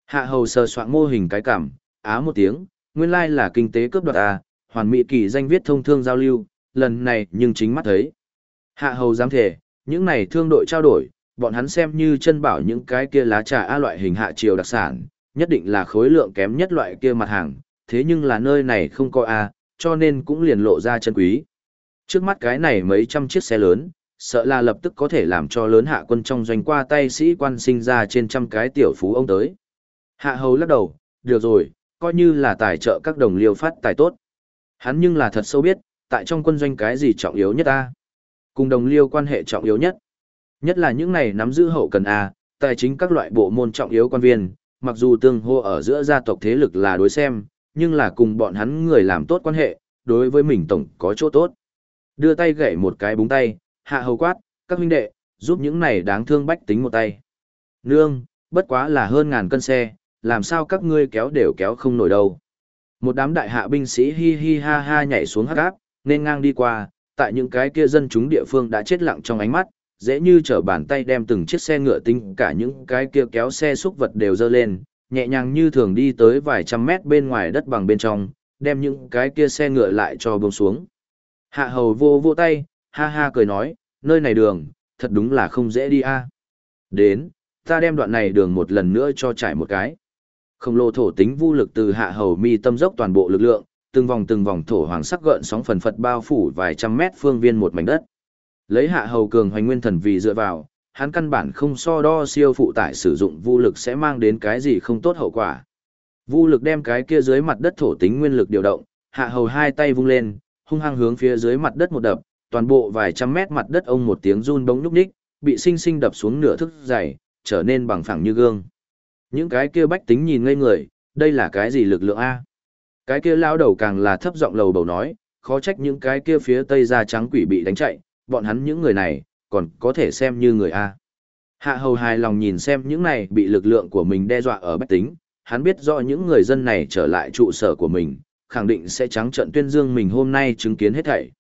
Hạ hầu sờ soạn mô hình cái cảm, á một tiếng, nguyên lai là kinh tế cướp đoạt a, hoàn mỹ kỳ danh viết thông thương giao lưu, lần này nhưng chính mắt thấy. Hạ hầu dám thể, những này thương đội trao đổi, bọn hắn xem như chân bảo những cái kia lá trà a loại hình hạ triều đặc sản, nhất định là khối lượng kém nhất loại kia mặt hàng, thế nhưng là nơi này không có a, cho nên cũng liền lộ ra chân quý. Trước mắt cái này mấy trăm chiếc xe lớn, sợ là lập tức có thể làm cho lớn hạ quân trong doanh qua tay sĩ quan sinh ra trên trăm cái tiểu phú ông tới. Hạ hầu lắc đầu, được rồi, coi như là tài trợ các đồng liêu phát tài tốt. Hắn nhưng là thật sâu biết, tại trong quân doanh cái gì trọng yếu nhất ta. Cùng đồng liêu quan hệ trọng yếu nhất. Nhất là những này nắm giữ hậu cần A, tài chính các loại bộ môn trọng yếu quan viên, mặc dù tương hô ở giữa gia tộc thế lực là đối xem, nhưng là cùng bọn hắn người làm tốt quan hệ, đối với mình tổng có chỗ tốt. Đưa tay gậy một cái búng tay, hạ hầu quát, các huynh đệ, giúp những này đáng thương bách tính một tay. Nương, bất quá là hơn ngàn cân xe, làm sao các ngươi kéo đều kéo không nổi đâu. Một đám đại hạ binh sĩ hi hi ha ha nhảy xuống hắc áp, nên ngang đi qua, tại những cái kia dân chúng địa phương đã chết lặng trong ánh mắt, dễ như trở bàn tay đem từng chiếc xe ngựa tinh cả những cái kia kéo xe xúc vật đều dơ lên, nhẹ nhàng như thường đi tới vài trăm mét bên ngoài đất bằng bên trong, đem những cái kia xe ngựa lại cho bông xuống. Hạ hầu vô vô tay, ha ha cười nói, nơi này đường, thật đúng là không dễ đi a. Đến, ta đem đoạn này đường một lần nữa cho trải một cái. Khổng lồ thổ tính vô lực từ hạ hầu mi tâm dốc toàn bộ lực lượng, từng vòng từng vòng thổ hoàng sắc gợn sóng phần phật bao phủ vài trăm mét phương viên một mảnh đất. Lấy hạ hầu cường hoành nguyên thần vì dựa vào, hắn căn bản không so đo siêu phụ tải sử dụng vũ lực sẽ mang đến cái gì không tốt hậu quả. Vũ lực đem cái kia dưới mặt đất thổ tính nguyên lực điều động, hạ hầu hai tay vung lên, hung hăng hướng phía dưới mặt đất một đập, toàn bộ vài trăm mét mặt đất ông một tiếng run bóng nhúc nhích, bị sinh sinh đập xuống nửa thức dày, trở nên bằng phẳng như gương. Những cái kia bách tính nhìn ngây người, đây là cái gì lực lượng A? Cái kia lao đầu càng là thấp giọng lầu bầu nói, khó trách những cái kia phía tây da trắng quỷ bị đánh chạy, bọn hắn những người này, còn có thể xem như người A. Hạ hầu hài lòng nhìn xem những này bị lực lượng của mình đe dọa ở bách tính, hắn biết rõ những người dân này trở lại trụ sở của mình, khẳng định sẽ trắng trận tuyên dương mình hôm nay chứng kiến hết thảy.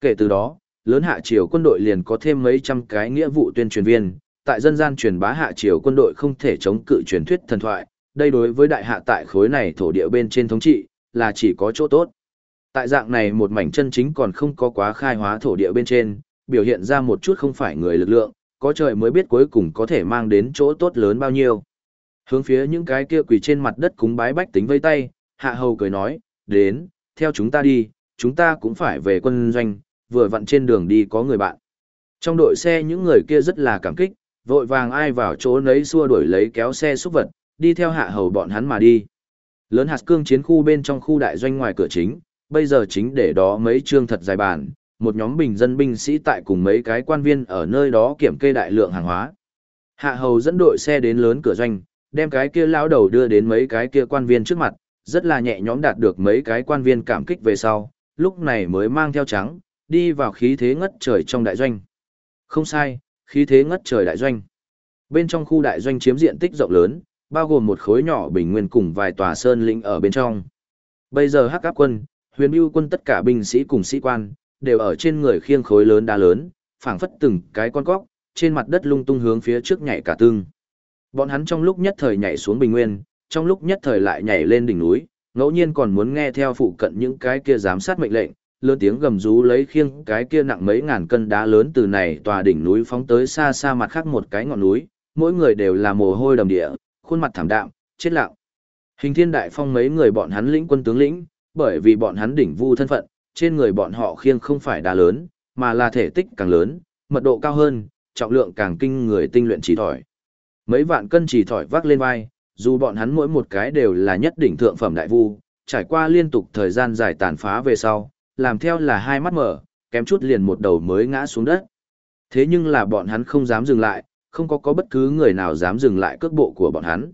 Kể từ đó, lớn hạ triều quân đội liền có thêm mấy trăm cái nghĩa vụ tuyên truyền viên, tại dân gian truyền bá hạ triều quân đội không thể chống cự truyền thuyết thần thoại, đây đối với đại hạ tại khối này thổ địa bên trên thống trị, là chỉ có chỗ tốt. Tại dạng này một mảnh chân chính còn không có quá khai hóa thổ địa bên trên, biểu hiện ra một chút không phải người lực lượng, có trời mới biết cuối cùng có thể mang đến chỗ tốt lớn bao nhiêu. Hướng phía những cái kia quỳ trên mặt đất cúng bái bách tính vây tay, hạ hầu cười nói, đến, theo chúng ta đi, chúng ta cũng phải về quân doanh, vừa vặn trên đường đi có người bạn. Trong đội xe những người kia rất là cảm kích, vội vàng ai vào chỗ nấy xua đuổi lấy kéo xe xúc vật, đi theo hạ hầu bọn hắn mà đi. Lớn hạt cương chiến khu bên trong khu đại doanh ngoài cửa chính, bây giờ chính để đó mấy chương thật dài bàn, một nhóm bình dân binh sĩ tại cùng mấy cái quan viên ở nơi đó kiểm kê đại lượng hàng hóa. Hạ hầu dẫn đội xe đến lớn cửa doanh, đem cái kia lão đầu đưa đến mấy cái kia quan viên trước mặt, rất là nhẹ nhõm đạt được mấy cái quan viên cảm kích về sau, lúc này mới mang theo trắng, đi vào khí thế ngất trời trong đại doanh. Không sai, khí thế ngất trời đại doanh. Bên trong khu đại doanh chiếm diện tích rộng lớn, bao gồm một khối nhỏ bình nguyên cùng vài tòa sơn lĩnh ở bên trong. Bây giờ hắc áp quân, huyền bưu quân tất cả binh sĩ cùng sĩ quan, đều ở trên người khiêng khối lớn đá lớn, phảng phất từng cái con cóc, trên mặt đất lung tung hướng phía trước nhảy cả tương. Bọn hắn trong lúc nhất thời nhảy xuống bình nguyên, trong lúc nhất thời lại nhảy lên đỉnh núi, ngẫu nhiên còn muốn nghe theo phụ cận những cái kia giám sát mệnh lệnh, lớn tiếng gầm rú lấy khiêng cái kia nặng mấy ngàn cân đá lớn từ này tòa đỉnh núi phóng tới xa xa mặt khác một cái ngọn núi, mỗi người đều là mồ hôi đầm địa, khuôn mặt thảm đạm, chết lặng. Hình Thiên Đại Phong mấy người bọn hắn lĩnh quân tướng lĩnh, bởi vì bọn hắn đỉnh vu thân phận, trên người bọn họ khiêng không phải đá lớn, mà là thể tích càng lớn, mật độ cao hơn, trọng lượng càng kinh người tinh luyện chỉ thỏi. Mấy vạn cân chỉ thỏi vác lên vai, dù bọn hắn mỗi một cái đều là nhất đỉnh thượng phẩm đại vu, trải qua liên tục thời gian dài tàn phá về sau, làm theo là hai mắt mở, kém chút liền một đầu mới ngã xuống đất. Thế nhưng là bọn hắn không dám dừng lại, không có có bất cứ người nào dám dừng lại cước bộ của bọn hắn.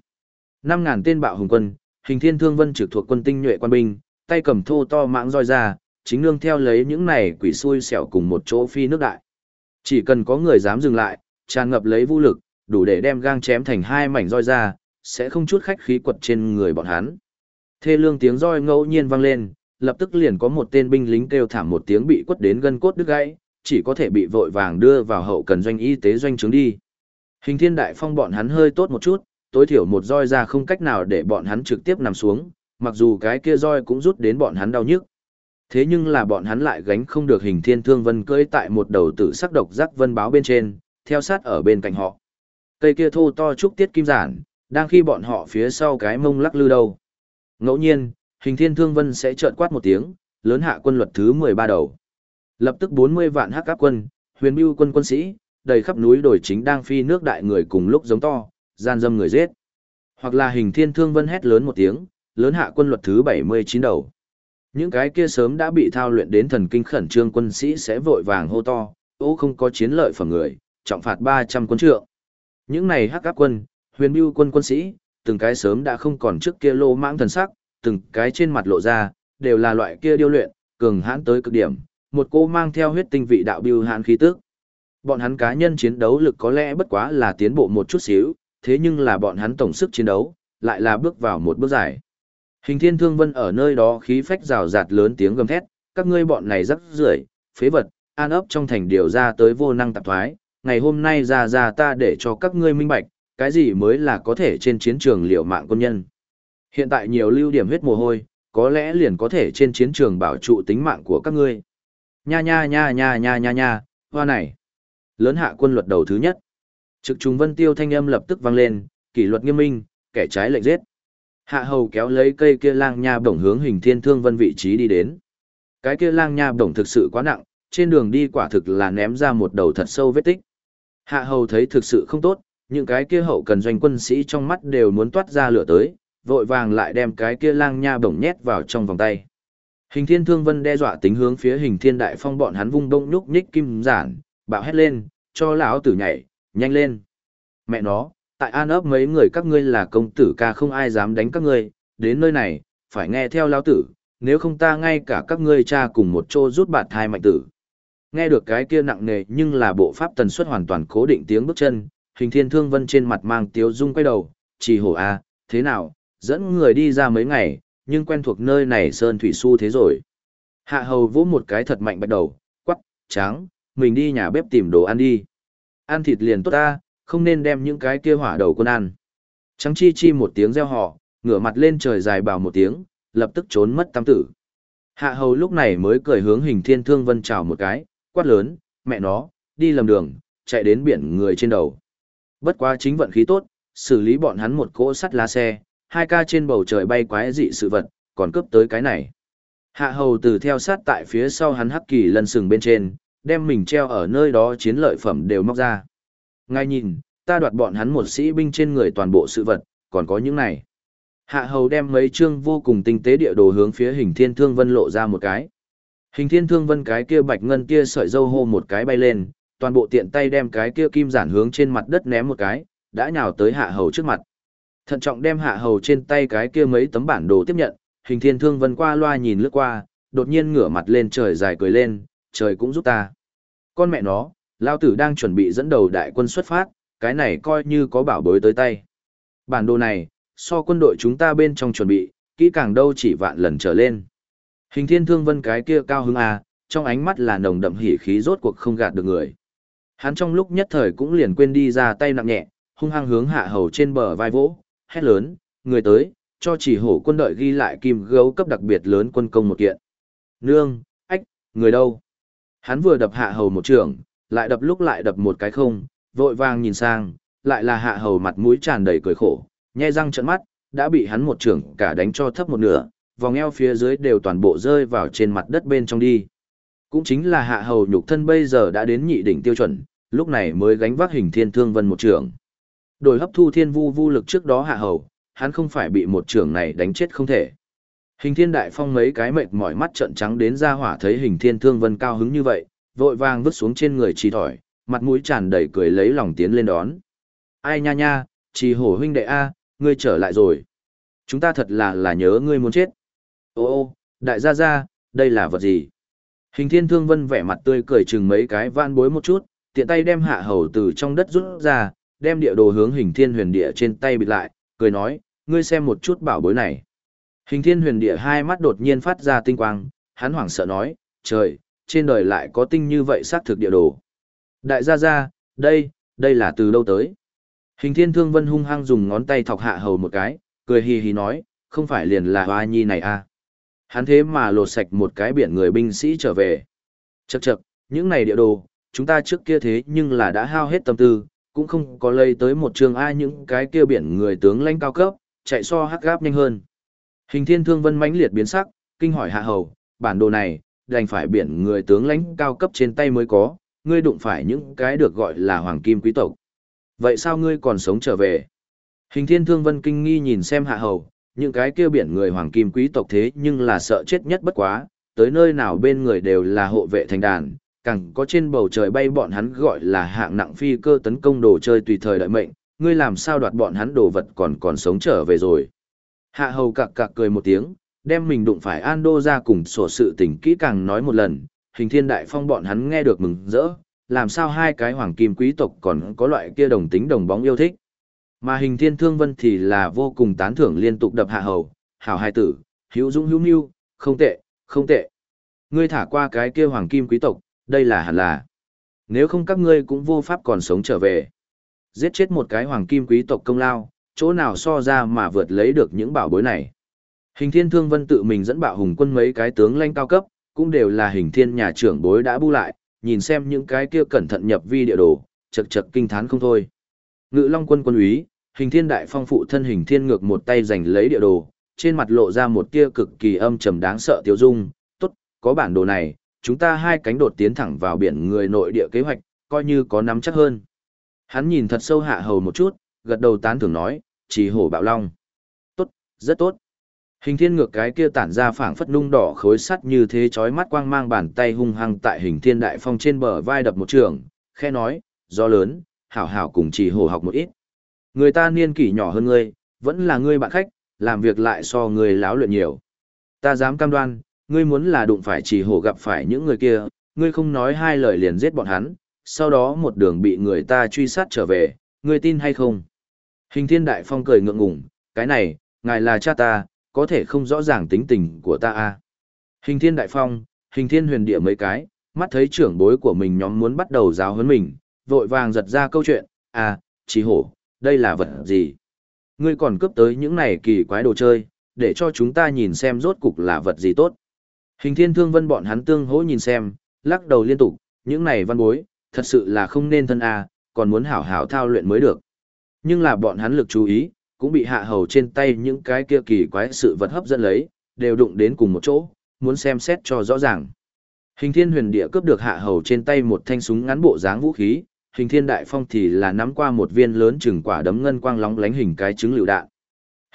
5.000 tên bạo hùng quân, hình thiên thương vân trực thuộc quân tinh nhuệ quan binh, tay cầm thô to mãng roi ra, chính nương theo lấy những này quỷ xui xẻo cùng một chỗ phi nước đại. Chỉ cần có người dám dừng lại, tràn ngập lấy vũ lực, đủ để đem gang chém thành hai mảnh roi ra, sẽ không chút khách khí quật trên người bọn hắn. Thê lương tiếng roi ngẫu nhiên vang lên, lập tức liền có một tên binh lính kêu thảm một tiếng bị quất đến gân cốt đứt gãy, chỉ có thể bị vội vàng đưa vào hậu cần doanh y tế doanh trướng đi. Hình thiên đại phong bọn hắn hơi tốt một chút, tối thiểu một roi ra không cách nào để bọn hắn trực tiếp nằm xuống, mặc dù cái kia roi cũng rút đến bọn hắn đau nhức. Thế nhưng là bọn hắn lại gánh không được hình thiên thương vân cưỡi tại một đầu tử sắc độc giác vân báo bên trên, theo sát ở bên cạnh họ. Cây kia thô to trúc tiết kim giản, đang khi bọn họ phía sau cái mông lắc lư đầu. Ngẫu nhiên, hình thiên thương vân sẽ trợn quát một tiếng, lớn hạ quân luật thứ 13 đầu. Lập tức 40 vạn hắc áp quân, huyền bưu quân quân sĩ, đầy khắp núi đồi chính đang phi nước đại người cùng lúc giống to, gian dâm người giết. Hoặc là hình thiên thương vân hét lớn một tiếng, lớn hạ quân luật thứ 79 đầu. Những cái kia sớm đã bị thao luyện đến thần kinh khẩn trương quân sĩ sẽ vội vàng hô to, ô không có chiến lợi phẩm người, trọng phạt 300 quân trượng. Những này hắc áp quân, huyền bưu quân quân sĩ, từng cái sớm đã không còn trước kia lô mãng thần sắc, từng cái trên mặt lộ ra, đều là loại kia điêu luyện, cường hãn tới cực điểm, một cô mang theo huyết tinh vị đạo bưu hãn khí tức. Bọn hắn cá nhân chiến đấu lực có lẽ bất quá là tiến bộ một chút xíu, thế nhưng là bọn hắn tổng sức chiến đấu, lại là bước vào một bước dài. Hình thiên thương vân ở nơi đó khí phách rào rạt lớn tiếng gầm thét, các ngươi bọn này rắc rưởi, phế vật, an ấp trong thành điều ra tới vô năng tạp thoái, ngày hôm nay ra ra ta để cho các ngươi minh bạch, cái gì mới là có thể trên chiến trường liệu mạng quân nhân. Hiện tại nhiều lưu điểm huyết mồ hôi, có lẽ liền có thể trên chiến trường bảo trụ tính mạng của các ngươi. Nha nha nha nha nha nha nha, hoa này. Lớn hạ quân luật đầu thứ nhất. Trực trùng vân tiêu thanh âm lập tức vang lên, kỷ luật nghiêm minh, kẻ trái lệnh giết. Hạ hầu kéo lấy cây kia lang nha bổng hướng hình thiên thương vân vị trí đi đến. Cái kia lang nha bổng thực sự quá nặng, trên đường đi quả thực là ném ra một đầu thật sâu vết tích. Hạ hầu thấy thực sự không tốt, những cái kia hậu cần doanh quân sĩ trong mắt đều muốn toát ra lửa tới, vội vàng lại đem cái kia lang nha bổng nhét vào trong vòng tay. Hình thiên thương vân đe dọa tính hướng phía hình thiên đại phong bọn hắn vung đông nhúc nhích kim giản, bạo hét lên, cho lão tử nhảy, nhanh lên. Mẹ nó, tại an ấp mấy người các ngươi là công tử ca không ai dám đánh các ngươi, đến nơi này, phải nghe theo lão tử, nếu không ta ngay cả các ngươi cha cùng một chỗ rút bạt thai mạnh tử. Nghe được cái kia nặng nề nhưng là bộ pháp tần suất hoàn toàn cố định tiếng bước chân, hình thiên thương vân trên mặt mang tiếu dung quay đầu, chỉ hổ a, à, thế nào, dẫn người đi ra mấy ngày, nhưng quen thuộc nơi này sơn thủy su thế rồi. Hạ hầu vỗ một cái thật mạnh bắt đầu, quắc, tráng, mình đi nhà bếp tìm đồ ăn đi. Ăn thịt liền tốt ta, không nên đem những cái kia hỏa đầu quân ăn. Trắng chi chi một tiếng reo họ, ngửa mặt lên trời dài bảo một tiếng, lập tức trốn mất tam tử. Hạ hầu lúc này mới cười hướng hình thiên thương vân chào một cái, quát lớn, mẹ nó, đi lầm đường, chạy đến biển người trên đầu. Bất quá chính vận khí tốt, xử lý bọn hắn một cỗ sắt lá xe, hai ca trên bầu trời bay quái dị sự vật, còn cướp tới cái này. Hạ hầu từ theo sát tại phía sau hắn hắc kỳ lần sừng bên trên, đem mình treo ở nơi đó chiến lợi phẩm đều móc ra. Ngay nhìn, ta đoạt bọn hắn một sĩ binh trên người toàn bộ sự vật, còn có những này. Hạ hầu đem mấy chương vô cùng tinh tế địa đồ hướng phía hình thiên thương vân lộ ra một cái. Hình thiên thương vân cái kia bạch ngân kia sợi dâu hô một cái bay lên, toàn bộ tiện tay đem cái kia kim giản hướng trên mặt đất ném một cái, đã nhào tới hạ hầu trước mặt. Thận trọng đem hạ hầu trên tay cái kia mấy tấm bản đồ tiếp nhận, hình thiên thương vân qua loa nhìn lướt qua, đột nhiên ngửa mặt lên trời dài cười lên, trời cũng giúp ta. Con mẹ nó, lao tử đang chuẩn bị dẫn đầu đại quân xuất phát, cái này coi như có bảo bối tới tay. Bản đồ này, so quân đội chúng ta bên trong chuẩn bị, kỹ càng đâu chỉ vạn lần trở lên. Hình thiên thương vân cái kia cao hứng à, trong ánh mắt là nồng đậm hỉ khí rốt cuộc không gạt được người. Hắn trong lúc nhất thời cũng liền quên đi ra tay nặng nhẹ, hung hăng hướng hạ hầu trên bờ vai vỗ, hét lớn, người tới, cho chỉ hổ quân đội ghi lại kim gấu cấp đặc biệt lớn quân công một kiện. Nương, ách, người đâu? Hắn vừa đập hạ hầu một trường, lại đập lúc lại đập một cái không, vội vàng nhìn sang, lại là hạ hầu mặt mũi tràn đầy cười khổ, nhe răng trợn mắt, đã bị hắn một trường cả đánh cho thấp một nửa, vòng eo phía dưới đều toàn bộ rơi vào trên mặt đất bên trong đi. Cũng chính là hạ hầu nhục thân bây giờ đã đến nhị đỉnh tiêu chuẩn, lúc này mới gánh vác hình thiên thương vân một trường. Đổi hấp thu thiên vu vu lực trước đó hạ hầu, hắn không phải bị một trường này đánh chết không thể. Hình thiên đại phong mấy cái mệt mỏi mắt trợn trắng đến ra hỏa thấy hình thiên thương vân cao hứng như vậy, vội vàng vứt xuống trên người trì thỏi, mặt mũi tràn đầy cười lấy lòng tiến lên đón. Ai nha nha, trì hổ huynh đệ A, ngươi trở lại rồi. Chúng ta thật là là nhớ ngươi muốn chết. Ô ô, đại gia gia, đây là vật gì? Hình thiên thương vân vẻ mặt tươi cười chừng mấy cái van bối một chút, tiện tay đem hạ hầu từ trong đất rút ra, đem địa đồ hướng hình thiên huyền địa trên tay bịt lại, cười nói, ngươi xem một chút bảo bối này. Hình thiên huyền địa hai mắt đột nhiên phát ra tinh quang, hắn hoảng sợ nói, trời, trên đời lại có tinh như vậy xác thực địa đồ. Đại gia gia, đây, đây là từ đâu tới? Hình thiên thương vân hung hăng dùng ngón tay thọc hạ hầu một cái, cười hì hì nói, không phải liền là hoa nhi này à. Hắn thế mà lột sạch một cái biển người binh sĩ trở về. Chậc chậc, những này địa đồ, chúng ta trước kia thế nhưng là đã hao hết tâm tư, cũng không có lây tới một trường ai những cái kia biển người tướng lãnh cao cấp, chạy so hắc gáp nhanh hơn. Hình thiên thương vân mãnh liệt biến sắc, kinh hỏi hạ hầu, bản đồ này, đành phải biển người tướng lãnh cao cấp trên tay mới có, ngươi đụng phải những cái được gọi là hoàng kim quý tộc. Vậy sao ngươi còn sống trở về? Hình thiên thương vân kinh nghi nhìn xem hạ hầu, những cái kia biển người hoàng kim quý tộc thế nhưng là sợ chết nhất bất quá, tới nơi nào bên người đều là hộ vệ thành đàn, càng có trên bầu trời bay bọn hắn gọi là hạng nặng phi cơ tấn công đồ chơi tùy thời đợi mệnh, ngươi làm sao đoạt bọn hắn đồ vật còn còn sống trở về rồi. Hạ hầu cặc cặc cười một tiếng, đem mình đụng phải Ando ra cùng sổ sự tình kỹ càng nói một lần, hình thiên đại phong bọn hắn nghe được mừng rỡ, làm sao hai cái hoàng kim quý tộc còn có loại kia đồng tính đồng bóng yêu thích. Mà hình thiên thương vân thì là vô cùng tán thưởng liên tục đập hạ hầu, hảo hai tử, hữu dũng hữu mưu, không tệ, không tệ. Ngươi thả qua cái kia hoàng kim quý tộc, đây là hẳn là. Nếu không các ngươi cũng vô pháp còn sống trở về. Giết chết một cái hoàng kim quý tộc công lao, chỗ nào so ra mà vượt lấy được những bảo bối này. Hình thiên thương vân tự mình dẫn bạo hùng quân mấy cái tướng lanh cao cấp, cũng đều là hình thiên nhà trưởng bối đã bu lại, nhìn xem những cái kia cẩn thận nhập vi địa đồ, chật chật kinh thán không thôi. Ngự long quân quân úy, hình thiên đại phong phụ thân hình thiên ngược một tay giành lấy địa đồ, trên mặt lộ ra một tia cực kỳ âm trầm đáng sợ tiêu dung, tốt, có bản đồ này, chúng ta hai cánh đột tiến thẳng vào biển người nội địa kế hoạch, coi như có nắm chắc hơn. Hắn nhìn thật sâu hạ hầu một chút, gật đầu tán thưởng nói, trì hổ bạo long. Tốt, rất tốt. Hình thiên ngược cái kia tản ra phảng phất nung đỏ khối sắt như thế chói mắt quang mang bàn tay hung hăng tại hình thiên đại phong trên bờ vai đập một trường, khe nói, do lớn, hảo hảo cùng trì hổ học một ít. Người ta niên kỷ nhỏ hơn ngươi, vẫn là ngươi bạn khách, làm việc lại so ngươi láo luyện nhiều. Ta dám cam đoan, ngươi muốn là đụng phải trì hổ gặp phải những người kia, ngươi không nói hai lời liền giết bọn hắn, sau đó một đường bị người ta truy sát trở về, ngươi tin hay không? Hình thiên đại phong cười ngượng ngùng, cái này, ngài là cha ta, có thể không rõ ràng tính tình của ta à. Hình thiên đại phong, hình thiên huyền địa mấy cái, mắt thấy trưởng bối của mình nhóm muốn bắt đầu giáo huấn mình, vội vàng giật ra câu chuyện, à, chỉ hổ, đây là vật gì? Ngươi còn cướp tới những này kỳ quái đồ chơi, để cho chúng ta nhìn xem rốt cục là vật gì tốt. Hình thiên thương vân bọn hắn tương hỗ nhìn xem, lắc đầu liên tục, những này văn bối, thật sự là không nên thân à, còn muốn hảo hảo thao luyện mới được. Nhưng là bọn hắn lực chú ý, cũng bị hạ hầu trên tay những cái kia kỳ quái sự vật hấp dẫn lấy, đều đụng đến cùng một chỗ, muốn xem xét cho rõ ràng. Hình thiên huyền địa cướp được hạ hầu trên tay một thanh súng ngắn bộ dáng vũ khí, hình thiên đại phong thì là nắm qua một viên lớn chừng quả đấm ngân quang lóng lánh hình cái trứng lựu đạn.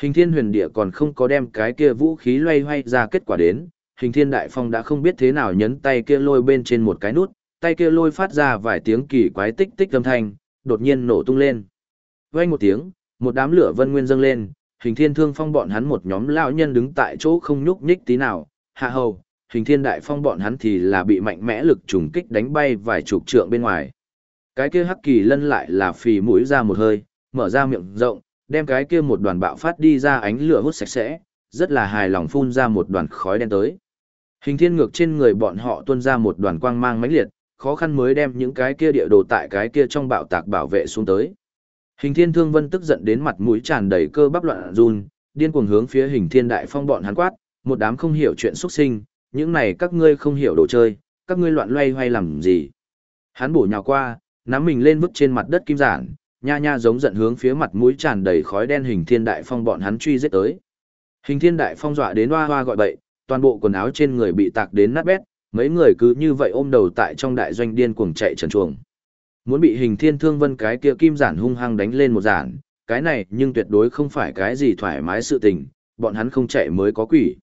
Hình thiên huyền địa còn không có đem cái kia vũ khí loay hoay ra kết quả đến, hình thiên đại phong đã không biết thế nào nhấn tay kia lôi bên trên một cái nút, tay kia lôi phát ra vài tiếng kỳ quái tích tích âm thanh, đột nhiên nổ tung lên. Vang một tiếng, một đám lửa vân nguyên dâng lên, hình thiên thương phong bọn hắn một nhóm lão nhân đứng tại chỗ không nhúc nhích tí nào, hạ hầu, hình thiên đại phong bọn hắn thì là bị mạnh mẽ lực trùng kích đánh bay vài chục trượng bên ngoài. Cái kia hắc kỳ lân lại là phì mũi ra một hơi, mở ra miệng rộng, đem cái kia một đoàn bạo phát đi ra ánh lửa hút sạch sẽ, rất là hài lòng phun ra một đoàn khói đen tới. Hình thiên ngược trên người bọn họ tuôn ra một đoàn quang mang mãnh liệt, khó khăn mới đem những cái kia địa đồ tại cái kia trong bạo tạc bảo vệ xuống tới. Hình thiên thương vân tức giận đến mặt mũi tràn đầy cơ bắp loạn run, điên cuồng hướng phía hình thiên đại phong bọn hắn quát, một đám không hiểu chuyện xuất sinh, những này các ngươi không hiểu đồ chơi, các ngươi loạn loay hoay làm gì. Hắn bổ nhào qua, nắm mình lên vứt trên mặt đất kim giản, nha nha giống giận hướng phía mặt mũi tràn đầy khói đen hình thiên đại phong bọn hắn truy giết tới. Hình thiên đại phong dọa đến hoa hoa gọi bậy, toàn bộ quần áo trên người bị tạc đến nát bét, mấy người cứ như vậy ôm đầu tại trong đại doanh điên cuồng chạy trần chuồng. Muốn bị hình thiên thương vân cái kia kim giản hung hăng đánh lên một giản, cái này nhưng tuyệt đối không phải cái gì thoải mái sự tình, bọn hắn không chạy mới có quỷ.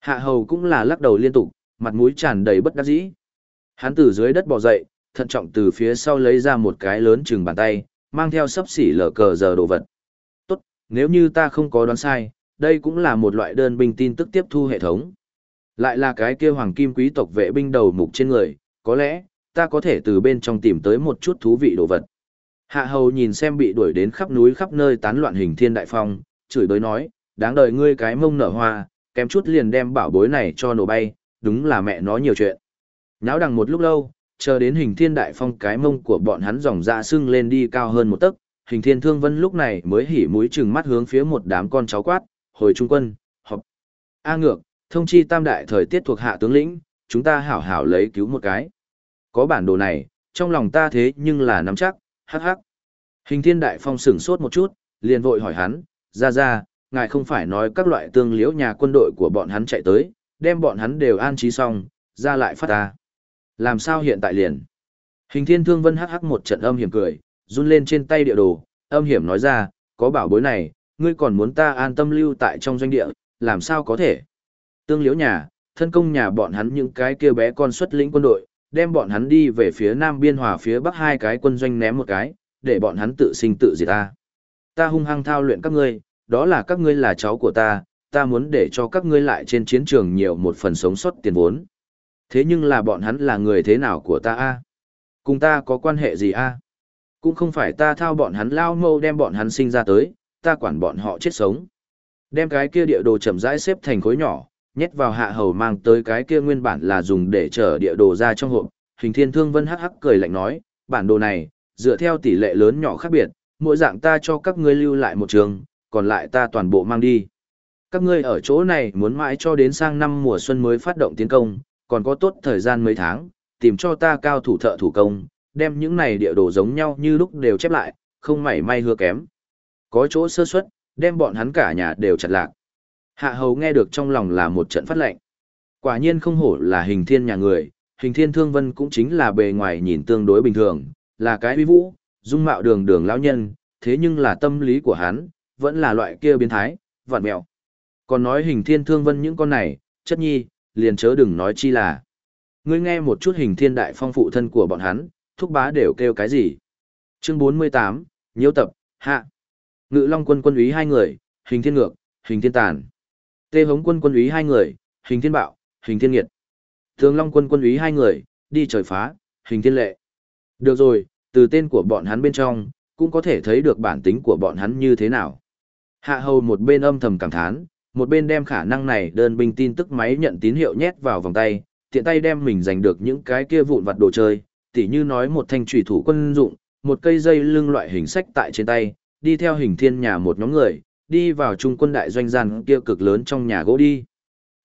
Hạ hầu cũng là lắc đầu liên tục, mặt mũi tràn đầy bất đắc dĩ. Hắn từ dưới đất bò dậy, thận trọng từ phía sau lấy ra một cái lớn chừng bàn tay, mang theo sấp xỉ lở cờ giờ đồ vật. Tốt, nếu như ta không có đoán sai, đây cũng là một loại đơn binh tin tức tiếp thu hệ thống. Lại là cái kia hoàng kim quý tộc vệ binh đầu mục trên người, có lẽ, ta có thể từ bên trong tìm tới một chút thú vị đồ vật. Hạ hầu nhìn xem bị đuổi đến khắp núi khắp nơi tán loạn hình thiên đại phong, chửi bới nói, đáng đời ngươi cái mông nở hoa, kém chút liền đem bảo bối này cho nổ bay, đúng là mẹ nó nhiều chuyện. Náo đằng một lúc lâu, chờ đến hình thiên đại phong cái mông của bọn hắn dòng dạ sưng lên đi cao hơn một tấc, hình thiên thương vân lúc này mới hỉ mũi chừng mắt hướng phía một đám con cháu quát, hồi trung quân, họp. A ngược, thông chi tam đại thời tiết thuộc hạ tướng lĩnh, chúng ta hảo hảo lấy cứu một cái. Có bản đồ này, trong lòng ta thế nhưng là nắm chắc, hắc hắc. Hình thiên đại phong sửng sốt một chút, liền vội hỏi hắn, ra ra, ngài không phải nói các loại tương liễu nhà quân đội của bọn hắn chạy tới, đem bọn hắn đều an trí xong, ra lại phát ta. Làm sao hiện tại liền? Hình thiên thương vân hắc hắc một trận âm hiểm cười, run lên trên tay địa đồ, âm hiểm nói ra, có bảo bối này, ngươi còn muốn ta an tâm lưu tại trong doanh địa, làm sao có thể? Tương liễu nhà, thân công nhà bọn hắn những cái kia bé con xuất lĩnh quân đội, đem bọn hắn đi về phía nam biên hòa phía bắc hai cái quân doanh ném một cái, để bọn hắn tự sinh tự diệt ta. Ta hung hăng thao luyện các ngươi, đó là các ngươi là cháu của ta, ta muốn để cho các ngươi lại trên chiến trường nhiều một phần sống sót tiền vốn. Thế nhưng là bọn hắn là người thế nào của ta a? Cùng ta có quan hệ gì a? Cũng không phải ta thao bọn hắn lao mâu đem bọn hắn sinh ra tới, ta quản bọn họ chết sống. Đem cái kia địa đồ chậm rãi xếp thành khối nhỏ, nhét vào hạ hầu mang tới cái kia nguyên bản là dùng để chở địa đồ ra trong hộp. Hình thiên thương vân hắc hắc cười lạnh nói, bản đồ này, dựa theo tỷ lệ lớn nhỏ khác biệt, mỗi dạng ta cho các ngươi lưu lại một trường, còn lại ta toàn bộ mang đi. Các ngươi ở chỗ này muốn mãi cho đến sang năm mùa xuân mới phát động tiến công, còn có tốt thời gian mấy tháng, tìm cho ta cao thủ thợ thủ công, đem những này địa đồ giống nhau như lúc đều chép lại, không mảy may hứa kém. Có chỗ sơ suất, đem bọn hắn cả nhà đều chặt lạc. Hạ hầu nghe được trong lòng là một trận phát lệnh. Quả nhiên không hổ là hình thiên nhà người, hình thiên thương vân cũng chính là bề ngoài nhìn tương đối bình thường, là cái uy vũ, dung mạo đường đường lão nhân, thế nhưng là tâm lý của hắn, vẫn là loại kia biến thái, vạn mẹo. Còn nói hình thiên thương vân những con này, chất nhi, liền chớ đừng nói chi là. Ngươi nghe một chút hình thiên đại phong phụ thân của bọn hắn, thúc bá đều kêu cái gì. Chương 48, Nhiễu tập, hạ. Ngự Long quân quân úy hai người, hình thiên ngược, hình thiên tàn. Tê hống quân quân úy hai người, hình thiên bạo, hình thiên nghiệt. Thường Long quân quân úy hai người, đi trời phá, hình thiên lệ. Được rồi, từ tên của bọn hắn bên trong, cũng có thể thấy được bản tính của bọn hắn như thế nào. Hạ hầu một bên âm thầm cảm thán, một bên đem khả năng này đơn binh tin tức máy nhận tín hiệu nhét vào vòng tay, tiện tay đem mình giành được những cái kia vụn vặt đồ chơi, tỉ như nói một thanh trùy thủ quân dụng, một cây dây lưng loại hình sách tại trên tay, đi theo hình thiên nhà một nhóm người, đi vào trung quân đại doanh gian kia cực lớn trong nhà gỗ đi.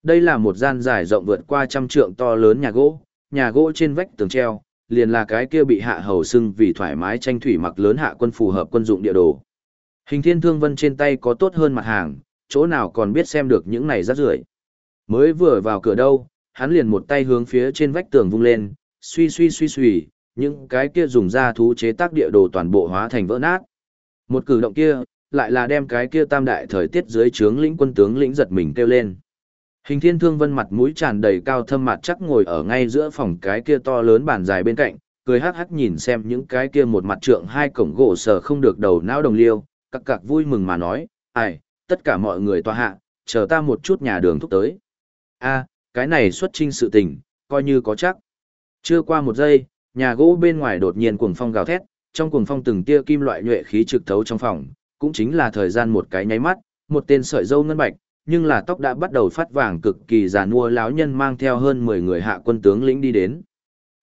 Đây là một gian dài rộng vượt qua trăm trượng to lớn nhà gỗ, nhà gỗ trên vách tường treo, liền là cái kia bị hạ hầu sưng vì thoải mái tranh thủy mặc lớn hạ quân phù hợp quân dụng địa đồ. Hình thiên thương vân trên tay có tốt hơn mặt hàng, chỗ nào còn biết xem được những này rác rưởi. Mới vừa vào cửa đâu, hắn liền một tay hướng phía trên vách tường vung lên, suy suy suy suy, những cái kia dùng ra thú chế tác địa đồ toàn bộ hóa thành vỡ nát. Một cử động kia, lại là đem cái kia tam đại thời tiết dưới trướng lĩnh quân tướng lĩnh giật mình kêu lên. Hình thiên thương vân mặt mũi tràn đầy cao thâm mặt chắc ngồi ở ngay giữa phòng cái kia to lớn bàn dài bên cạnh, cười hắc hắc nhìn xem những cái kia một mặt trượng hai cổng gỗ sờ không được đầu não đồng liêu, cặc cặc vui mừng mà nói, ai, tất cả mọi người tòa hạ, chờ ta một chút nhà đường thúc tới. a cái này xuất trinh sự tình, coi như có chắc. Chưa qua một giây, nhà gỗ bên ngoài đột nhiên cuồng phong gào thét, trong cuồng phong từng tia kim loại nhuệ khí trực thấu trong phòng, cũng chính là thời gian một cái nháy mắt, một tên sợi dâu ngân bạch, nhưng là tóc đã bắt đầu phát vàng cực kỳ già nua lão nhân mang theo hơn 10 người hạ quân tướng lĩnh đi đến.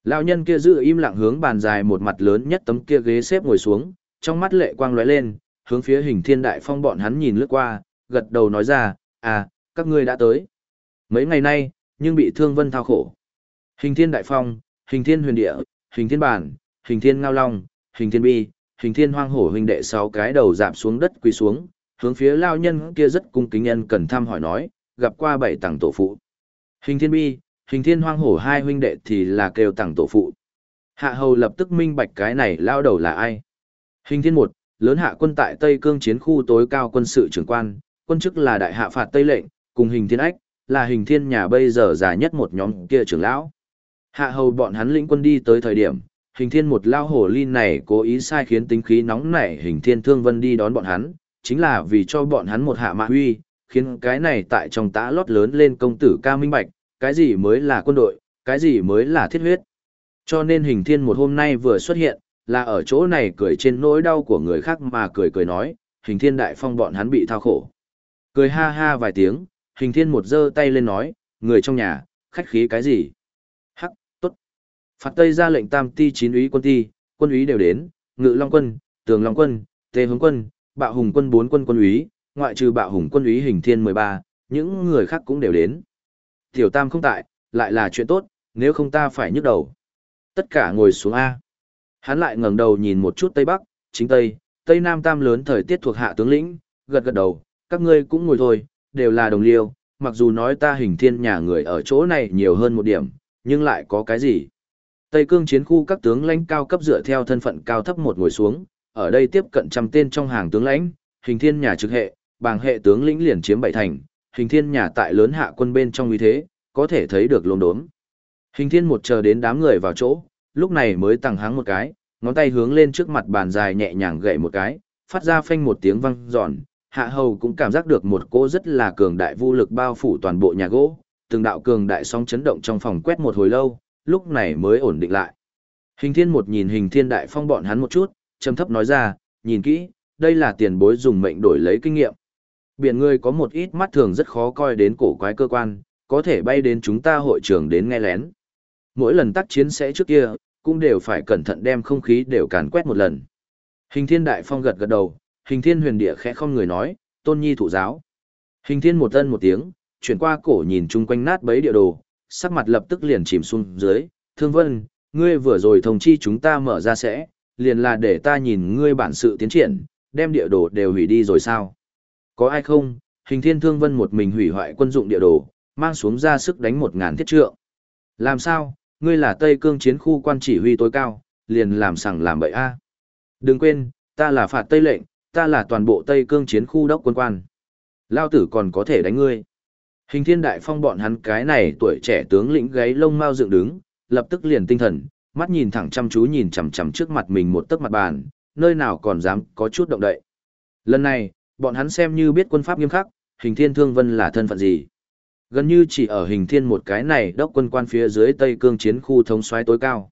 Lão nhân kia giữ im lặng hướng bàn dài một mặt lớn nhất tấm kia ghế xếp ngồi xuống, trong mắt lệ quang lóe lên, hướng phía hình thiên đại phong bọn hắn nhìn lướt qua, gật đầu nói ra, à, các ngươi đã tới. Mấy ngày nay, nhưng bị thương vân thao khổ. Hình thiên đại phong, hình thiên huyền địa, hình thiên bản, hình thiên ngao long, hình thiên bi, hình thiên hoang hổ huynh đệ sáu cái đầu dạp xuống đất quỳ xuống, hướng phía lao nhân kia rất cung kính nhân cần thăm hỏi nói, gặp qua bảy tầng tổ phụ. Hình thiên bi, hình thiên hoang hổ hai huynh đệ thì là kêu tầng tổ phụ. Hạ hầu lập tức minh bạch cái này lao đầu là ai. Hình thiên một, lớn hạ quân tại Tây Cương chiến khu tối cao quân sự trưởng quan, quân chức là đại hạ phạt Tây lệnh, cùng hình thiên ách, là hình thiên nhà bây giờ già nhất một nhóm kia trưởng lão. Hạ hầu bọn hắn lĩnh quân đi tới thời điểm, hình thiên một lao hổ ly này cố ý sai khiến tính khí nóng nảy hình thiên thương vân đi đón bọn hắn, chính là vì cho bọn hắn một hạ mạ huy, khiến cái này tại trong tã lót lớn lên công tử ca minh bạch, cái gì mới là quân đội, cái gì mới là thiết huyết. Cho nên hình thiên một hôm nay vừa xuất hiện, là ở chỗ này cười trên nỗi đau của người khác mà cười cười nói, hình thiên đại phong bọn hắn bị thao khổ. Cười ha ha vài tiếng, hình thiên một giơ tay lên nói, người trong nhà, khách khí cái gì? Phạt Tây ra lệnh tam ti chín úy quân ti, quân úy đều đến, ngự long quân, tường long quân, tề hướng quân, bạo hùng quân bốn quân quân úy, ngoại trừ bạo hùng quân úy hình thiên 13, những người khác cũng đều đến. Tiểu tam không tại, lại là chuyện tốt, nếu không ta phải nhức đầu. Tất cả ngồi xuống A. Hắn lại ngẩng đầu nhìn một chút Tây Bắc, chính Tây, Tây Nam tam lớn thời tiết thuộc hạ tướng lĩnh, gật gật đầu, các ngươi cũng ngồi thôi, đều là đồng liêu, mặc dù nói ta hình thiên nhà người ở chỗ này nhiều hơn một điểm, nhưng lại có cái gì? Tây cương chiến khu các tướng lãnh cao cấp dựa theo thân phận cao thấp một ngồi xuống, ở đây tiếp cận trăm tên trong hàng tướng lãnh, hình thiên nhà trực hệ, bàng hệ tướng lĩnh liền chiếm bảy thành, hình thiên nhà tại lớn hạ quân bên trong uy thế, có thể thấy được lồn đốm. Hình thiên một chờ đến đám người vào chỗ, lúc này mới tăng háng một cái, ngón tay hướng lên trước mặt bàn dài nhẹ nhàng gậy một cái, phát ra phanh một tiếng vang giòn, hạ hầu cũng cảm giác được một cỗ rất là cường đại vô lực bao phủ toàn bộ nhà gỗ, từng đạo cường đại sóng chấn động trong phòng quét một hồi lâu, lúc này mới ổn định lại. Hình thiên một nhìn hình thiên đại phong bọn hắn một chút, trầm thấp nói ra, nhìn kỹ, đây là tiền bối dùng mệnh đổi lấy kinh nghiệm. Biển người có một ít mắt thường rất khó coi đến cổ quái cơ quan, có thể bay đến chúng ta hội trường đến nghe lén. Mỗi lần tác chiến sẽ trước kia, cũng đều phải cẩn thận đem không khí đều càn quét một lần. Hình thiên đại phong gật gật đầu, hình thiên huyền địa khẽ không người nói, tôn nhi thụ giáo. Hình thiên một tân một tiếng, chuyển qua cổ nhìn chung quanh nát bấy địa đồ, sắc mặt lập tức liền chìm xuống dưới, thương vân, ngươi vừa rồi thông chi chúng ta mở ra sẽ, liền là để ta nhìn ngươi bản sự tiến triển, đem địa đồ đều hủy đi rồi sao? Có ai không? Hình thiên thương vân một mình hủy hoại quân dụng địa đồ, mang xuống ra sức đánh một ngàn thiết trượng. Làm sao? Ngươi là Tây Cương chiến khu quan chỉ huy tối cao, liền làm sẵn làm bậy a. Đừng quên, ta là phạt Tây lệnh, ta là toàn bộ Tây Cương chiến khu đốc quân quan. Lao tử còn có thể đánh ngươi. Hình thiên đại phong bọn hắn cái này tuổi trẻ tướng lĩnh gáy lông mau dựng đứng, lập tức liền tinh thần, mắt nhìn thẳng chăm chú nhìn chằm chằm trước mặt mình một tấc mặt bàn, nơi nào còn dám có chút động đậy. Lần này, bọn hắn xem như biết quân pháp nghiêm khắc, hình thiên thương vân là thân phận gì. Gần như chỉ ở hình thiên một cái này đốc quân quan phía dưới Tây Cương chiến khu thống soái tối cao.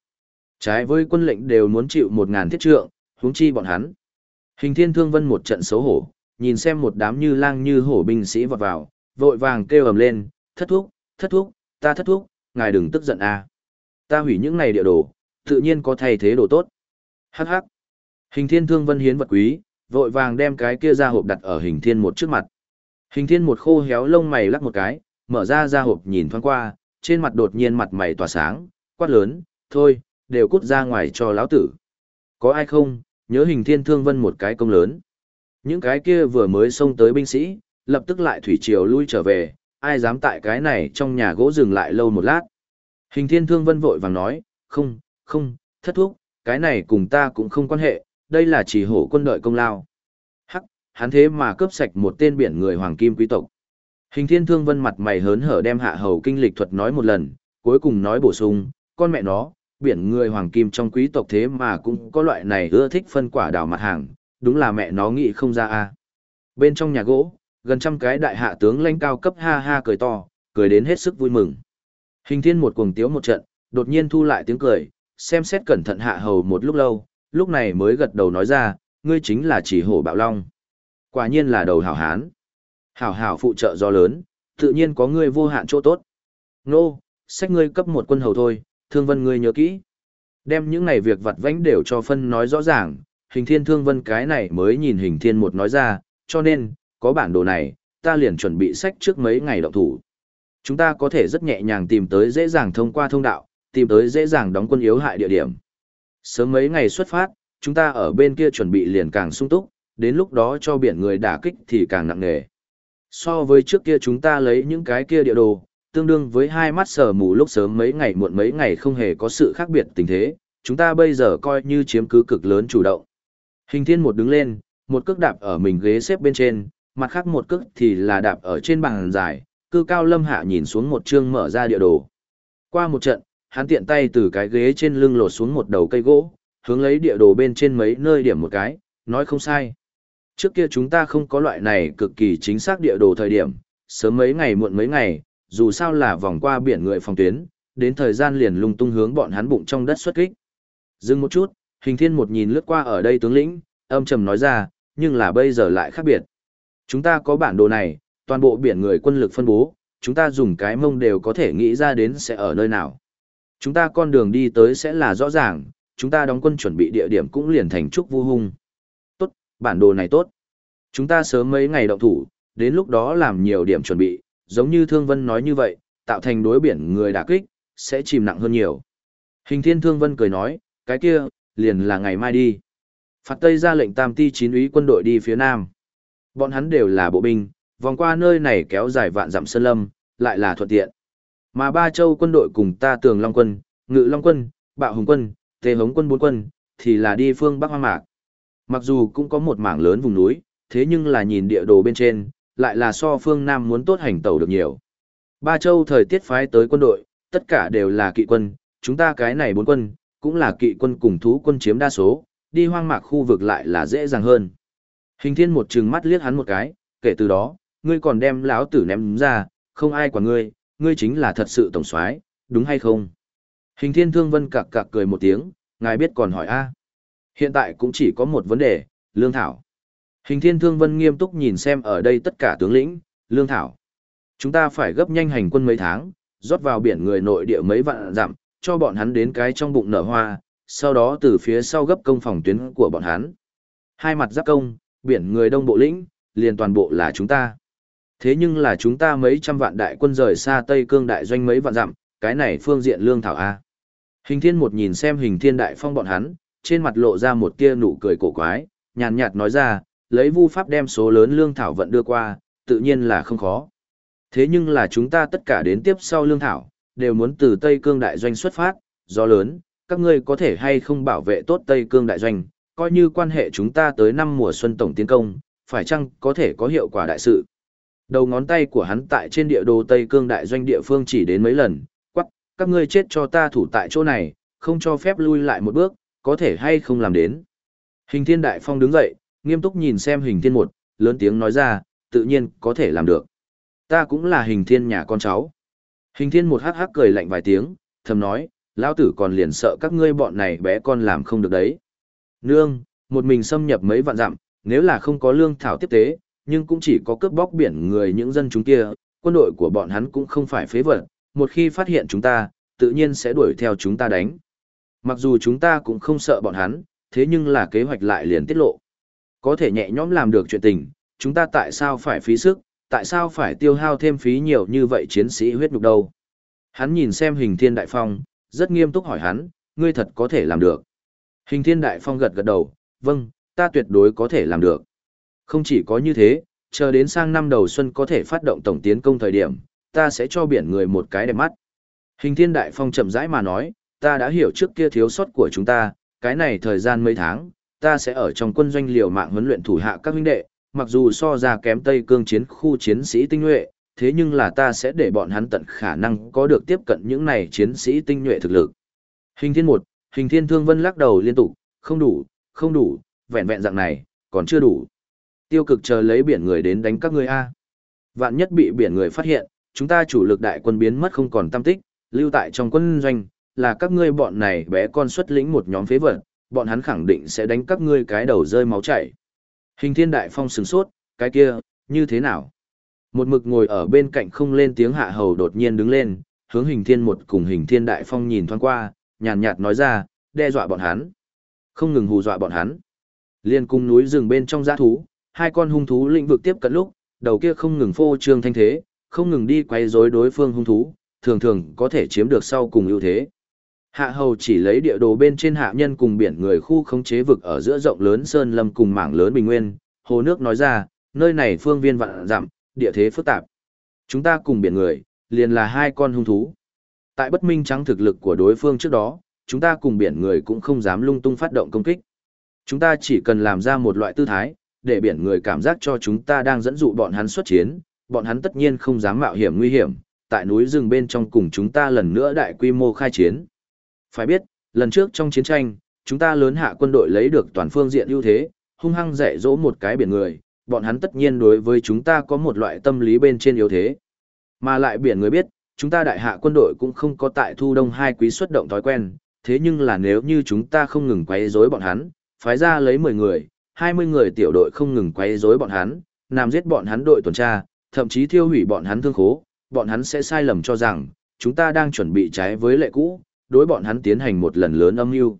Trái với quân lệnh đều muốn chịu một ngàn thiết trượng, huống chi bọn hắn. Hình thiên thương vân một trận xấu hổ, nhìn xem một đám như lang như hổ binh sĩ vọt vào, vội vàng kêu ầm lên, thất thúc, thất thúc, ta thất thúc, ngài đừng tức giận a. Ta hủy những này địa đồ, tự nhiên có thay thế đồ tốt. Hắc hắc. Hình thiên thương vân hiến vật quý, vội vàng đem cái kia ra hộp đặt ở hình thiên một trước mặt. Hình thiên một khô héo lông mày lắc một cái, mở ra ra hộp nhìn thoáng qua, trên mặt đột nhiên mặt mày tỏa sáng, quát lớn, thôi, đều cút ra ngoài cho lão tử. Có ai không, nhớ hình thiên thương vân một cái công lớn. Những cái kia vừa mới xông tới binh sĩ, lập tức lại thủy triều lui trở về, ai dám tại cái này trong nhà gỗ dừng lại lâu một lát. Hình thiên thương vân vội vàng nói, không, không, thất thúc, cái này cùng ta cũng không quan hệ, đây là chỉ hổ quân đội công lao. Hắc, hắn thế mà cướp sạch một tên biển người hoàng kim quý tộc. Hình thiên thương vân mặt mày hớn hở đem hạ hầu kinh lịch thuật nói một lần, cuối cùng nói bổ sung, con mẹ nó, biển người hoàng kim trong quý tộc thế mà cũng có loại này ưa thích phân quả đào mặt hàng, đúng là mẹ nó nghĩ không ra a. Bên trong nhà gỗ, gần trăm cái đại hạ tướng lãnh cao cấp ha ha cười to, cười đến hết sức vui mừng. Hình thiên một cuồng tiếu một trận, đột nhiên thu lại tiếng cười, xem xét cẩn thận hạ hầu một lúc lâu, lúc này mới gật đầu nói ra, ngươi chính là chỉ hổ bạo long. Quả nhiên là đầu hảo hán. Hảo hảo phụ trợ do lớn, tự nhiên có ngươi vô hạn chỗ tốt. Nô, sách ngươi cấp một quân hầu thôi, thương vân ngươi nhớ kỹ. Đem những này việc vặt vãnh đều cho phân nói rõ ràng, hình thiên thương vân cái này mới nhìn hình thiên một nói ra, cho nên, có bản đồ này, ta liền chuẩn bị sách trước mấy ngày động thủ. Chúng ta có thể rất nhẹ nhàng tìm tới dễ dàng thông qua thông đạo, tìm tới dễ dàng đóng quân yếu hại địa điểm. Sớm mấy ngày xuất phát, chúng ta ở bên kia chuẩn bị liền càng sung túc, đến lúc đó cho biển người đả kích thì càng nặng nề. So với trước kia chúng ta lấy những cái kia địa đồ, tương đương với hai mắt sờ mù lúc sớm mấy ngày muộn mấy ngày không hề có sự khác biệt tình thế, chúng ta bây giờ coi như chiếm cứ cực lớn chủ động. Hình thiên một đứng lên, một cước đạp ở mình ghế xếp bên trên, mặt khác một cước thì là đạp ở trên bàn dài, cư cao lâm hạ nhìn xuống một chương mở ra địa đồ. Qua một trận, hắn tiện tay từ cái ghế trên lưng lột xuống một đầu cây gỗ, hướng lấy địa đồ bên trên mấy nơi điểm một cái, nói không sai. Trước kia chúng ta không có loại này cực kỳ chính xác địa đồ thời điểm, sớm mấy ngày muộn mấy ngày, dù sao là vòng qua biển người phòng tuyến, đến thời gian liền lung tung hướng bọn hắn bụng trong đất xuất kích. Dừng một chút, hình thiên một nhìn lướt qua ở đây tướng lĩnh, âm trầm nói ra, nhưng là bây giờ lại khác biệt. Chúng ta có bản đồ này, toàn bộ biển người quân lực phân bố, chúng ta dùng cái mông đều có thể nghĩ ra đến sẽ ở nơi nào. Chúng ta con đường đi tới sẽ là rõ ràng, chúng ta đóng quân chuẩn bị địa điểm cũng liền thành trúc vu hung. Tốt, bản đồ này tốt. Chúng ta sớm mấy ngày động thủ, đến lúc đó làm nhiều điểm chuẩn bị, giống như Thương Vân nói như vậy, tạo thành đối biển người đả kích, sẽ chìm nặng hơn nhiều. Hình thiên Thương Vân cười nói, cái kia, liền là ngày mai đi. Phạt Tây ra lệnh tam ti chín úy quân đội đi phía nam. Bọn hắn đều là bộ binh, vòng qua nơi này kéo dài vạn dặm sơn lâm, lại là thuận tiện. Mà ba châu quân đội cùng ta tường Long quân, Ngự Long quân, Bạo Hùng quân, Tề Hống quân bốn quân, thì là đi phương Bắc Hoang Mạc. Mặc dù cũng có một mảng lớn vùng núi, thế nhưng là nhìn địa đồ bên trên, lại là so phương Nam muốn tốt hành tẩu được nhiều. Ba châu thời tiết phái tới quân đội, tất cả đều là kỵ quân, chúng ta cái này bốn quân, cũng là kỵ quân cùng thú quân chiếm đa số, đi hoang mạc khu vực lại là dễ dàng hơn. Hình thiên một trừng mắt liếc hắn một cái, kể từ đó, ngươi còn đem lão tử ném ra, không ai quản ngươi, ngươi chính là thật sự tổng soái, đúng hay không? Hình thiên thương vân cặc cặc cười một tiếng, ngài biết còn hỏi a Hiện tại cũng chỉ có một vấn đề, lương thảo. Hình thiên thương vân nghiêm túc nhìn xem ở đây tất cả tướng lĩnh, lương thảo. Chúng ta phải gấp nhanh hành quân mấy tháng, rót vào biển người nội địa mấy vạn dặm, cho bọn hắn đến cái trong bụng nở hoa, sau đó từ phía sau gấp công phòng tuyến của bọn hắn. Hai mặt giáp công, biển người đông bộ lĩnh, liền toàn bộ là chúng ta. Thế nhưng là chúng ta mấy trăm vạn đại quân rời xa Tây Cương đại doanh mấy vạn dặm, cái này phương diện lương thảo A. Hình thiên một nhìn xem hình thiên đại phong bọn hắn, trên mặt lộ ra một tia nụ cười cổ quái, nhàn nhạt nói ra, lấy vu pháp đem số lớn lương thảo vận đưa qua, tự nhiên là không khó. Thế nhưng là chúng ta tất cả đến tiếp sau lương thảo, đều muốn từ Tây Cương đại doanh xuất phát, do lớn, các ngươi có thể hay không bảo vệ tốt Tây Cương đại doanh, coi như quan hệ chúng ta tới năm mùa xuân tổng tiến công, phải chăng có thể có hiệu quả đại sự. Đầu ngón tay của hắn tại trên địa đồ Tây Cương đại doanh địa phương chỉ đến mấy lần, quắc, các ngươi chết cho ta thủ tại chỗ này, không cho phép lui lại một bước, có thể hay không làm đến. Hình thiên đại phong đứng dậy, nghiêm túc nhìn xem hình thiên một, lớn tiếng nói ra, tự nhiên có thể làm được. Ta cũng là hình thiên nhà con cháu. Hình thiên một hắc hắc cười lạnh vài tiếng, thầm nói, lão tử còn liền sợ các ngươi bọn này bé con làm không được đấy. Nương, một mình xâm nhập mấy vạn dặm, nếu là không có lương thảo tiếp tế, nhưng cũng chỉ có cướp bóc biển người những dân chúng kia, quân đội của bọn hắn cũng không phải phế vật, một khi phát hiện chúng ta, tự nhiên sẽ đuổi theo chúng ta đánh. Mặc dù chúng ta cũng không sợ bọn hắn, thế nhưng là kế hoạch lại liền tiết lộ. Có thể nhẹ nhõm làm được chuyện tình, chúng ta tại sao phải phí sức, tại sao phải tiêu hao thêm phí nhiều như vậy chiến sĩ huyết nhục đâu. Hắn nhìn xem hình thiên đại phong, rất nghiêm túc hỏi hắn, ngươi thật có thể làm được. Hình thiên đại phong gật gật đầu, vâng, ta tuyệt đối có thể làm được. Không chỉ có như thế, chờ đến sang năm đầu xuân có thể phát động tổng tiến công thời điểm, ta sẽ cho biển người một cái đẹp mắt. Hình thiên đại phong chậm rãi mà nói, ta đã hiểu trước kia thiếu sót của chúng ta, cái này thời gian mấy tháng, ta sẽ ở trong quân doanh liều mạng huấn luyện thủ hạ các huynh đệ, mặc dù so ra kém Tây Cương chiến khu chiến sĩ tinh nhuệ, thế nhưng là ta sẽ để bọn hắn tận khả năng có được tiếp cận những này chiến sĩ tinh nhuệ thực lực. Hình thiên một, hình thiên thương vân lắc đầu liên tục, không đủ, không đủ, vẹn vẹn dạng này, còn chưa đủ. Tiêu cực chờ lấy biển người đến đánh các ngươi A. Vạn nhất bị biển người phát hiện, chúng ta chủ lực đại quân biến mất không còn tâm tích, lưu tại trong quân doanh, là các ngươi bọn này bé con xuất lĩnh một nhóm phế vật, bọn hắn khẳng định sẽ đánh các ngươi cái đầu rơi máu chảy. Hình thiên đại phong sừng sốt, cái kia, như thế nào? Một mực ngồi ở bên cạnh không lên tiếng hạ hầu đột nhiên đứng lên, hướng hình thiên một cùng hình thiên đại phong nhìn thoáng qua, nhàn nhạt nói ra, đe dọa bọn hắn. Không ngừng hù dọa bọn hắn. Liên cung núi rừng bên trong giã thú, hai con hung thú lĩnh vực tiếp cận lúc, đầu kia không ngừng phô trương thanh thế, không ngừng đi quay rối đối phương hung thú, thường thường có thể chiếm được sau cùng ưu thế. Hạ hầu chỉ lấy địa đồ bên trên hạ nhân cùng biển người khu khống chế vực ở giữa rộng lớn sơn lâm cùng mảng lớn bình nguyên, hồ nước nói ra, nơi này phương viên vạn dặm, địa thế phức tạp. Chúng ta cùng biển người, liền là hai con hung thú. Tại bất minh trắng thực lực của đối phương trước đó, chúng ta cùng biển người cũng không dám lung tung phát động công kích. Chúng ta chỉ cần làm ra một loại tư thái, để biển người cảm giác cho chúng ta đang dẫn dụ bọn hắn xuất chiến, bọn hắn tất nhiên không dám mạo hiểm nguy hiểm, tại núi rừng bên trong cùng chúng ta lần nữa đại quy mô khai chiến. Phải biết, lần trước trong chiến tranh, chúng ta lớn hạ quân đội lấy được toàn phương diện ưu thế, hung hăng dạy dỗ một cái biển người, bọn hắn tất nhiên đối với chúng ta có một loại tâm lý bên trên yếu thế. Mà lại biển người biết, chúng ta đại hạ quân đội cũng không có tại thu đông hai quý xuất động thói quen, thế nhưng là nếu như chúng ta không ngừng quấy rối bọn hắn, phái ra lấy 10 người, 20 người tiểu đội không ngừng quấy rối bọn hắn, làm giết bọn hắn đội tuần tra, thậm chí thiêu hủy bọn hắn thương khố, bọn hắn sẽ sai lầm cho rằng, chúng ta đang chuẩn bị trái với lệ cũ, đối bọn hắn tiến hành một lần lớn âm mưu.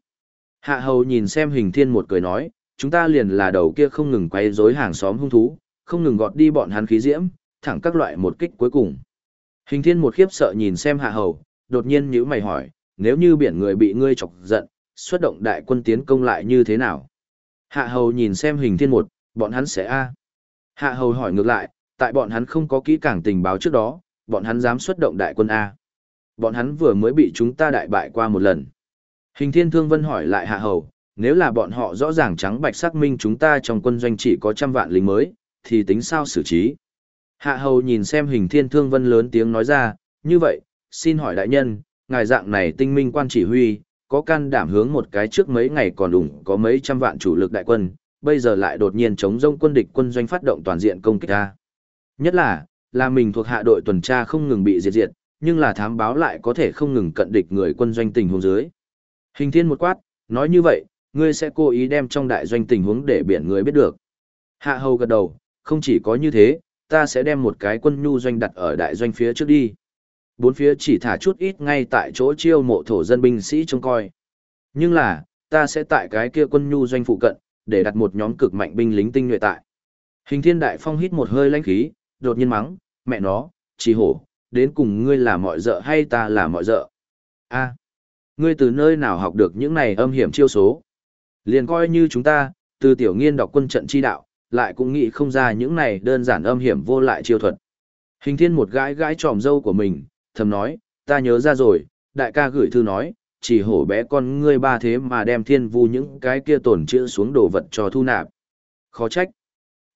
Hạ hầu nhìn xem hình thiên một cười nói, chúng ta liền là đầu kia không ngừng quay rối hàng xóm hung thú, không ngừng gọt đi bọn hắn khí diễm, thẳng các loại một kích cuối cùng. Hình thiên một khiếp sợ nhìn xem hạ hầu, đột nhiên nhíu mày hỏi, nếu như biển người bị ngươi chọc giận, xuất động đại quân tiến công lại như thế nào? Hạ hầu nhìn xem hình thiên một, bọn hắn sẽ a Hạ hầu hỏi ngược lại, tại bọn hắn không có kỹ càng tình báo trước đó, bọn hắn dám xuất động đại quân A. Bọn hắn vừa mới bị chúng ta đại bại qua một lần. Hình thiên thương vân hỏi lại hạ hầu, nếu là bọn họ rõ ràng trắng bạch xác minh chúng ta trong quân doanh chỉ có trăm vạn lính mới, thì tính sao xử trí? Hạ hầu nhìn xem hình thiên thương vân lớn tiếng nói ra, như vậy, xin hỏi đại nhân, ngài dạng này tinh minh quan chỉ huy, có can đảm hướng một cái trước mấy ngày còn đủng có mấy trăm vạn chủ lực đại quân, bây giờ lại đột nhiên chống rông quân địch quân doanh phát động toàn diện công kích ta. Nhất là, là mình thuộc hạ đội tuần tra không ngừng bị diệt diệt, nhưng là thám báo lại có thể không ngừng cận địch người quân doanh tình huống dưới. Hình thiên một quát, nói như vậy, ngươi sẽ cố ý đem trong đại doanh tình huống để biển người biết được. Hạ hầu gật đầu, không chỉ có như thế, ta sẽ đem một cái quân nhu doanh đặt ở đại doanh phía trước đi. Bốn phía chỉ thả chút ít ngay tại chỗ chiêu mộ thổ dân binh sĩ trông coi. Nhưng là, ta sẽ tại cái kia quân nhu doanh phụ cận, để đặt một nhóm cực mạnh binh lính tinh nhuệ tại. Hình thiên đại phong hít một hơi lãnh khí, đột nhiên mắng, mẹ nó, chỉ hổ, đến cùng ngươi là mọi dợ hay ta là mọi dợ? a ngươi từ nơi nào học được những này âm hiểm chiêu số? Liền coi như chúng ta, từ tiểu nghiên đọc quân trận chi đạo, lại cũng nghĩ không ra những này đơn giản âm hiểm vô lại chiêu thuật. Hình thiên một gãi gãi tròm dâu của mình, thầm nói, ta nhớ ra rồi, đại ca gửi thư nói, chỉ hổ bé con ngươi ba thế mà đem thiên vu những cái kia tổn chữ xuống đồ vật cho thu nạp. Khó trách.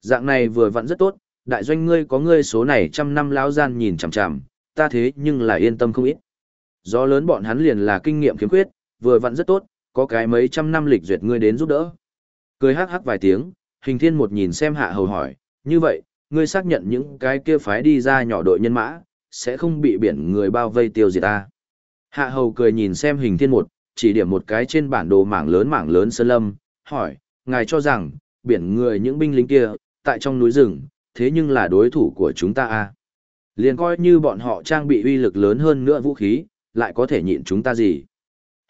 Dạng này vừa vặn rất tốt, đại doanh ngươi có ngươi số này trăm năm lão gian nhìn chằm chằm, ta thế nhưng là yên tâm không ít. Do lớn bọn hắn liền là kinh nghiệm khiếm khuyết, vừa vặn rất tốt, có cái mấy trăm năm lịch duyệt ngươi đến giúp đỡ. Cười hắc hắc vài tiếng, hình thiên một nhìn xem hạ hầu hỏi, như vậy, ngươi xác nhận những cái kia phái đi ra nhỏ đội nhân mã, sẽ không bị biển người bao vây tiêu diệt ta. Hạ hầu cười nhìn xem hình thiên một, chỉ điểm một cái trên bản đồ mảng lớn mảng lớn sơn lâm, hỏi, ngài cho rằng, biển người những binh lính kia, tại trong núi rừng, thế nhưng là đối thủ của chúng ta à? Liền coi như bọn họ trang bị uy lực lớn hơn nữa vũ khí, lại có thể nhịn chúng ta gì?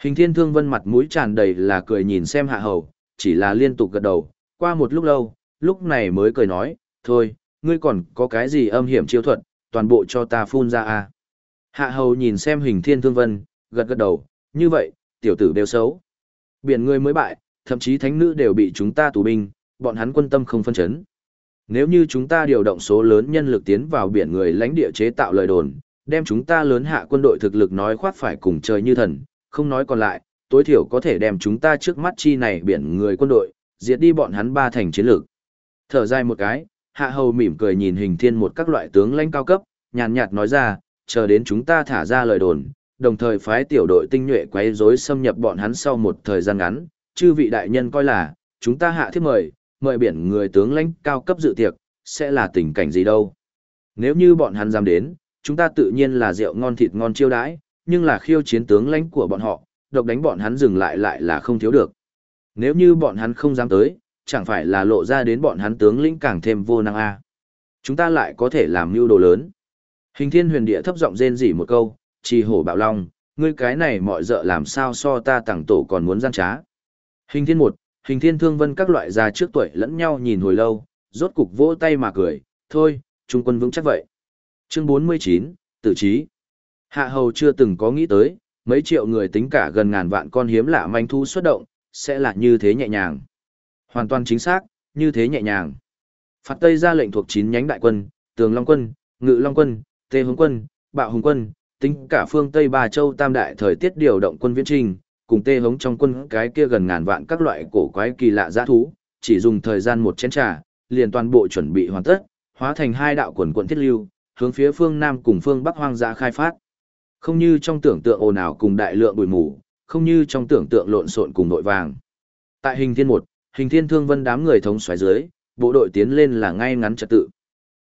Hình thiên thương vân mặt mũi tràn đầy là cười nhìn xem hạ hầu, chỉ là liên tục gật đầu, qua một lúc lâu, lúc này mới cười nói, thôi, ngươi còn có cái gì âm hiểm chiêu thuật, toàn bộ cho ta phun ra à? Hạ hầu nhìn xem hình thiên thương vân, gật gật đầu, như vậy, tiểu tử đều xấu. Biển ngươi mới bại, thậm chí thánh nữ đều bị chúng ta tù binh, bọn hắn quân tâm không phân chấn. Nếu như chúng ta điều động số lớn nhân lực tiến vào biển người lãnh địa chế tạo lời đồn, đem chúng ta lớn hạ quân đội thực lực nói khoát phải cùng trời như thần, không nói còn lại, tối thiểu có thể đem chúng ta trước mắt chi này biển người quân đội, diệt đi bọn hắn ba thành chiến lược. Thở dài một cái, hạ hầu mỉm cười nhìn hình thiên một các loại tướng lãnh cao cấp, nhàn nhạt nói ra, chờ đến chúng ta thả ra lời đồn, đồng thời phái tiểu đội tinh nhuệ quấy rối xâm nhập bọn hắn sau một thời gian ngắn, chư vị đại nhân coi là, chúng ta hạ thiết mời, mời biển người tướng lãnh cao cấp dự tiệc, sẽ là tình cảnh gì đâu. Nếu như bọn hắn dám đến, chúng ta tự nhiên là rượu ngon thịt ngon chiêu đãi, nhưng là khiêu chiến tướng lãnh của bọn họ, độc đánh bọn hắn dừng lại lại là không thiếu được. Nếu như bọn hắn không dám tới, chẳng phải là lộ ra đến bọn hắn tướng lĩnh càng thêm vô năng a. Chúng ta lại có thể làm mưu đồ lớn. Hình thiên huyền địa thấp giọng rên rỉ một câu, trì hổ bạo long, ngươi cái này mọi dợ làm sao so ta tặng tổ còn muốn gian trá. Hình thiên một, hình thiên thương vân các loại già trước tuổi lẫn nhau nhìn hồi lâu, rốt cục vỗ tay mà cười, thôi, trung quân vững chắc vậy. Chương 49, tự trí. Hạ hầu chưa từng có nghĩ tới, mấy triệu người tính cả gần ngàn vạn con hiếm lạ manh thu xuất động, sẽ là như thế nhẹ nhàng. Hoàn toàn chính xác, như thế nhẹ nhàng. Phạt Tây ra lệnh thuộc 9 nhánh đại quân, Tường Long quân, Ngự Long quân, Tê Hùng quân, Bạo Hùng quân, tính cả phương Tây Ba Châu Tam Đại thời tiết điều động quân viễn trình, cùng Tê Hống trong quân cái kia gần ngàn vạn các loại cổ quái kỳ lạ giã thú, chỉ dùng thời gian một chén trà, liền toàn bộ chuẩn bị hoàn tất, hóa thành hai đạo quần quận thiết lưu, hướng phía phương Nam cùng phương Bắc hoang dã khai phát. Không như trong tưởng tượng ồn ào cùng đại lượng bụi mù, không như trong tưởng tượng lộn xộn cùng nội vàng. Tại hình thiên một, hình thiên thương vân đám người thống xoáy dưới, bộ đội tiến lên là ngay ngắn trật tự.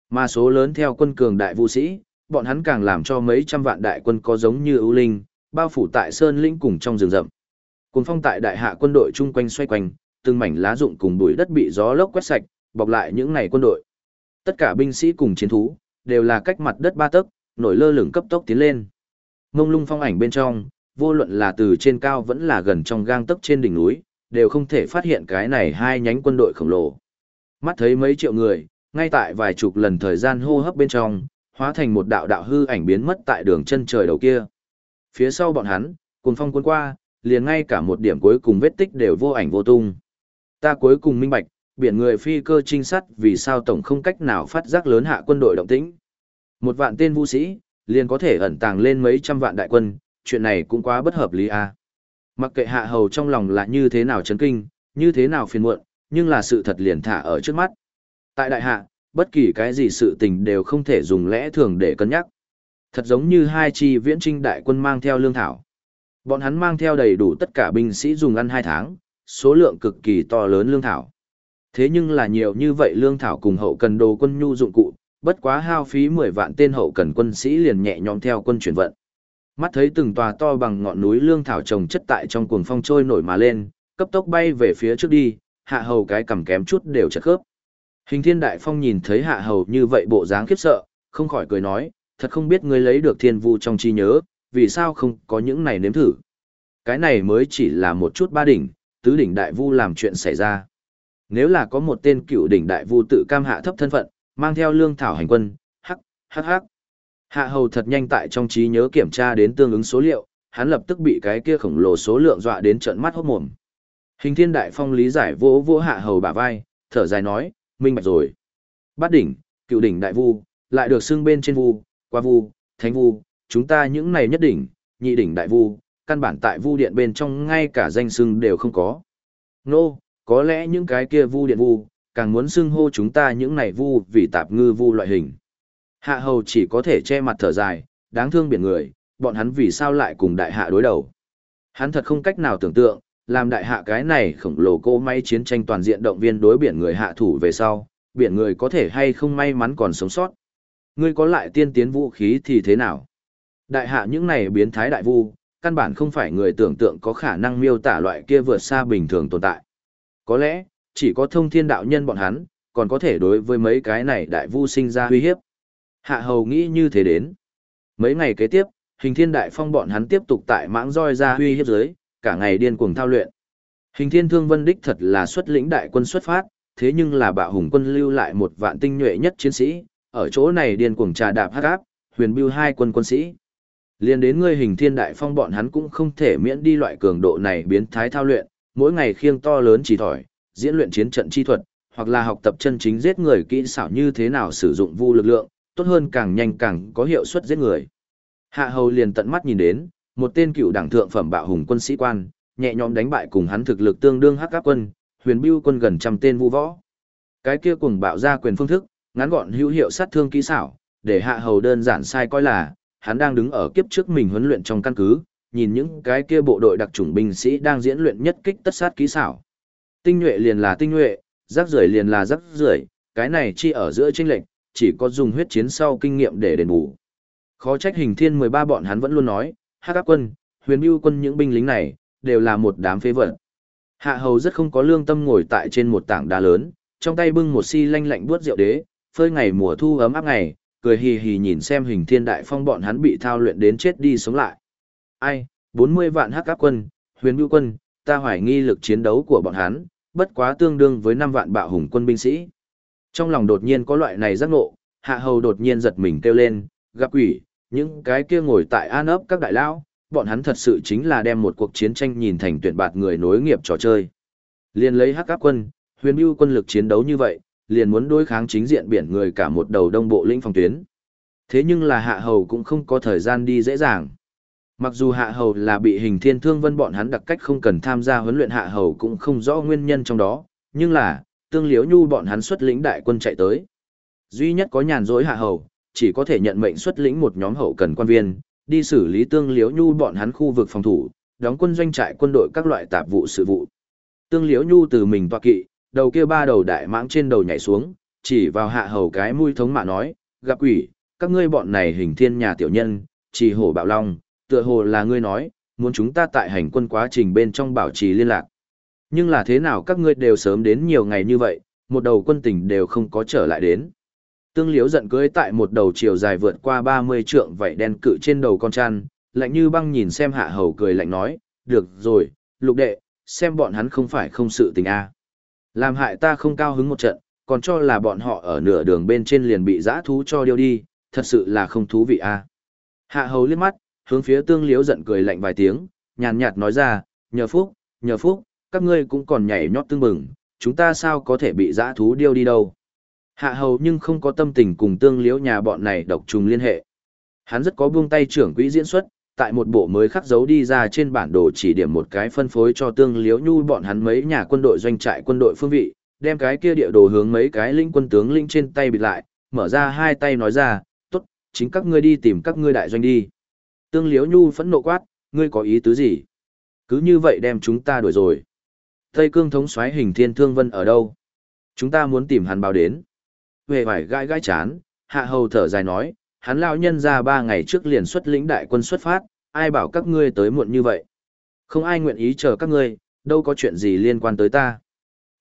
Mà số lớn theo quân cường đại vũ sĩ, bọn hắn càng làm cho mấy trăm vạn đại quân có giống như ưu linh, bao phủ tại sơn lĩnh cùng trong rừng rậm. Cuốn phong tại đại hạ quân đội chung quanh xoay quanh, từng mảnh lá rụng cùng bụi đất bị gió lốc quét sạch, bọc lại những này quân đội. Tất cả binh sĩ cùng chiến thú đều là cách mặt đất ba tấc, nổi lơ lửng cấp tốc tiến lên. Mông lung phong ảnh bên trong, vô luận là từ trên cao vẫn là gần trong gang tấc trên đỉnh núi, đều không thể phát hiện cái này hai nhánh quân đội khổng lồ. Mắt thấy mấy triệu người, ngay tại vài chục lần thời gian hô hấp bên trong, hóa thành một đạo đạo hư ảnh biến mất tại đường chân trời đầu kia. Phía sau bọn hắn, cùng phong cuốn qua, liền ngay cả một điểm cuối cùng vết tích đều vô ảnh vô tung. Ta cuối cùng minh bạch, biển người phi cơ trinh sát vì sao tổng không cách nào phát giác lớn hạ quân đội động tĩnh. Một vạn tên vũ sĩ, liền có thể ẩn tàng lên mấy trăm vạn đại quân, chuyện này cũng quá bất hợp lý à. Mặc kệ hạ hầu trong lòng là như thế nào chấn kinh, như thế nào phiền muộn, nhưng là sự thật liền thả ở trước mắt. Tại đại hạ, bất kỳ cái gì sự tình đều không thể dùng lẽ thường để cân nhắc. Thật giống như hai chi viễn trinh đại quân mang theo lương thảo. Bọn hắn mang theo đầy đủ tất cả binh sĩ dùng ăn hai tháng, số lượng cực kỳ to lớn lương thảo. Thế nhưng là nhiều như vậy lương thảo cùng hậu cần đồ quân nhu dụng cụ, bất quá hao phí 10 vạn tên hậu cần quân sĩ liền nhẹ nhõm theo quân chuyển vận. Mắt thấy từng tòa to bằng ngọn núi lương thảo trồng chất tại trong cuồng phong trôi nổi mà lên, cấp tốc bay về phía trước đi, hạ hầu cái cầm kém chút đều chật khớp. Hình thiên đại phong nhìn thấy hạ hầu như vậy bộ dáng khiếp sợ, không khỏi cười nói, thật không biết ngươi lấy được thiên vu trong trí nhớ, vì sao không có những này nếm thử. Cái này mới chỉ là một chút ba đỉnh, tứ đỉnh đại vu làm chuyện xảy ra. Nếu là có một tên cựu đỉnh đại vu tự cam hạ thấp thân phận, mang theo lương thảo hành quân, hắc, hắc hắc. Hạ hầu thật nhanh tại trong trí nhớ kiểm tra đến tương ứng số liệu, hắn lập tức bị cái kia khổng lồ số lượng dọa đến trợn mắt hốt mồm. Hình thiên đại phong lý giải vỗ vỗ hạ hầu bả vai, thở dài nói, minh bạch rồi. Bát đỉnh, cựu đỉnh đại vu, lại được xưng bên trên vu, qua vu, thánh vu, chúng ta những này nhất đỉnh, nhị đỉnh đại vu, căn bản tại vu điện bên trong ngay cả danh xưng đều không có. Nô, no, có lẽ những cái kia vu điện vu, càng muốn xưng hô chúng ta những này vu vì tạp ngư vu loại hình. Hạ hầu chỉ có thể che mặt thở dài, đáng thương biển người, bọn hắn vì sao lại cùng đại hạ đối đầu. Hắn thật không cách nào tưởng tượng, làm đại hạ cái này khổng lồ cô may chiến tranh toàn diện động viên đối biển người hạ thủ về sau, biển người có thể hay không may mắn còn sống sót. Ngươi có lại tiên tiến vũ khí thì thế nào? Đại hạ những này biến thái đại vu, căn bản không phải người tưởng tượng có khả năng miêu tả loại kia vượt xa bình thường tồn tại. Có lẽ, chỉ có thông thiên đạo nhân bọn hắn, còn có thể đối với mấy cái này đại vu sinh ra uy hiếp. Hạ hầu nghĩ như thế đến. Mấy ngày kế tiếp, hình thiên đại phong bọn hắn tiếp tục tại mãng roi ra huy hiếp giới, cả ngày điên cuồng thao luyện. Hình thiên thương vân đích thật là xuất lĩnh đại quân xuất phát, thế nhưng là bạo hùng quân lưu lại một vạn tinh nhuệ nhất chiến sĩ, ở chỗ này điên cuồng trà đạp hắc áp, huyền bưu hai quân quân sĩ. Liên đến ngươi hình thiên đại phong bọn hắn cũng không thể miễn đi loại cường độ này biến thái thao luyện, mỗi ngày khiêng to lớn chỉ thỏi, diễn luyện chiến trận chi thuật, hoặc là học tập chân chính giết người kỹ xảo như thế nào sử dụng vu lực lượng, tốt hơn càng nhanh càng có hiệu suất giết người. Hạ hầu liền tận mắt nhìn đến, một tên cựu đảng thượng phẩm bạo hùng quân sĩ quan, nhẹ nhõm đánh bại cùng hắn thực lực tương đương hắc áp quân, huyền bưu quân gần trăm tên vu võ. Cái kia cùng bạo ra quyền phương thức, ngắn gọn hữu hiệu sát thương kỹ xảo, để hạ hầu đơn giản sai coi là, hắn đang đứng ở kiếp trước mình huấn luyện trong căn cứ, nhìn những cái kia bộ đội đặc chủng binh sĩ đang diễn luyện nhất kích tất sát kỹ xảo. Tinh nhuệ liền là tinh nhuệ, rác rưởi liền là rác rưởi, cái này chi ở giữa chênh lệnh, chỉ có dùng huyết chiến sau kinh nghiệm để đền bù. Khó trách hình thiên 13 bọn hắn vẫn luôn nói, hắc áp quân, huyền bưu quân những binh lính này, đều là một đám phế vật. Hạ hầu rất không có lương tâm ngồi tại trên một tảng đá lớn, trong tay bưng một xi lanh lạnh buốt rượu đế, phơi ngày mùa thu ấm áp ngày, cười hì hì nhìn xem hình thiên đại phong bọn hắn bị thao luyện đến chết đi sống lại. Ai, 40 vạn hắc áp quân, huyền bưu quân, ta hoài nghi lực chiến đấu của bọn hắn, bất quá tương đương với 5 vạn bạo hùng quân binh sĩ. Trong lòng đột nhiên có loại này giác ngộ, hạ hầu đột nhiên giật mình kêu lên, gặp quỷ, những cái kia ngồi tại an ấp các đại lão, bọn hắn thật sự chính là đem một cuộc chiến tranh nhìn thành tuyển bạt người nối nghiệp trò chơi. liền lấy hắc áp quân, huyền bưu quân lực chiến đấu như vậy, liền muốn đối kháng chính diện biển người cả một đầu đông bộ lĩnh phòng tuyến. Thế nhưng là hạ hầu cũng không có thời gian đi dễ dàng. Mặc dù hạ hầu là bị hình thiên thương vân bọn hắn đặc cách không cần tham gia huấn luyện hạ hầu cũng không rõ nguyên nhân trong đó, nhưng là, tương liếu nhu bọn hắn xuất lĩnh đại quân chạy tới. Duy nhất có nhàn rỗi hạ hầu, chỉ có thể nhận mệnh xuất lĩnh một nhóm hậu cần quan viên, đi xử lý tương liếu nhu bọn hắn khu vực phòng thủ, đóng quân doanh trại quân đội các loại tạp vụ sự vụ. Tương liếu nhu từ mình tọa kỵ, đầu kia ba đầu đại mãng trên đầu nhảy xuống, chỉ vào hạ hầu cái mũi thống mạ nói, gặp quỷ, các ngươi bọn này hình thiên nhà tiểu nhân, chỉ hổ bạo long, tựa hồ là ngươi nói, muốn chúng ta tại hành quân quá trình bên trong bảo trì liên lạc. Nhưng là thế nào các ngươi đều sớm đến nhiều ngày như vậy, một đầu quân tình đều không có trở lại đến. Tương liếu giận cưới tại một đầu chiều dài vượt qua 30 trượng vảy đen cự trên đầu con chăn, lạnh như băng nhìn xem hạ hầu cười lạnh nói, được rồi, lục đệ, xem bọn hắn không phải không sự tình a Làm hại ta không cao hứng một trận, còn cho là bọn họ ở nửa đường bên trên liền bị giã thú cho điêu đi, thật sự là không thú vị a Hạ hầu liếc mắt, hướng phía tương liếu giận cười lạnh vài tiếng, nhàn nhạt nói ra, nhờ phúc, nhờ phúc, các ngươi cũng còn nhảy nhót tương bừng, chúng ta sao có thể bị dã thú điêu đi đâu. Hạ hầu nhưng không có tâm tình cùng tương liếu nhà bọn này độc trùng liên hệ. Hắn rất có buông tay trưởng quỹ diễn xuất, tại một bộ mới khắc dấu đi ra trên bản đồ chỉ điểm một cái phân phối cho tương liếu nhu bọn hắn mấy nhà quân đội doanh trại quân đội phương vị, đem cái kia địa đồ hướng mấy cái linh quân tướng linh trên tay bịt lại, mở ra hai tay nói ra, tốt, chính các ngươi đi tìm các ngươi đại doanh đi. Tương liếu nhu phẫn nộ quát, ngươi có ý tứ gì? Cứ như vậy đem chúng ta đuổi rồi. Tây cương thống soái hình thiên thương vân ở đâu? Chúng ta muốn tìm hắn báo đến. Về vải gai gai chán, hạ hầu thở dài nói, hắn lao nhân ra ba ngày trước liền xuất lĩnh đại quân xuất phát, ai bảo các ngươi tới muộn như vậy. Không ai nguyện ý chờ các ngươi, đâu có chuyện gì liên quan tới ta.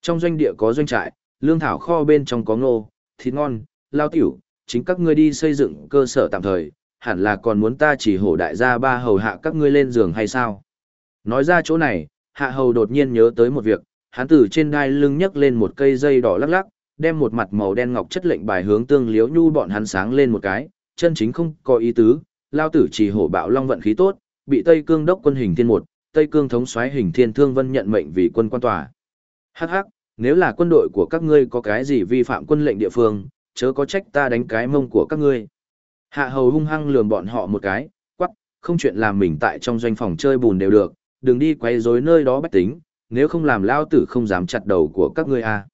Trong doanh địa có doanh trại, lương thảo kho bên trong có ngô, thịt ngon, lao tiểu, chính các ngươi đi xây dựng cơ sở tạm thời, hẳn là còn muốn ta chỉ hổ đại gia ba hầu hạ các ngươi lên giường hay sao? Nói ra chỗ này, hạ hầu đột nhiên nhớ tới một việc, hắn từ trên đai lưng nhấc lên một cây dây đỏ lắc lắc, đem một mặt màu đen ngọc chất lệnh bài hướng tương liếu nhu bọn hắn sáng lên một cái, chân chính không có ý tứ, lao tử chỉ hổ bạo long vận khí tốt, bị Tây Cương đốc quân hình thiên một, Tây Cương thống soái hình thiên thương vân nhận mệnh vì quân quan tòa. Hắc hắc, nếu là quân đội của các ngươi có cái gì vi phạm quân lệnh địa phương, chớ có trách ta đánh cái mông của các ngươi. Hạ hầu hung hăng lườm bọn họ một cái, quắc, không chuyện làm mình tại trong doanh phòng chơi bùn đều được, đừng đi quay rối nơi đó bách tính, nếu không làm lao tử không dám chặt đầu của các ngươi a. À.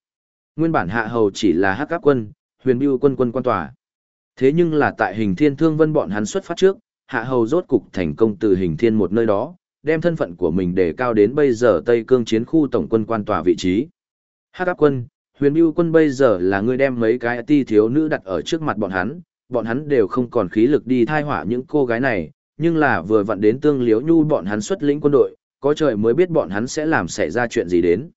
Nguyên bản hạ hầu chỉ là hắc áp quân, huyền bưu quân quân quan tòa. Thế nhưng là tại hình thiên thương vân bọn hắn xuất phát trước, hạ hầu rốt cục thành công từ hình thiên một nơi đó, đem thân phận của mình để cao đến bây giờ Tây Cương chiến khu tổng quân quan tòa vị trí. Hắc áp quân, huyền bưu quân bây giờ là người đem mấy cái ti thiếu nữ đặt ở trước mặt bọn hắn, bọn hắn đều không còn khí lực đi thai hỏa những cô gái này, nhưng là vừa vặn đến tương liếu nhu bọn hắn xuất lĩnh quân đội, có trời mới biết bọn hắn sẽ làm xảy ra chuyện gì đến.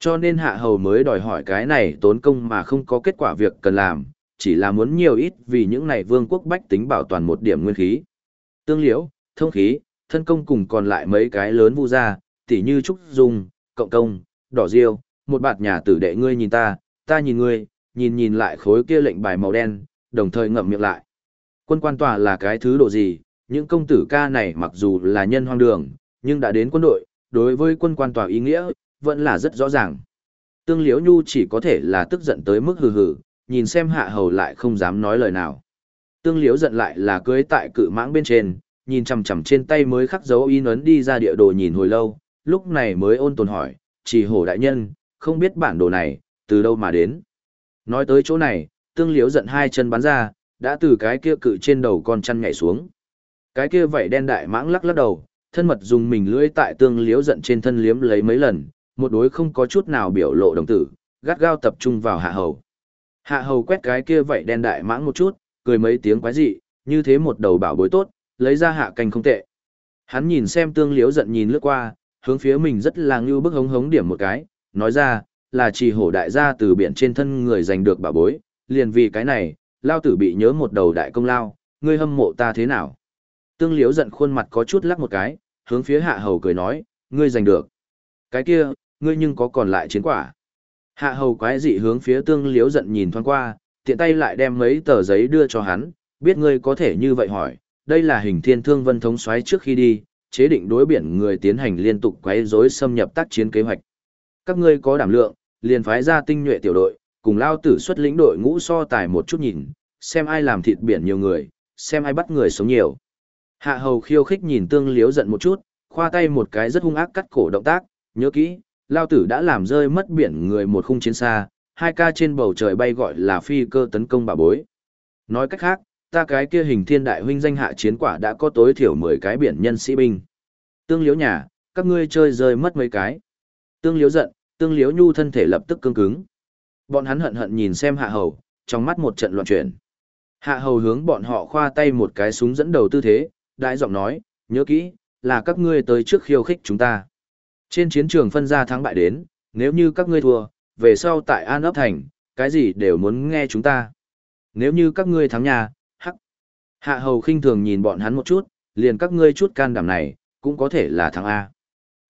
Cho nên hạ hầu mới đòi hỏi cái này tốn công mà không có kết quả việc cần làm, chỉ là muốn nhiều ít vì những này vương quốc bách tính bảo toàn một điểm nguyên khí. Tương liễu, thông khí, thân công cùng còn lại mấy cái lớn vu ra, tỉ như Trúc Dung, Cộng Công, Đỏ Diêu, một bạt nhà tử đệ ngươi nhìn ta, ta nhìn ngươi, nhìn nhìn lại khối kia lệnh bài màu đen, đồng thời ngậm miệng lại. Quân quan tòa là cái thứ độ gì, những công tử ca này mặc dù là nhân hoang đường, nhưng đã đến quân đội, đối với quân quan tòa ý nghĩa, vẫn là rất rõ ràng. Tương Liễu Nhu chỉ có thể là tức giận tới mức hừ hừ, nhìn xem hạ hầu lại không dám nói lời nào. Tương Liễu giận lại là cưới tại cự mãng bên trên, nhìn chằm chằm trên tay mới khắc dấu in ấn đi ra địa đồ nhìn hồi lâu, lúc này mới ôn tồn hỏi, chỉ hổ đại nhân, không biết bản đồ này, từ đâu mà đến. Nói tới chỗ này, tương liếu giận hai chân bắn ra, đã từ cái kia cự trên đầu con chăn nhảy xuống. Cái kia vảy đen đại mãng lắc lắc đầu, thân mật dùng mình lưỡi tại tương liếu giận trên thân liếm lấy mấy lần, một đối không có chút nào biểu lộ đồng tử, gắt gao tập trung vào hạ hầu. Hạ hầu quét cái kia vậy đen đại mãng một chút, cười mấy tiếng quái dị, như thế một đầu bảo bối tốt, lấy ra hạ canh không tệ. Hắn nhìn xem tương liếu giận nhìn lướt qua, hướng phía mình rất là ngưu bức hống hống điểm một cái, nói ra, là chỉ hổ đại gia từ biển trên thân người giành được bảo bối, liền vì cái này, lao tử bị nhớ một đầu đại công lao, ngươi hâm mộ ta thế nào? Tương liếu giận khuôn mặt có chút lắc một cái, hướng phía hạ hầu cười nói, ngươi giành được. Cái kia, ngươi nhưng có còn lại chiến quả. Hạ hầu quái dị hướng phía tương liếu giận nhìn thoáng qua, tiện tay lại đem mấy tờ giấy đưa cho hắn, biết ngươi có thể như vậy hỏi, đây là hình thiên thương vân thống xoáy trước khi đi, chế định đối biển người tiến hành liên tục quấy rối xâm nhập tác chiến kế hoạch. Các ngươi có đảm lượng, liền phái ra tinh nhuệ tiểu đội, cùng lao tử xuất lĩnh đội ngũ so tài một chút nhìn, xem ai làm thịt biển nhiều người, xem ai bắt người sống nhiều. Hạ hầu khiêu khích nhìn tương liếu giận một chút, khoa tay một cái rất hung ác cắt cổ động tác, nhớ kỹ, lao tử đã làm rơi mất biển người một khung chiến xa, hai ca trên bầu trời bay gọi là phi cơ tấn công bà bối. Nói cách khác, ta cái kia hình thiên đại huynh danh hạ chiến quả đã có tối thiểu 10 cái biển nhân sĩ binh. Tương liếu nhà, các ngươi chơi rơi mất mấy cái. Tương liếu giận, tương liếu nhu thân thể lập tức cứng cứng. Bọn hắn hận hận nhìn xem hạ hầu, trong mắt một trận loạn chuyển. Hạ hầu hướng bọn họ khoa tay một cái súng dẫn đầu tư thế, đại giọng nói, nhớ kỹ, là các ngươi tới trước khiêu khích chúng ta. Trên chiến trường phân ra thắng bại đến, nếu như các ngươi thua, về sau tại An ấp thành, cái gì đều muốn nghe chúng ta. Nếu như các ngươi thắng nhà, hắc. Hạ hầu khinh thường nhìn bọn hắn một chút, liền các ngươi chút can đảm này, cũng có thể là thắng A.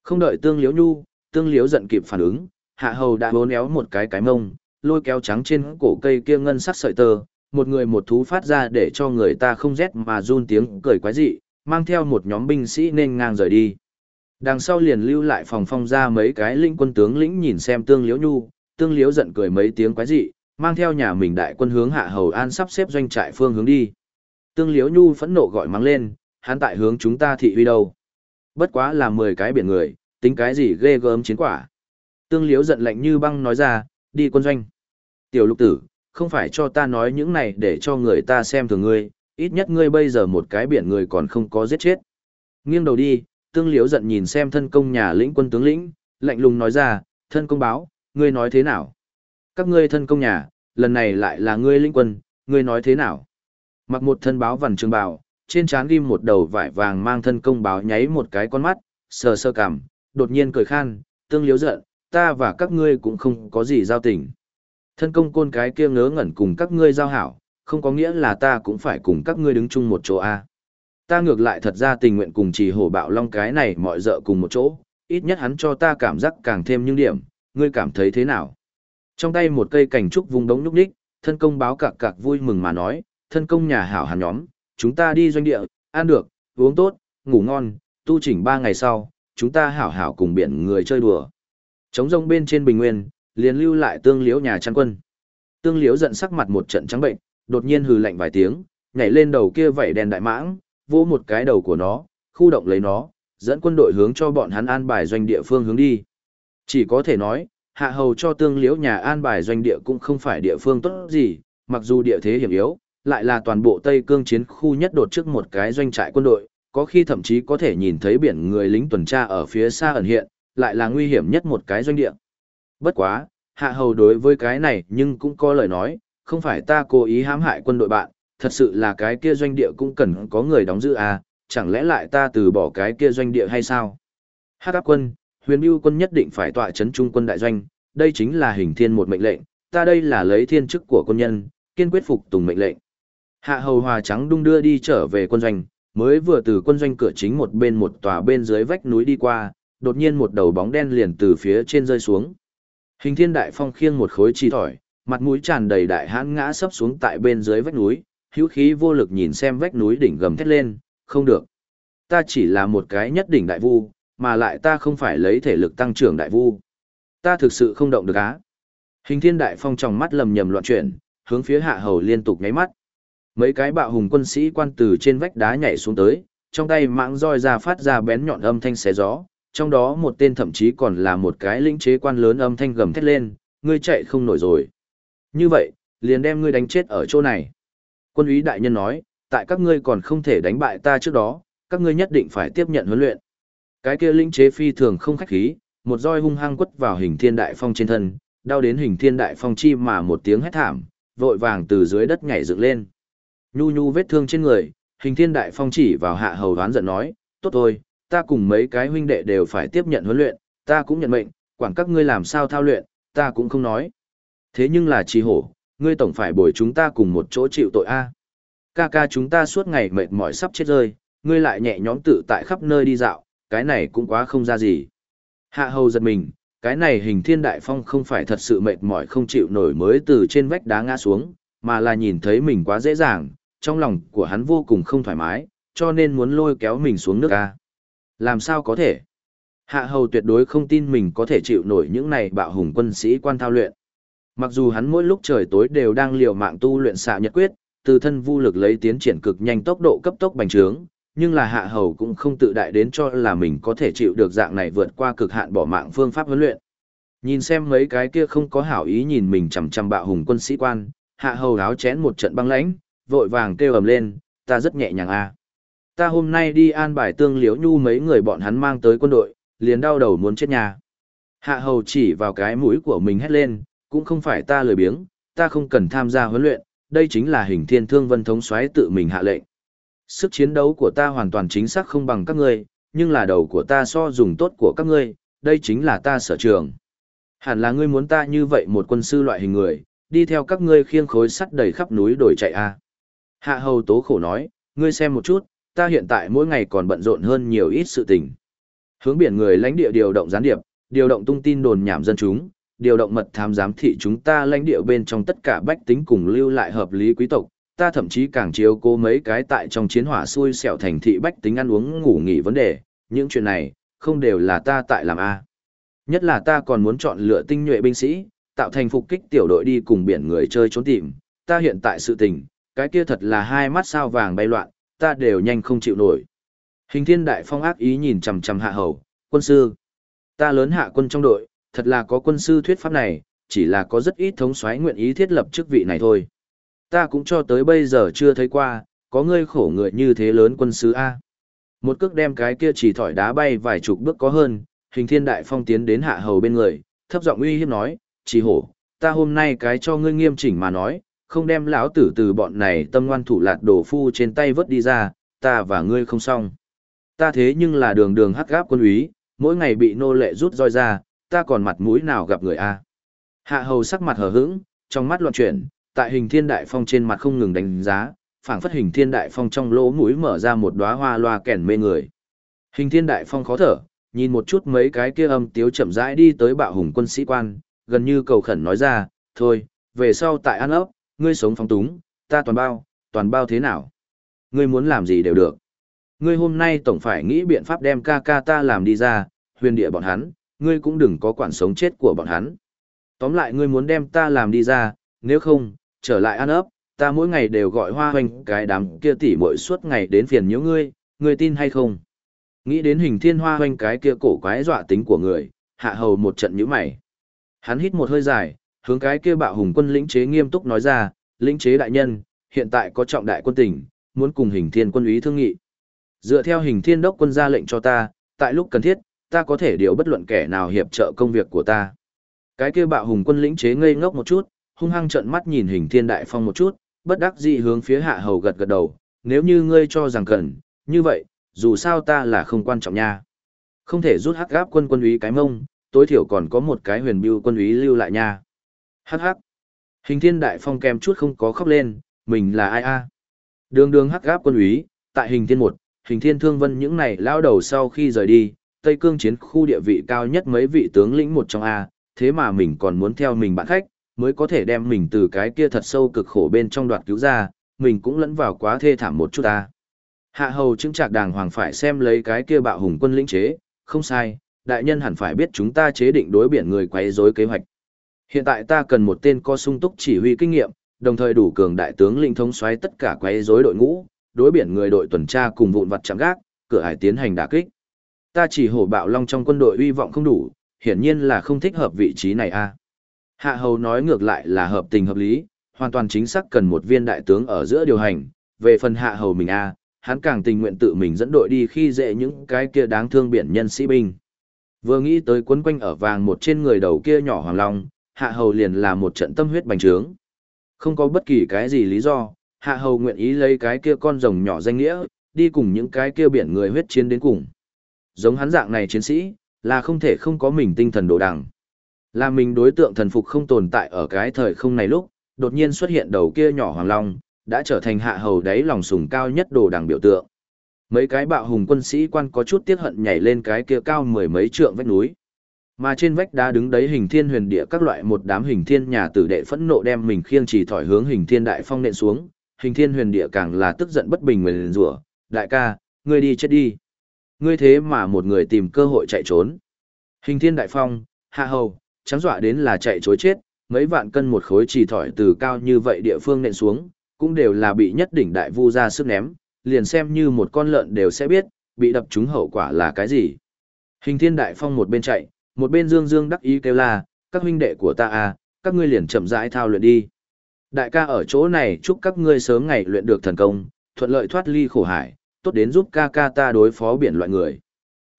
Không đợi tương liễu nhu, tương liễu giận kịp phản ứng, hạ hầu đã bốn éo một cái cái mông, lôi kéo trắng trên cổ cây kia ngân sắc sợi tơ, một người một thú phát ra để cho người ta không rét mà run tiếng cười quái dị, mang theo một nhóm binh sĩ nên ngang rời đi. Đằng sau liền lưu lại phòng phong ra mấy cái lĩnh quân tướng lĩnh nhìn xem tương liễu nhu, tương liễu giận cười mấy tiếng quái dị, mang theo nhà mình đại quân hướng hạ hầu an sắp xếp doanh trại phương hướng đi. Tương liễu nhu phẫn nộ gọi mắng lên, hắn tại hướng chúng ta thị uy đâu. Bất quá là 10 cái biển người, tính cái gì ghê gớm chiến quả. Tương liễu giận lạnh như băng nói ra, đi quân doanh. Tiểu lục tử, không phải cho ta nói những này để cho người ta xem thường ngươi, ít nhất ngươi bây giờ một cái biển người còn không có giết chết. Nghiêng đầu đi, tương liễu giận nhìn xem thân công nhà lĩnh quân tướng lĩnh, lạnh lùng nói ra, thân công báo, ngươi nói thế nào? Các ngươi thân công nhà, lần này lại là ngươi lĩnh quân, ngươi nói thế nào? Mặc một thân báo vằn trường bào, trên trán ghim một đầu vải vàng mang thân công báo nháy một cái con mắt, sờ sơ cằm, đột nhiên cười khan, tương liễu giận, ta và các ngươi cũng không có gì giao tình. Thân công côn cái kia ngớ ngẩn cùng các ngươi giao hảo, không có nghĩa là ta cũng phải cùng các ngươi đứng chung một chỗ a. Ta ngược lại thật ra tình nguyện cùng chỉ hổ bạo long cái này mọi dợ cùng một chỗ, ít nhất hắn cho ta cảm giác càng thêm những điểm, ngươi cảm thấy thế nào? Trong tay một cây cành trúc vùng đống nhúc nhích, thân công báo cạc cạc vui mừng mà nói, thân công nhà hảo hàn nhóm, chúng ta đi doanh địa, ăn được, uống tốt, ngủ ngon, tu chỉnh ba ngày sau, chúng ta hảo hảo cùng biển người chơi đùa. Trống rông bên trên bình nguyên, liền lưu lại tương liễu nhà chăn quân. Tương liễu giận sắc mặt một trận trắng bệnh, đột nhiên hừ lạnh vài tiếng, nhảy lên đầu kia vảy đèn đại mãng, vỗ một cái đầu của nó, khu động lấy nó, dẫn quân đội hướng cho bọn hắn an bài doanh địa phương hướng đi. Chỉ có thể nói, hạ hầu cho tương liễu nhà an bài doanh địa cũng không phải địa phương tốt gì, mặc dù địa thế hiểm yếu, lại là toàn bộ Tây Cương chiến khu nhất đột trước một cái doanh trại quân đội, có khi thậm chí có thể nhìn thấy biển người lính tuần tra ở phía xa ẩn hiện, lại là nguy hiểm nhất một cái doanh địa. Bất quá, hạ hầu đối với cái này nhưng cũng có lời nói, không phải ta cố ý hãm hại quân đội bạn, thật sự là cái kia doanh địa cũng cần có người đóng giữ à, chẳng lẽ lại ta từ bỏ cái kia doanh địa hay sao? Hắc áp quân, huyền bưu quân nhất định phải tọa chấn trung quân đại doanh, đây chính là hình thiên một mệnh lệnh, ta đây là lấy thiên chức của quân nhân, kiên quyết phục tùng mệnh lệnh. Hạ hầu hòa trắng đung đưa đi trở về quân doanh, mới vừa từ quân doanh cửa chính một bên một tòa bên dưới vách núi đi qua, đột nhiên một đầu bóng đen liền từ phía trên rơi xuống. Hình thiên đại phong khiêng một khối chi thỏi, mặt mũi tràn đầy đại hãn ngã sấp xuống tại bên dưới vách núi, hữu khí vô lực nhìn xem vách núi đỉnh gầm thét lên, không được. Ta chỉ là một cái nhất đỉnh đại vu, mà lại ta không phải lấy thể lực tăng trưởng đại vu. Ta thực sự không động được á. Hình thiên đại phong trong mắt lầm nhầm loạn chuyển, hướng phía hạ hầu liên tục nháy mắt. Mấy cái bạo hùng quân sĩ quan từ trên vách đá nhảy xuống tới, trong tay mãng roi ra phát ra bén nhọn âm thanh xé gió, trong đó một tên thậm chí còn là một cái lĩnh chế quan lớn âm thanh gầm thét lên, ngươi chạy không nổi rồi. Như vậy, liền đem ngươi đánh chết ở chỗ này. Quân úy đại nhân nói, tại các ngươi còn không thể đánh bại ta trước đó, các ngươi nhất định phải tiếp nhận huấn luyện. Cái kia lĩnh chế phi thường không khách khí, một roi hung hăng quất vào hình thiên đại phong trên thân, đau đến hình thiên đại phong chi mà một tiếng hét thảm, vội vàng từ dưới đất nhảy dựng lên. Nhu nhu vết thương trên người, hình thiên đại phong chỉ vào hạ hầu đoán giận nói, tốt thôi, ta cùng mấy cái huynh đệ đều phải tiếp nhận huấn luyện, ta cũng nhận mệnh, quản các ngươi làm sao thao luyện, ta cũng không nói. Thế nhưng là trì hổ, ngươi tổng phải bồi chúng ta cùng một chỗ chịu tội a. Ca ca chúng ta suốt ngày mệt mỏi sắp chết rơi, ngươi lại nhẹ nhõm tự tại khắp nơi đi dạo, cái này cũng quá không ra gì. Hạ hầu giật mình, cái này hình thiên đại phong không phải thật sự mệt mỏi không chịu nổi mới từ trên vách đá ngã xuống, mà là nhìn thấy mình quá dễ dàng, trong lòng của hắn vô cùng không thoải mái, cho nên muốn lôi kéo mình xuống nước a. Làm sao có thể? Hạ hầu tuyệt đối không tin mình có thể chịu nổi những này bạo hùng quân sĩ quan thao luyện. Mặc dù hắn mỗi lúc trời tối đều đang liều mạng tu luyện xạ nhật quyết, từ thân vu lực lấy tiến triển cực nhanh tốc độ cấp tốc bành trướng, nhưng là hạ hầu cũng không tự đại đến cho là mình có thể chịu được dạng này vượt qua cực hạn bỏ mạng phương pháp huấn luyện. Nhìn xem mấy cái kia không có hảo ý nhìn mình chằm chằm bạo hùng quân sĩ quan, hạ hầu áo chén một trận băng lãnh, vội vàng kêu ầm lên, ta rất nhẹ nhàng a. Ta hôm nay đi an bài tương liếu nhu mấy người bọn hắn mang tới quân đội, liền đau đầu muốn chết nhà. Hạ hầu chỉ vào cái mũi của mình hét lên, cũng không phải ta lười biếng, ta không cần tham gia huấn luyện, đây chính là hình thiên thương vân thống xoáy tự mình hạ lệnh. Sức chiến đấu của ta hoàn toàn chính xác không bằng các ngươi, nhưng là đầu của ta so dùng tốt của các ngươi, đây chính là ta sở trường. Hẳn là ngươi muốn ta như vậy một quân sư loại hình người, đi theo các ngươi khiêng khối sắt đầy khắp núi đổi chạy a. À. Hạ hầu tố khổ nói, ngươi xem một chút, ta hiện tại mỗi ngày còn bận rộn hơn nhiều ít sự tình. Hướng biển người lãnh địa điều động gián điệp, điều động tung tin đồn nhảm dân chúng, điều động mật thám giám thị chúng ta lãnh địa bên trong tất cả bách tính cùng lưu lại hợp lý quý tộc, ta thậm chí càng chiếu cố mấy cái tại trong chiến hỏa xui xẻo thành thị bách tính ăn uống ngủ nghỉ vấn đề, những chuyện này, không đều là ta tại làm A. Nhất là ta còn muốn chọn lựa tinh nhuệ binh sĩ, tạo thành phục kích tiểu đội đi cùng biển người chơi trốn tìm, ta hiện tại sự tình, cái kia thật là hai mắt sao vàng bay loạn, ta đều nhanh không chịu nổi. Hình thiên đại phong ác ý nhìn chằm chằm hạ hầu, quân sư. Ta lớn hạ quân trong đội, thật là có quân sư thuyết pháp này, chỉ là có rất ít thống soái nguyện ý thiết lập chức vị này thôi. Ta cũng cho tới bây giờ chưa thấy qua, có ngươi khổ người như thế lớn quân sư A. Một cước đem cái kia chỉ thỏi đá bay vài chục bước có hơn, hình thiên đại phong tiến đến hạ hầu bên người, thấp giọng uy hiếp nói, chỉ hổ, ta hôm nay cái cho ngươi nghiêm chỉnh mà nói, không đem lão tử từ bọn này tâm ngoan thủ lạt đổ phu trên tay vớt đi ra, ta và ngươi không xong. Ta thế nhưng là đường đường hắc gáp quân úy, mỗi ngày bị nô lệ rút roi ra, ta còn mặt mũi nào gặp người a? Hạ hầu sắc mặt hờ hững, trong mắt loạn chuyển, tại hình thiên đại phong trên mặt không ngừng đánh giá, phảng phất hình thiên đại phong trong lỗ mũi mở ra một đóa hoa loa kẻn mê người. Hình thiên đại phong khó thở, nhìn một chút mấy cái kia âm tiếu chậm rãi đi tới bạo hùng quân sĩ quan, gần như cầu khẩn nói ra, thôi, về sau tại ăn ấp, ngươi sống phóng túng, ta toàn bao, toàn bao thế nào? Ngươi muốn làm gì đều được. Ngươi hôm nay tổng phải nghĩ biện pháp đem ca ca ta làm đi ra, huyền địa bọn hắn, ngươi cũng đừng có quản sống chết của bọn hắn. Tóm lại ngươi muốn đem ta làm đi ra, nếu không, trở lại ăn ấp, ta mỗi ngày đều gọi hoa hoành cái đám kia tỉ muội suốt ngày đến phiền nhiễu ngươi, ngươi tin hay không? Nghĩ đến hình thiên hoa hoành cái kia cổ quái dọa tính của người, hạ hầu một trận nhíu mày. Hắn hít một hơi dài, hướng cái kia bạo hùng quân lĩnh chế nghiêm túc nói ra, lĩnh chế đại nhân, hiện tại có trọng đại quân tỉnh, muốn cùng hình thiên quân úy thương nghị. Dựa theo hình thiên đốc quân ra lệnh cho ta, tại lúc cần thiết, ta có thể điều bất luận kẻ nào hiệp trợ công việc của ta. Cái kia bạo hùng quân lĩnh chế ngây ngốc một chút, hung hăng trợn mắt nhìn hình thiên đại phong một chút, bất đắc dĩ hướng phía hạ hầu gật gật đầu, nếu như ngươi cho rằng cần, như vậy, dù sao ta là không quan trọng nha. Không thể rút hắc gáp quân quân úy cái mông, tối thiểu còn có một cái huyền bưu quân úy lưu lại nha. Hắc hắc. Hình thiên đại phong kèm chút không có khóc lên, mình là ai a? Đường đường hắc gáp quân úy, tại hình thiên một, hình thiên thương vân những này lao đầu sau khi rời đi, Tây Cương chiến khu địa vị cao nhất mấy vị tướng lĩnh một trong A, thế mà mình còn muốn theo mình bạn khách, mới có thể đem mình từ cái kia thật sâu cực khổ bên trong đoạt cứu ra, mình cũng lẫn vào quá thê thảm một chút ta. Hạ hầu chứng trạc đàng hoàng phải xem lấy cái kia bạo hùng quân lĩnh chế, không sai, đại nhân hẳn phải biết chúng ta chế định đối biển người quấy rối kế hoạch. Hiện tại ta cần một tên có sung túc chỉ huy kinh nghiệm, đồng thời đủ cường đại tướng lĩnh thống xoáy tất cả quấy rối đội ngũ, đối biển người đội tuần tra cùng vụn vặt chạm gác, cửa hải tiến hành đả kích. Ta chỉ hổ bạo long trong quân đội uy vọng không đủ, hiển nhiên là không thích hợp vị trí này a. Hạ hầu nói ngược lại là hợp tình hợp lý, hoàn toàn chính xác cần một viên đại tướng ở giữa điều hành, về phần hạ hầu mình a, hắn càng tình nguyện tự mình dẫn đội đi khi dễ những cái kia đáng thương biển nhân sĩ binh. Vừa nghĩ tới quấn quanh ở vàng một trên người đầu kia nhỏ hoàng long, hạ hầu liền là một trận tâm huyết bành trướng. Không có bất kỳ cái gì lý do, hạ hầu nguyện ý lấy cái kia con rồng nhỏ danh nghĩa, đi cùng những cái kia biển người huyết chiến đến cùng. Giống hắn dạng này chiến sĩ, là không thể không có mình tinh thần đồ đằng. Là mình đối tượng thần phục không tồn tại ở cái thời không này lúc, đột nhiên xuất hiện đầu kia nhỏ hoàng long, đã trở thành hạ hầu đáy lòng sùng cao nhất đồ đằng biểu tượng. Mấy cái bạo hùng quân sĩ quan có chút tiếc hận nhảy lên cái kia cao mười mấy trượng vách núi. Mà trên vách đá đứng đấy hình thiên huyền địa các loại một đám hình thiên nhà tử đệ phẫn nộ đem mình khiêng chỉ thỏi hướng hình thiên đại phong nện xuống, hình thiên huyền địa càng là tức giận bất bình nguyền rủa, đại ca, ngươi đi chết đi. Ngươi thế mà một người tìm cơ hội chạy trốn. Hình thiên đại phong, hạ hầu, trắng dọa đến là chạy chối chết, mấy vạn cân một khối chỉ thỏi từ cao như vậy địa phương nện xuống, cũng đều là bị nhất đỉnh đại vu ra sức ném, liền xem như một con lợn đều sẽ biết, bị đập trúng hậu quả là cái gì. Hình thiên đại phong một bên chạy, một bên dương dương đắc ý kêu la, các huynh đệ của ta à, các ngươi liền chậm rãi thao luyện đi. Đại ca ở chỗ này chúc các ngươi sớm ngày luyện được thần công, thuận lợi thoát ly khổ hải, tốt đến giúp ca ca ta đối phó biển loại người.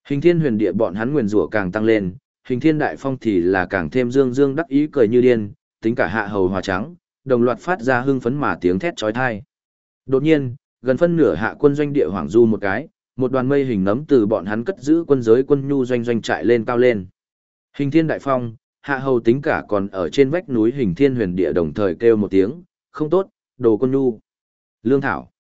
Hình thiên huyền địa bọn hắn nguyền rủa càng tăng lên, hình thiên đại phong thì là càng thêm dương dương đắc ý cười như điên, tính cả hạ hầu hòa trắng, đồng loạt phát ra hưng phấn mà tiếng thét chói tai. Đột nhiên, gần phân nửa hạ quân doanh địa hoàng du một cái, một đoàn mây hình nấm từ bọn hắn cất giữ quân giới quân nhu doanh doanh trại lên cao lên. Hình thiên đại phong, hạ hầu tính cả còn ở trên vách núi hình thiên huyền địa đồng thời kêu một tiếng, không tốt, đồ con nhu. Lương thảo.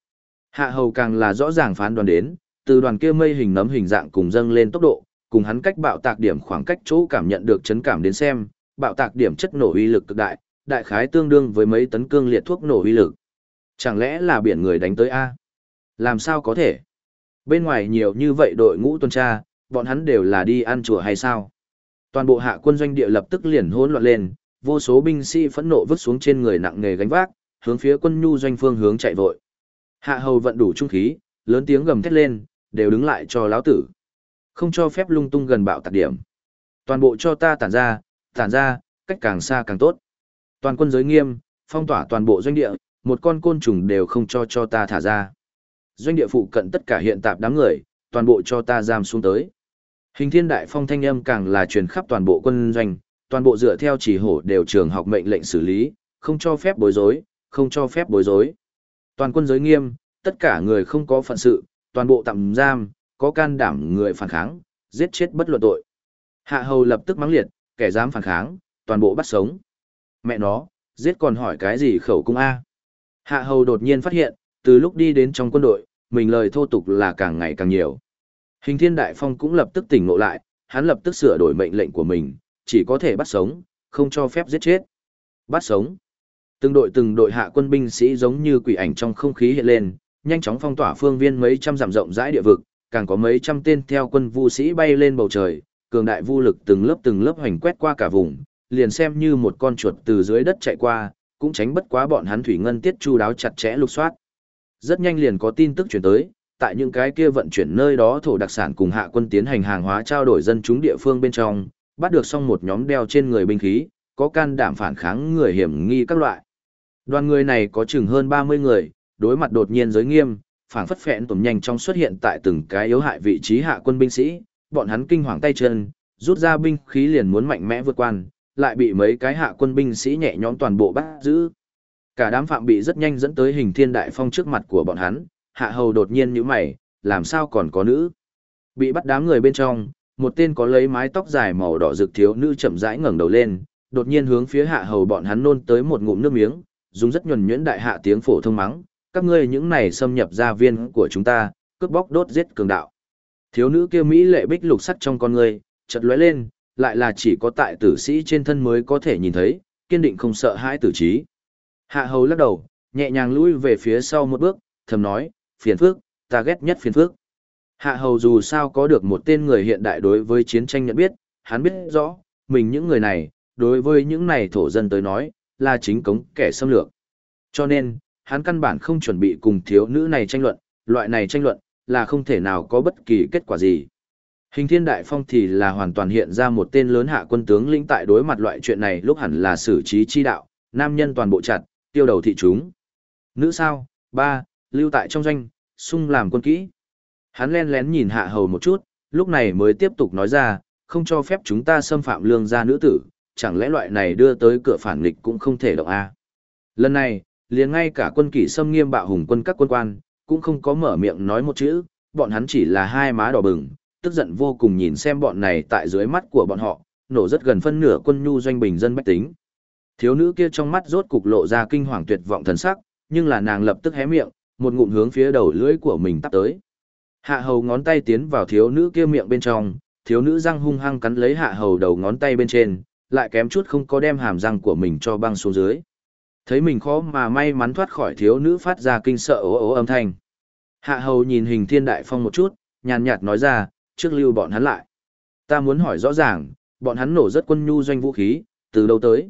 Hạ hầu càng là rõ ràng phán đoán đến, từ đoàn kia mây hình nấm hình dạng cùng dâng lên tốc độ, cùng hắn cách bạo tạc điểm khoảng cách chỗ cảm nhận được chấn cảm đến xem, bạo tạc điểm chất nổ uy lực cực đại, đại khái tương đương với mấy tấn cương liệt thuốc nổ uy lực. Chẳng lẽ là biển người đánh tới A? Làm sao có thể? Bên ngoài nhiều như vậy đội ngũ tuần tra, bọn hắn đều là đi ăn chùa hay sao? Toàn bộ hạ quân doanh địa lập tức liền hỗn loạn lên, vô số binh sĩ phẫn nộ vứt xuống trên người nặng nghề gánh vác, hướng phía quân nhu doanh phương hướng chạy vội. Hạ hầu vận đủ trung khí, lớn tiếng gầm thét lên, đều đứng lại cho lão tử. Không cho phép lung tung gần bạo tạc điểm. Toàn bộ cho ta tản ra, tản ra, cách càng xa càng tốt. Toàn quân giới nghiêm, phong tỏa toàn bộ doanh địa, một con côn trùng đều không cho cho ta thả ra. Doanh địa phụ cận tất cả hiện tạp đám người, toàn bộ cho ta giam xuống tới. Hình thiên đại phong thanh âm càng là truyền khắp toàn bộ quân doanh, toàn bộ dựa theo chỉ hổ đều trường học mệnh lệnh xử lý, không cho phép bối rối, không cho phép bối rối. Toàn quân giới nghiêm, tất cả người không có phận sự, toàn bộ tạm giam, có can đảm người phản kháng, giết chết bất luận tội. Hạ hầu lập tức mắng liệt, kẻ dám phản kháng, toàn bộ bắt sống. Mẹ nó, giết còn hỏi cái gì khẩu cung A. Hạ hầu đột nhiên phát hiện, từ lúc đi đến trong quân đội, mình lời thô tục là càng ngày càng nhiều. Hình thiên đại phong cũng lập tức tỉnh ngộ lại, hắn lập tức sửa đổi mệnh lệnh của mình, chỉ có thể bắt sống, không cho phép giết chết. Bắt sống. Từng đội từng đội hạ quân binh sĩ giống như quỷ ảnh trong không khí hiện lên, nhanh chóng phong tỏa phương viên mấy trăm dặm rộng rãi địa vực, càng có mấy trăm tên theo quân vu sĩ bay lên bầu trời, cường đại vu lực từng lớp từng lớp hoành quét qua cả vùng, liền xem như một con chuột từ dưới đất chạy qua, cũng tránh bất quá bọn hắn thủy ngân tiết chu đáo chặt chẽ lục soát. Rất nhanh liền có tin tức truyền tới, tại những cái kia vận chuyển nơi đó thổ đặc sản cùng hạ quân tiến hành hàng hóa trao đổi dân chúng địa phương bên trong, bắt được xong một nhóm đeo trên người binh khí, có can đảm phản kháng người hiểm nghi các loại. Đoàn người này có chừng hơn 30 người, đối mặt đột nhiên giới nghiêm, phảng phất phẹn tùm nhanh trong xuất hiện tại từng cái yếu hại vị trí hạ quân binh sĩ, bọn hắn kinh hoàng tay chân, rút ra binh khí liền muốn mạnh mẽ vượt quan, lại bị mấy cái hạ quân binh sĩ nhẹ nhõm toàn bộ bắt giữ. Cả đám phạm bị rất nhanh dẫn tới hình thiên đại phong trước mặt của bọn hắn, hạ hầu đột nhiên như mày, làm sao còn có nữ. Bị bắt đám người bên trong, một tên có lấy mái tóc dài màu đỏ rực thiếu nữ chậm rãi ngẩng đầu lên, đột nhiên hướng phía hạ hầu bọn hắn nôn tới một ngụm nước miếng, dùng rất nhuần nhuyễn đại hạ tiếng phổ thông mắng, các ngươi những này xâm nhập gia viên của chúng ta, cướp bóc đốt giết cường đạo. Thiếu nữ kia mỹ lệ bích lục sắt trong con ngươi, chợt lóe lên, lại là chỉ có tại tử sĩ trên thân mới có thể nhìn thấy, kiên định không sợ hãi tử trí. Hạ hầu lắc đầu, nhẹ nhàng lùi về phía sau một bước, thầm nói, phiền phước, ta ghét nhất phiền phước. Hạ hầu dù sao có được một tên người hiện đại đối với chiến tranh nhận biết, hắn biết rõ, mình những người này, đối với những này thổ dân tới nói, là chính cống kẻ xâm lược. Cho nên, hắn căn bản không chuẩn bị cùng thiếu nữ này tranh luận, loại này tranh luận, là không thể nào có bất kỳ kết quả gì. Hình thiên đại phong thì là hoàn toàn hiện ra một tên lớn hạ quân tướng lĩnh tại đối mặt loại chuyện này lúc hẳn là xử trí chi đạo, nam nhân toàn bộ chặt, tiêu đầu thị chúng. Nữ sao, ba, lưu tại trong doanh, sung làm quân kỹ. Hắn len lén nhìn hạ hầu một chút, lúc này mới tiếp tục nói ra, không cho phép chúng ta xâm phạm lương gia nữ tử, chẳng lẽ loại này đưa tới cửa phản nghịch cũng không thể động a Lần này, liền ngay cả quân kỷ xâm nghiêm bạo hùng quân các quân quan, cũng không có mở miệng nói một chữ, bọn hắn chỉ là hai má đỏ bừng, tức giận vô cùng nhìn xem bọn này tại dưới mắt của bọn họ, nổ rất gần phân nửa quân nhu doanh bình dân bách tính. Thiếu nữ kia trong mắt rốt cục lộ ra kinh hoàng tuyệt vọng thần sắc, nhưng là nàng lập tức hé miệng, một ngụm hướng phía đầu lưỡi của mình tắp tới. Hạ hầu ngón tay tiến vào thiếu nữ kia miệng bên trong, thiếu nữ răng hung hăng cắn lấy hạ hầu đầu ngón tay bên trên, lại kém chút không có đem hàm răng của mình cho băng xuống dưới. Thấy mình khó mà may mắn thoát khỏi thiếu nữ phát ra kinh sợ ố ố âm thanh. Hạ hầu nhìn hình thiên đại phong một chút, nhàn nhạt nói ra, trước lưu bọn hắn lại. Ta muốn hỏi rõ ràng, bọn hắn nổ rất quân nhu doanh vũ khí, từ đâu tới?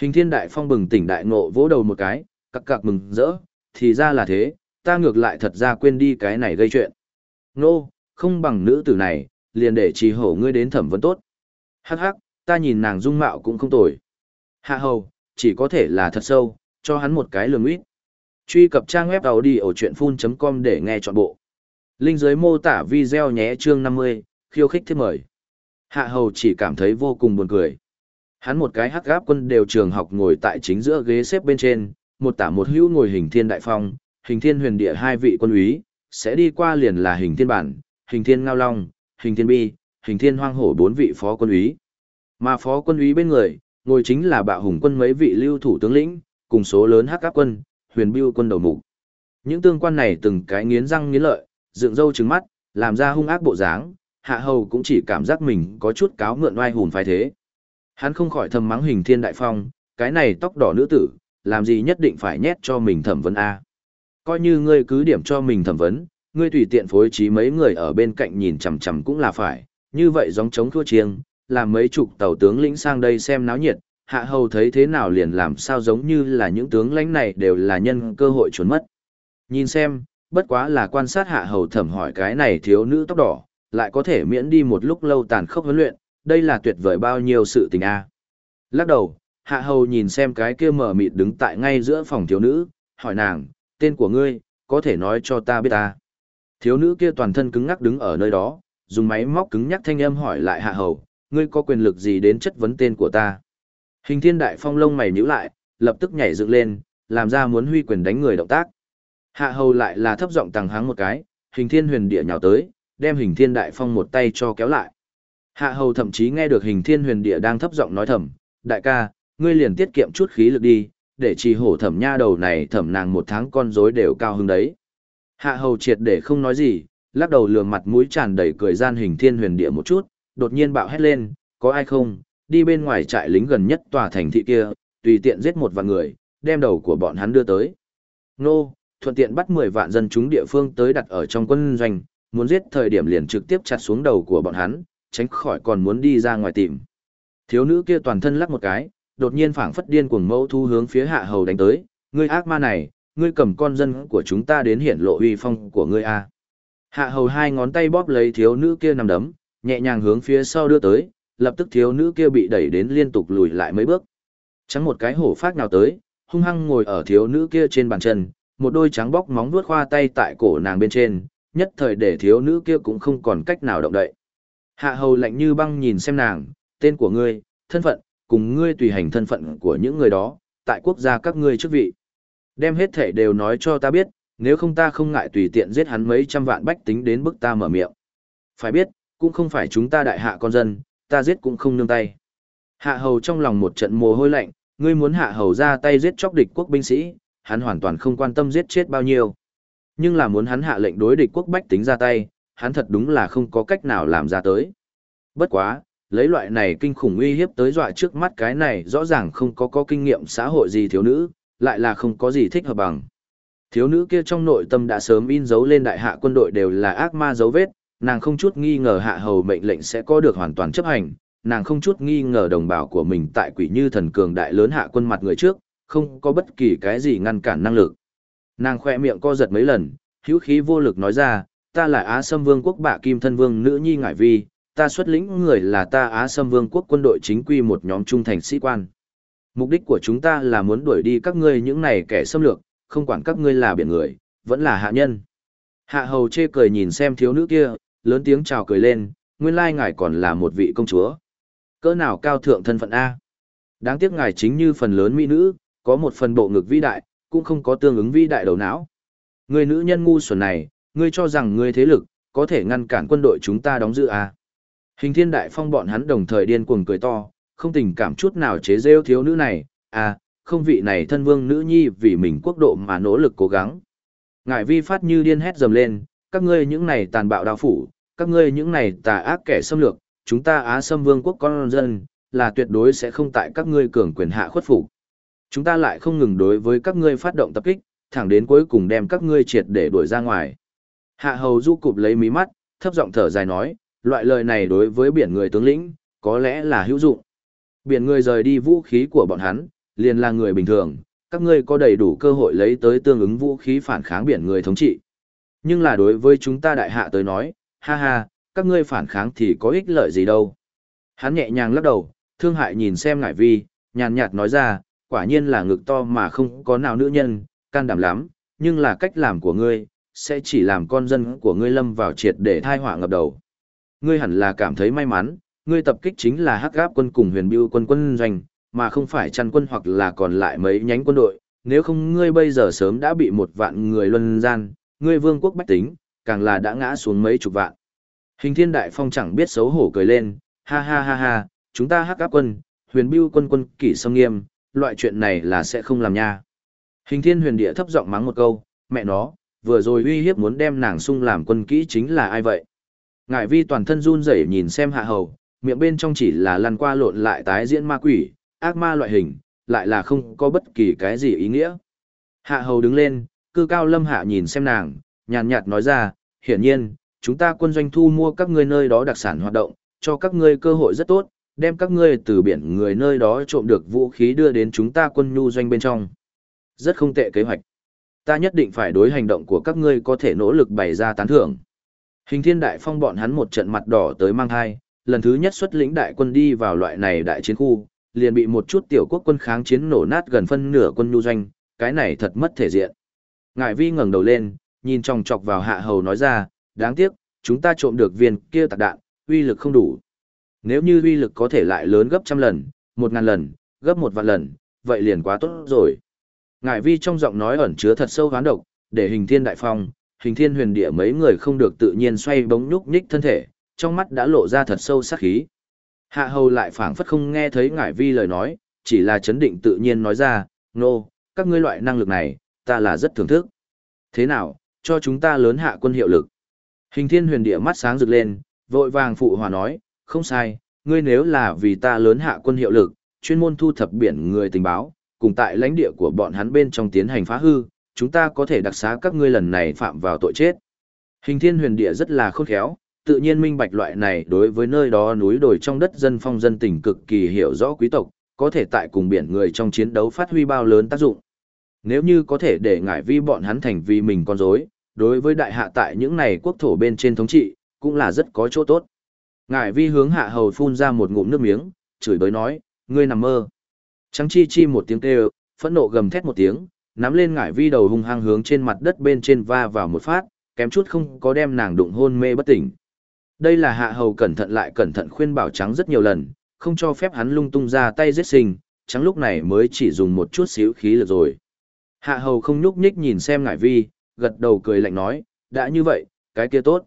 Hình thiên đại phong bừng tỉnh đại ngộ vỗ đầu một cái, cặc cặc mừng rỡ, thì ra là thế, ta ngược lại thật ra quên đi cái này gây chuyện. Nô, không bằng nữ tử này, liền để trì hổ ngươi đến thẩm vấn tốt. Hắc hắc, ta nhìn nàng dung mạo cũng không tồi. Hạ hầu, chỉ có thể là thật sâu, cho hắn một cái lường ít. Truy cập trang web đầu đi ở chuyện full.com để nghe trọn bộ. Linh dưới mô tả video nhé chương 50, khiêu khích thêm mời. Hạ hầu chỉ cảm thấy vô cùng buồn cười. Hắn một cái hắc gáp quân đều trường học ngồi tại chính giữa ghế xếp bên trên, một tả một hữu ngồi hình thiên đại phong, hình thiên huyền địa hai vị quân úy, sẽ đi qua liền là hình thiên bản, hình thiên ngao long, hình thiên bi, hình thiên hoang hổ bốn vị phó quân úy. Mà phó quân úy bên người, ngồi chính là bạo hùng quân mấy vị lưu thủ tướng lĩnh, cùng số lớn hắc các quân, huyền biêu quân đầu mục. Những tương quan này từng cái nghiến răng nghiến lợi, dựng râu trừng mắt, làm ra hung ác bộ dáng, hạ hầu cũng chỉ cảm giác mình có chút cáo mượn oai hùn phái thế. Hắn không khỏi thầm mắng hình thiên đại phong, cái này tóc đỏ nữ tử, làm gì nhất định phải nhét cho mình thẩm vấn A. Coi như ngươi cứ điểm cho mình thẩm vấn, ngươi tùy tiện phối trí mấy người ở bên cạnh nhìn chằm chằm cũng là phải, như vậy giống chống thua chiêng, làm mấy chục tàu tướng lĩnh sang đây xem náo nhiệt, hạ hầu thấy thế nào liền làm sao giống như là những tướng lãnh này đều là nhân cơ hội trốn mất. Nhìn xem, bất quá là quan sát hạ hầu thẩm hỏi cái này thiếu nữ tóc đỏ, lại có thể miễn đi một lúc lâu tàn khốc huấn luyện, đây là tuyệt vời bao nhiêu sự tình a. Lắc đầu, hạ hầu nhìn xem cái kia mở mịt đứng tại ngay giữa phòng thiếu nữ, hỏi nàng, tên của ngươi, có thể nói cho ta biết ta. Thiếu nữ kia toàn thân cứng ngắc đứng ở nơi đó, dùng máy móc cứng nhắc thanh âm hỏi lại hạ hầu, ngươi có quyền lực gì đến chất vấn tên của ta. Hình thiên đại phong lông mày nhíu lại, lập tức nhảy dựng lên, làm ra muốn huy quyền đánh người động tác. Hạ hầu lại là thấp giọng tàng háng một cái, hình thiên huyền địa nhào tới, đem hình thiên đại phong một tay cho kéo lại. Hạ hầu thậm chí nghe được hình thiên huyền địa đang thấp giọng nói thầm, đại ca, ngươi liền tiết kiệm chút khí lực đi, để trì hổ thẩm nha đầu này thẩm nàng một tháng con rối đều cao hứng đấy. Hạ hầu triệt để không nói gì, lắc đầu lườm mặt mũi tràn đầy cười gian hình thiên huyền địa một chút, đột nhiên bạo hét lên, có ai không, đi bên ngoài trại lính gần nhất tòa thành thị kia, tùy tiện giết một vạn người, đem đầu của bọn hắn đưa tới. Nô, thuận tiện bắt 10 vạn dân chúng địa phương tới đặt ở trong quân doanh, muốn giết thời điểm liền trực tiếp chặt xuống đầu của bọn hắn, tránh khỏi còn muốn đi ra ngoài tìm. Thiếu nữ kia toàn thân lắc một cái, đột nhiên phảng phất điên cuồng mẫu thu hướng phía hạ hầu đánh tới, ngươi ác ma này, ngươi cầm con dân của chúng ta đến hiển lộ uy phong của ngươi a. Hạ hầu hai ngón tay bóp lấy thiếu nữ kia nằm đấm, nhẹ nhàng hướng phía sau đưa tới, lập tức thiếu nữ kia bị đẩy đến liên tục lùi lại mấy bước. Trắng một cái hổ phát nào tới, hung hăng ngồi ở thiếu nữ kia trên bàn chân, một đôi trắng bóc móng vuốt khoa tay tại cổ nàng bên trên, nhất thời để thiếu nữ kia cũng không còn cách nào động đậy. Hạ hầu lạnh như băng nhìn xem nàng, tên của ngươi, thân phận, cùng ngươi tùy hành thân phận của những người đó, tại quốc gia các ngươi chức vị. Đem hết thể đều nói cho ta biết, nếu không ta không ngại tùy tiện giết hắn mấy trăm vạn bách tính đến bức ta mở miệng. Phải biết, cũng không phải chúng ta đại hạ con dân, ta giết cũng không nương tay. Hạ hầu trong lòng một trận mồ hôi lạnh, ngươi muốn hạ hầu ra tay giết chóc địch quốc binh sĩ, hắn hoàn toàn không quan tâm giết chết bao nhiêu. Nhưng là muốn hắn hạ lệnh đối địch quốc bách tính ra tay, hắn thật đúng là không có cách nào làm ra tới. Bất quá, lấy loại này kinh khủng uy hiếp tới dọa trước mắt cái này rõ ràng không có có kinh nghiệm xã hội gì thiếu nữ, lại là không có gì thích hợp bằng. Thiếu nữ kia trong nội tâm đã sớm in dấu lên đại hạ quân đội đều là ác ma dấu vết, nàng không chút nghi ngờ hạ hầu mệnh lệnh sẽ có được hoàn toàn chấp hành, nàng không chút nghi ngờ đồng bào của mình tại quỷ như thần cường đại lớn hạ quân mặt người trước, không có bất kỳ cái gì ngăn cản năng lực. Nàng khoe miệng co giật mấy lần, hữu khí vô lực nói ra, ta là Á Sâm Vương quốc bạ kim thân vương nữ nhi ngải vi, ta xuất lĩnh người là ta Á Sâm Vương quốc quân đội chính quy một nhóm trung thành sĩ quan. Mục đích của chúng ta là muốn đuổi đi các ngươi những này kẻ xâm lược, không quản các ngươi là biển người, vẫn là hạ nhân. Hạ hầu chê cười nhìn xem thiếu nữ kia, lớn tiếng chào cười lên, nguyên lai ngài còn là một vị công chúa. Cỡ nào cao thượng thân phận A. Đáng tiếc ngài chính như phần lớn mỹ nữ, có một phần bộ ngực vĩ đại, cũng không có tương ứng vĩ đại đầu não. Người nữ nhân ngu xuẩn này, ngươi cho rằng ngươi thế lực, có thể ngăn cản quân đội chúng ta đóng giữ a? Hình thiên đại phong bọn hắn đồng thời điên cuồng cười to, không tình cảm chút nào chế rêu thiếu nữ này, à, không vị này thân vương nữ nhi vì mình quốc độ mà nỗ lực cố gắng. Ngải vi phát như điên hét dầm lên, các ngươi những này tàn bạo đao phủ, các ngươi những này tà ác kẻ xâm lược, chúng ta Á Sâm Vương quốc con dân, là tuyệt đối sẽ không tại các ngươi cường quyền hạ khuất phục. Chúng ta lại không ngừng đối với các ngươi phát động tập kích, thẳng đến cuối cùng đem các ngươi triệt để đuổi ra ngoài. Hạ hầu du cụp lấy mí mắt, thấp giọng thở dài nói, loại lời này đối với biển người tướng lĩnh, có lẽ là hữu dụng. Biển người rời đi vũ khí của bọn hắn, liền là người bình thường, các ngươi có đầy đủ cơ hội lấy tới tương ứng vũ khí phản kháng biển người thống trị. Nhưng là đối với chúng ta đại hạ tới nói, ha ha, các ngươi phản kháng thì có ích lợi gì đâu. Hắn nhẹ nhàng lắc đầu, thương hại nhìn xem ngải vi, nhàn nhạt nói ra, quả nhiên là ngực to mà không có nào nữ nhân, can đảm lắm, nhưng là cách làm của ngươi, sẽ chỉ làm con dân của ngươi lâm vào triệt để thai họa ngập đầu. Ngươi hẳn là cảm thấy may mắn, ngươi tập kích chính là hắc gáp quân cùng huyền biêu quân quân doanh, mà không phải chăn quân hoặc là còn lại mấy nhánh quân đội, nếu không ngươi bây giờ sớm đã bị một vạn người luân gian, ngươi vương quốc bách tính, càng là đã ngã xuống mấy chục vạn. Hình thiên đại phong chẳng biết xấu hổ cười lên, ha ha ha ha, chúng ta hắc áp quân, huyền biêu quân quân kỷ sông nghiêm, loại chuyện này là sẽ không làm nha. Hình thiên huyền địa thấp giọng mắng một câu, mẹ nó, vừa rồi uy hiếp muốn đem nàng sung làm quân kỹ chính là ai vậy? Ngải vi toàn thân run rẩy nhìn xem hạ hầu, miệng bên trong chỉ là lăn qua lộn lại tái diễn ma quỷ, ác ma loại hình, lại là không có bất kỳ cái gì ý nghĩa. Hạ hầu đứng lên, cư cao lâm hạ nhìn xem nàng, nhàn nhạt nói ra, hiển nhiên, chúng ta quân doanh thu mua các ngươi nơi đó đặc sản hoạt động, cho các ngươi cơ hội rất tốt, đem các ngươi từ biển người nơi đó trộm được vũ khí đưa đến chúng ta quân nhu doanh bên trong. Rất không tệ kế hoạch. Ta nhất định phải đối hành động của các ngươi có thể nỗ lực bày ra tán thưởng. Hình thiên đại phong bọn hắn một trận mặt đỏ tới mang thai, lần thứ nhất xuất lĩnh đại quân đi vào loại này đại chiến khu, liền bị một chút tiểu quốc quân kháng chiến nổ nát gần phân nửa quân nhu doanh, cái này thật mất thể diện. Ngải vi ngẩng đầu lên, nhìn tròng chọc vào hạ hầu nói ra, đáng tiếc, chúng ta trộm được viên kia tạc đạn, uy lực không đủ. Nếu như uy lực có thể lại lớn gấp trăm lần, một ngàn lần, gấp một vạn lần, vậy liền quá tốt rồi. Ngải vi trong giọng nói ẩn chứa thật sâu hoán độc, để hình thiên đại phong, hình thiên huyền địa mấy người không được tự nhiên xoay bóng nhúc nhích thân thể, trong mắt đã lộ ra thật sâu sát khí. Hạ hầu lại phảng phất không nghe thấy ngải vi lời nói, chỉ là chấn định tự nhiên nói ra, nô, no, các ngươi loại năng lực này, ta là rất thưởng thức. Thế nào, cho chúng ta lớn hạ quân hiệu lực. Hình thiên huyền địa mắt sáng rực lên, vội vàng phụ hòa nói, không sai, ngươi nếu là vì ta lớn hạ quân hiệu lực, chuyên môn thu thập biển người tình báo, cùng tại lãnh địa của bọn hắn bên trong tiến hành phá hư, chúng ta có thể đặc xá các ngươi lần này phạm vào tội chết. Hình thiên huyền địa rất là khôn khéo, tự nhiên minh bạch loại này đối với nơi đó núi đồi trong đất dân phong dân tình cực kỳ hiểu rõ quý tộc, có thể tại cùng biển người trong chiến đấu phát huy bao lớn tác dụng. Nếu như có thể để ngải vi bọn hắn thành vì mình con rối, đối với đại hạ tại những này quốc thổ bên trên thống trị, cũng là rất có chỗ tốt. Ngải vi hướng hạ hầu phun ra một ngụm nước miếng, chửi bới nói, ngươi nằm mơ. Trắng chi chi một tiếng kêu, phẫn nộ gầm thét một tiếng, nắm lên ngải vi đầu hung hăng hướng trên mặt đất bên trên va vào một phát, kém chút không có đem nàng đụng hôn mê bất tỉnh. Đây là hạ hầu cẩn thận lại cẩn thận khuyên bảo trắng rất nhiều lần, không cho phép hắn lung tung ra tay giết sinh, trắng lúc này mới chỉ dùng một chút xíu khí lực rồi. Hạ hầu không nhúc nhích nhìn xem ngải vi, gật đầu cười lạnh nói, đã như vậy, cái kia tốt.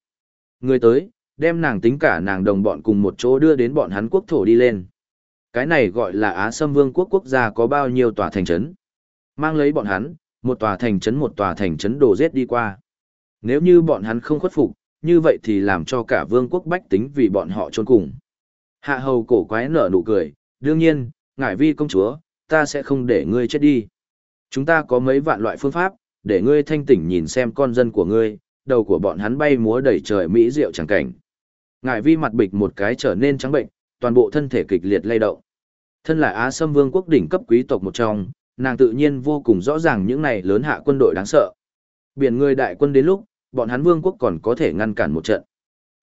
Người tới, đem nàng tính cả nàng đồng bọn cùng một chỗ đưa đến bọn hắn quốc thổ đi lên. Cái này gọi là Á Sâm Vương quốc quốc gia có bao nhiêu tòa thành trấn. Mang lấy bọn hắn, một tòa thành trấn một tòa thành trấn đổ giết đi qua. Nếu như bọn hắn không khuất phục, như vậy thì làm cho cả vương quốc bách tính vì bọn họ trốn cùng. Hạ hầu cổ quái nở nụ cười, đương nhiên, ngải vi công chúa, ta sẽ không để ngươi chết đi. Chúng ta có mấy vạn loại phương pháp, để ngươi thanh tỉnh nhìn xem con dân của ngươi, đầu của bọn hắn bay múa đầy trời mỹ diệu chẳng cảnh. Ngải vi mặt bịch một cái trở nên trắng bệnh, toàn bộ thân thể kịch liệt lay động. Thân là Á Sâm Vương quốc đỉnh cấp quý tộc một trong, nàng tự nhiên vô cùng rõ ràng những này lớn hạ quân đội đáng sợ. Biển người đại quân đến lúc, bọn hắn vương quốc còn có thể ngăn cản một trận.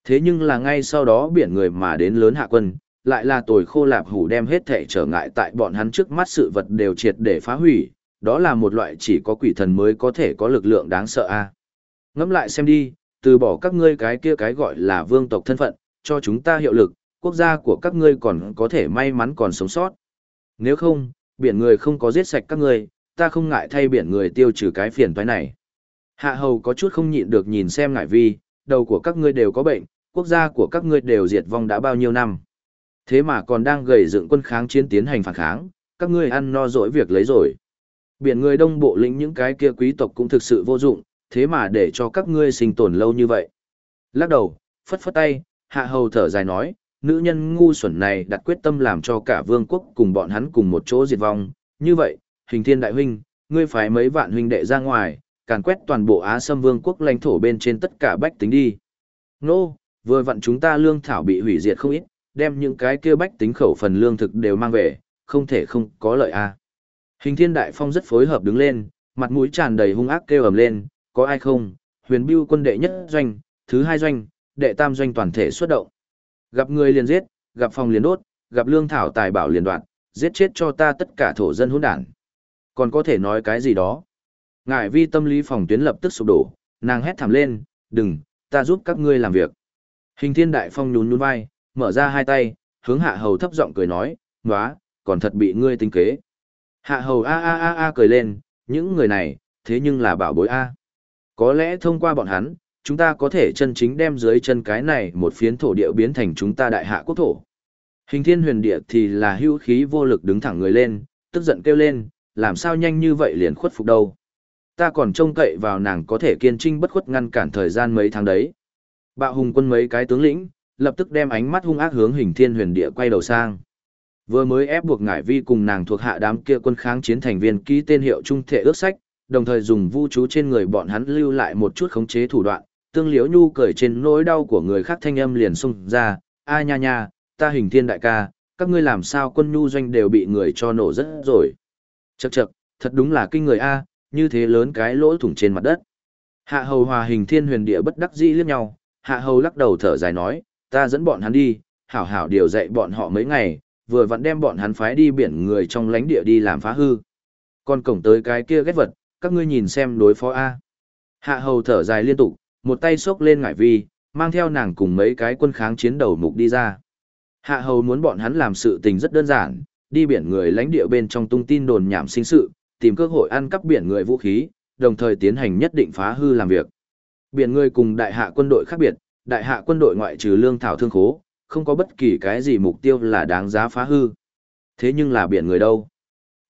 Thế nhưng là ngay sau đó biển người mà đến lớn hạ quân, lại là tồi khô lạp hủ đem hết thể trở ngại tại bọn hắn trước mắt sự vật đều triệt để phá hủy, đó là một loại chỉ có quỷ thần mới có thể có lực lượng đáng sợ a. Ngẫm lại xem đi, từ bỏ các ngươi cái kia cái gọi là vương tộc thân phận, cho chúng ta hiệu lực, quốc gia của các ngươi còn có thể may mắn còn sống sót. Nếu không, biển người không có giết sạch các ngươi, ta không ngại thay biển người tiêu trừ cái phiền toái này. Hạ hầu có chút không nhịn được nhìn xem ngại vi, đầu của các ngươi đều có bệnh, quốc gia của các ngươi đều diệt vong đã bao nhiêu năm. Thế mà còn đang gầy dựng quân kháng chiến tiến hành phản kháng, các ngươi ăn no dỗi việc lấy rồi. Biển người đông bộ lĩnh những cái kia quý tộc cũng thực sự vô dụng, thế mà để cho các ngươi sinh tồn lâu như vậy. Lắc đầu, phất phất tay, hạ hầu thở dài nói, nữ nhân ngu xuẩn này đặt quyết tâm làm cho cả vương quốc cùng bọn hắn cùng một chỗ diệt vong. Như vậy, hình thiên đại huynh, ngươi phải mấy vạn huynh đệ ra ngoài, càn quét toàn bộ Á Sâm Vương quốc lãnh thổ bên trên tất cả bách tính đi. Nô, vừa vặn chúng ta lương thảo bị hủy diệt không ít, đem những cái kia bách tính khẩu phần lương thực đều mang về, không thể không có lợi a. À. Hình thiên đại phong rất phối hợp đứng lên, mặt mũi tràn đầy hung ác kêu ầm lên, có ai không, huyền bưu quân đệ nhất doanh, thứ hai doanh, đệ tam doanh toàn thể xuất động. Gặp người liền giết, gặp phòng liền đốt, gặp lương thảo tài bảo liền đoạn, giết chết cho ta tất cả thổ dân hỗn đản. Còn có thể nói cái gì đó? Ngải vi tâm lý phòng tuyến lập tức sụp đổ, nàng hét thảm lên, đừng, ta giúp các ngươi làm việc. Hình thiên đại phong nhún nhún vai, mở ra hai tay, hướng hạ hầu thấp giọng cười nói, nóa, còn thật bị ngươi tính kế. Hạ hầu a a a a cười lên, những người này, thế nhưng là bảo bối a. Có lẽ thông qua bọn hắn, chúng ta có thể chân chính đem dưới chân cái này một phiến thổ địa biến thành chúng ta đại hạ quốc thổ. Hình thiên huyền địa thì là hữu khí vô lực đứng thẳng người lên, tức giận kêu lên, làm sao nhanh như vậy liền khuất phục đâu. Ta còn trông cậy vào nàng có thể kiên trinh bất khuất ngăn cản thời gian mấy tháng đấy. Bạo hùng quân mấy cái tướng lĩnh, lập tức đem ánh mắt hung ác hướng hình thiên huyền địa quay đầu sang. Vừa mới ép buộc ngải vi cùng nàng thuộc hạ đám kia quân kháng chiến thành viên ký tên hiệu trung thể ước sách, đồng thời dùng vu chú trên người bọn hắn lưu lại một chút khống chế thủ đoạn, tương liễu nhu cười trên nỗi đau của người khác thanh âm liền xung ra, a nha nha, ta hình thiên đại ca, các ngươi làm sao quân nhu doanh đều bị người cho nổ rất rồi. Chậc chậc, thật đúng là kinh người a, như thế lớn cái lỗ thủng trên mặt đất. Hạ hầu hòa hình thiên huyền địa bất đắc dĩ liếc nhau, hạ hầu lắc đầu thở dài nói, ta dẫn bọn hắn đi, hảo hảo điều dạy bọn họ mấy ngày, vừa vặn đem bọn hắn phái đi biển người trong lánh địa đi làm phá hư. Còn cổng tới cái kia ghét vật, các ngươi nhìn xem đối phó A. Hạ hầu thở dài liên tục, một tay xốc lên ngải vi, mang theo nàng cùng mấy cái quân kháng chiến đầu mục đi ra. Hạ hầu muốn bọn hắn làm sự tình rất đơn giản, đi biển người lãnh địa bên trong tung tin đồn nhảm sinh sự, tìm cơ hội ăn cắp biển người vũ khí, đồng thời tiến hành nhất định phá hư làm việc. Biển người cùng đại hạ quân đội khác biệt, đại hạ quân đội ngoại trừ lương thảo thương khố, không có bất kỳ cái gì mục tiêu là đáng giá phá hư. Thế nhưng là biển người đâu?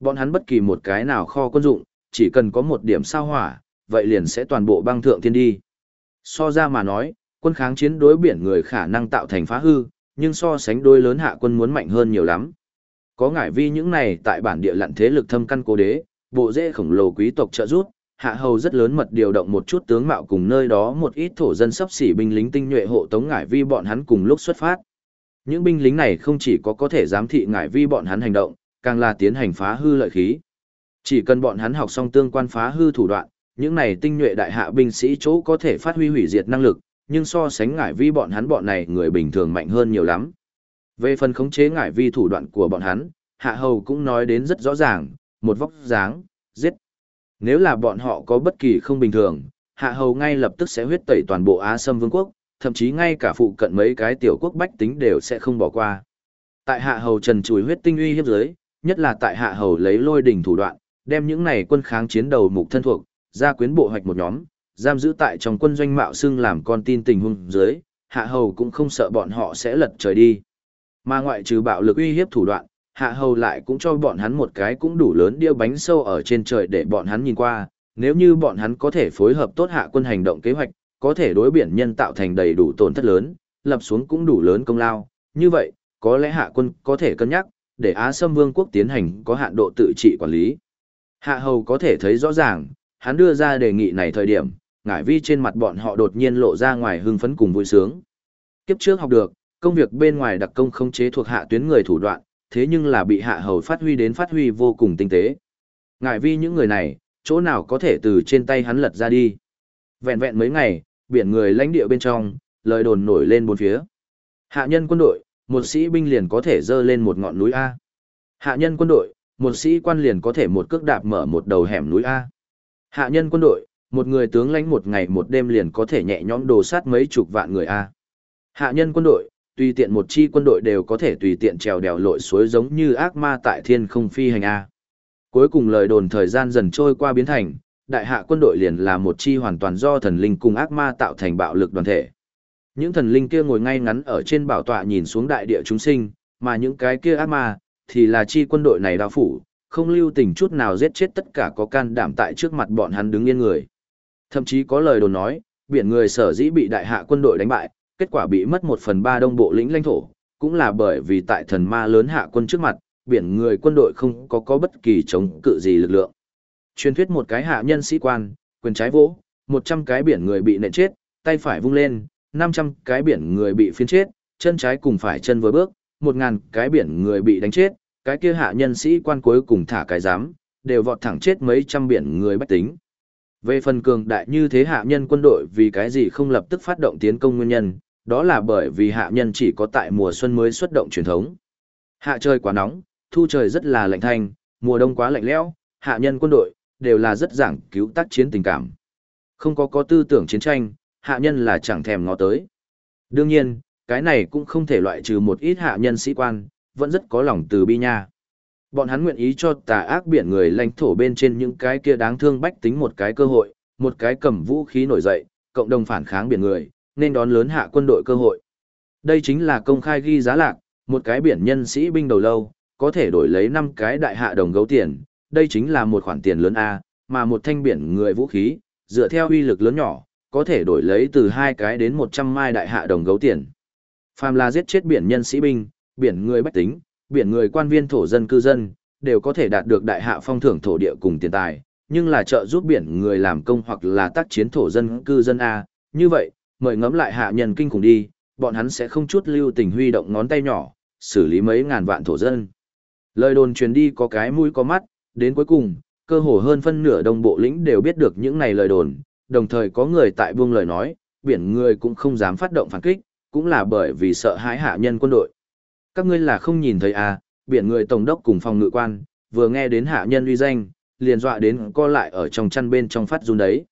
Bọn hắn bất kỳ một cái nào kho quân dụng, chỉ cần có một điểm sao hỏa, vậy liền sẽ toàn bộ băng thượng thiên đi. So ra mà nói, quân kháng chiến đối biển người khả năng tạo thành phá hư, nhưng so sánh đối lớn hạ quân muốn mạnh hơn nhiều lắm. Có ngại vi những này tại bản địa lặn thế lực thâm căn cố đế, bộ dễ khổng lồ quý tộc trợ giúp, hạ hầu rất lớn mật điều động một chút tướng mạo cùng nơi đó một ít thổ dân sắp xỉ binh lính tinh nhuệ hộ tống ngải vi bọn hắn cùng lúc xuất phát. Những binh lính này không chỉ có có thể giám thị ngải vi bọn hắn hành động, càng là tiến hành phá hư lợi khí. Chỉ cần bọn hắn học xong tương quan phá hư thủ đoạn, những này tinh nhuệ đại hạ binh sĩ chỗ có thể phát huy hủy diệt năng lực, nhưng so sánh ngải vi bọn hắn bọn này người bình thường mạnh hơn nhiều lắm. Về phần khống chế ngải vi thủ đoạn của bọn hắn, hạ hầu cũng nói đến rất rõ ràng, một vóc dáng, giết. Nếu là bọn họ có bất kỳ không bình thường, hạ hầu ngay lập tức sẽ huyết tẩy toàn bộ Á Sâm Vương quốc, thậm chí ngay cả phụ cận mấy cái tiểu quốc bách tính đều sẽ không bỏ qua. Tại hạ hầu trần chùi huyết tinh uy hiếp giới, nhất là tại hạ hầu lấy lôi đỉnh thủ đoạn, đem những này quân kháng chiến đầu mục thân thuộc, ra quyến bộ hoạch một nhóm, giam giữ tại trong quân doanh mạo xưng làm con tin tình huống dưới, hạ hầu cũng không sợ bọn họ sẽ lật trời đi. Mà ngoại trừ bạo lực uy hiếp thủ đoạn, hạ hầu lại cũng cho bọn hắn một cái cũng đủ lớn đĩa bánh sâu ở trên trời để bọn hắn nhìn qua, nếu như bọn hắn có thể phối hợp tốt hạ quân hành động kế hoạch, có thể đối biển nhân tạo thành đầy đủ tổn thất lớn, lập xuống cũng đủ lớn công lao, như vậy, có lẽ hạ quân có thể cân nhắc, để Á Sâm Vương quốc tiến hành có hạn độ tự trị quản lý. Hạ hầu có thể thấy rõ ràng, hắn đưa ra đề nghị này thời điểm, ngải vi trên mặt bọn họ đột nhiên lộ ra ngoài hưng phấn cùng vui sướng. Kiếp trước học được, công việc bên ngoài đặc công không chế thuộc hạ tuyến người thủ đoạn, thế nhưng là bị hạ hầu phát huy đến phát huy vô cùng tinh tế. Ngải vi những người này, chỗ nào có thể từ trên tay hắn lật ra đi. Vẹn vẹn mấy ngày, biển người lãnh địa bên trong, lời đồn nổi lên bốn phía. Hạ nhân quân đội, một sĩ binh liền có thể dơ lên một ngọn núi A. Hạ nhân quân đội, một sĩ quan liền có thể một cước đạp mở một đầu hẻm núi A. Hạ nhân quân đội, một người tướng lãnh một ngày một đêm liền có thể nhẹ nhõm đồ sát mấy chục vạn người A. Hạ nhân quân đội, tùy tiện một chi quân đội đều có thể tùy tiện trèo đèo lội suối giống như ác ma tại thiên không phi hành A. Cuối cùng lời đồn thời gian dần trôi qua biến thành, đại hạ quân đội liền là một chi hoàn toàn do thần linh cùng ác ma tạo thành bạo lực đoàn thể. Những thần linh kia ngồi ngay ngắn ở trên bảo tọa nhìn xuống đại địa chúng sinh, mà những cái kia ác ma, thì là chi quân đội này đao phủ, không lưu tình chút nào giết chết tất cả có can đảm tại trước mặt bọn hắn đứng yên người. Thậm chí có lời đồn nói, biển người sở dĩ bị đại hạ quân đội đánh bại, kết quả bị mất một phần ba đông bộ lĩnh lãnh thổ, cũng là bởi vì tại thần ma lớn hạ quân trước mặt, biển người quân đội không có có bất kỳ chống cự gì lực lượng. Truyền thuyết một cái hạ nhân sĩ quan, quyền trái vỗ, 100 cái biển người bị nện chết, tay phải vung lên, 500 cái biển người bị phiến chết, chân trái cùng phải chân với bước, 1000 cái biển người bị đánh chết, cái kia hạ nhân sĩ quan cuối cùng thả cái giám, đều vọt thẳng chết mấy trăm biển người bách tính. Về phần cường đại như thế hạ nhân quân đội vì cái gì không lập tức phát động tiến công nguyên nhân, đó là bởi vì hạ nhân chỉ có tại mùa xuân mới xuất động truyền thống. Hạ trời quá nóng, thu trời rất là lạnh thanh, mùa đông quá lạnh lẽo, hạ nhân quân đội đều là rất giảng cứu tác chiến tình cảm. Không có có tư tưởng chiến tranh, hạ nhân là chẳng thèm ngó tới. Đương nhiên, cái này cũng không thể loại trừ một ít hạ nhân sĩ quan, vẫn rất có lòng từ bi nha. Bọn hắn nguyện ý cho tà ác biển người lãnh thổ bên trên những cái kia đáng thương bách tính một cái cơ hội, một cái cầm vũ khí nổi dậy, cộng đồng phản kháng biển người, nên đón lớn hạ quân đội cơ hội. Đây chính là công khai ghi giá lạc, một cái biển nhân sĩ binh đầu lâu, có thể đổi lấy 5 cái đại hạ đồng gấu tiền, đây chính là một khoản tiền lớn A, mà một thanh biển người vũ khí, dựa theo uy lực lớn nhỏ, có thể đổi lấy từ hai cái đến 100 mai đại hạ đồng gấu tiền. Phàm là giết chết biển nhân sĩ binh, biển người bách tính, biển người quan viên thổ dân cư dân, đều có thể đạt được đại hạ phong thưởng thổ địa cùng tiền tài, nhưng là trợ giúp biển người làm công hoặc là tác chiến thổ dân cư dân A, như vậy, mời ngẫm lại hạ nhân kinh khủng đi, bọn hắn sẽ không chút lưu tình huy động ngón tay nhỏ, xử lý mấy ngàn vạn thổ dân. Lời đồn truyền đi có cái mũi có mắt, đến cuối cùng, cơ hồ hơn phân nửa đồng bộ lĩnh đều biết được những này lời đồn, đồng thời có người tại buông lời nói, biển người cũng không dám phát động phản kích, cũng là bởi vì sợ hãi hạ nhân quân đội. Các ngươi là không nhìn thấy à, biển người tổng đốc cùng phòng ngự quan, vừa nghe đến hạ nhân uy danh, liền dọa đến co lại ở trong chăn bên trong phát run đấy.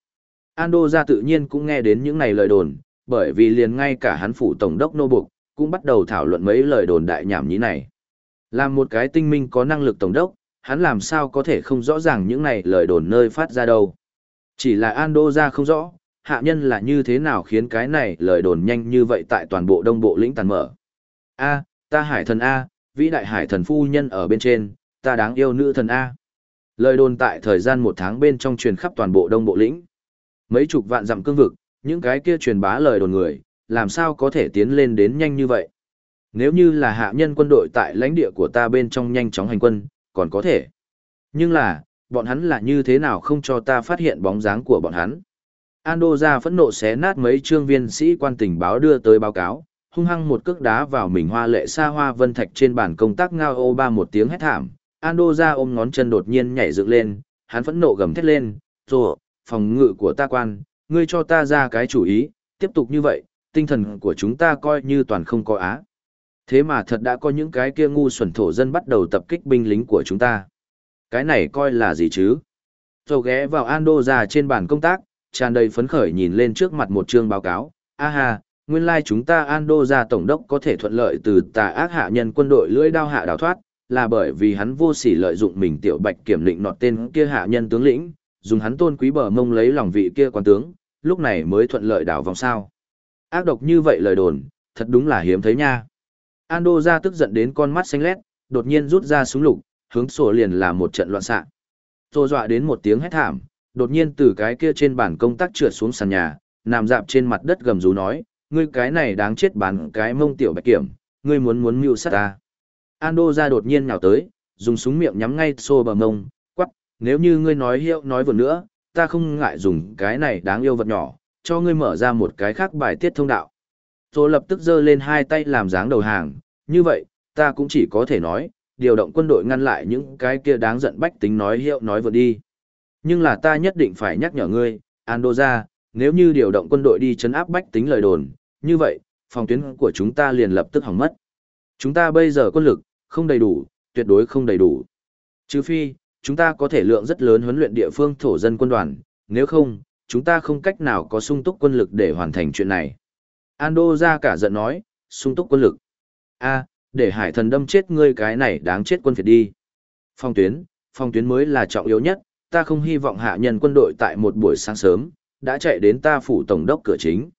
Ando ra tự nhiên cũng nghe đến những này lời đồn, bởi vì liền ngay cả hắn phủ tổng đốc nô buộc, cũng bắt đầu thảo luận mấy lời đồn đại nhảm nhí này. Làm một cái tinh minh có năng lực tổng đốc, hắn làm sao có thể không rõ ràng những này lời đồn nơi phát ra đâu. Chỉ là Ando ra không rõ, hạ nhân là như thế nào khiến cái này lời đồn nhanh như vậy tại toàn bộ đông bộ lĩnh tàn mở. A, ta hải thần A, vĩ đại hải thần phu nhân ở bên trên, ta đáng yêu nữ thần A. Lời đồn tại thời gian một tháng bên trong truyền khắp toàn bộ đông bộ lĩnh. Mấy chục vạn dặm cương vực, những cái kia truyền bá lời đồn người, làm sao có thể tiến lên đến nhanh như vậy. Nếu như là hạ nhân quân đội tại lãnh địa của ta bên trong nhanh chóng hành quân, còn có thể. Nhưng là, bọn hắn là như thế nào không cho ta phát hiện bóng dáng của bọn hắn. Ando ra phẫn nộ xé nát mấy trương viên sĩ quan tình báo đưa tới báo cáo, hung hăng một cước đá vào mình hoa lệ xa hoa vân thạch trên bàn công tác ngao ô ba một tiếng hét thảm. Ando ra ôm ngón chân đột nhiên nhảy dựng lên, hắn phẫn nộ gầm thét lên, rồi, phòng ngự của ta quan, ngươi cho ta ra cái chủ ý, tiếp tục như vậy, tinh thần của chúng ta coi như toàn không có á. Thế mà thật đã có những cái kia ngu xuẩn thổ dân bắt đầu tập kích binh lính của chúng ta. Cái này coi là gì chứ? Rồi ghé vào Ando ra trên bàn công tác, tràn đầy phấn khởi nhìn lên trước mặt một chương báo cáo. A ha, nguyên lai chúng ta Ando ra tổng đốc có thể thuận lợi từ tà ác hạ nhân quân đội lưỡi đao hạ đào thoát, là bởi vì hắn vô sỉ lợi dụng mình tiểu bạch kiểm định nọt tên kia hạ nhân tướng lĩnh, dùng hắn tôn quý bờ mông lấy lòng vị kia quan tướng, lúc này mới thuận lợi đảo vòng sao. Ác độc như vậy lời đồn, thật đúng là hiếm thấy nha. Ando ra tức giận đến con mắt xanh lét, đột nhiên rút ra súng lục, hướng sổ liền là một trận loạn xạ. Tô dọa đến một tiếng hét thảm, đột nhiên từ cái kia trên bàn công tác trượt xuống sàn nhà, nằm dạp trên mặt đất gầm rú nói, ngươi cái này đáng chết bán cái mông tiểu bạch kiểm, ngươi muốn muốn mưu sát ta. Ando ra đột nhiên nhào tới, dùng súng miệng nhắm ngay xô bờ mông, quắc, nếu như ngươi nói hiệu nói vừa nữa, ta không ngại dùng cái này đáng yêu vật nhỏ, cho ngươi mở ra một cái khác bài tiết thông đạo. Tô lập tức giơ lên hai tay làm dáng đầu hàng, như vậy, ta cũng chỉ có thể nói, điều động quân đội ngăn lại những cái kia đáng giận bách tính nói hiệu nói vừa đi. Nhưng là ta nhất định phải nhắc nhở ngươi, Andoja, nếu như điều động quân đội đi chấn áp bách tính lời đồn, như vậy, phòng tuyến của chúng ta liền lập tức hỏng mất. Chúng ta bây giờ quân lực, không đầy đủ, tuyệt đối không đầy đủ. Trừ phi, chúng ta có thể lượng rất lớn huấn luyện địa phương thổ dân quân đoàn, nếu không, chúng ta không cách nào có sung túc quân lực để hoàn thành chuyện này. Ando ra cả giận nói, sung túc quân lực. a để hải thần đâm chết ngươi cái này đáng chết quân phiệt đi. Phong tuyến, phong tuyến mới là trọng yếu nhất, ta không hy vọng hạ nhân quân đội tại một buổi sáng sớm, đã chạy đến ta phủ tổng đốc cửa chính.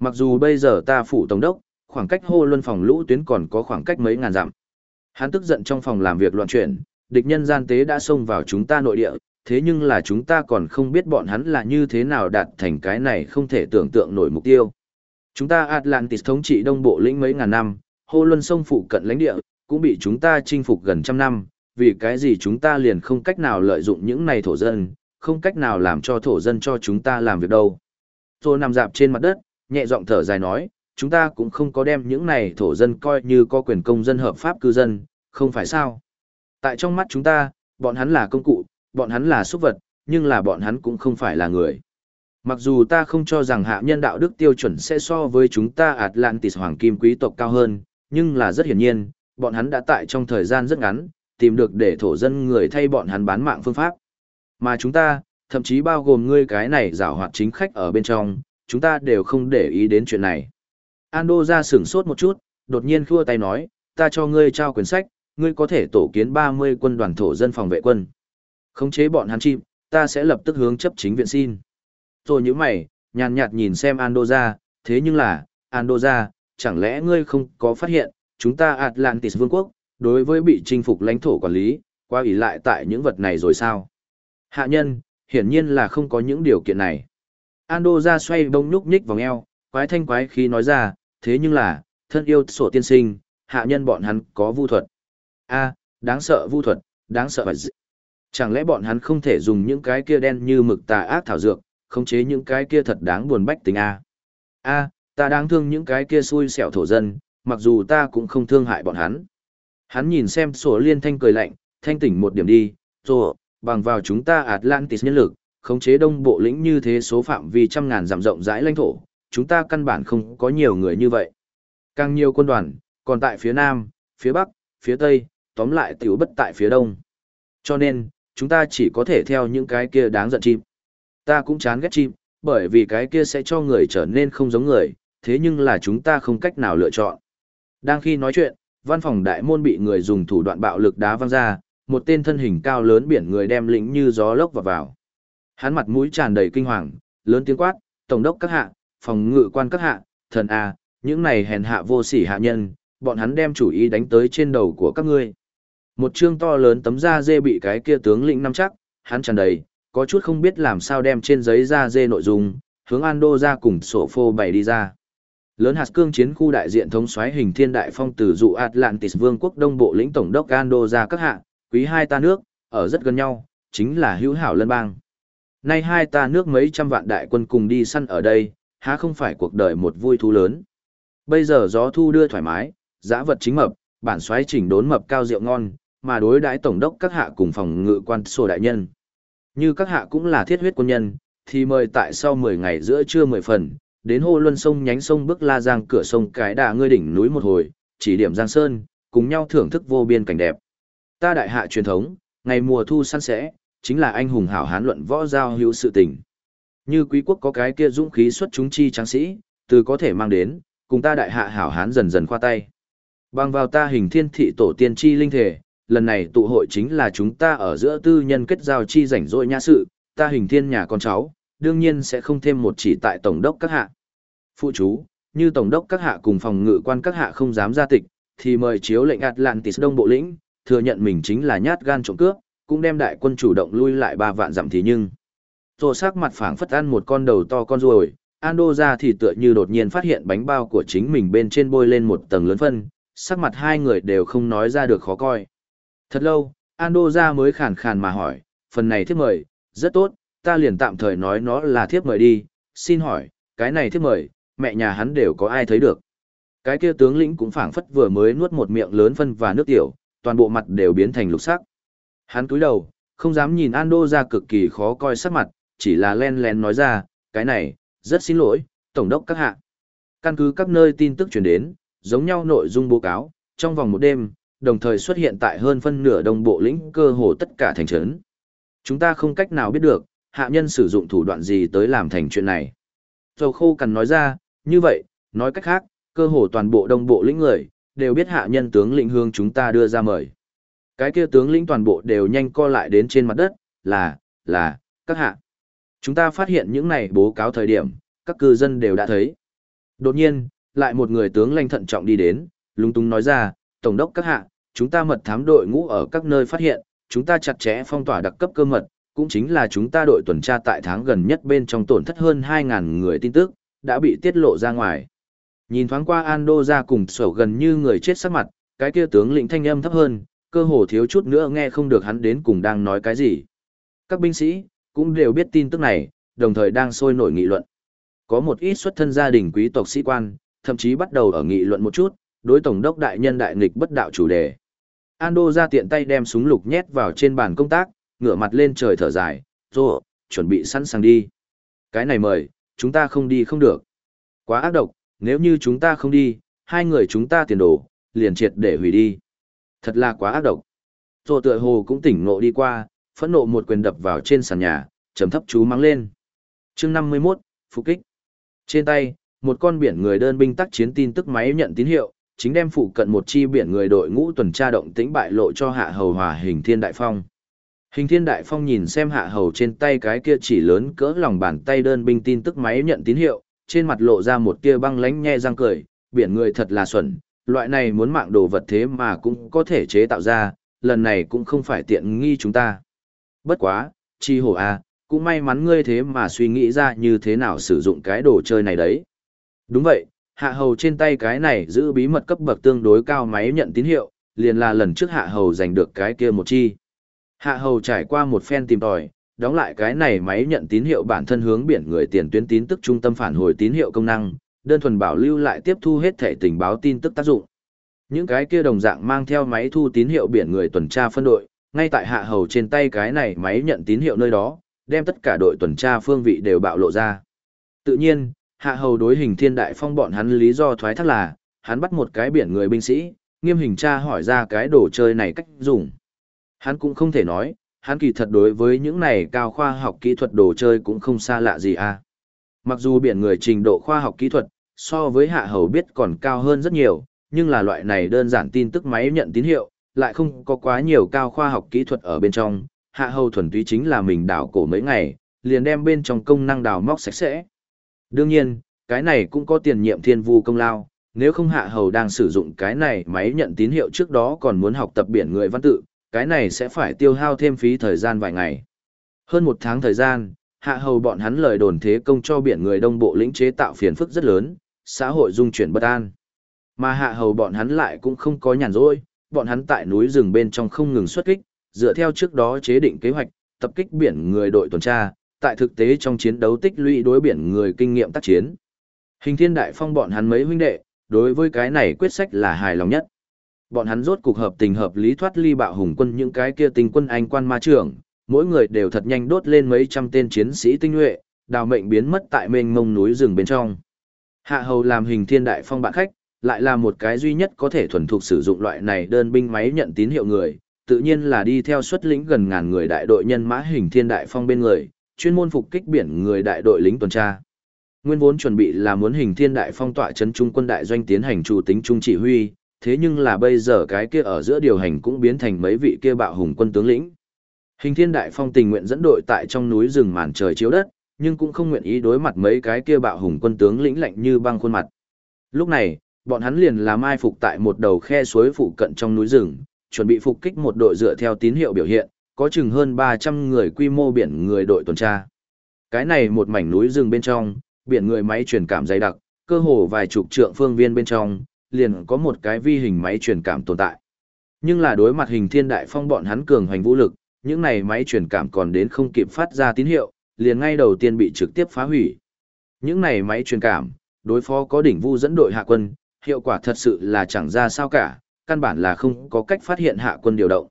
Mặc dù bây giờ ta phủ tổng đốc, khoảng cách hô luân phòng lũ tuyến còn có khoảng cách mấy ngàn dặm. Hắn tức giận trong phòng làm việc loạn chuyển, địch nhân gian tế đã xông vào chúng ta nội địa, thế nhưng là chúng ta còn không biết bọn hắn là như thế nào đạt thành cái này không thể tưởng tượng nổi mục tiêu. Chúng ta Atlantis thống trị đông bộ lĩnh mấy ngàn năm, hô luân sông phụ cận lãnh địa, cũng bị chúng ta chinh phục gần trăm năm, vì cái gì chúng ta liền không cách nào lợi dụng những này thổ dân, không cách nào làm cho thổ dân cho chúng ta làm việc đâu. Tôi nằm dạp trên mặt đất, nhẹ giọng thở dài nói, chúng ta cũng không có đem những này thổ dân coi như có quyền công dân hợp pháp cư dân, không phải sao. Tại trong mắt chúng ta, bọn hắn là công cụ, bọn hắn là súc vật, nhưng là bọn hắn cũng không phải là người. Mặc dù ta không cho rằng hạ nhân đạo đức tiêu chuẩn sẽ so với chúng ta Atlantis hoàng kim quý tộc cao hơn, nhưng là rất hiển nhiên, bọn hắn đã tại trong thời gian rất ngắn, tìm được để thổ dân người thay bọn hắn bán mạng phương pháp. Mà chúng ta, thậm chí bao gồm ngươi cái này giảo hoạt chính khách ở bên trong, chúng ta đều không để ý đến chuyện này. Ando ra sửng sốt một chút, đột nhiên khua tay nói, ta cho ngươi trao quyển sách, ngươi có thể tổ kiến 30 quân đoàn thổ dân phòng vệ quân. Khống chế bọn hắn chim, ta sẽ lập tức hướng chấp chính viện xin. Rồi nhớ mày, nhàn nhạt nhìn xem Ando ra, thế nhưng là, Ando ra, chẳng lẽ ngươi không có phát hiện, chúng ta Atlantis vương quốc, đối với bị chinh phục lãnh thổ quản lý, qua ủy lại tại những vật này rồi sao? Hạ nhân, hiển nhiên là không có những điều kiện này. Ando ra xoay bông nhúc nhích vòng eo, quái thanh quái khi nói ra, thế nhưng là, thân yêu sổ tiên sinh, hạ nhân bọn hắn có vu thuật. a đáng sợ vu thuật, đáng sợ vật Chẳng lẽ bọn hắn không thể dùng những cái kia đen như mực tà ác thảo dược, khống chế những cái kia thật đáng buồn bách tình a a ta đáng thương những cái kia xui xẻo thổ dân, mặc dù ta cũng không thương hại bọn hắn. Hắn nhìn xem sổ liên thanh cười lạnh, thanh tỉnh một điểm đi, rồi, bằng vào chúng ta Atlantis nhân lực, khống chế đông bộ lĩnh như thế số phạm vi trăm ngàn dặm rộng rãi lãnh thổ, chúng ta căn bản không có nhiều người như vậy. Càng nhiều quân đoàn, còn tại phía nam, phía bắc, phía tây, tóm lại tiểu bất tại phía đông. Cho nên, chúng ta chỉ có thể theo những cái kia đáng giận chim. Ta cũng chán ghét chim, bởi vì cái kia sẽ cho người trở nên không giống người, thế nhưng là chúng ta không cách nào lựa chọn. Đang khi nói chuyện, văn phòng đại môn bị người dùng thủ đoạn bạo lực đá văng ra, một tên thân hình cao lớn biển người đem lĩnh như gió lốc vào vào. Hắn mặt mũi tràn đầy kinh hoàng, lớn tiếng quát, tổng đốc các hạ, phòng ngự quan các hạ, thần a, những này hèn hạ vô sỉ hạ nhân, bọn hắn đem chủ ý đánh tới trên đầu của các ngươi. Một chương to lớn tấm da dê bị cái kia tướng lĩnh nắm chắc, hắn tràn đầy, có chút không biết làm sao đem trên giấy da dê nội dung, hướng Ando ra cùng sổ phô bày đi ra. Lớn hạt cương chiến khu đại diện thống soái hình thiên đại phong tử dụ Atlantis vương quốc đông bộ lĩnh tổng đốc Ando ra các hạ, quý hai ta nước, ở rất gần nhau, chính là hữu hảo lân bang. Nay hai ta nước mấy trăm vạn đại quân cùng đi săn ở đây, há không phải cuộc đời một vui thú lớn. Bây giờ gió thu đưa thoải mái, giã vật chính mập, bản xoáy chỉnh đốn mập cao rượu ngon, mà đối đãi tổng đốc các hạ cùng phòng ngự quan sổ đại nhân. Như các hạ cũng là thiết huyết quân nhân, thì mời tại sau 10 ngày giữa trưa 10 phần, đến hô luân sông nhánh sông bước la giang cửa sông cái đà ngươi đỉnh núi một hồi, chỉ điểm giang sơn, cùng nhau thưởng thức vô biên cảnh đẹp. Ta đại hạ truyền thống, ngày mùa thu săn sẽ, chính là anh hùng hảo hán luận võ giao hữu sự tình. Như quý quốc có cái kia dũng khí xuất chúng chi tráng sĩ, từ có thể mang đến, cùng ta đại hạ hảo hán dần dần khoa tay. Bằng vào ta hình thiên thị tổ tiên chi linh thể, lần này tụ hội chính là chúng ta ở giữa tư nhân kết giao chi rảnh rỗi nhã sự, ta hình thiên nhà con cháu, đương nhiên sẽ không thêm một chỉ tại tổng đốc các hạ. Phụ chú, như tổng đốc các hạ cùng phòng ngự quan các hạ không dám ra tịch, thì mời chiếu lệnh Atlantis Đông Bộ lĩnh, thừa nhận mình chính là nhát gan trộm cướp, cũng đem đại quân chủ động lui lại ba vạn dặm thì nhưng. Tô sắc mặt phảng phất ăn một con đầu to con ruồi, Ando ra thì tựa như đột nhiên phát hiện bánh bao của chính mình bên trên bôi lên một tầng lớn phân, sắc mặt hai người đều không nói ra được khó coi. Thật lâu, Ando ra mới khàn khàn mà hỏi, phần này thiếp mời, rất tốt, ta liền tạm thời nói nó là thiếp mời đi, xin hỏi, cái này thiếp mời, mẹ nhà hắn đều có ai thấy được. Cái kia tướng lĩnh cũng phảng phất vừa mới nuốt một miệng lớn phân và nước tiểu, toàn bộ mặt đều biến thành lục sắc. Hắn cúi đầu, không dám nhìn Ando ra cực kỳ khó coi sắc mặt, chỉ là len lén nói ra, cái này, rất xin lỗi, Tổng đốc các hạ. Căn cứ các nơi tin tức truyền đến, giống nhau nội dung báo cáo, trong vòng một đêm, đồng thời xuất hiện tại hơn phân nửa đồng bộ lĩnh cơ hồ tất cả thành trấn. Chúng ta không cách nào biết được, hạ nhân sử dụng thủ đoạn gì tới làm thành chuyện này. Dầu khô cần nói ra, như vậy, nói cách khác, cơ hồ toàn bộ đồng bộ lĩnh người, đều biết hạ nhân tướng lĩnh hương chúng ta đưa ra mời. Cái kia tướng lĩnh toàn bộ đều nhanh co lại đến trên mặt đất, là, là, các hạ. Chúng ta phát hiện những này bố cáo thời điểm, các cư dân đều đã thấy. Đột nhiên, lại một người tướng lãnh thận trọng đi đến, lung tung nói ra, Tổng đốc các hạ, chúng ta mật thám đội ngũ ở các nơi phát hiện, chúng ta chặt chẽ phong tỏa đặc cấp cơ mật, cũng chính là chúng ta đội tuần tra tại tháng gần nhất bên trong tổn thất hơn 2.000 người tin tức, đã bị tiết lộ ra ngoài. Nhìn thoáng qua Ando ra cùng sổ gần như người chết sắc mặt, cái kia tướng lĩnh thanh âm thấp hơn, cơ hồ thiếu chút nữa nghe không được hắn đến cùng đang nói cái gì. Các binh sĩ, cũng đều biết tin tức này, đồng thời đang sôi nổi nghị luận. Có một ít xuất thân gia đình quý tộc sĩ quan, thậm chí bắt đầu ở nghị luận một chút, đối tổng đốc đại nhân đại nghịch bất đạo chủ đề. Ando ra tiện tay đem súng lục nhét vào trên bàn công tác, ngửa mặt lên trời thở dài, rồi, chuẩn bị sẵn sàng đi. Cái này mời, chúng ta không đi không được. Quá ác độc, nếu như chúng ta không đi, hai người chúng ta tiền đồ, liền triệt để hủy đi. Thật là quá ác độc. Rồi tựa hồ cũng tỉnh ngộ đi qua, phẫn nộ một quyền đập vào trên sàn nhà, trầm thấp chú mắng lên. chương 51, phục kích. Trên tay, một con biển người đơn binh tác chiến tin tức máy nhận tín hiệu, chính đem phụ cận một chi biển người đội ngũ tuần tra động tĩnh bại lộ cho hạ hầu hòa hình thiên đại phong. Hình thiên đại phong nhìn xem hạ hầu trên tay cái kia chỉ lớn cỡ lòng bàn tay đơn binh tin tức máy nhận tín hiệu, trên mặt lộ ra một tia băng lánh nhe răng cười, biển người thật là xuẩn, loại này muốn mạng đồ vật thế mà cũng có thể chế tạo ra, lần này cũng không phải tiện nghi chúng ta. Bất quá, chi hổ a, à, cũng may mắn ngươi thế mà suy nghĩ ra như thế nào sử dụng cái đồ chơi này đấy. Đúng vậy, hạ hầu trên tay cái này giữ bí mật cấp bậc tương đối cao máy nhận tín hiệu, liền là lần trước hạ hầu giành được cái kia một chi. Hạ hầu trải qua một phen tìm tòi, đóng lại cái này máy nhận tín hiệu bản thân hướng biển người tiền tuyến tín tức trung tâm phản hồi tín hiệu công năng, đơn thuần bảo lưu lại tiếp thu hết thể tình báo tin tức tác dụng. Những cái kia đồng dạng mang theo máy thu tín hiệu biển người tuần tra phân đội, ngay tại hạ hầu trên tay cái này máy nhận tín hiệu nơi đó, đem tất cả đội tuần tra phương vị đều bạo lộ ra. Tự nhiên, hạ hầu đối hình thiên đại phong bọn hắn lý do thoái thác là, hắn bắt một cái biển người binh sĩ, nghiêm hình tra hỏi ra cái đồ chơi này cách dùng. Hắn cũng không thể nói, hắn kỳ thật đối với những này cao khoa học kỹ thuật đồ chơi cũng không xa lạ gì à. Mặc dù biển người trình độ khoa học kỹ thuật, so với hạ hầu biết còn cao hơn rất nhiều, nhưng là loại này đơn giản tin tức máy nhận tín hiệu, lại không có quá nhiều cao khoa học kỹ thuật ở bên trong, hạ hầu thuần túy chính là mình đảo cổ mấy ngày, liền đem bên trong công năng đào móc sạch sẽ. Đương nhiên, cái này cũng có tiền nhiệm thiên vu công lao, nếu không hạ hầu đang sử dụng cái này máy nhận tín hiệu trước đó còn muốn học tập biển người văn tự, cái này sẽ phải tiêu hao thêm phí thời gian vài ngày. Hơn một tháng thời gian, hạ hầu bọn hắn lời đồn thế công cho biển người đông bộ lĩnh chế tạo phiền phức rất lớn, xã hội dung chuyển bất an. Mà hạ hầu bọn hắn lại cũng không có nhàn rỗi, bọn hắn tại núi rừng bên trong không ngừng xuất kích, dựa theo trước đó chế định kế hoạch, tập kích biển người đội tuần tra, tại thực tế trong chiến đấu tích lũy đối biển người kinh nghiệm tác chiến. Hình thiên đại phong bọn hắn mấy huynh đệ, đối với cái này quyết sách là hài lòng nhất. Bọn hắn rốt cục hợp tình hợp lý thoát ly bạo hùng quân những cái kia tinh quân anh quan ma trưởng, mỗi người đều thật nhanh đốt lên mấy trăm tên chiến sĩ tinh nhuệ, đào mệnh biến mất tại mênh mông núi rừng bên trong. Hạ hầu làm hình thiên đại phong bạn khách, lại là một cái duy nhất có thể thuần thục sử dụng loại này đơn binh máy nhận tín hiệu người, tự nhiên là đi theo xuất lĩnh gần ngàn người đại đội nhân mã hình thiên đại phong bên người, chuyên môn phục kích biển người đại đội lính tuần tra. Nguyên vốn chuẩn bị là muốn hình thiên đại phong tỏa chấn trung quân đại doanh tiến hành chủ tính trung chỉ huy, thế nhưng là bây giờ cái kia ở giữa điều hành cũng biến thành mấy vị kia bạo hùng quân tướng lĩnh. Hình thiên đại phong tình nguyện dẫn đội tại trong núi rừng màn trời chiếu đất, nhưng cũng không nguyện ý đối mặt mấy cái kia bạo hùng quân tướng lĩnh lạnh như băng khuôn mặt. Lúc này, bọn hắn liền làm mai phục tại một đầu khe suối phụ cận trong núi rừng, chuẩn bị phục kích một đội dựa theo tín hiệu biểu hiện, có chừng hơn 300 người quy mô biển người đội tuần tra. Cái này một mảnh núi rừng bên trong, biển người máy truyền cảm dày đặc, cơ hồ vài chục trượng phương viên bên trong, liền có một cái vi hình máy truyền cảm tồn tại. Nhưng là đối mặt hình thiên đại phong bọn hắn cường hoành vũ lực, những này máy truyền cảm còn đến không kịp phát ra tín hiệu, liền ngay đầu tiên bị trực tiếp phá hủy. Những này máy truyền cảm, đối phó có đỉnh vu dẫn đội hạ quân, hiệu quả thật sự là chẳng ra sao cả, căn bản là không có cách phát hiện hạ quân điều động.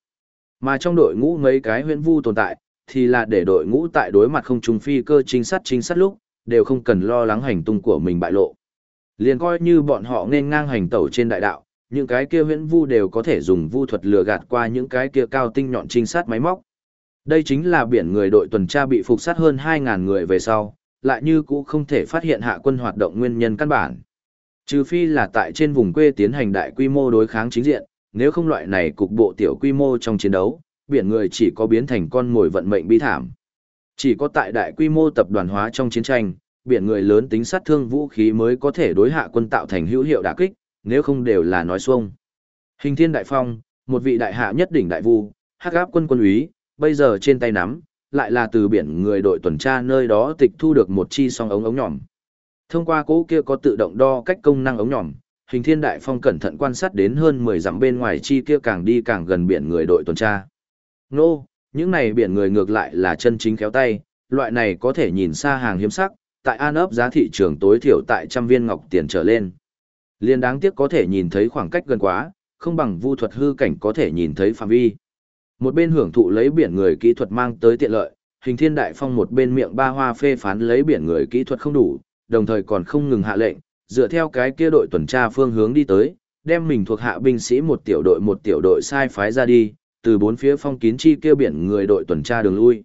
Mà trong đội ngũ mấy cái huyễn vu tồn tại, thì là để đội ngũ tại đối mặt không trùng phi cơ chính sát chính sát lúc, đều không cần lo lắng hành tung của mình bại lộ. Liền coi như bọn họ nên ngang hành tẩu trên đại đạo, những cái kia huyễn vu đều có thể dùng vu thuật lừa gạt qua những cái kia cao tinh nhọn trinh sát máy móc. Đây chính là biển người đội tuần tra bị phục sát hơn 2.000 người về sau, lại như cũ không thể phát hiện hạ quân hoạt động nguyên nhân căn bản. Trừ phi là tại trên vùng quê tiến hành đại quy mô đối kháng chính diện, nếu không loại này cục bộ tiểu quy mô trong chiến đấu, biển người chỉ có biến thành con mồi vận mệnh bi thảm. Chỉ có tại đại quy mô tập đoàn hóa trong chiến tranh, biển người lớn tính sát thương vũ khí mới có thể đối hạ quân tạo thành hữu hiệu đả kích, nếu không đều là nói xuông. Hình thiên đại phong, một vị đại hạ nhất đỉnh đại vu, hắc áp quân quân úy, bây giờ trên tay nắm, lại là từ biển người đội tuần tra nơi đó tịch thu được một chi song ống ống nhỏm. Thông qua cỗ kia có tự động đo cách công năng ống nhỏm, hình thiên đại phong cẩn thận quan sát đến hơn 10 dặm bên ngoài chi kia càng đi càng gần biển người đội tuần tra. Nô, những này biển người ngược lại là chân chính khéo tay, loại này có thể nhìn xa hàng hiếm sắc, tại An ấp giá thị trường tối thiểu tại trăm viên ngọc tiền trở lên. Liên đáng tiếc có thể nhìn thấy khoảng cách gần quá, không bằng vu thuật hư cảnh có thể nhìn thấy phạm vi. Một bên hưởng thụ lấy biển người kỹ thuật mang tới tiện lợi, hình thiên đại phong một bên miệng ba hoa phê phán lấy biển người kỹ thuật không đủ, đồng thời còn không ngừng hạ lệnh, dựa theo cái kia đội tuần tra phương hướng đi tới, đem mình thuộc hạ binh sĩ một tiểu đội một tiểu đội sai phái ra đi, từ bốn phía phong kín chi kia biển người đội tuần tra đường lui.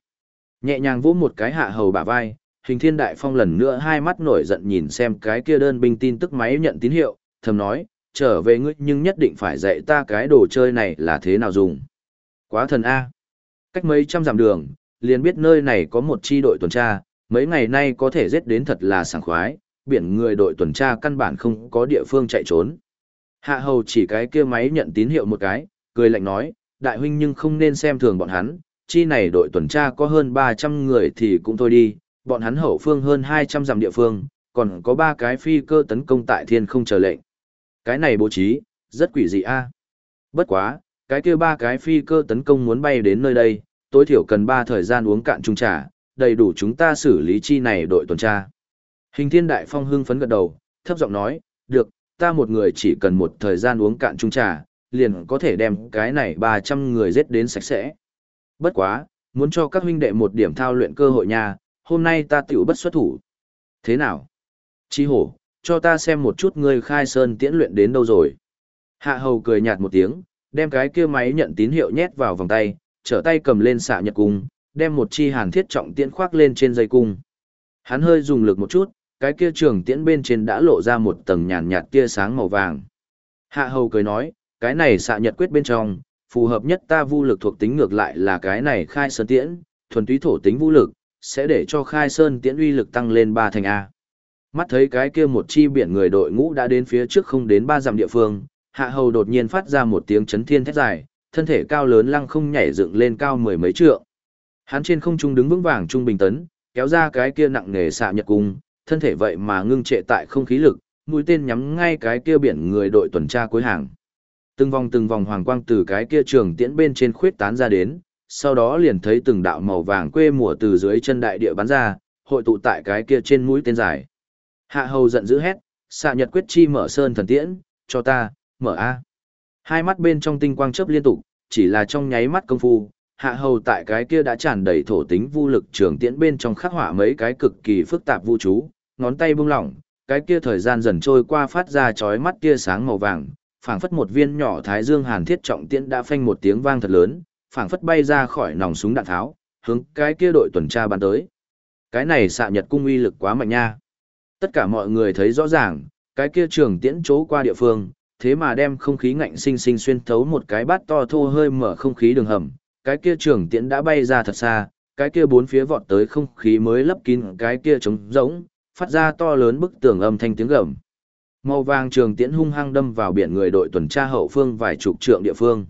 Nhẹ nhàng vỗ một cái hạ hầu bả vai, hình thiên đại phong lần nữa hai mắt nổi giận nhìn xem cái kia đơn binh tin tức máy nhận tín hiệu, thầm nói, trở về ngươi nhưng nhất định phải dạy ta cái đồ chơi này là thế nào dùng. Quá thần A. Cách mấy trăm dặm đường, liền biết nơi này có một chi đội tuần tra, mấy ngày nay có thể giết đến thật là sảng khoái, biển người đội tuần tra căn bản không có địa phương chạy trốn. Hạ hầu chỉ cái kia máy nhận tín hiệu một cái, cười lạnh nói, đại huynh nhưng không nên xem thường bọn hắn, chi này đội tuần tra có hơn 300 người thì cũng thôi đi, bọn hắn hậu phương hơn 200 dặm địa phương, còn có ba cái phi cơ tấn công tại thiên không chờ lệnh. Cái này bố trí, rất quỷ dị a. Bất quá, cái kia ba cái phi cơ tấn công muốn bay đến nơi đây, tối thiểu cần 3 thời gian uống cạn chung trà, đầy đủ chúng ta xử lý chi này đội tuần tra. Hình thiên đại phong hưng phấn gật đầu, thấp giọng nói, được, ta một người chỉ cần một thời gian uống cạn chung trà, liền có thể đem cái này 300 người giết đến sạch sẽ. Bất quá, muốn cho các huynh đệ một điểm thao luyện cơ hội nha, hôm nay ta tiểu bất xuất thủ. Thế nào? Chi hổ, cho ta xem một chút ngươi khai sơn tiễn luyện đến đâu rồi. Hạ hầu cười nhạt một tiếng, đem cái kia máy nhận tín hiệu nhét vào vòng tay, trở tay cầm lên xạ nhật cung, đem một chi hàn thiết trọng tiễn khoác lên trên dây cung. Hắn hơi dùng lực một chút, cái kia trường tiễn bên trên đã lộ ra một tầng nhàn nhạt tia sáng màu vàng. Hạ hầu cười nói, cái này xạ nhật quyết bên trong, phù hợp nhất ta vu lực thuộc tính ngược lại là cái này khai sơn tiễn, thuần túy thổ tính vũ lực, sẽ để cho khai sơn tiễn uy lực tăng lên ba thành A. Mắt thấy cái kia một chi biển người đội ngũ đã đến phía trước không đến ba dặm địa phương, hạ hầu đột nhiên phát ra một tiếng chấn thiên thét dài, thân thể cao lớn lăng không nhảy dựng lên cao mười mấy trượng. Hắn trên không trung đứng vững vàng trung bình tấn, kéo ra cái kia nặng nề xạ nhật cung, thân thể vậy mà ngưng trệ tại không khí lực, mũi tên nhắm ngay cái kia biển người đội tuần tra cuối hàng. Từng vòng từng vòng hoàng quang từ cái kia trường tiễn bên trên khuyết tán ra đến, sau đó liền thấy từng đạo màu vàng quê mùa từ dưới chân đại địa bắn ra, hội tụ tại cái kia trên mũi tên dài. Hạ hầu giận dữ hét, xạ nhật quyết chi mở sơn thần tiễn, cho ta, mở A. Hai mắt bên trong tinh quang chớp liên tục, chỉ là trong nháy mắt công phu, hạ hầu tại cái kia đã tràn đầy thổ tính vô lực trường tiễn bên trong khắc họa mấy cái cực kỳ phức tạp vũ chú, ngón tay buông lỏng, cái kia thời gian dần trôi qua phát ra chói mắt kia sáng màu vàng, phảng phất một viên nhỏ thái dương hàn thiết trọng tiễn đã phanh một tiếng vang thật lớn, phảng phất bay ra khỏi nòng súng đạn tháo, hướng cái kia đội tuần tra bắn tới. Cái này xạ nhật cung uy lực quá mạnh nha. Tất cả mọi người thấy rõ ràng, cái kia trường tiễn chỗ qua địa phương, thế mà đem không khí ngạnh sinh sinh xuyên thấu một cái bát to thô hơi mở không khí đường hầm, cái kia trường tiễn đã bay ra thật xa, cái kia bốn phía vọt tới không khí mới lấp kín cái kia trống rỗng, phát ra to lớn bức tường âm thanh tiếng gầm. Màu vàng trường tiễn hung hăng đâm vào biển người đội tuần tra hậu phương vài chục trượng địa phương.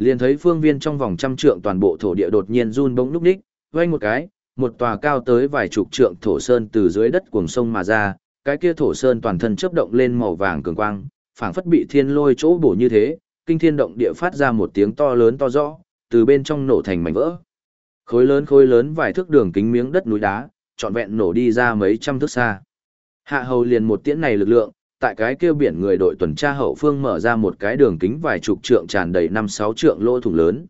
Liền thấy phương viên trong vòng trăm trượng toàn bộ thổ địa đột nhiên run bỗng núc ních, vang một cái, một tòa cao tới vài chục trượng thổ sơn từ dưới đất cuồng sông mà ra, cái kia thổ sơn toàn thân chớp động lên màu vàng cường quang, phảng phất bị thiên lôi chỗ bổ như thế, kinh thiên động địa phát ra một tiếng to lớn to rõ, từ bên trong nổ thành mảnh vỡ. Khối lớn khối lớn vài thước đường kính miếng đất núi đá, trọn vẹn nổ đi ra mấy trăm thước xa. Hạ hầu liền một tiễn này lực lượng, tại cái kia biển người đội tuần tra hậu phương mở ra một cái đường kính vài chục trượng tràn đầy năm sáu trượng lỗ thủng lớn.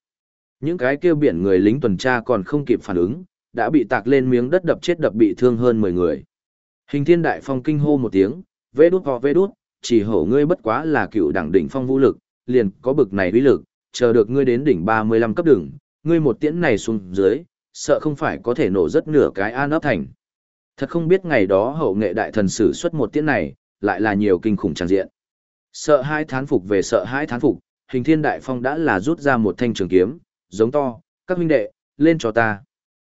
Những cái kia biển người lính tuần tra còn không kịp phản ứng, đã bị tạc lên miếng đất đập chết đập bị thương hơn 10 người. Hình thiên đại phong kinh hô một tiếng, vê đút ho vê đút, chỉ hổ ngươi bất quá là cựu đẳng đỉnh phong vũ lực, liền có bực này uy lực, chờ được ngươi đến đỉnh 35 cấp đường, ngươi một tiễn này xuống dưới, sợ không phải có thể nổ rất nửa cái an ấp thành. Thật không biết ngày đó hậu nghệ đại thần sử xuất một tiễn này, lại là nhiều kinh khủng tràn diện. Sợ hai thán phục về sợ hai thán phục, hình thiên đại phong đã là rút ra một thanh trường kiếm, giống to, các huynh đệ, lên cho ta.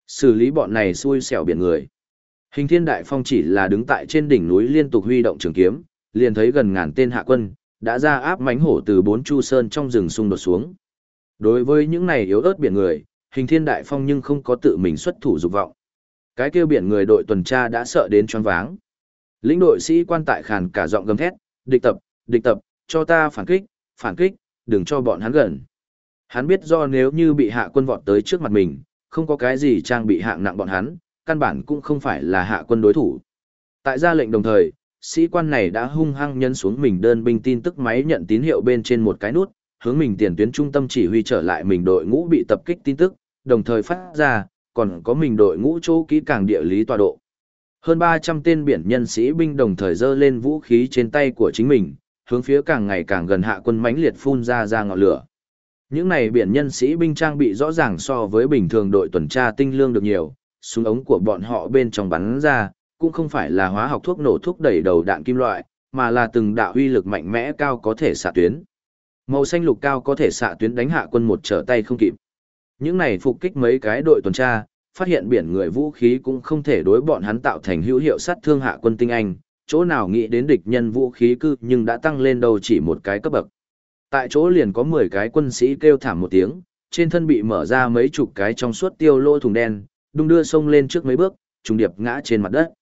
Xử lý bọn này xui xẻo biển người. Hình thiên đại phong chỉ là đứng tại trên đỉnh núi liên tục huy động trường kiếm, liền thấy gần ngàn tên hạ quân, đã ra áp mánh hổ từ bốn chu sơn trong rừng xung đột xuống. Đối với những này yếu ớt biển người, hình thiên đại phong nhưng không có tự mình xuất thủ dục vọng. Cái kêu biển người đội tuần tra đã sợ đến choáng váng. Lĩnh đội sĩ quan tại khàn cả giọng gầm thét, địch tập, địch tập, cho ta phản kích, phản kích, đừng cho bọn hắn gần. Hắn biết do nếu như bị hạ quân vọt tới trước mặt mình, không có cái gì trang bị hạng nặng bọn hắn, căn bản cũng không phải là hạ quân đối thủ. Tại ra lệnh đồng thời, sĩ quan này đã hung hăng nhân xuống mình đơn binh tin tức máy nhận tín hiệu bên trên một cái nút, hướng mình tiền tuyến trung tâm chỉ huy trở lại mình đội ngũ bị tập kích tin tức, đồng thời phát ra, còn có mình đội ngũ chỗ kỹ càng địa lý tọa độ. Hơn 300 tên biển nhân sĩ binh đồng thời dơ lên vũ khí trên tay của chính mình, hướng phía càng ngày càng gần hạ quân mãnh liệt phun ra ra ngọn lửa. Những này biển nhân sĩ binh trang bị rõ ràng so với bình thường đội tuần tra tinh lương được nhiều, súng ống của bọn họ bên trong bắn ra, cũng không phải là hóa học thuốc nổ thuốc đẩy đầu đạn kim loại, mà là từng đạo uy lực mạnh mẽ cao có thể xạ tuyến. Màu xanh lục cao có thể xạ tuyến đánh hạ quân một trở tay không kịp. Những này phục kích mấy cái đội tuần tra, phát hiện biển người vũ khí cũng không thể đối bọn hắn tạo thành hữu hiệu sát thương hạ quân tinh anh, chỗ nào nghĩ đến địch nhân vũ khí cư nhưng đã tăng lên đâu chỉ một cái cấp bậc. Tại chỗ liền có 10 cái quân sĩ kêu thảm một tiếng, trên thân bị mở ra mấy chục cái trong suốt tiêu lô thùng đen, đung đưa sông lên trước mấy bước, trùng điệp ngã trên mặt đất.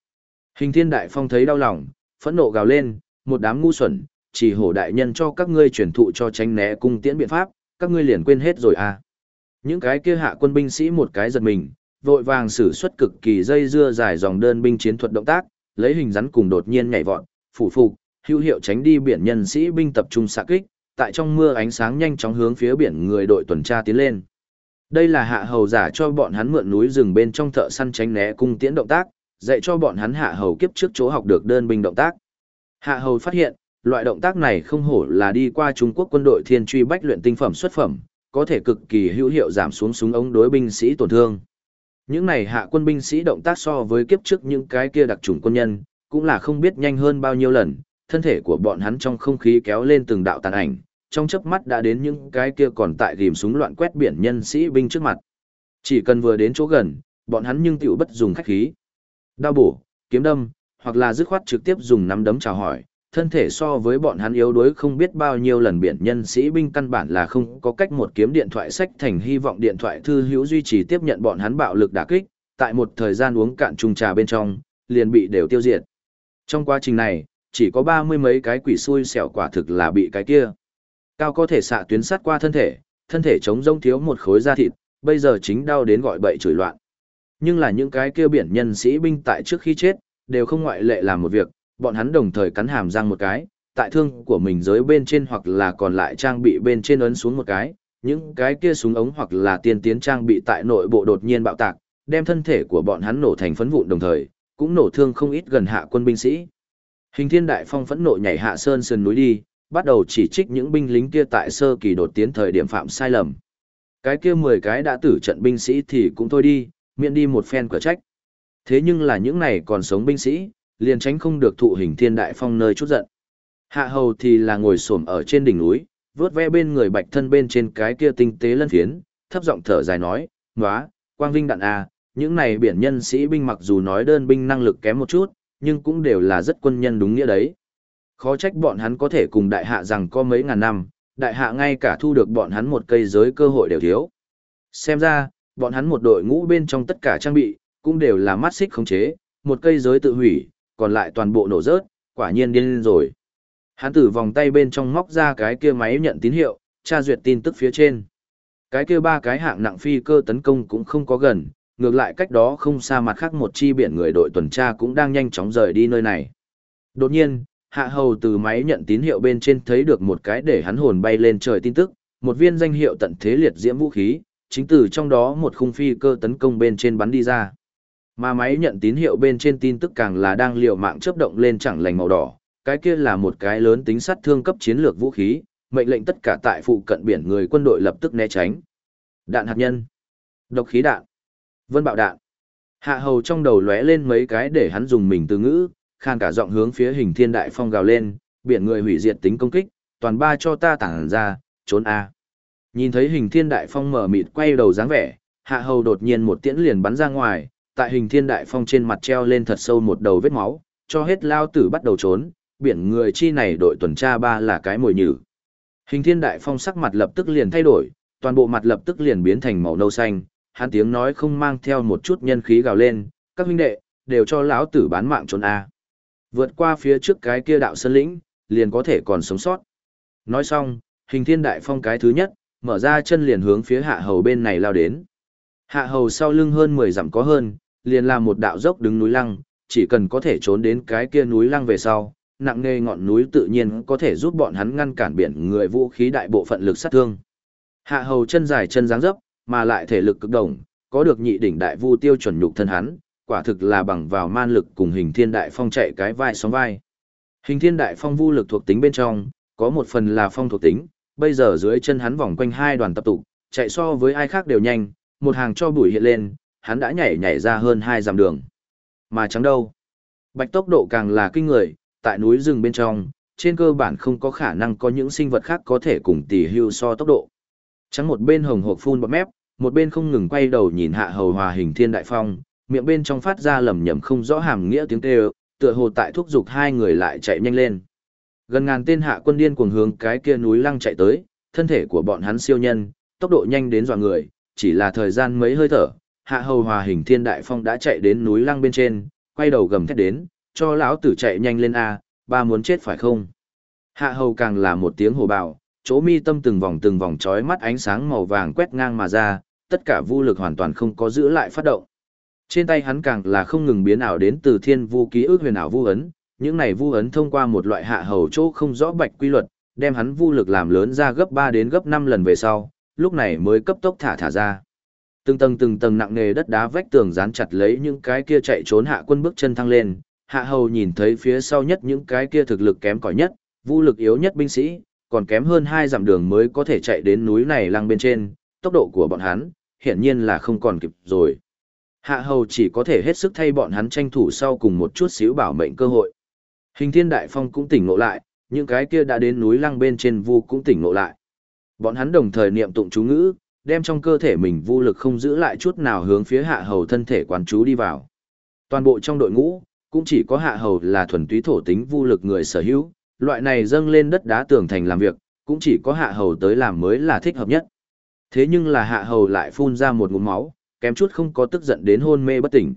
Hình thiên đại phong thấy đau lòng, phẫn nộ gào lên, một đám ngu xuẩn, chỉ hổ đại nhân cho các ngươi truyền thụ cho tránh né cung tiễn biện pháp, các ngươi liền quên hết rồi à. Những cái kia hạ quân binh sĩ một cái giật mình, vội vàng sử xuất cực kỳ dây dưa dài dòng đơn binh chiến thuật động tác, lấy hình rắn cùng đột nhiên nhảy vọt, phủ phục, hữu hiệu tránh đi biển nhân sĩ binh tập trung xạ kích, tại trong mưa ánh sáng nhanh chóng hướng phía biển người đội tuần tra tiến lên. Đây là hạ hầu giả cho bọn hắn mượn núi rừng bên trong thợ săn tránh né cung tiễn động tác, dạy cho bọn hắn hạ hầu kiếp trước chỗ học được đơn binh động tác. Hạ hầu phát hiện, loại động tác này không hổ là đi qua Trung Quốc quân đội thiên truy bách luyện tinh phẩm xuất phẩm, có thể cực kỳ hữu hiệu giảm xuống súng ống đối binh sĩ tổn thương. Những này hạ quân binh sĩ động tác so với kiếp trước những cái kia đặc trùng quân nhân, cũng là không biết nhanh hơn bao nhiêu lần, thân thể của bọn hắn trong không khí kéo lên từng đạo tàn ảnh, trong chớp mắt đã đến những cái kia còn tại rìm súng loạn quét biển nhân sĩ binh trước mặt. Chỉ cần vừa đến chỗ gần, bọn hắn nhưng tiểu bất dùng khách khí. Đao bổ, kiếm đâm, hoặc là dứt khoát trực tiếp dùng nắm đấm chào hỏi, thân thể so với bọn hắn yếu đuối không biết bao nhiêu lần biển nhân sĩ binh căn bản là không có cách một kiếm điện thoại sách thành hy vọng điện thoại thư hữu duy trì tiếp nhận bọn hắn bạo lực đả kích, tại một thời gian uống cạn chung trà bên trong, liền bị đều tiêu diệt. Trong quá trình này, chỉ có ba mươi mấy cái quỷ xui xẻo quả thực là bị cái kia. Cao có thể xạ tuyến sát qua thân thể, thân thể chống rông thiếu một khối da thịt, bây giờ chính đau đến gọi bậy chửi loạn. Nhưng là những cái kia biển nhân sĩ binh tại trước khi chết, đều không ngoại lệ làm một việc, bọn hắn đồng thời cắn hàm răng một cái, tại thương của mình giới bên trên hoặc là còn lại trang bị bên trên ấn xuống một cái, những cái kia súng ống hoặc là tiên tiến trang bị tại nội bộ đột nhiên bạo tạc, đem thân thể của bọn hắn nổ thành phấn vụn đồng thời, cũng nổ thương không ít gần hạ quân binh sĩ. Hình Thiên Đại Phong phẫn nộ nhảy hạ sơn sườn núi đi, bắt đầu chỉ trích những binh lính kia tại sơ kỳ đột tiến thời điểm phạm sai lầm. Cái kia 10 cái đã tử trận binh sĩ thì cũng thôi đi, miễn đi một phen cửa trách. Thế nhưng là những này còn sống binh sĩ, liền tránh không được thụ hình thiên đại phong nơi chút giận. Hạ hầu thì là ngồi xổm ở trên đỉnh núi, vớt ve bên người bạch thân bên trên cái kia tinh tế lân phiến, thấp giọng thở dài nói, "Nóa, quang vinh đạn à, những này biển nhân sĩ binh mặc dù nói đơn binh năng lực kém một chút, nhưng cũng đều là rất quân nhân đúng nghĩa đấy. Khó trách bọn hắn có thể cùng đại hạ rằng có mấy ngàn năm, đại hạ ngay cả thu được bọn hắn một cây giới cơ hội đều thiếu. Xem ra, bọn hắn một đội ngũ bên trong tất cả trang bị, cũng đều là mắt xích khống chế, một cây giới tự hủy, còn lại toàn bộ nổ rớt, quả nhiên điên lên rồi. Hắn từ vòng tay bên trong móc ra cái kia máy nhận tín hiệu, tra duyệt tin tức phía trên. Cái kia ba cái hạng nặng phi cơ tấn công cũng không có gần, ngược lại cách đó không xa mặt khác một chi biển người đội tuần tra cũng đang nhanh chóng rời đi nơi này. Đột nhiên, hạ hầu từ máy nhận tín hiệu bên trên thấy được một cái để hắn hồn bay lên trời tin tức, một viên danh hiệu tận thế liệt diễm vũ khí, chính từ trong đó một khung phi cơ tấn công bên trên bắn đi ra. Mà máy nhận tín hiệu bên trên tin tức càng là đang liều mạng chớp động lên chẳng lành màu đỏ, cái kia là một cái lớn tính sát thương cấp chiến lược vũ khí, mệnh lệnh tất cả tại phụ cận biển người quân đội lập tức né tránh. Đạn hạt nhân, độc khí đạn, vân bạo đạn. Hạ hầu trong đầu lóe lên mấy cái để hắn dùng mình từ ngữ, khan cả giọng hướng phía hình thiên đại phong gào lên, biển người hủy diệt tính công kích, toàn ba cho ta tản ra, trốn a. Nhìn thấy hình thiên đại phong mở mịt quay đầu dáng vẻ, hạ hầu đột nhiên một tiễn liền bắn ra ngoài, tại hình thiên đại phong trên mặt treo lên thật sâu một đầu vết máu, cho hết lao tử bắt đầu trốn, biển người chi này đội tuần tra ba là cái mồi nhử. Hình thiên đại phong sắc mặt lập tức liền thay đổi, toàn bộ mặt lập tức liền biến thành màu nâu xanh, hắn tiếng nói không mang theo một chút nhân khí gào lên, các huynh đệ, đều cho lão tử bán mạng trốn a. Vượt qua phía trước cái kia đạo sơn lĩnh, liền có thể còn sống sót. Nói xong, hình thiên đại phong cái thứ nhất, mở ra chân liền hướng phía hạ hầu bên này lao đến. Hạ hầu sau lưng hơn 10 dặm có hơn, liền là một đạo dốc đứng núi lăng, chỉ cần có thể trốn đến cái kia núi lăng về sau, nặng nề ngọn núi tự nhiên có thể giúp bọn hắn ngăn cản biển người vũ khí đại bộ phận lực sát thương. Hạ hầu chân dài chân dáng dấp, mà lại thể lực cực đồng, có được nhị đỉnh đại vu tiêu chuẩn nhục thân hắn, quả thực là bằng vào man lực cùng hình thiên đại phong chạy cái vai sóng vai. Hình thiên đại phong vu lực thuộc tính bên trong, có một phần là phong thuộc tính, bây giờ dưới chân hắn vòng quanh hai đoàn tập tụ, chạy so với ai khác đều nhanh, một hàng cho bụi hiện lên, hắn đã nhảy nhảy ra hơn hai dặm đường. Mà chẳng đâu. Bạch tốc độ càng là kinh người, tại núi rừng bên trong, trên cơ bản không có khả năng có những sinh vật khác có thể cùng tỷ hưu so tốc độ. Trắng một bên hồng hộp phun bọt mép, một bên không ngừng quay đầu nhìn hạ hầu hòa hình thiên đại phong, miệng bên trong phát ra lầm nhầm không rõ hàm nghĩa tiếng kêu, tựa hồ tại thúc giục hai người lại chạy nhanh lên. Gần ngàn tên hạ quân điên cuồng hướng cái kia núi lăng chạy tới, thân thể của bọn hắn siêu nhân, tốc độ nhanh đến dọa người, chỉ là thời gian mấy hơi thở, hạ hầu hòa hình thiên đại phong đã chạy đến núi lăng bên trên, quay đầu gầm thét đến, cho lão tử chạy nhanh lên a, ba muốn chết phải không? Hạ hầu càng là một tiếng hồ bạo, chỗ mi tâm từng vòng từng vòng chói mắt ánh sáng màu vàng quét ngang mà ra, tất cả vu lực hoàn toàn không có giữ lại phát động. Trên tay hắn càng là không ngừng biến ảo đến từ thiên vu ký ức huyền ảo vu ấn, những này vu ấn thông qua một loại hạ hầu chỗ không rõ bạch quy luật, đem hắn vu lực làm lớn ra gấp 3 đến gấp 5 lần về sau, lúc này mới cấp tốc thả thả ra. Từng tầng từng tầng nặng nề đất đá vách tường dán chặt lấy những cái kia chạy trốn hạ quân bước chân thăng lên, hạ hầu nhìn thấy phía sau nhất những cái kia thực lực kém cỏi nhất, vũ lực yếu nhất binh sĩ, còn kém hơn hai dặm đường mới có thể chạy đến núi này lăng bên trên, tốc độ của bọn hắn, hiển nhiên là không còn kịp rồi. Hạ hầu chỉ có thể hết sức thay bọn hắn tranh thủ sau cùng một chút xíu bảo mệnh cơ hội. Hình thiên đại phong cũng tỉnh ngộ lại, những cái kia đã đến núi lăng bên trên vu cũng tỉnh ngộ lại. Bọn hắn đồng thời niệm tụng chú ngữ, đem trong cơ thể mình vu lực không giữ lại chút nào hướng phía hạ hầu thân thể quán chú đi vào. Toàn bộ trong đội ngũ, cũng chỉ có hạ hầu là thuần túy thổ tính vu lực người sở hữu, loại này dâng lên đất đá tường thành làm việc, cũng chỉ có hạ hầu tới làm mới là thích hợp nhất. Thế nhưng là hạ hầu lại phun ra một ngụm máu, kém chút không có tức giận đến hôn mê bất tỉnh.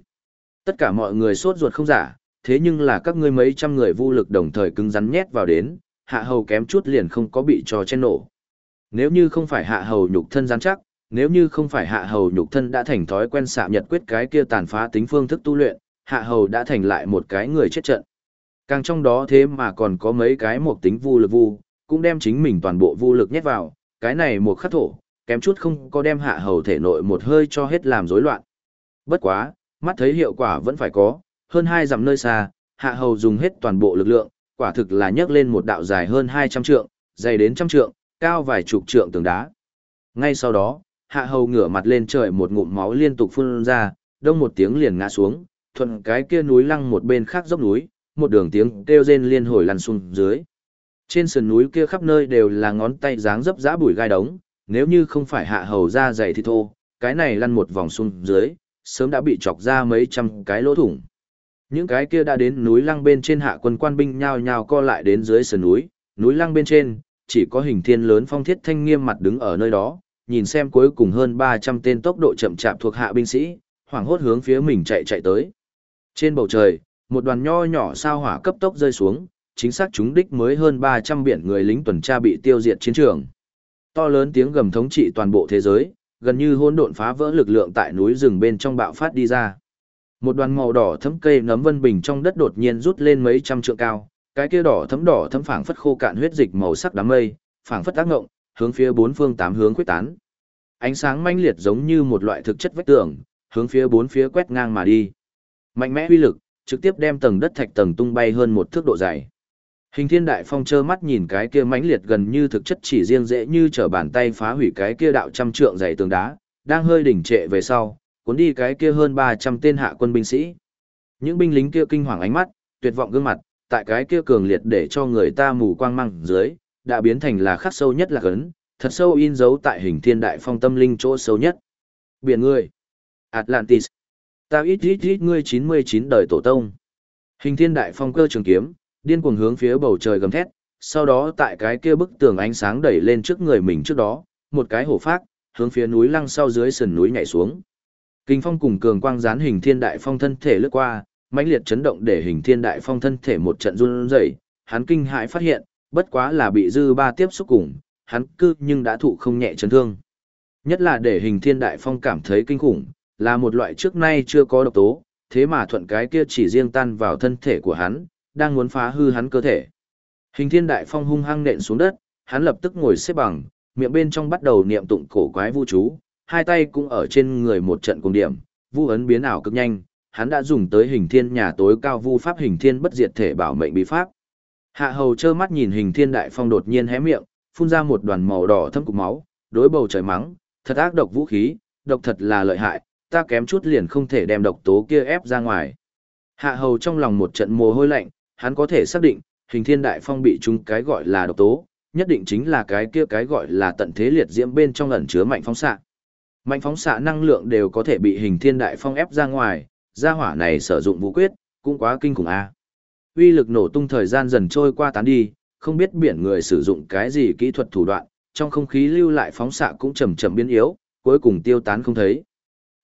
Tất cả mọi người sốt ruột không giả, thế nhưng là các ngươi mấy trăm người vu lực đồng thời cứng rắn nhét vào đến, hạ hầu kém chút liền không có bị trò chen nổ. Nếu như không phải hạ hầu nhục thân gian chắc, nếu như không phải hạ hầu nhục thân đã thành thói quen xạ nhật quyết cái kia tàn phá tính phương thức tu luyện, hạ hầu đã thành lại một cái người chết trận. Càng trong đó thế mà còn có mấy cái một tính vu lực vu, cũng đem chính mình toàn bộ vu lực nhét vào, cái này một khắc thổ, kém chút không có đem hạ hầu thể nội một hơi cho hết làm rối loạn. Bất quá, mắt thấy hiệu quả vẫn phải có, hơn hai dặm nơi xa, hạ hầu dùng hết toàn bộ lực lượng, quả thực là nhấc lên một đạo dài hơn 200 trượng, dày đến trăm trượng, cao vài chục trượng tường đá. Ngay sau đó, hạ hầu ngửa mặt lên trời một ngụm máu liên tục phun ra, đông một tiếng liền ngã xuống, thuận cái kia núi lăng một bên khác dốc núi, một đường tiếng kêu rên liên hồi lăn xuống dưới. Trên sườn núi kia khắp nơi đều là ngón tay dáng dấp dã bụi gai đống, nếu như không phải hạ hầu ra dày thì thô, cái này lăn một vòng xuống dưới, sớm đã bị chọc ra mấy trăm cái lỗ thủng. Những cái kia đã đến núi lăng bên trên hạ quân quan binh nhao nhao co lại đến dưới sườn núi, núi lăng bên trên, chỉ có hình thiên lớn phong thiết thanh nghiêm mặt đứng ở nơi đó, nhìn xem cuối cùng hơn 300 tên tốc độ chậm chạp thuộc hạ binh sĩ, hoảng hốt hướng phía mình chạy chạy tới. Trên bầu trời, một đoàn nho nhỏ sao hỏa cấp tốc rơi xuống, chính xác chúng đích mới hơn 300 biển người lính tuần tra bị tiêu diệt chiến trường. To lớn tiếng gầm thống trị toàn bộ thế giới, gần như hỗn độn phá vỡ lực lượng tại núi rừng bên trong bạo phát đi ra. Một đoàn màu đỏ thấm cây nấm vân bình trong đất đột nhiên rút lên mấy trăm trượng cao, cái kia đỏ thấm đỏ thấm phảng phất khô cạn huyết dịch màu sắc đám mây, phảng phất tác ngộng, hướng phía bốn phương tám hướng quyết tán. Ánh sáng manh liệt giống như một loại thực chất vách tường, hướng phía bốn phía quét ngang mà đi. Mạnh mẽ uy lực, trực tiếp đem tầng đất thạch tầng tung bay hơn một thước độ dày. Hình Thiên Đại Phong trơ mắt nhìn cái kia mãnh liệt gần như thực chất chỉ riêng dễ như trở bàn tay phá hủy cái kia đạo trăm trượng dày tường đá, đang hơi đỉnh trệ về sau, cuốn đi cái kia hơn 300 tên hạ quân binh sĩ. Những binh lính kia kinh hoàng ánh mắt, tuyệt vọng gương mặt, tại cái kia cường liệt để cho người ta mù quang măng dưới, đã biến thành là khắc sâu nhất là cấn, thật sâu in dấu tại hình thiên đại phong tâm linh chỗ sâu nhất. Biển người. Atlantis. Ta ít ít ít ngươi 99 đời tổ tông. Hình thiên đại phong cơ trường kiếm, điên cuồng hướng phía bầu trời gầm thét, sau đó tại cái kia bức tường ánh sáng đẩy lên trước người mình trước đó, một cái hổ phát, hướng phía núi lăng sau dưới sườn núi nhảy xuống. Kinh phong cùng cường quang gián hình thiên đại phong thân thể lướt qua, mãnh liệt chấn động để hình thiên đại phong thân thể một trận run rẩy, hắn kinh hãi phát hiện, bất quá là bị dư ba tiếp xúc cùng, hắn cư nhưng đã thụ không nhẹ chấn thương. Nhất là để hình thiên đại phong cảm thấy kinh khủng, là một loại trước nay chưa có độc tố, thế mà thuận cái kia chỉ riêng tan vào thân thể của hắn, đang muốn phá hư hắn cơ thể. Hình thiên đại phong hung hăng nện xuống đất, hắn lập tức ngồi xếp bằng, miệng bên trong bắt đầu niệm tụng cổ quái vu chú, hai tay cũng ở trên người một trận cùng điểm, vu ấn biến ảo cực nhanh, hắn đã dùng tới hình thiên nhà tối cao vu pháp hình thiên bất diệt thể bảo mệnh bí pháp. Hạ hầu trơ mắt nhìn hình thiên đại phong đột nhiên hé miệng, phun ra một đoàn màu đỏ thâm cục máu, đối bầu trời mắng, thật ác độc vũ khí, độc thật là lợi hại, ta kém chút liền không thể đem độc tố kia ép ra ngoài. Hạ hầu trong lòng một trận mồ hôi lạnh, hắn có thể xác định, hình thiên đại phong bị chúng cái gọi là độc tố, nhất định chính là cái kia cái gọi là tận thế liệt diễm bên trong ẩn chứa mạnh phóng xạ. Mạnh phóng xạ năng lượng đều có thể bị hình thiên đại phong ép ra ngoài, gia hỏa này sử dụng vũ quyết, cũng quá kinh khủng a. Uy lực nổ tung thời gian dần trôi qua tán đi, không biết biển người sử dụng cái gì kỹ thuật thủ đoạn, trong không khí lưu lại phóng xạ cũng chậm chậm biến yếu, cuối cùng tiêu tán không thấy.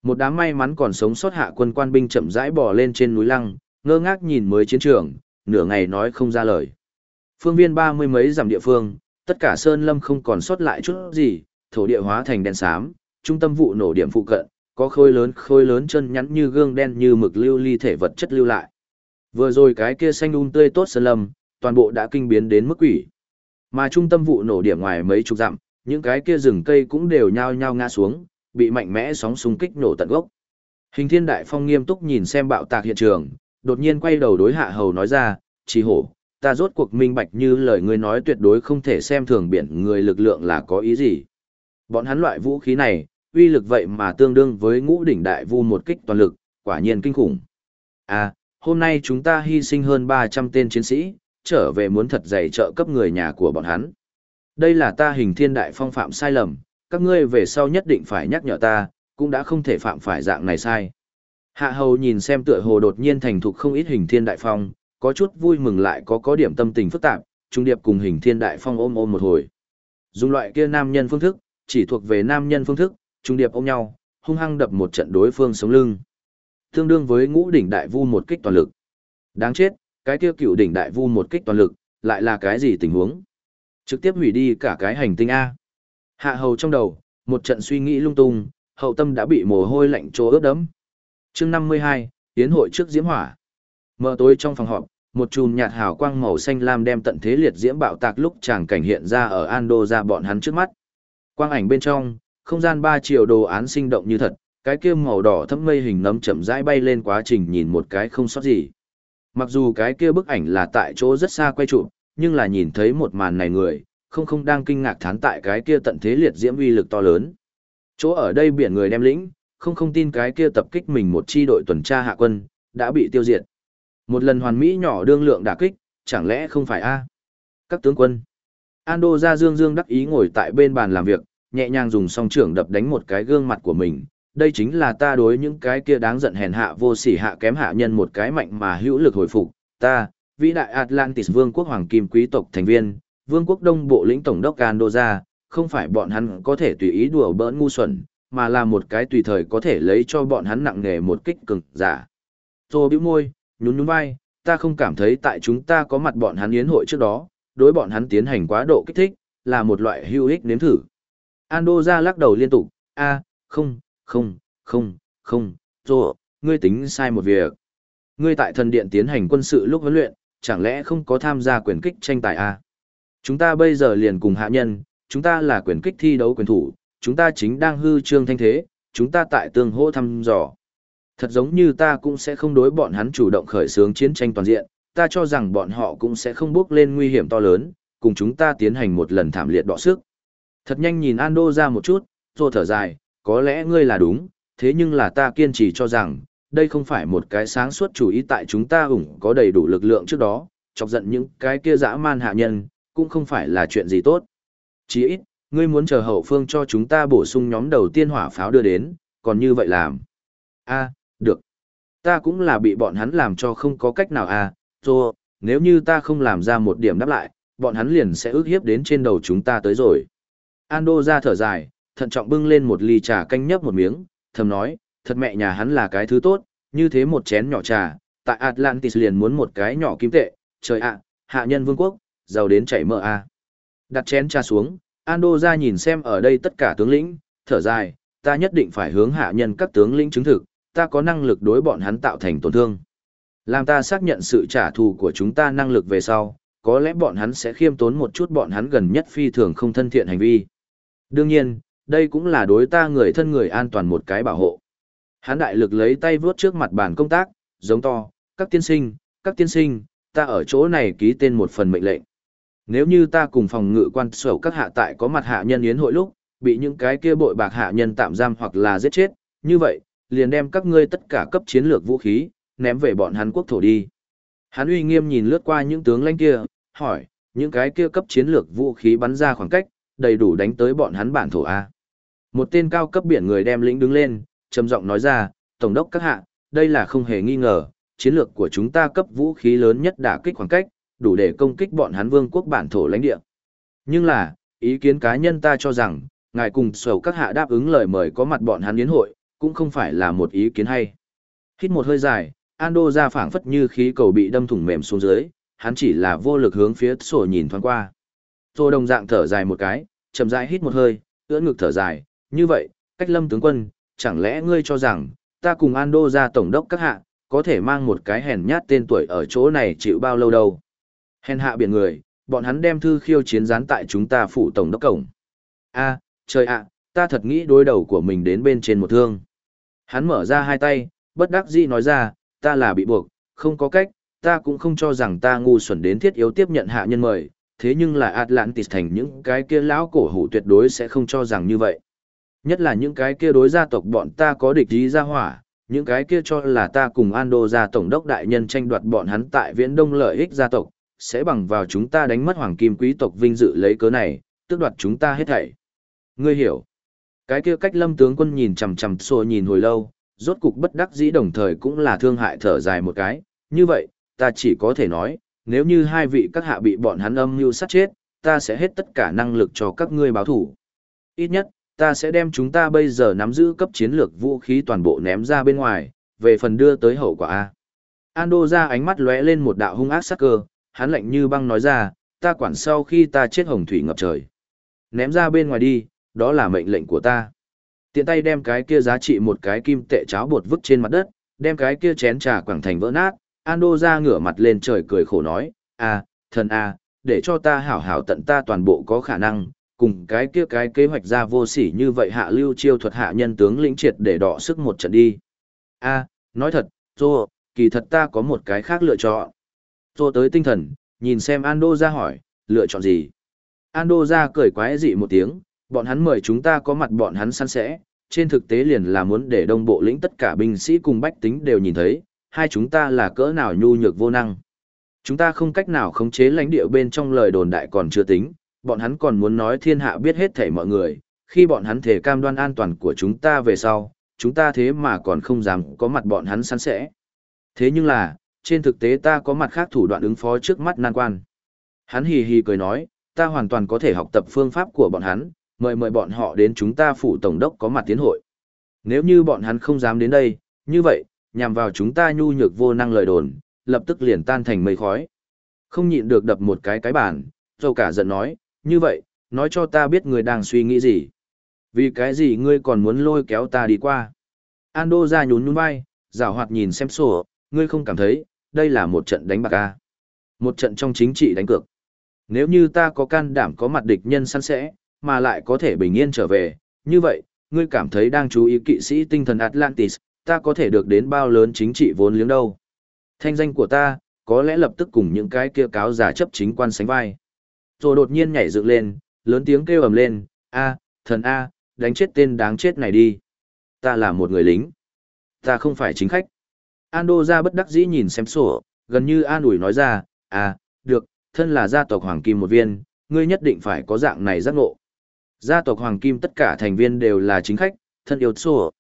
Một đám may mắn còn sống sót hạ quân quan binh chậm rãi bò lên trên núi lăng, ngơ ngác nhìn mới chiến trường, nửa ngày nói không ra lời. Phương viên ba mươi mấy dặm địa phương, tất cả sơn lâm không còn sót lại chút gì, thổ địa hóa thành đen xám, trung tâm vụ nổ điểm phụ cận, có khối lớn khối lớn chân nhắn như gương đen như mực lưu ly thể vật chất lưu lại. Vừa rồi cái kia xanh un tươi tốt sơn lâm, toàn bộ đã kinh biến đến mức quỷ. Mà trung tâm vụ nổ điểm ngoài mấy chục dặm, những cái kia rừng cây cũng đều nhao nhao ngã xuống, bị mạnh mẽ sóng xung kích nổ tận gốc. Hình Thiên Đại Phong nghiêm túc nhìn xem bạo tạc hiện trường, đột nhiên quay đầu đối Hạ Hầu nói ra, chỉ hổ, ta rốt cuộc minh bạch như lời ngươi nói tuyệt đối không thể xem thường biển người lực lượng là có ý gì. Bọn hắn loại vũ khí này, uy lực vậy mà tương đương với ngũ đỉnh đại vu một kích toàn lực, quả nhiên kinh khủng. À, hôm nay chúng ta hy sinh hơn 300 tên chiến sĩ, trở về muốn thật dày trợ cấp người nhà của bọn hắn. Đây là ta hình thiên đại phong phạm sai lầm, các ngươi về sau nhất định phải nhắc nhở ta, cũng đã không thể phạm phải dạng này sai. Hạ hầu nhìn xem tựa hồ đột nhiên thành thục không ít hình thiên đại phong, có chút vui mừng lại có có điểm tâm tình phức tạp, trung điệp cùng hình thiên đại phong ôm ôm một hồi. Dùng loại kia nam nhân phương thức, chỉ thuộc về nam nhân phương thức, trung điệp ôm nhau, hung hăng đập một trận đối phương sống lưng. Tương đương với ngũ đỉnh đại vu một kích toàn lực. Đáng chết, cái kia cựu đỉnh đại vu một kích toàn lực, lại là cái gì tình huống? Trực tiếp hủy đi cả cái hành tinh A. Hạ hầu trong đầu, một trận suy nghĩ lung tung, hậu tâm đã bị mồ hôi lạnh trô ướt đẫm. chương 52, tiến hội trước diễm hỏa. Mở tối trong phòng họp, một chùm nhạt hào quang màu xanh lam đem tận thế liệt diễm bạo tạc lúc chàng cảnh hiện ra ở Ando ra bọn hắn trước mắt. Quang ảnh bên trong, không gian ba chiều đồ án sinh động như thật, cái kia màu đỏ thấm mây hình nấm chậm rãi bay lên quá trình nhìn một cái không sót gì. Mặc dù cái kia bức ảnh là tại chỗ rất xa quay chụp, nhưng là nhìn thấy một màn này người, không không đang kinh ngạc thán tại cái kia tận thế liệt diễm uy lực to lớn. Chỗ ở đây biển người đem lĩnh, không không tin cái kia tập kích mình một chi đội tuần tra hạ quân, đã bị tiêu diệt. Một lần hoàn mỹ nhỏ đương lượng đả kích, chẳng lẽ không phải a? Các tướng quân. Ando ra dương dương đắc ý ngồi tại bên bàn làm việc, nhẹ nhàng dùng song trưởng đập đánh một cái gương mặt của mình. Đây chính là ta đối những cái kia đáng giận hèn hạ vô sỉ hạ kém hạ nhân một cái mạnh mà hữu lực hồi phục. Ta, vĩ đại Atlantis vương quốc hoàng kim quý tộc thành viên, vương quốc đông bộ lĩnh tổng đốc Gandoza, không phải bọn hắn có thể tùy ý đùa bỡn ngu xuẩn, mà là một cái tùy thời có thể lấy cho bọn hắn nặng nghề một kích cực giả. Tô bĩu môi, nhún nhún vai, ta không cảm thấy tại chúng ta có mặt bọn hắn yến hội trước đó, đối bọn hắn tiến hành quá độ kích thích, là một loại hữu ích nếm thử. Ando ra lắc đầu liên tục, a, không, không, không, không, rồi, ngươi tính sai một việc. Ngươi tại thần điện tiến hành quân sự lúc huấn luyện, chẳng lẽ không có tham gia quyền kích tranh tài a? Chúng ta bây giờ liền cùng hạ nhân, chúng ta là quyền kích thi đấu quyền thủ, chúng ta chính đang hư trương thanh thế, chúng ta tại tương hô thăm dò. Thật giống như ta cũng sẽ không đối bọn hắn chủ động khởi xướng chiến tranh toàn diện, ta cho rằng bọn họ cũng sẽ không bước lên nguy hiểm to lớn, cùng chúng ta tiến hành một lần thảm liệt đọ sức. Thật nhanh nhìn Ando ra một chút, rồi thở dài, có lẽ ngươi là đúng, thế nhưng là ta kiên trì cho rằng, đây không phải một cái sáng suốt chủ ý tại chúng ta ủng có đầy đủ lực lượng trước đó, chọc giận những cái kia dã man hạ nhân, cũng không phải là chuyện gì tốt. Chỉ ít, ngươi muốn chờ hậu phương cho chúng ta bổ sung nhóm đầu tiên hỏa pháo đưa đến, còn như vậy làm. a được. Ta cũng là bị bọn hắn làm cho không có cách nào à, rồi, nếu như ta không làm ra một điểm đáp lại, bọn hắn liền sẽ ước hiếp đến trên đầu chúng ta tới rồi. Ando ra thở dài, thận trọng bưng lên một ly trà canh nhấp một miếng, thầm nói, thật mẹ nhà hắn là cái thứ tốt, như thế một chén nhỏ trà, tại Atlantis liền muốn một cái nhỏ kim tệ, trời ạ, hạ nhân vương quốc, giàu đến chảy mỡ à. Đặt chén trà xuống, Ando ra nhìn xem ở đây tất cả tướng lĩnh, thở dài, ta nhất định phải hướng hạ nhân các tướng lĩnh chứng thực, ta có năng lực đối bọn hắn tạo thành tổn thương. Làm ta xác nhận sự trả thù của chúng ta năng lực về sau, có lẽ bọn hắn sẽ khiêm tốn một chút bọn hắn gần nhất phi thường không thân thiện hành vi. Đương nhiên, đây cũng là đối ta người thân người an toàn một cái bảo hộ. hán đại lực lấy tay vuốt trước mặt bàn công tác, giống to, các tiên sinh, các tiên sinh, ta ở chỗ này ký tên một phần mệnh lệnh. Nếu như ta cùng phòng ngự quan sổ các hạ tại có mặt hạ nhân yến hội lúc, bị những cái kia bội bạc hạ nhân tạm giam hoặc là giết chết, như vậy, liền đem các ngươi tất cả cấp chiến lược vũ khí, ném về bọn hán quốc thổ đi. hán uy nghiêm nhìn lướt qua những tướng lãnh kia, hỏi, những cái kia cấp chiến lược vũ khí bắn ra khoảng cách, đầy đủ đánh tới bọn hắn bản thổ A. Một tên cao cấp biển người đem lĩnh đứng lên, trầm giọng nói ra, Tổng đốc các hạ, đây là không hề nghi ngờ, chiến lược của chúng ta cấp vũ khí lớn nhất đả kích khoảng cách, đủ để công kích bọn hắn vương quốc bản thổ lãnh địa. Nhưng là, ý kiến cá nhân ta cho rằng, ngài cùng sầu các hạ đáp ứng lời mời có mặt bọn hắn yến hội, cũng không phải là một ý kiến hay. Hít một hơi dài, Ando ra phảng phất như khí cầu bị đâm thủng mềm xuống dưới, hắn chỉ là vô lực hướng phía sổ nhìn thoáng qua. Tô đồng dạng thở dài một cái, chậm rãi hít một hơi, ưỡn ngực thở dài, như vậy, cách lâm tướng quân, chẳng lẽ ngươi cho rằng, ta cùng Ando ra tổng đốc các hạ, có thể mang một cái hèn nhát tên tuổi ở chỗ này chịu bao lâu đâu. Hèn hạ biển người, bọn hắn đem thư khiêu chiến gián tại chúng ta phủ tổng đốc cổng. a trời ạ, ta thật nghĩ đối đầu của mình đến bên trên một thương. Hắn mở ra hai tay, bất đắc dĩ nói ra, ta là bị buộc, không có cách, ta cũng không cho rằng ta ngu xuẩn đến thiết yếu tiếp nhận hạ nhân mời, thế nhưng là Atlantis thành những cái kia lão cổ hủ tuyệt đối sẽ không cho rằng như vậy. Nhất là những cái kia đối gia tộc bọn ta có địch ý ra hỏa, những cái kia cho là ta cùng Ando gia tổng đốc đại nhân tranh đoạt bọn hắn tại viễn đông lợi ích gia tộc, sẽ bằng vào chúng ta đánh mất hoàng kim quý tộc vinh dự lấy cớ này, tước đoạt chúng ta hết thảy. Ngươi hiểu. Cái kia cách lâm tướng quân nhìn chằm chằm xô nhìn hồi lâu, rốt cục bất đắc dĩ đồng thời cũng là thương hại thở dài một cái, như vậy, ta chỉ có thể nói, nếu như hai vị các hạ bị bọn hắn âm mưu sát chết, ta sẽ hết tất cả năng lực cho các ngươi báo thủ. Ít nhất, ta sẽ đem chúng ta bây giờ nắm giữ cấp chiến lược vũ khí toàn bộ ném ra bên ngoài, về phần đưa tới hậu quả A. Ando ra ánh mắt lóe lên một đạo hung ác sắc cơ, hắn lạnh như băng nói ra, ta quản sau khi ta chết hồng thủy ngập trời. Ném ra bên ngoài đi, đó là mệnh lệnh của ta. Tiện tay đem cái kia giá trị một cái kim tệ cháo bột vứt trên mặt đất, đem cái kia chén trà quảng thành vỡ nát, Ando ra ngửa mặt lên trời cười khổ nói, à, thần à, để cho ta hảo hảo tận ta toàn bộ có khả năng, cùng cái kia cái kế hoạch ra vô sỉ như vậy hạ lưu chiêu thuật hạ nhân tướng lĩnh triệt để đọ sức một trận đi. a à, nói thật, Tô, kỳ thật ta có một cái khác lựa chọn. Tô tới tinh thần, nhìn xem Ando ra hỏi, lựa chọn gì? Ando ra cười quái dị một tiếng, bọn hắn mời chúng ta có mặt bọn hắn săn sẽ, trên thực tế liền là muốn để đông bộ lĩnh tất cả binh sĩ cùng bách tính đều nhìn thấy, hai chúng ta là cỡ nào nhu nhược vô năng. Chúng ta không cách nào khống chế lãnh địa bên trong lời đồn đại còn chưa tính, bọn hắn còn muốn nói thiên hạ biết hết thảy mọi người, khi bọn hắn thể cam đoan an toàn của chúng ta về sau, chúng ta thế mà còn không dám có mặt bọn hắn sẵn sẽ. Thế nhưng là, trên thực tế ta có mặt khác thủ đoạn ứng phó trước mắt nan quan. Hắn hì hì cười nói, ta hoàn toàn có thể học tập phương pháp của bọn hắn, mời mời bọn họ đến chúng ta phủ tổng đốc có mặt tiến hội. Nếu như bọn hắn không dám đến đây, như vậy, nhằm vào chúng ta nhu nhược vô năng lời đồn, lập tức liền tan thành mây khói. Không nhịn được đập một cái cái bàn, dâu cả giận nói, như vậy, nói cho ta biết người đang suy nghĩ gì. Vì cái gì ngươi còn muốn lôi kéo ta đi qua. Ando ra nhún nhún vai, rào hoạt nhìn xem sổ, ngươi không cảm thấy, đây là một trận đánh bạc à? Một trận trong chính trị đánh cược. Nếu như ta có can đảm có mặt địch nhân săn sẽ, mà lại có thể bình yên trở về, như vậy, ngươi cảm thấy đang chú ý kỵ sĩ tinh thần Atlantis, ta có thể được đến bao lớn chính trị vốn liếng đâu. Thanh danh của ta, có lẽ lập tức cùng những cái kia cáo giả chấp chính quan sánh vai. Rồi đột nhiên nhảy dựng lên, lớn tiếng kêu ầm lên, a, thần a, đánh chết tên đáng chết này đi. Ta là một người lính. Ta không phải chính khách. Ando ra bất đắc dĩ nhìn xem sổ, gần như an ủi nói ra, à, được, thân là gia tộc Hoàng Kim một viên, ngươi nhất định phải có dạng này giác ngộ. Gia tộc Hoàng Kim tất cả thành viên đều là chính khách, thân yêu sổ.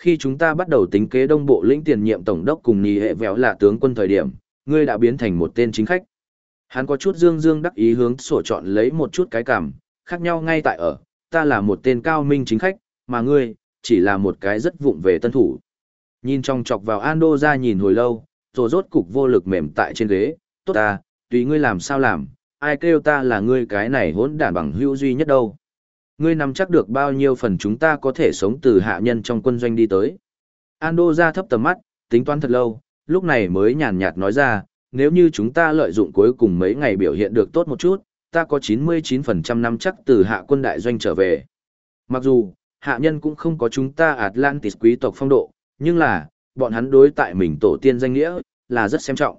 Khi chúng ta bắt đầu tính kế đông bộ lĩnh tiền nhiệm tổng đốc cùng nhì hệ véo là tướng quân thời điểm, ngươi đã biến thành một tên chính khách. Hắn có chút dương dương đắc ý hướng sổ chọn lấy một chút cái cảm, khác nhau ngay tại ở, ta là một tên cao minh chính khách, mà ngươi, chỉ là một cái rất vụng về tân thủ. Nhìn trong chọc vào Ando ra nhìn hồi lâu, rồi rốt cục vô lực mềm tại trên ghế, tốt ta, tùy ngươi làm sao làm, ai kêu ta là ngươi cái này hỗn đản bằng hữu duy nhất đâu. Ngươi nắm chắc được bao nhiêu phần chúng ta có thể sống từ hạ nhân trong quân doanh đi tới. Ando ra thấp tầm mắt, tính toán thật lâu, lúc này mới nhàn nhạt nói ra, nếu như chúng ta lợi dụng cuối cùng mấy ngày biểu hiện được tốt một chút, ta có 99% nắm chắc từ hạ quân đại doanh trở về. Mặc dù, hạ nhân cũng không có chúng ta Atlantis quý tộc phong độ, nhưng là, bọn hắn đối tại mình tổ tiên danh nghĩa, là rất xem trọng.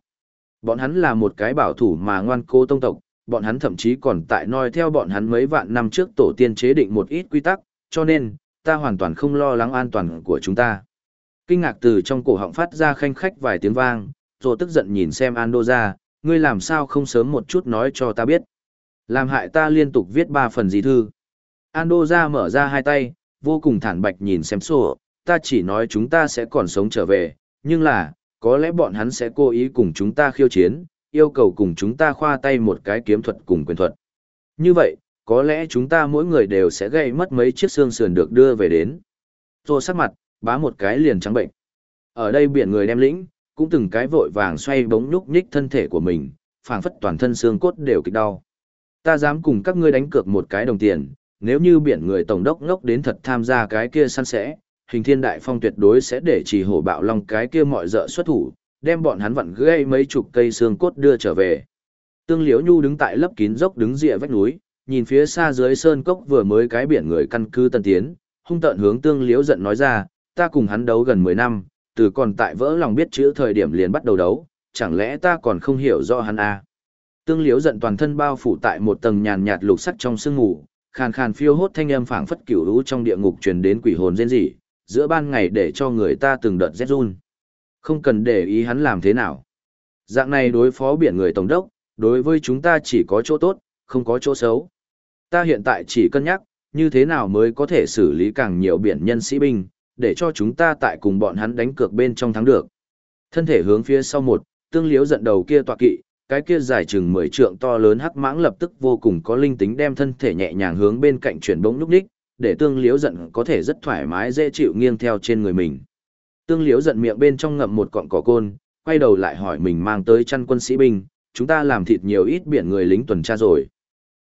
Bọn hắn là một cái bảo thủ mà ngoan cố tông tộc, bọn hắn thậm chí còn tại noi theo bọn hắn mấy vạn năm trước tổ tiên chế định một ít quy tắc, cho nên, ta hoàn toàn không lo lắng an toàn của chúng ta. Kinh ngạc từ trong cổ họng phát ra khanh khách vài tiếng vang, rồi tức giận nhìn xem Ando ra, ngươi làm sao không sớm một chút nói cho ta biết. Làm hại ta liên tục viết ba phần gì thư. Ando ra mở ra hai tay, vô cùng thản bạch nhìn xem sổ, ta chỉ nói chúng ta sẽ còn sống trở về, nhưng là, có lẽ bọn hắn sẽ cố ý cùng chúng ta khiêu chiến, yêu cầu cùng chúng ta khoa tay một cái kiếm thuật cùng quyền thuật. Như vậy, có lẽ chúng ta mỗi người đều sẽ gây mất mấy chiếc xương sườn được đưa về đến. Tô sắc mặt, bá một cái liền trắng bệnh. Ở đây biển người đem lĩnh, cũng từng cái vội vàng xoay bóng nhúc nhích thân thể của mình, phảng phất toàn thân xương cốt đều kịch đau. Ta dám cùng các ngươi đánh cược một cái đồng tiền, nếu như biển người tổng đốc ngốc đến thật tham gia cái kia săn sẽ, hình thiên đại phong tuyệt đối sẽ để chỉ hổ bạo long cái kia mọi dợ xuất thủ, đem bọn hắn vặn gây mấy chục cây xương cốt đưa trở về. Tương Liễu Nhu đứng tại lấp kín dốc đứng rìa vách núi, nhìn phía xa dưới sơn cốc vừa mới cái biển người căn cư tân tiến, hung tợn hướng Tương Liễu giận nói ra, ta cùng hắn đấu gần 10 năm, từ còn tại vỡ lòng biết chữ thời điểm liền bắt đầu đấu, chẳng lẽ ta còn không hiểu rõ hắn à? Tương Liễu giận toàn thân bao phủ tại một tầng nhàn nhạt lục sắc trong sương ngủ, khàn khàn phiêu hốt thanh âm phảng phất cửu lũ trong địa ngục truyền đến quỷ hồn rên rỉ, giữa ban ngày để cho người ta từng đợt rét run. Không cần để ý hắn làm thế nào. Dạng này đối phó biển người tổng đốc, đối với chúng ta chỉ có chỗ tốt, không có chỗ xấu. Ta hiện tại chỉ cân nhắc, như thế nào mới có thể xử lý càng nhiều biển nhân sĩ binh, để cho chúng ta tại cùng bọn hắn đánh cược bên trong thắng được. Thân thể hướng phía sau một, tương liếu giận đầu kia tọa kỵ, cái kia dài chừng 10 trượng to lớn hắc mãng lập tức vô cùng có linh tính đem thân thể nhẹ nhàng hướng bên cạnh chuyển bỗng lúc đích, để tương liếu giận có thể rất thoải mái dễ chịu nghiêng theo trên người mình. Tương liếu giận miệng bên trong ngậm một cọng cỏ côn, quay đầu lại hỏi mình mang tới chăn quân sĩ binh, chúng ta làm thịt nhiều ít biển người lính tuần tra rồi.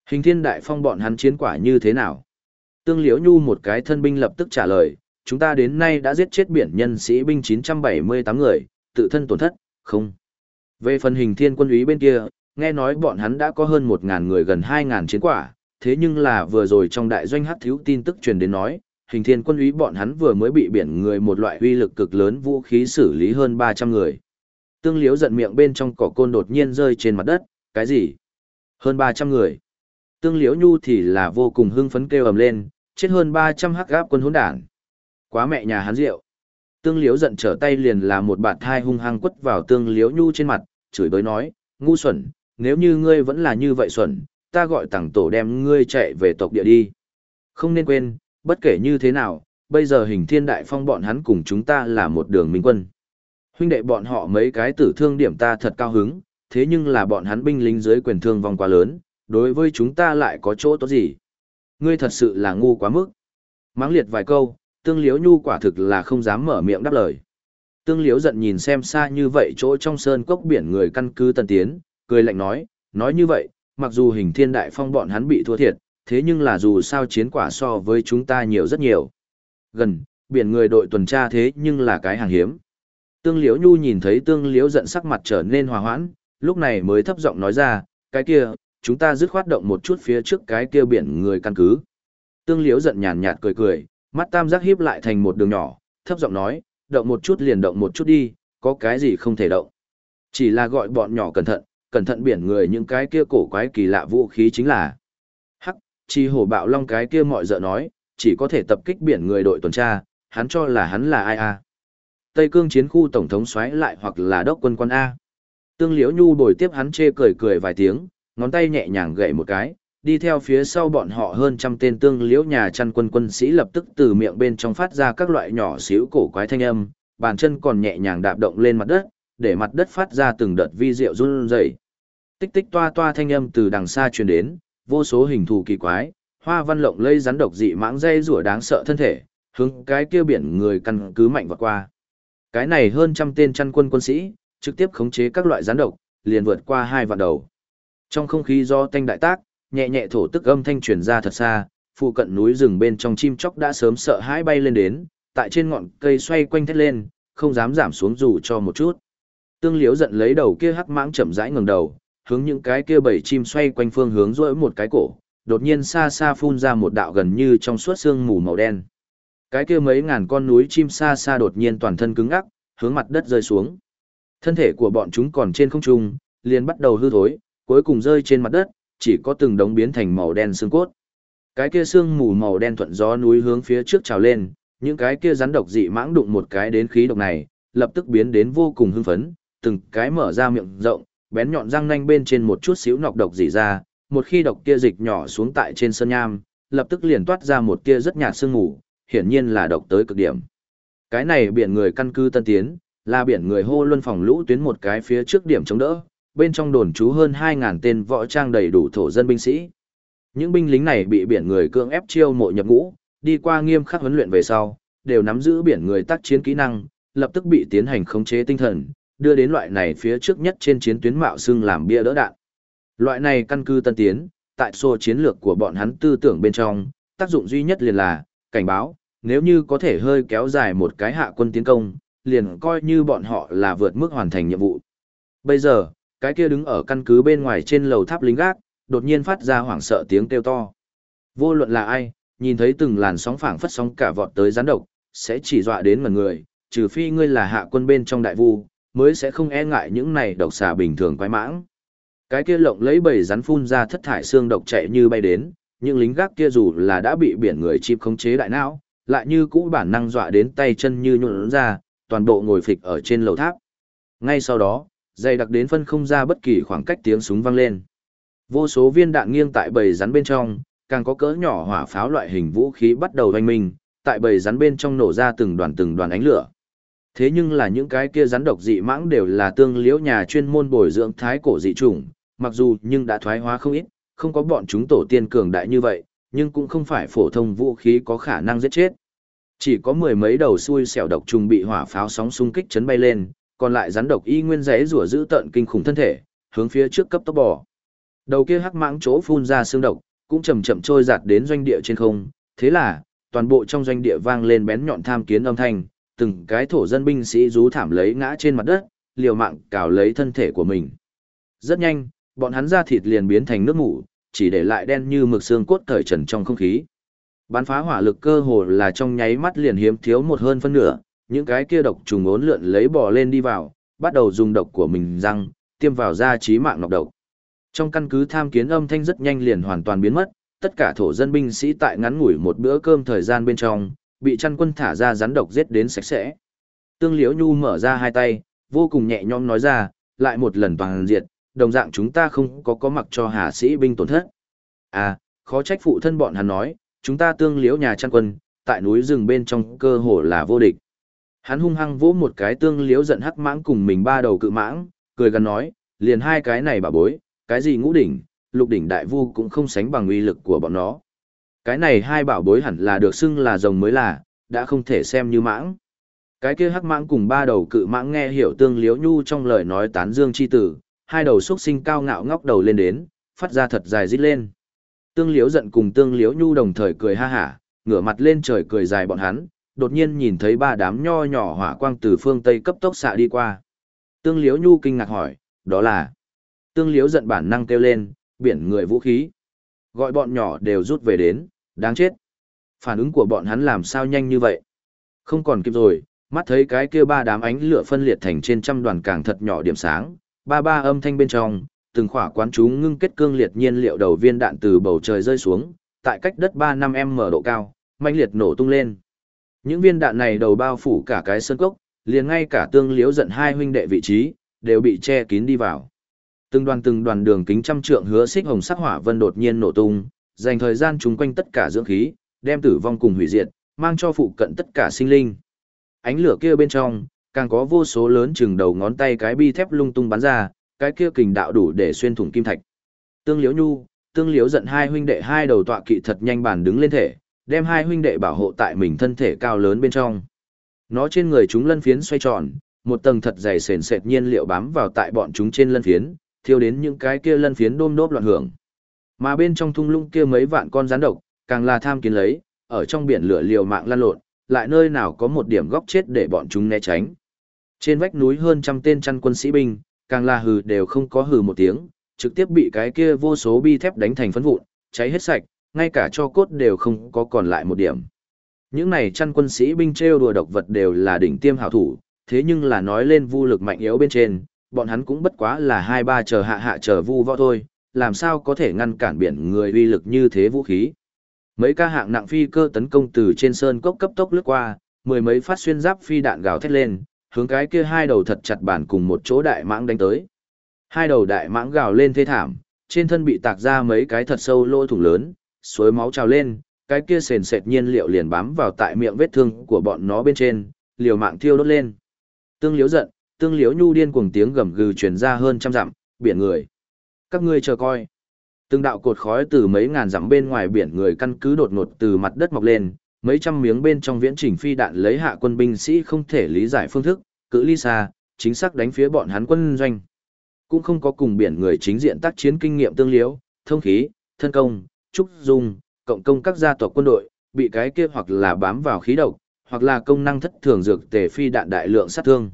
Hình thiên đại phong bọn hắn chiến quả như thế nào? Tương liếu nhu một cái thân binh lập tức trả lời, chúng ta đến nay đã giết chết biển nhân sĩ binh 978 người, tự thân tổn thất, không. Về phần hình thiên quân úy bên kia, nghe nói bọn hắn đã có hơn 1.000 người gần 2.000 chiến quả, thế nhưng là vừa rồi trong đại doanh hát thiếu tin tức truyền đến nói, hình thiên quân úy bọn hắn vừa mới bị biển người một loại uy lực cực lớn vũ khí xử lý hơn 300 người. Tương liếu giận miệng bên trong cỏ côn đột nhiên rơi trên mặt đất, cái gì? Hơn 300 người. Tương liếu nhu thì là vô cùng hưng phấn kêu ầm lên, chết hơn 300 hắc gáp quân hỗn đảng. Quá mẹ nhà hắn rượu. Tương liếu giận trở tay liền là một bạt thai hung hăng quất vào tương liếu nhu trên mặt, chửi bới nói, ngu xuẩn, nếu như ngươi vẫn là như vậy xuẩn, ta gọi tàng tổ đem ngươi chạy về tộc địa đi. Không nên quên, bất kể như thế nào, bây giờ hình thiên đại phong bọn hắn cùng chúng ta là một đường minh quân. Huynh đệ bọn họ mấy cái tử thương điểm ta thật cao hứng, thế nhưng là bọn hắn binh lính dưới quyền thương vong quá lớn, đối với chúng ta lại có chỗ tốt gì. Ngươi thật sự là ngu quá mức. Mắng liệt vài câu, tương liếu nhu quả thực là không dám mở miệng đáp lời. Tương liếu giận nhìn xem xa như vậy chỗ trong sơn cốc biển người căn cứ tân tiến, cười lạnh nói, nói như vậy, mặc dù hình thiên đại phong bọn hắn bị thua thiệt, thế nhưng là dù sao chiến quả so với chúng ta nhiều rất nhiều. Gần, biển người đội tuần tra thế nhưng là cái hàng hiếm. Tương liễu nhu nhìn thấy tương liễu giận sắc mặt trở nên hòa hoãn, lúc này mới thấp giọng nói ra, cái kia, chúng ta dứt khoát động một chút phía trước cái kia biển người căn cứ. Tương liễu giận nhàn nhạt cười cười, mắt tam giác hiếp lại thành một đường nhỏ, thấp giọng nói, động một chút liền động một chút đi, có cái gì không thể động. Chỉ là gọi bọn nhỏ cẩn thận, cẩn thận biển người những cái kia cổ quái kỳ lạ vũ khí chính là. Chi hổ bạo long cái kia mọi dợ nói, chỉ có thể tập kích biển người đội tuần tra, hắn cho là hắn là ai a? Tây cương chiến khu tổng thống xoáy lại hoặc là đốc quân quân A. Tương liễu nhu bồi tiếp hắn chê cười cười vài tiếng, ngón tay nhẹ nhàng gậy một cái, đi theo phía sau bọn họ hơn trăm tên tương liễu nhà chăn quân quân sĩ lập tức từ miệng bên trong phát ra các loại nhỏ xíu cổ quái thanh âm, bàn chân còn nhẹ nhàng đạp động lên mặt đất, để mặt đất phát ra từng đợt vi diệu run rẩy. Tích tích toa toa thanh âm từ đằng xa truyền đến, vô số hình thù kỳ quái, hoa văn lộng lây rắn độc dị mãng dây rủa đáng sợ thân thể, hướng cái kia biển người căn cứ mạnh vọt qua. Cái này hơn trăm tên chăn quân quân sĩ, trực tiếp khống chế các loại rắn độc, liền vượt qua hai vạn đầu. Trong không khí do tanh đại tác, nhẹ nhẹ thổ tức âm thanh truyền ra thật xa, phụ cận núi rừng bên trong chim chóc đã sớm sợ hãi bay lên đến, tại trên ngọn cây xoay quanh thét lên, không dám giảm xuống dù cho một chút. Tương Liễu giận lấy đầu kia hắc mãng chậm rãi ngẩng đầu, hướng những cái kia bảy chim xoay quanh phương hướng rỗi một cái cổ, đột nhiên xa xa phun ra một đạo gần như trong suốt xương mù màu đen. Cái kia mấy ngàn con núi chim xa xa đột nhiên toàn thân cứng ngắc, hướng mặt đất rơi xuống. Thân thể của bọn chúng còn trên không trung, liền bắt đầu hư thối, cuối cùng rơi trên mặt đất, chỉ có từng đống biến thành màu đen xương cốt. Cái kia xương mù màu đen thuận gió núi hướng phía trước trào lên, những cái kia rắn độc dị mãng đụng một cái đến khí độc này, lập tức biến đến vô cùng hưng phấn, từng cái mở ra miệng rộng, bén nhọn răng nanh bên trên một chút xíu nọc độc dị ra, một khi độc kia dịch nhỏ xuống tại trên sơn nham, lập tức liền toát ra một kia rất nhạt sương mù, hiển nhiên là độc tới cực điểm. Cái này biển người căn cứ tân tiến, là biển người hô luân phòng lũ tuyến một cái phía trước điểm chống đỡ, bên trong đồn trú hơn 2.000 tên võ trang đầy đủ thổ dân binh sĩ. Những binh lính này bị biển người cưỡng ép chiêu mộ nhập ngũ, đi qua nghiêm khắc huấn luyện về sau, đều nắm giữ biển người tác chiến kỹ năng, lập tức bị tiến hành khống chế tinh thần, đưa đến loại này phía trước nhất trên chiến tuyến mạo xưng làm bia đỡ đạn. Loại này căn cứ tân tiến, tại xô chiến lược của bọn hắn tư tưởng bên trong, tác dụng duy nhất liền là, cảnh báo, nếu như có thể hơi kéo dài một cái hạ quân tiến công, liền coi như bọn họ là vượt mức hoàn thành nhiệm vụ. Bây giờ, cái kia đứng ở căn cứ bên ngoài trên lầu tháp lính gác, đột nhiên phát ra hoảng sợ tiếng kêu to. Vô luận là ai, nhìn thấy từng làn sóng phảng phất sóng cả vọt tới gián độc, sẽ chỉ dọa đến mà người, trừ phi ngươi là hạ quân bên trong đại vu, mới sẽ không e ngại những này độc xà bình thường quái mãng. Cái kia lộng lấy bầy rắn phun ra thất thải xương độc chạy như bay đến, những lính gác kia dù là đã bị biển người chim khống chế đại não, lại như cũ bản năng dọa đến tay chân như nhuộn ra, toàn bộ ngồi phịch ở trên lầu tháp. Ngay sau đó, dày đặc đến phân không ra bất kỳ khoảng cách tiếng súng vang lên. Vô số viên đạn nghiêng tại bầy rắn bên trong, càng có cỡ nhỏ hỏa pháo loại hình vũ khí bắt đầu hoành minh, tại bầy rắn bên trong nổ ra từng đoàn từng đoàn ánh lửa. Thế nhưng là những cái kia rắn độc dị mãng đều là tương liễu nhà chuyên môn bồi dưỡng thái cổ dị chủng, mặc dù nhưng đã thoái hóa không ít, không có bọn chúng tổ tiên cường đại như vậy, nhưng cũng không phải phổ thông vũ khí có khả năng giết chết. Chỉ có mười mấy đầu xui xẻo độc trùng bị hỏa pháo sóng xung kích chấn bay lên, còn lại rắn độc y nguyên rẽ rủa giữ tận kinh khủng thân thể, hướng phía trước cấp tốc bò. Đầu kia hắc mãng chỗ phun ra xương độc, cũng chậm chậm trôi giạt đến doanh địa trên không, thế là, toàn bộ trong doanh địa vang lên bén nhọn tham kiến âm thanh, từng cái thổ dân binh sĩ rú thảm lấy ngã trên mặt đất, liều mạng cào lấy thân thể của mình. Rất nhanh, bọn hắn ra thịt liền biến thành nước mủ, chỉ để lại đen như mực xương cốt cởi trần trong không khí. Bắn phá hỏa lực cơ hồ là trong nháy mắt liền hiếm thiếu một hơn phân nửa, những cái kia độc trùng ốn lượn lấy bò lên đi vào, bắt đầu dùng độc của mình răng, tiêm vào da trí mạng nọc độc. Trong căn cứ tham kiến âm thanh rất nhanh liền hoàn toàn biến mất, tất cả thổ dân binh sĩ tại ngắn ngủi một bữa cơm thời gian bên trong, bị chăn quân thả ra rắn độc giết đến sạch sẽ. Tương Liễu Nhu mở ra hai tay, vô cùng nhẹ nhõm nói ra, lại một lần toàn diệt, đồng dạng chúng ta không có có mặc cho hà sĩ binh tổn thất. À, khó trách phụ thân bọn hắn nói, chúng ta tương liễu nhà chăn quân, tại núi rừng bên trong cơ hồ là vô địch. Hắn hung hăng vỗ một cái tương liễu giận hắc mãng cùng mình ba đầu cự mãng, cười gần nói, liền hai cái này bà bối, cái gì ngũ đỉnh, lục đỉnh đại vu cũng không sánh bằng uy lực của bọn nó. Cái này hai bảo bối hẳn là được xưng là rồng mới là, đã không thể xem như mãng. Cái kia hắc mãng cùng ba đầu cự mãng nghe hiểu tương liễu nhu trong lời nói tán dương chi tử, hai đầu xuất sinh cao ngạo ngóc đầu lên đến, phát ra thật dài rít lên. Tương liễu giận cùng tương liễu nhu đồng thời cười ha hả, ngửa mặt lên trời cười dài bọn hắn, đột nhiên nhìn thấy ba đám nho nhỏ hỏa quang từ phương Tây cấp tốc xạ đi qua. Tương liễu nhu kinh ngạc hỏi, đó là... Tương liễu giận bản năng kêu lên, biển người vũ khí. Gọi bọn nhỏ đều rút về đến, đáng chết. Phản ứng của bọn hắn làm sao nhanh như vậy? Không còn kịp rồi, mắt thấy cái kia ba đám ánh lửa phân liệt thành trên trăm đoàn càng thật nhỏ điểm sáng, ba ba âm thanh bên trong, từng khỏa quán chú ngưng kết cương liệt nhiên liệu đầu viên đạn từ bầu trời rơi xuống, tại cách đất ba năm m độ cao, mãnh liệt nổ tung lên. Những viên đạn này đầu bao phủ cả cái sân cốc, liền ngay cả tương liếu giận hai huynh đệ vị trí, đều bị che kín đi vào. Từng đoàn từng đoàn đường kính trăm trượng hứa xích hồng sắc hỏa vân đột nhiên nổ tung, dành thời gian chúng quanh tất cả dưỡng khí, đem tử vong cùng hủy diệt, mang cho phụ cận tất cả sinh linh. Ánh lửa kia bên trong, càng có vô số lớn chừng đầu ngón tay cái bi thép lung tung bắn ra, cái kia kình đạo đủ để xuyên thủng kim thạch. Tương Liễu Nhu, Tương Liễu giận hai huynh đệ hai đầu tọa kỵ thật nhanh bàn đứng lên thể, đem hai huynh đệ bảo hộ tại mình thân thể cao lớn bên trong. Nó trên người chúng lân phiến xoay tròn, một tầng thật dày sền sệt nhiên liệu bám vào tại bọn chúng trên lân phiến, thiêu đến những cái kia lân phiến đôm đốp loạn hưởng. Mà bên trong thung lũng kia mấy vạn con rắn độc, càng là tham kiến lấy, ở trong biển lửa liều mạng lan lộn, lại nơi nào có một điểm góc chết để bọn chúng né tránh. Trên vách núi hơn trăm tên chăn quân sĩ binh, càng là hừ đều không có hừ một tiếng, trực tiếp bị cái kia vô số bi thép đánh thành phấn vụn, cháy hết sạch, ngay cả cho cốt đều không có còn lại một điểm. Những này chăn quân sĩ binh trêu đùa độc vật đều là đỉnh tiêm hảo thủ, thế nhưng là nói lên vu lực mạnh yếu bên trên, bọn hắn cũng bất quá là hai ba chờ hạ hạ chờ vu võ thôi, làm sao có thể ngăn cản biển người uy lực như thế vũ khí. Mấy ca hạng nặng phi cơ tấn công từ trên sơn cốc cấp tốc lướt qua, mười mấy phát xuyên giáp phi đạn gào thét lên, hướng cái kia hai đầu thật chặt bản cùng một chỗ đại mãng đánh tới. Hai đầu đại mãng gào lên thê thảm, trên thân bị tạc ra mấy cái thật sâu lỗ thủng lớn, suối máu trào lên, cái kia sền sệt nhiên liệu liền bám vào tại miệng vết thương của bọn nó bên trên, liều mạng thiêu đốt lên. Tương liếu giận, tương liếu nhu điên cuồng tiếng gầm gừ truyền ra hơn trăm dặm, biển người. Các ngươi chờ coi. Từng đạo cột khói từ mấy ngàn dặm bên ngoài biển người căn cứ đột ngột từ mặt đất mọc lên, mấy trăm miếng bên trong viễn trình phi đạn lấy hạ quân binh sĩ không thể lý giải phương thức, cự ly xa, chính xác đánh phía bọn hắn quân doanh. Cũng không có cùng biển người chính diện tác chiến kinh nghiệm tương liếu, thông khí, thân công, trúc dung, cộng công các gia tộc quân đội, bị cái kia hoặc là bám vào khí độc, hoặc là công năng thất thường dược tề phi đạn đại lượng sát thương.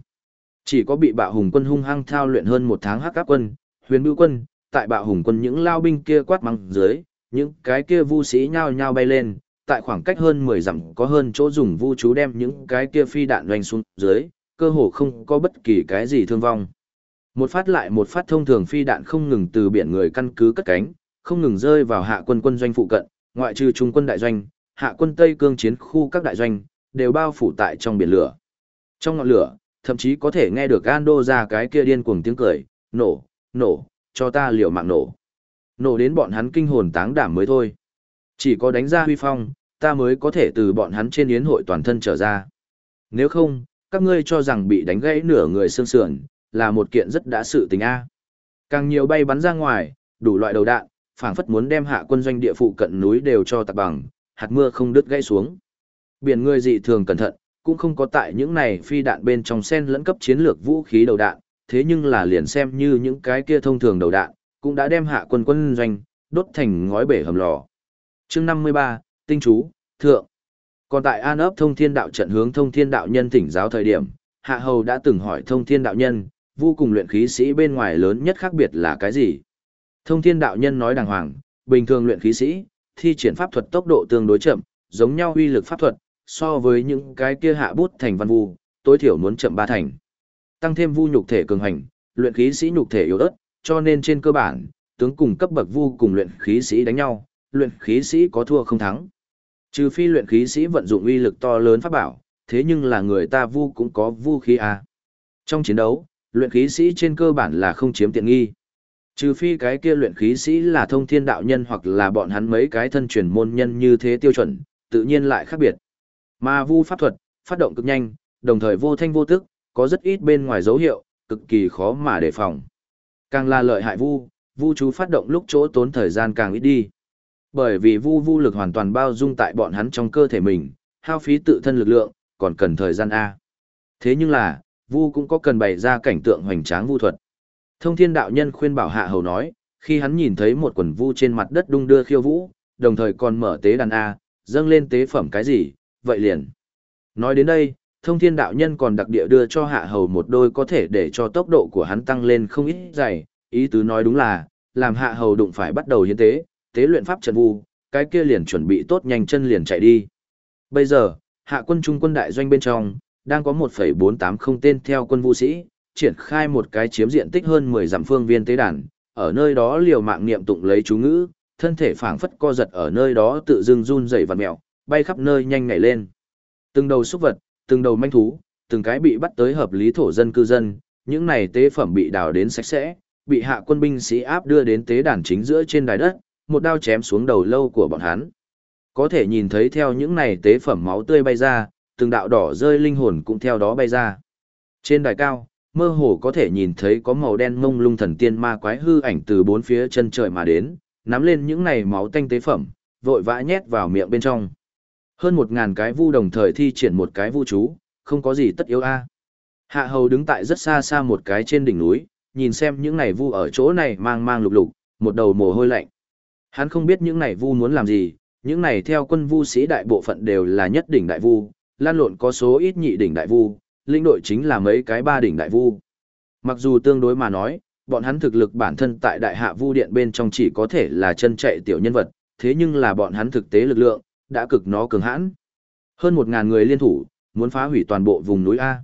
Chỉ có bị bạo hùng quân hung hăng thao luyện hơn một tháng hắc áp quân, huyền bưu quân, tại bạo hùng quân những lao binh kia quát mắng dưới, những cái kia vu sĩ nhao nhao bay lên, tại khoảng cách hơn 10 dặm có hơn chỗ dùng vu chú đem những cái kia phi đạn doanh xuống dưới, cơ hồ không có bất kỳ cái gì thương vong. Một phát lại một phát thông thường phi đạn không ngừng từ biển người căn cứ cất cánh, không ngừng rơi vào hạ quân quân doanh phụ cận, ngoại trừ trung quân đại doanh, hạ quân Tây cương chiến khu các đại doanh, đều bao phủ tại trong biển lửa. Trong ngọn lửa, thậm chí có thể nghe được Ando ra cái kia điên cuồng tiếng cười, nổ, nổ, cho ta liều mạng nổ. Nổ đến bọn hắn kinh hồn táng đảm mới thôi. Chỉ có đánh ra huy phong, ta mới có thể từ bọn hắn trên yến hội toàn thân trở ra. Nếu không, các ngươi cho rằng bị đánh gãy nửa người xương sườn, là một kiện rất đã sự tình A. Càng nhiều bay bắn ra ngoài, đủ loại đầu đạn, phảng phất muốn đem hạ quân doanh địa phụ cận núi đều cho tạc bằng, hạt mưa không đứt gãy xuống. Biển người dị thường cẩn thận, cũng không có tại những này phi đạn bên trong sen lẫn cấp chiến lược vũ khí đầu đạn, thế nhưng là liền xem như những cái kia thông thường đầu đạn, cũng đã đem hạ quân quân doanh, đốt thành ngói bể hầm lò. chương 53, Tinh Chú, Thượng. Còn tại An ấp thông thiên đạo trận hướng thông thiên đạo nhân thỉnh giáo thời điểm, Hạ Hầu đã từng hỏi thông thiên đạo nhân, vô cùng luyện khí sĩ bên ngoài lớn nhất khác biệt là cái gì? Thông thiên đạo nhân nói đàng hoàng, bình thường luyện khí sĩ, thi triển pháp thuật tốc độ tương đối chậm, giống nhau uy lực pháp thuật, so với những cái kia hạ bút thành văn vu, tối thiểu muốn chậm ba thành. Tăng thêm vu nhục thể cường hành, luyện khí sĩ nhục thể yếu ớt, cho nên trên cơ bản, tướng cùng cấp bậc vu cùng luyện khí sĩ đánh nhau, luyện khí sĩ có thua không thắng. Trừ phi luyện khí sĩ vận dụng uy lực to lớn pháp bảo, thế nhưng là người ta vu cũng có vu khí à. Trong chiến đấu, luyện khí sĩ trên cơ bản là không chiếm tiện nghi. Trừ phi cái kia luyện khí sĩ là thông thiên đạo nhân hoặc là bọn hắn mấy cái thân truyền môn nhân như thế tiêu chuẩn, tự nhiên lại khác biệt. Mà vu pháp thuật, phát động cực nhanh, đồng thời vô thanh vô tức, có rất ít bên ngoài dấu hiệu, cực kỳ khó mà đề phòng. Càng là lợi hại vu, vu chú phát động lúc chỗ tốn thời gian càng ít đi. Bởi vì vu vu lực hoàn toàn bao dung tại bọn hắn trong cơ thể mình, hao phí tự thân lực lượng, còn cần thời gian A. Thế nhưng là, vu cũng có cần bày ra cảnh tượng hoành tráng vu thuật. Thông thiên đạo nhân khuyên bảo hạ hầu nói, khi hắn nhìn thấy một quần vu trên mặt đất đung đưa khiêu vũ, đồng thời còn mở tế đàn A, dâng lên tế phẩm cái gì, vậy liền. Nói đến đây, thông thiên đạo nhân còn đặc địa đưa cho hạ hầu một đôi có thể để cho tốc độ của hắn tăng lên không ít dày, ý tứ nói đúng là, làm hạ hầu đụng phải bắt đầu hiến tế, tế luyện pháp trận vu, cái kia liền chuẩn bị tốt nhanh chân liền chạy đi. Bây giờ, hạ quân trung quân đại doanh bên trong, đang có 1,480 tên theo quân vũ sĩ, triển khai một cái chiếm diện tích hơn 10 dặm phương viên tế đàn, ở nơi đó liều mạng niệm tụng lấy chú ngữ, thân thể phảng phất co giật ở nơi đó tự dưng run rẩy vặn mèo, bay khắp nơi nhanh nhảy lên. Từng đầu xúc vật, từng đầu manh thú, từng cái bị bắt tới hợp lý thổ dân cư dân, những này tế phẩm bị đào đến sạch sẽ, bị hạ quân binh sĩ áp đưa đến tế đàn chính giữa trên đài đất, một đao chém xuống đầu lâu của bọn hắn. Có thể nhìn thấy theo những này tế phẩm máu tươi bay ra, từng đạo đỏ rơi linh hồn cũng theo đó bay ra. Trên đài cao, mơ hồ có thể nhìn thấy có màu đen mông lung thần tiên ma quái hư ảnh từ bốn phía chân trời mà đến, nắm lên những này máu tanh tế phẩm, vội vã nhét vào miệng bên trong. Hơn một ngàn cái vu đồng thời thi triển một cái vu chú, không có gì tất yếu a. Hạ hầu đứng tại rất xa xa một cái trên đỉnh núi, nhìn xem những này vu ở chỗ này mang mang lục lục, một đầu mồ hôi lạnh. Hắn không biết những này vu muốn làm gì, những này theo quân vu sĩ đại bộ phận đều là nhất đỉnh đại vu, lan lộn có số ít nhị đỉnh đại vu, linh đội chính là mấy cái ba đỉnh đại vu. Mặc dù tương đối mà nói, bọn hắn thực lực bản thân tại đại hạ vu điện bên trong chỉ có thể là chân chạy tiểu nhân vật, thế nhưng là bọn hắn thực tế lực lượng, đã cực nó cường hãn. Hơn một ngàn người liên thủ, muốn phá hủy toàn bộ vùng núi A.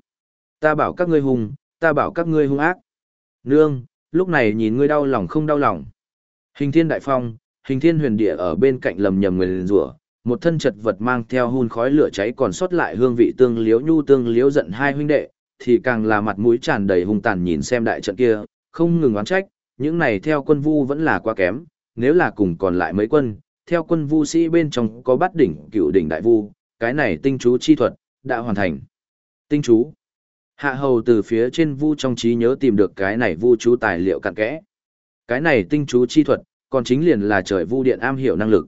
Ta bảo các ngươi hung, ta bảo các ngươi hung ác. Nương, lúc này nhìn ngươi đau lòng không đau lòng. Hình thiên đại phong, hình thiên huyền địa ở bên cạnh lầm nhầm người rủa một thân chật vật mang theo hun khói lửa cháy còn sót lại hương vị tương liếu nhu tương liếu giận hai huynh đệ, thì càng là mặt mũi tràn đầy hung tàn nhìn xem đại trận kia, không ngừng oán trách, những này theo quân vu vẫn là quá kém, nếu là cùng còn lại mấy quân, theo quân vu sĩ bên trong có Bát đỉnh cựu đỉnh đại vu, cái này tinh chú chi thuật, đã hoàn thành. Tinh chú. Hạ hầu từ phía trên vu trong trí nhớ tìm được cái này vu chú tài liệu cặn kẽ. Cái này tinh chú chi thuật, còn chính liền là trời vu điện am hiểu năng lực.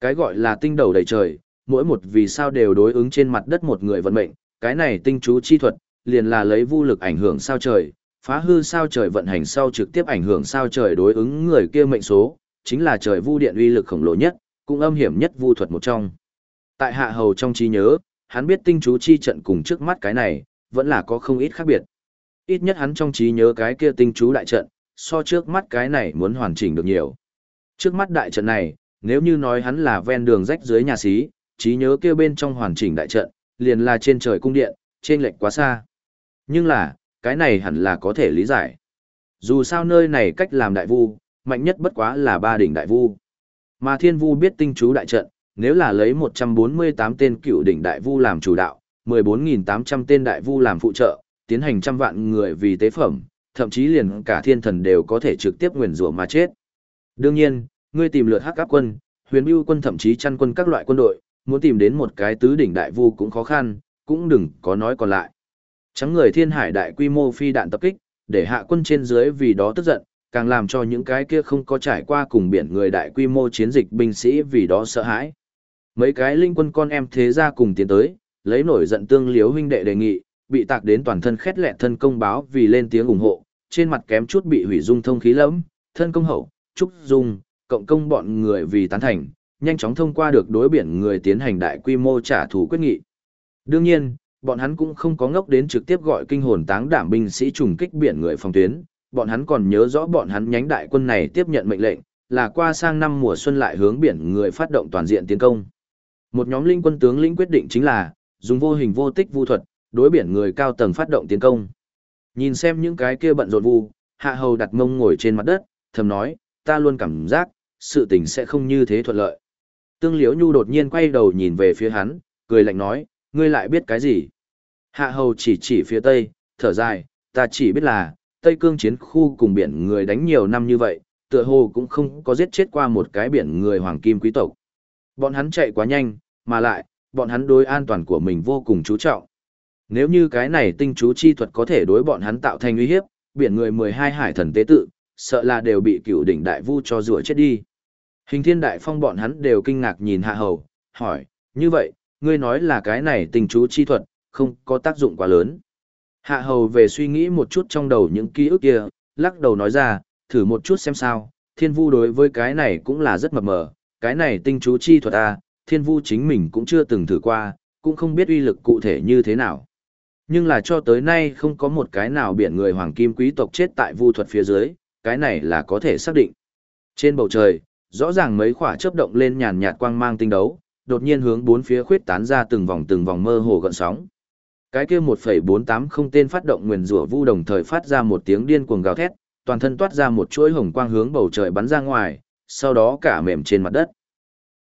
Cái gọi là tinh đầu đầy trời, mỗi một vì sao đều đối ứng trên mặt đất một người vận mệnh, cái này tinh chú chi thuật, liền là lấy vu lực ảnh hưởng sao trời, phá hư sao trời vận hành sau trực tiếp ảnh hưởng sao trời đối ứng người kia mệnh số, chính là trời vu điện uy lực khổng lồ nhất, cũng âm hiểm nhất vu thuật một trong. Tại hạ hầu trong trí nhớ, hắn biết tinh chú chi trận cùng trước mắt cái này, vẫn là có không ít khác biệt. Ít nhất hắn trong trí nhớ cái kia tinh chú đại trận, so trước mắt cái này muốn hoàn chỉnh được nhiều. Trước mắt đại trận này, nếu như nói hắn là ven đường rách dưới nhà xí, trí nhớ kia bên trong hoàn chỉnh đại trận, liền là trên trời cung điện, trên lệch quá xa. Nhưng là, cái này hẳn là có thể lý giải. Dù sao nơi này cách làm đại vu, mạnh nhất bất quá là ba đỉnh đại vu. Mà thiên vu biết tinh chú đại trận, nếu là lấy 148 tên cựu đỉnh đại vu làm chủ đạo, 14.800 tên đại vu làm phụ trợ, tiến hành trăm vạn người vì tế phẩm, thậm chí liền cả thiên thần đều có thể trực tiếp nguyền rủa mà chết. Đương nhiên, ngươi tìm lượt hắc áp quân, huyền bưu quân thậm chí chăn quân các loại quân đội, muốn tìm đến một cái tứ đỉnh đại vu cũng khó khăn, cũng đừng có nói còn lại. Trắng người thiên hải đại quy mô phi đạn tập kích, để hạ quân trên dưới vì đó tức giận, càng làm cho những cái kia không có trải qua cùng biển người đại quy mô chiến dịch binh sĩ vì đó sợ hãi. Mấy cái linh quân con em thế ra cùng tiến tới, lấy nổi giận tương liếu huynh đệ đề nghị, bị tạc đến toàn thân khét lẹ thân công báo vì lên tiếng ủng hộ, trên mặt kém chút bị hủy dung thông khí lẫm, thân công hậu, trúc dung, cộng công bọn người vì tán thành, nhanh chóng thông qua được đối biển người tiến hành đại quy mô trả thù quyết nghị. Đương nhiên, bọn hắn cũng không có ngốc đến trực tiếp gọi kinh hồn táng đảm binh sĩ trùng kích biển người phòng tuyến, bọn hắn còn nhớ rõ bọn hắn nhánh đại quân này tiếp nhận mệnh lệnh, là qua sang năm mùa xuân lại hướng biển người phát động toàn diện tiến công. Một nhóm linh quân tướng lĩnh quyết định chính là dùng vô hình vô tích vu thuật, đối biển người cao tầng phát động tiến công. Nhìn xem những cái kia bận rộn vu, Hạ Hầu đặt mông ngồi trên mặt đất, thầm nói, ta luôn cảm giác, sự tình sẽ không như thế thuận lợi. Tương Liễu Nhu đột nhiên quay đầu nhìn về phía hắn, cười lạnh nói, ngươi lại biết cái gì? Hạ Hầu chỉ chỉ phía tây, thở dài, ta chỉ biết là, Tây Cương chiến khu cùng biển người đánh nhiều năm như vậy, tựa hồ cũng không có giết chết qua một cái biển người hoàng kim quý tộc. Bọn hắn chạy quá nhanh, mà lại, bọn hắn đối an toàn của mình vô cùng chú trọng. Nếu như cái này tinh chú chi thuật có thể đối bọn hắn tạo thành uy hiếp, biển người 12 hải thần tế tự, sợ là đều bị cựu đỉnh đại vu cho rủa chết đi. Hình thiên đại phong bọn hắn đều kinh ngạc nhìn hạ hầu, hỏi, như vậy, ngươi nói là cái này tinh chú chi thuật, không có tác dụng quá lớn. Hạ hầu về suy nghĩ một chút trong đầu những ký ức kia, lắc đầu nói ra, thử một chút xem sao, thiên vu đối với cái này cũng là rất mập mờ, cái này tinh chú chi thuật à, thiên vu chính mình cũng chưa từng thử qua, cũng không biết uy lực cụ thể như thế nào. Nhưng là cho tới nay không có một cái nào biển người hoàng kim quý tộc chết tại vu thuật phía dưới, cái này là có thể xác định. Trên bầu trời, rõ ràng mấy khỏa chớp động lên nhàn nhạt quang mang tinh đấu, đột nhiên hướng bốn phía khuyết tán ra từng vòng từng vòng mơ hồ gợn sóng. Cái kia 1.480 tên phát động nguyền rủa vu đồng thời phát ra một tiếng điên cuồng gào thét, toàn thân toát ra một chuỗi hồng quang hướng bầu trời bắn ra ngoài, sau đó cả mềm trên mặt đất.